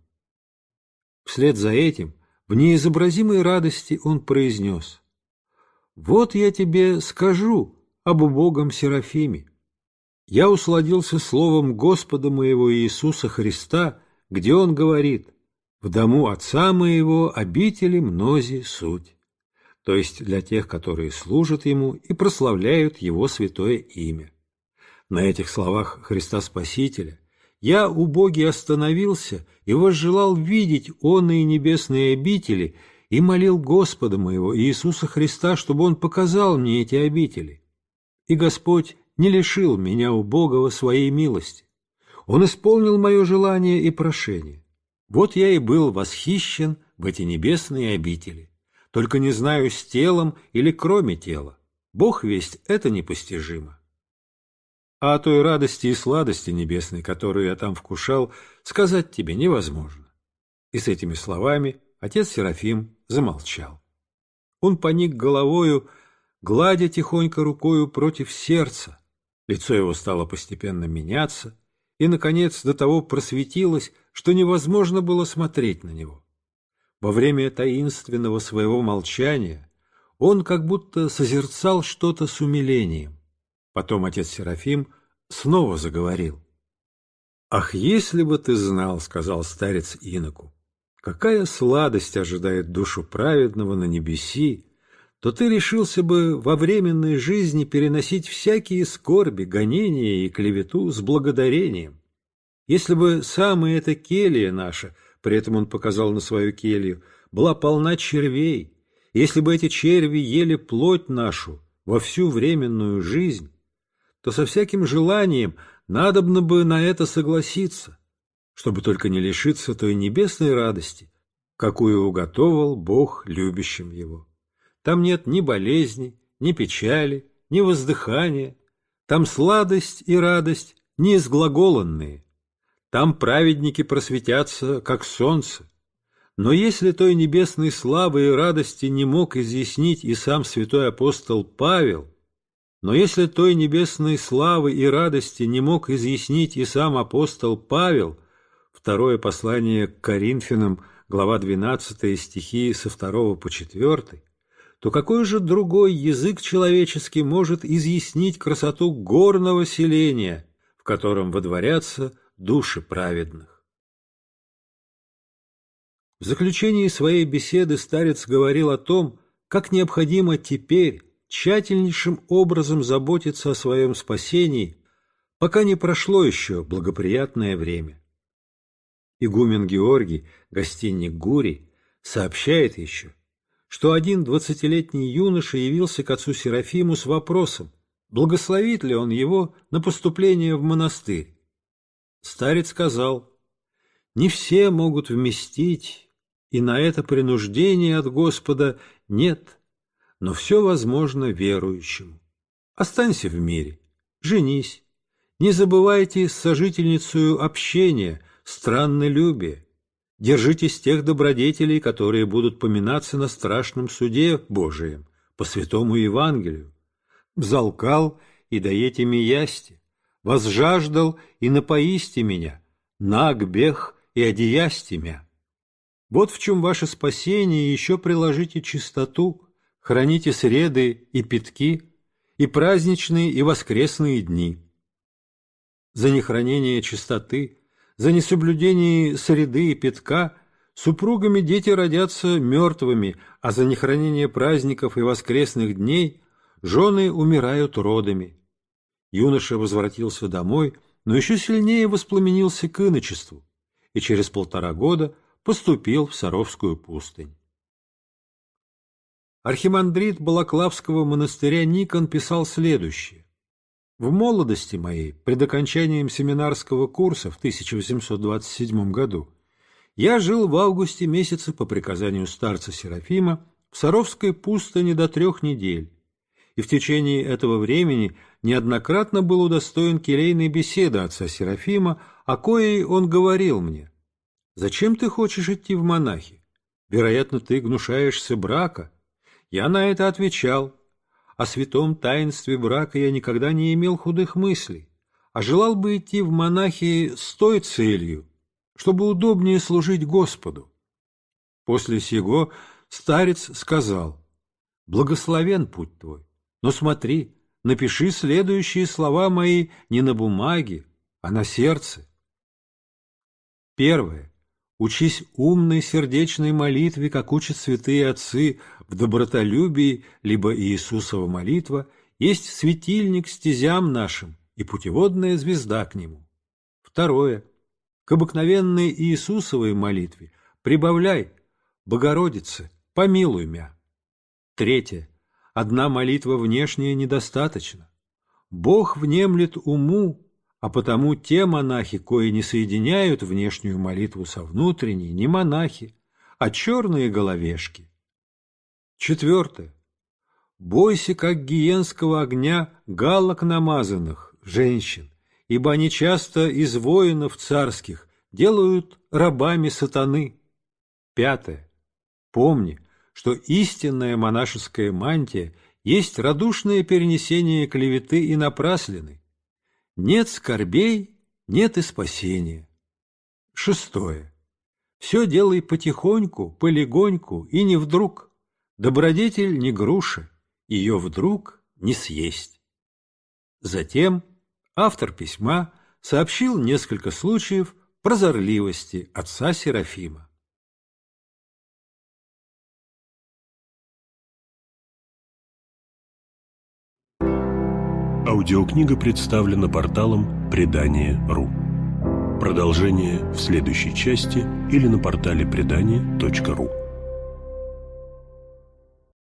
[SPEAKER 1] Вслед за этим в неизобразимой радости он произнес «Вот я тебе скажу, об убогом Серафиме. Я усладился словом Господа моего Иисуса Христа, где Он говорит «В дому Отца моего обители мнози суть», то есть для тех, которые служат Ему и прославляют Его святое имя. На этих словах Христа Спасителя я, убогий, остановился и возжелал видеть он и небесные обители, и молил Господа моего Иисуса Христа, чтобы Он показал мне эти обители и Господь не лишил меня убогого своей милости. Он исполнил мое желание и прошение. Вот я и был восхищен в эти небесные обители. Только не знаю с телом или кроме тела. Бог весть это непостижимо. А о той радости и сладости небесной, которую я там вкушал, сказать тебе невозможно. И с этими словами отец Серафим замолчал. Он поник головою гладя тихонько рукою против сердца. Лицо его стало постепенно меняться, и, наконец, до того просветилось, что невозможно было смотреть на него. Во время таинственного своего молчания он как будто созерцал что-то с умилением. Потом отец Серафим снова заговорил. «Ах, если бы ты знал, — сказал старец иноку, — какая сладость ожидает душу праведного на небеси, то ты решился бы во временной жизни переносить всякие скорби, гонения и клевету с благодарением. Если бы самая эта келья наша, при этом он показал на свою келью, была полна червей, если бы эти черви ели плоть нашу во всю временную жизнь, то со всяким желанием надобно бы на это согласиться, чтобы только не лишиться той небесной радости, какую уготовал Бог любящим его. Там нет ни болезни, ни печали, ни воздыхания. Там сладость и радость неизглаголанные. Там праведники просветятся, как солнце. Но если той небесной славы и радости не мог изъяснить и сам святой апостол Павел, но если той небесной славы и радости не мог изъяснить и сам апостол Павел, второе послание к Коринфянам, глава 12, стихи со 2 по 4, то какой же другой язык человеческий может изъяснить красоту горного селения, в котором водворятся души праведных? В заключении своей беседы старец говорил о том, как необходимо теперь тщательнейшим образом заботиться о своем спасении, пока не прошло еще благоприятное время. Игумен Георгий, гостиник Гури, сообщает еще, что один двадцатилетний юноша явился к отцу Серафиму с вопросом, благословит ли он его на поступление в монастырь. Старец сказал, «Не все могут вместить, и на это принуждение от Господа нет, но все возможно верующему. Останься в мире, женись, не забывайте с сожительницей общения, страннолюбие, Держитесь тех добродетелей, которые будут поминаться на страшном суде Божием, по святому Евангелию. Взалкал и даете ми ясти, возжаждал и напоисти меня, наг бег и одеясти мя. Вот в чем ваше спасение, еще приложите чистоту, храните среды и питки, и праздничные, и воскресные дни. За нехранение чистоты за несоблюдение среды и пятка супругами дети родятся мертвыми, а за нехранение праздников и воскресных дней жены умирают родами. Юноша возвратился домой, но еще сильнее воспламенился к иночеству и через полтора года поступил в Саровскую пустынь. Архимандрит Балаклавского монастыря Никон писал следующее. В молодости моей, пред окончанием семинарского курса в 1827 году, я жил в августе месяце по приказанию старца Серафима в Саровской пустыне до трех недель, и в течение этого времени неоднократно был удостоен келейной беседы отца Серафима, о коей он говорил мне. «Зачем ты хочешь идти в монахи? Вероятно, ты гнушаешься брака». Я на это отвечал – о святом таинстве брака я никогда не имел худых мыслей, а желал бы идти в монахи с той целью, чтобы удобнее служить Господу. После сего старец сказал, «Благословен путь твой, но смотри, напиши следующие слова мои не на бумаге, а на сердце». Первое. Учись умной сердечной молитве, как учат святые отцы, в добротолюбии, либо Иисусова молитва, есть светильник стезям нашим и путеводная звезда к нему. Второе. К обыкновенной Иисусовой молитве прибавляй «Богородице, помилуй мя». Третье. Одна молитва внешняя недостаточно. Бог внемлет уму, а потому те монахи, кои не соединяют внешнюю молитву со внутренней, не монахи, а черные головешки, Четвертое. Бойся, как гиенского огня, галок намазанных, женщин, ибо они часто из воинов царских делают рабами сатаны. Пятое. Помни, что истинная монашеская мантия есть радушное перенесение клеветы и напраслины. Нет скорбей, нет и спасения. Шестое. Все делай потихоньку, полегоньку и не вдруг – Добродетель не груша, ее вдруг не съесть. Затем
[SPEAKER 2] автор письма сообщил несколько случаев прозорливости отца Серафима. Аудиокнига представлена порталом «Предание.ру». Продолжение в следующей части или на портале «Предание.ру».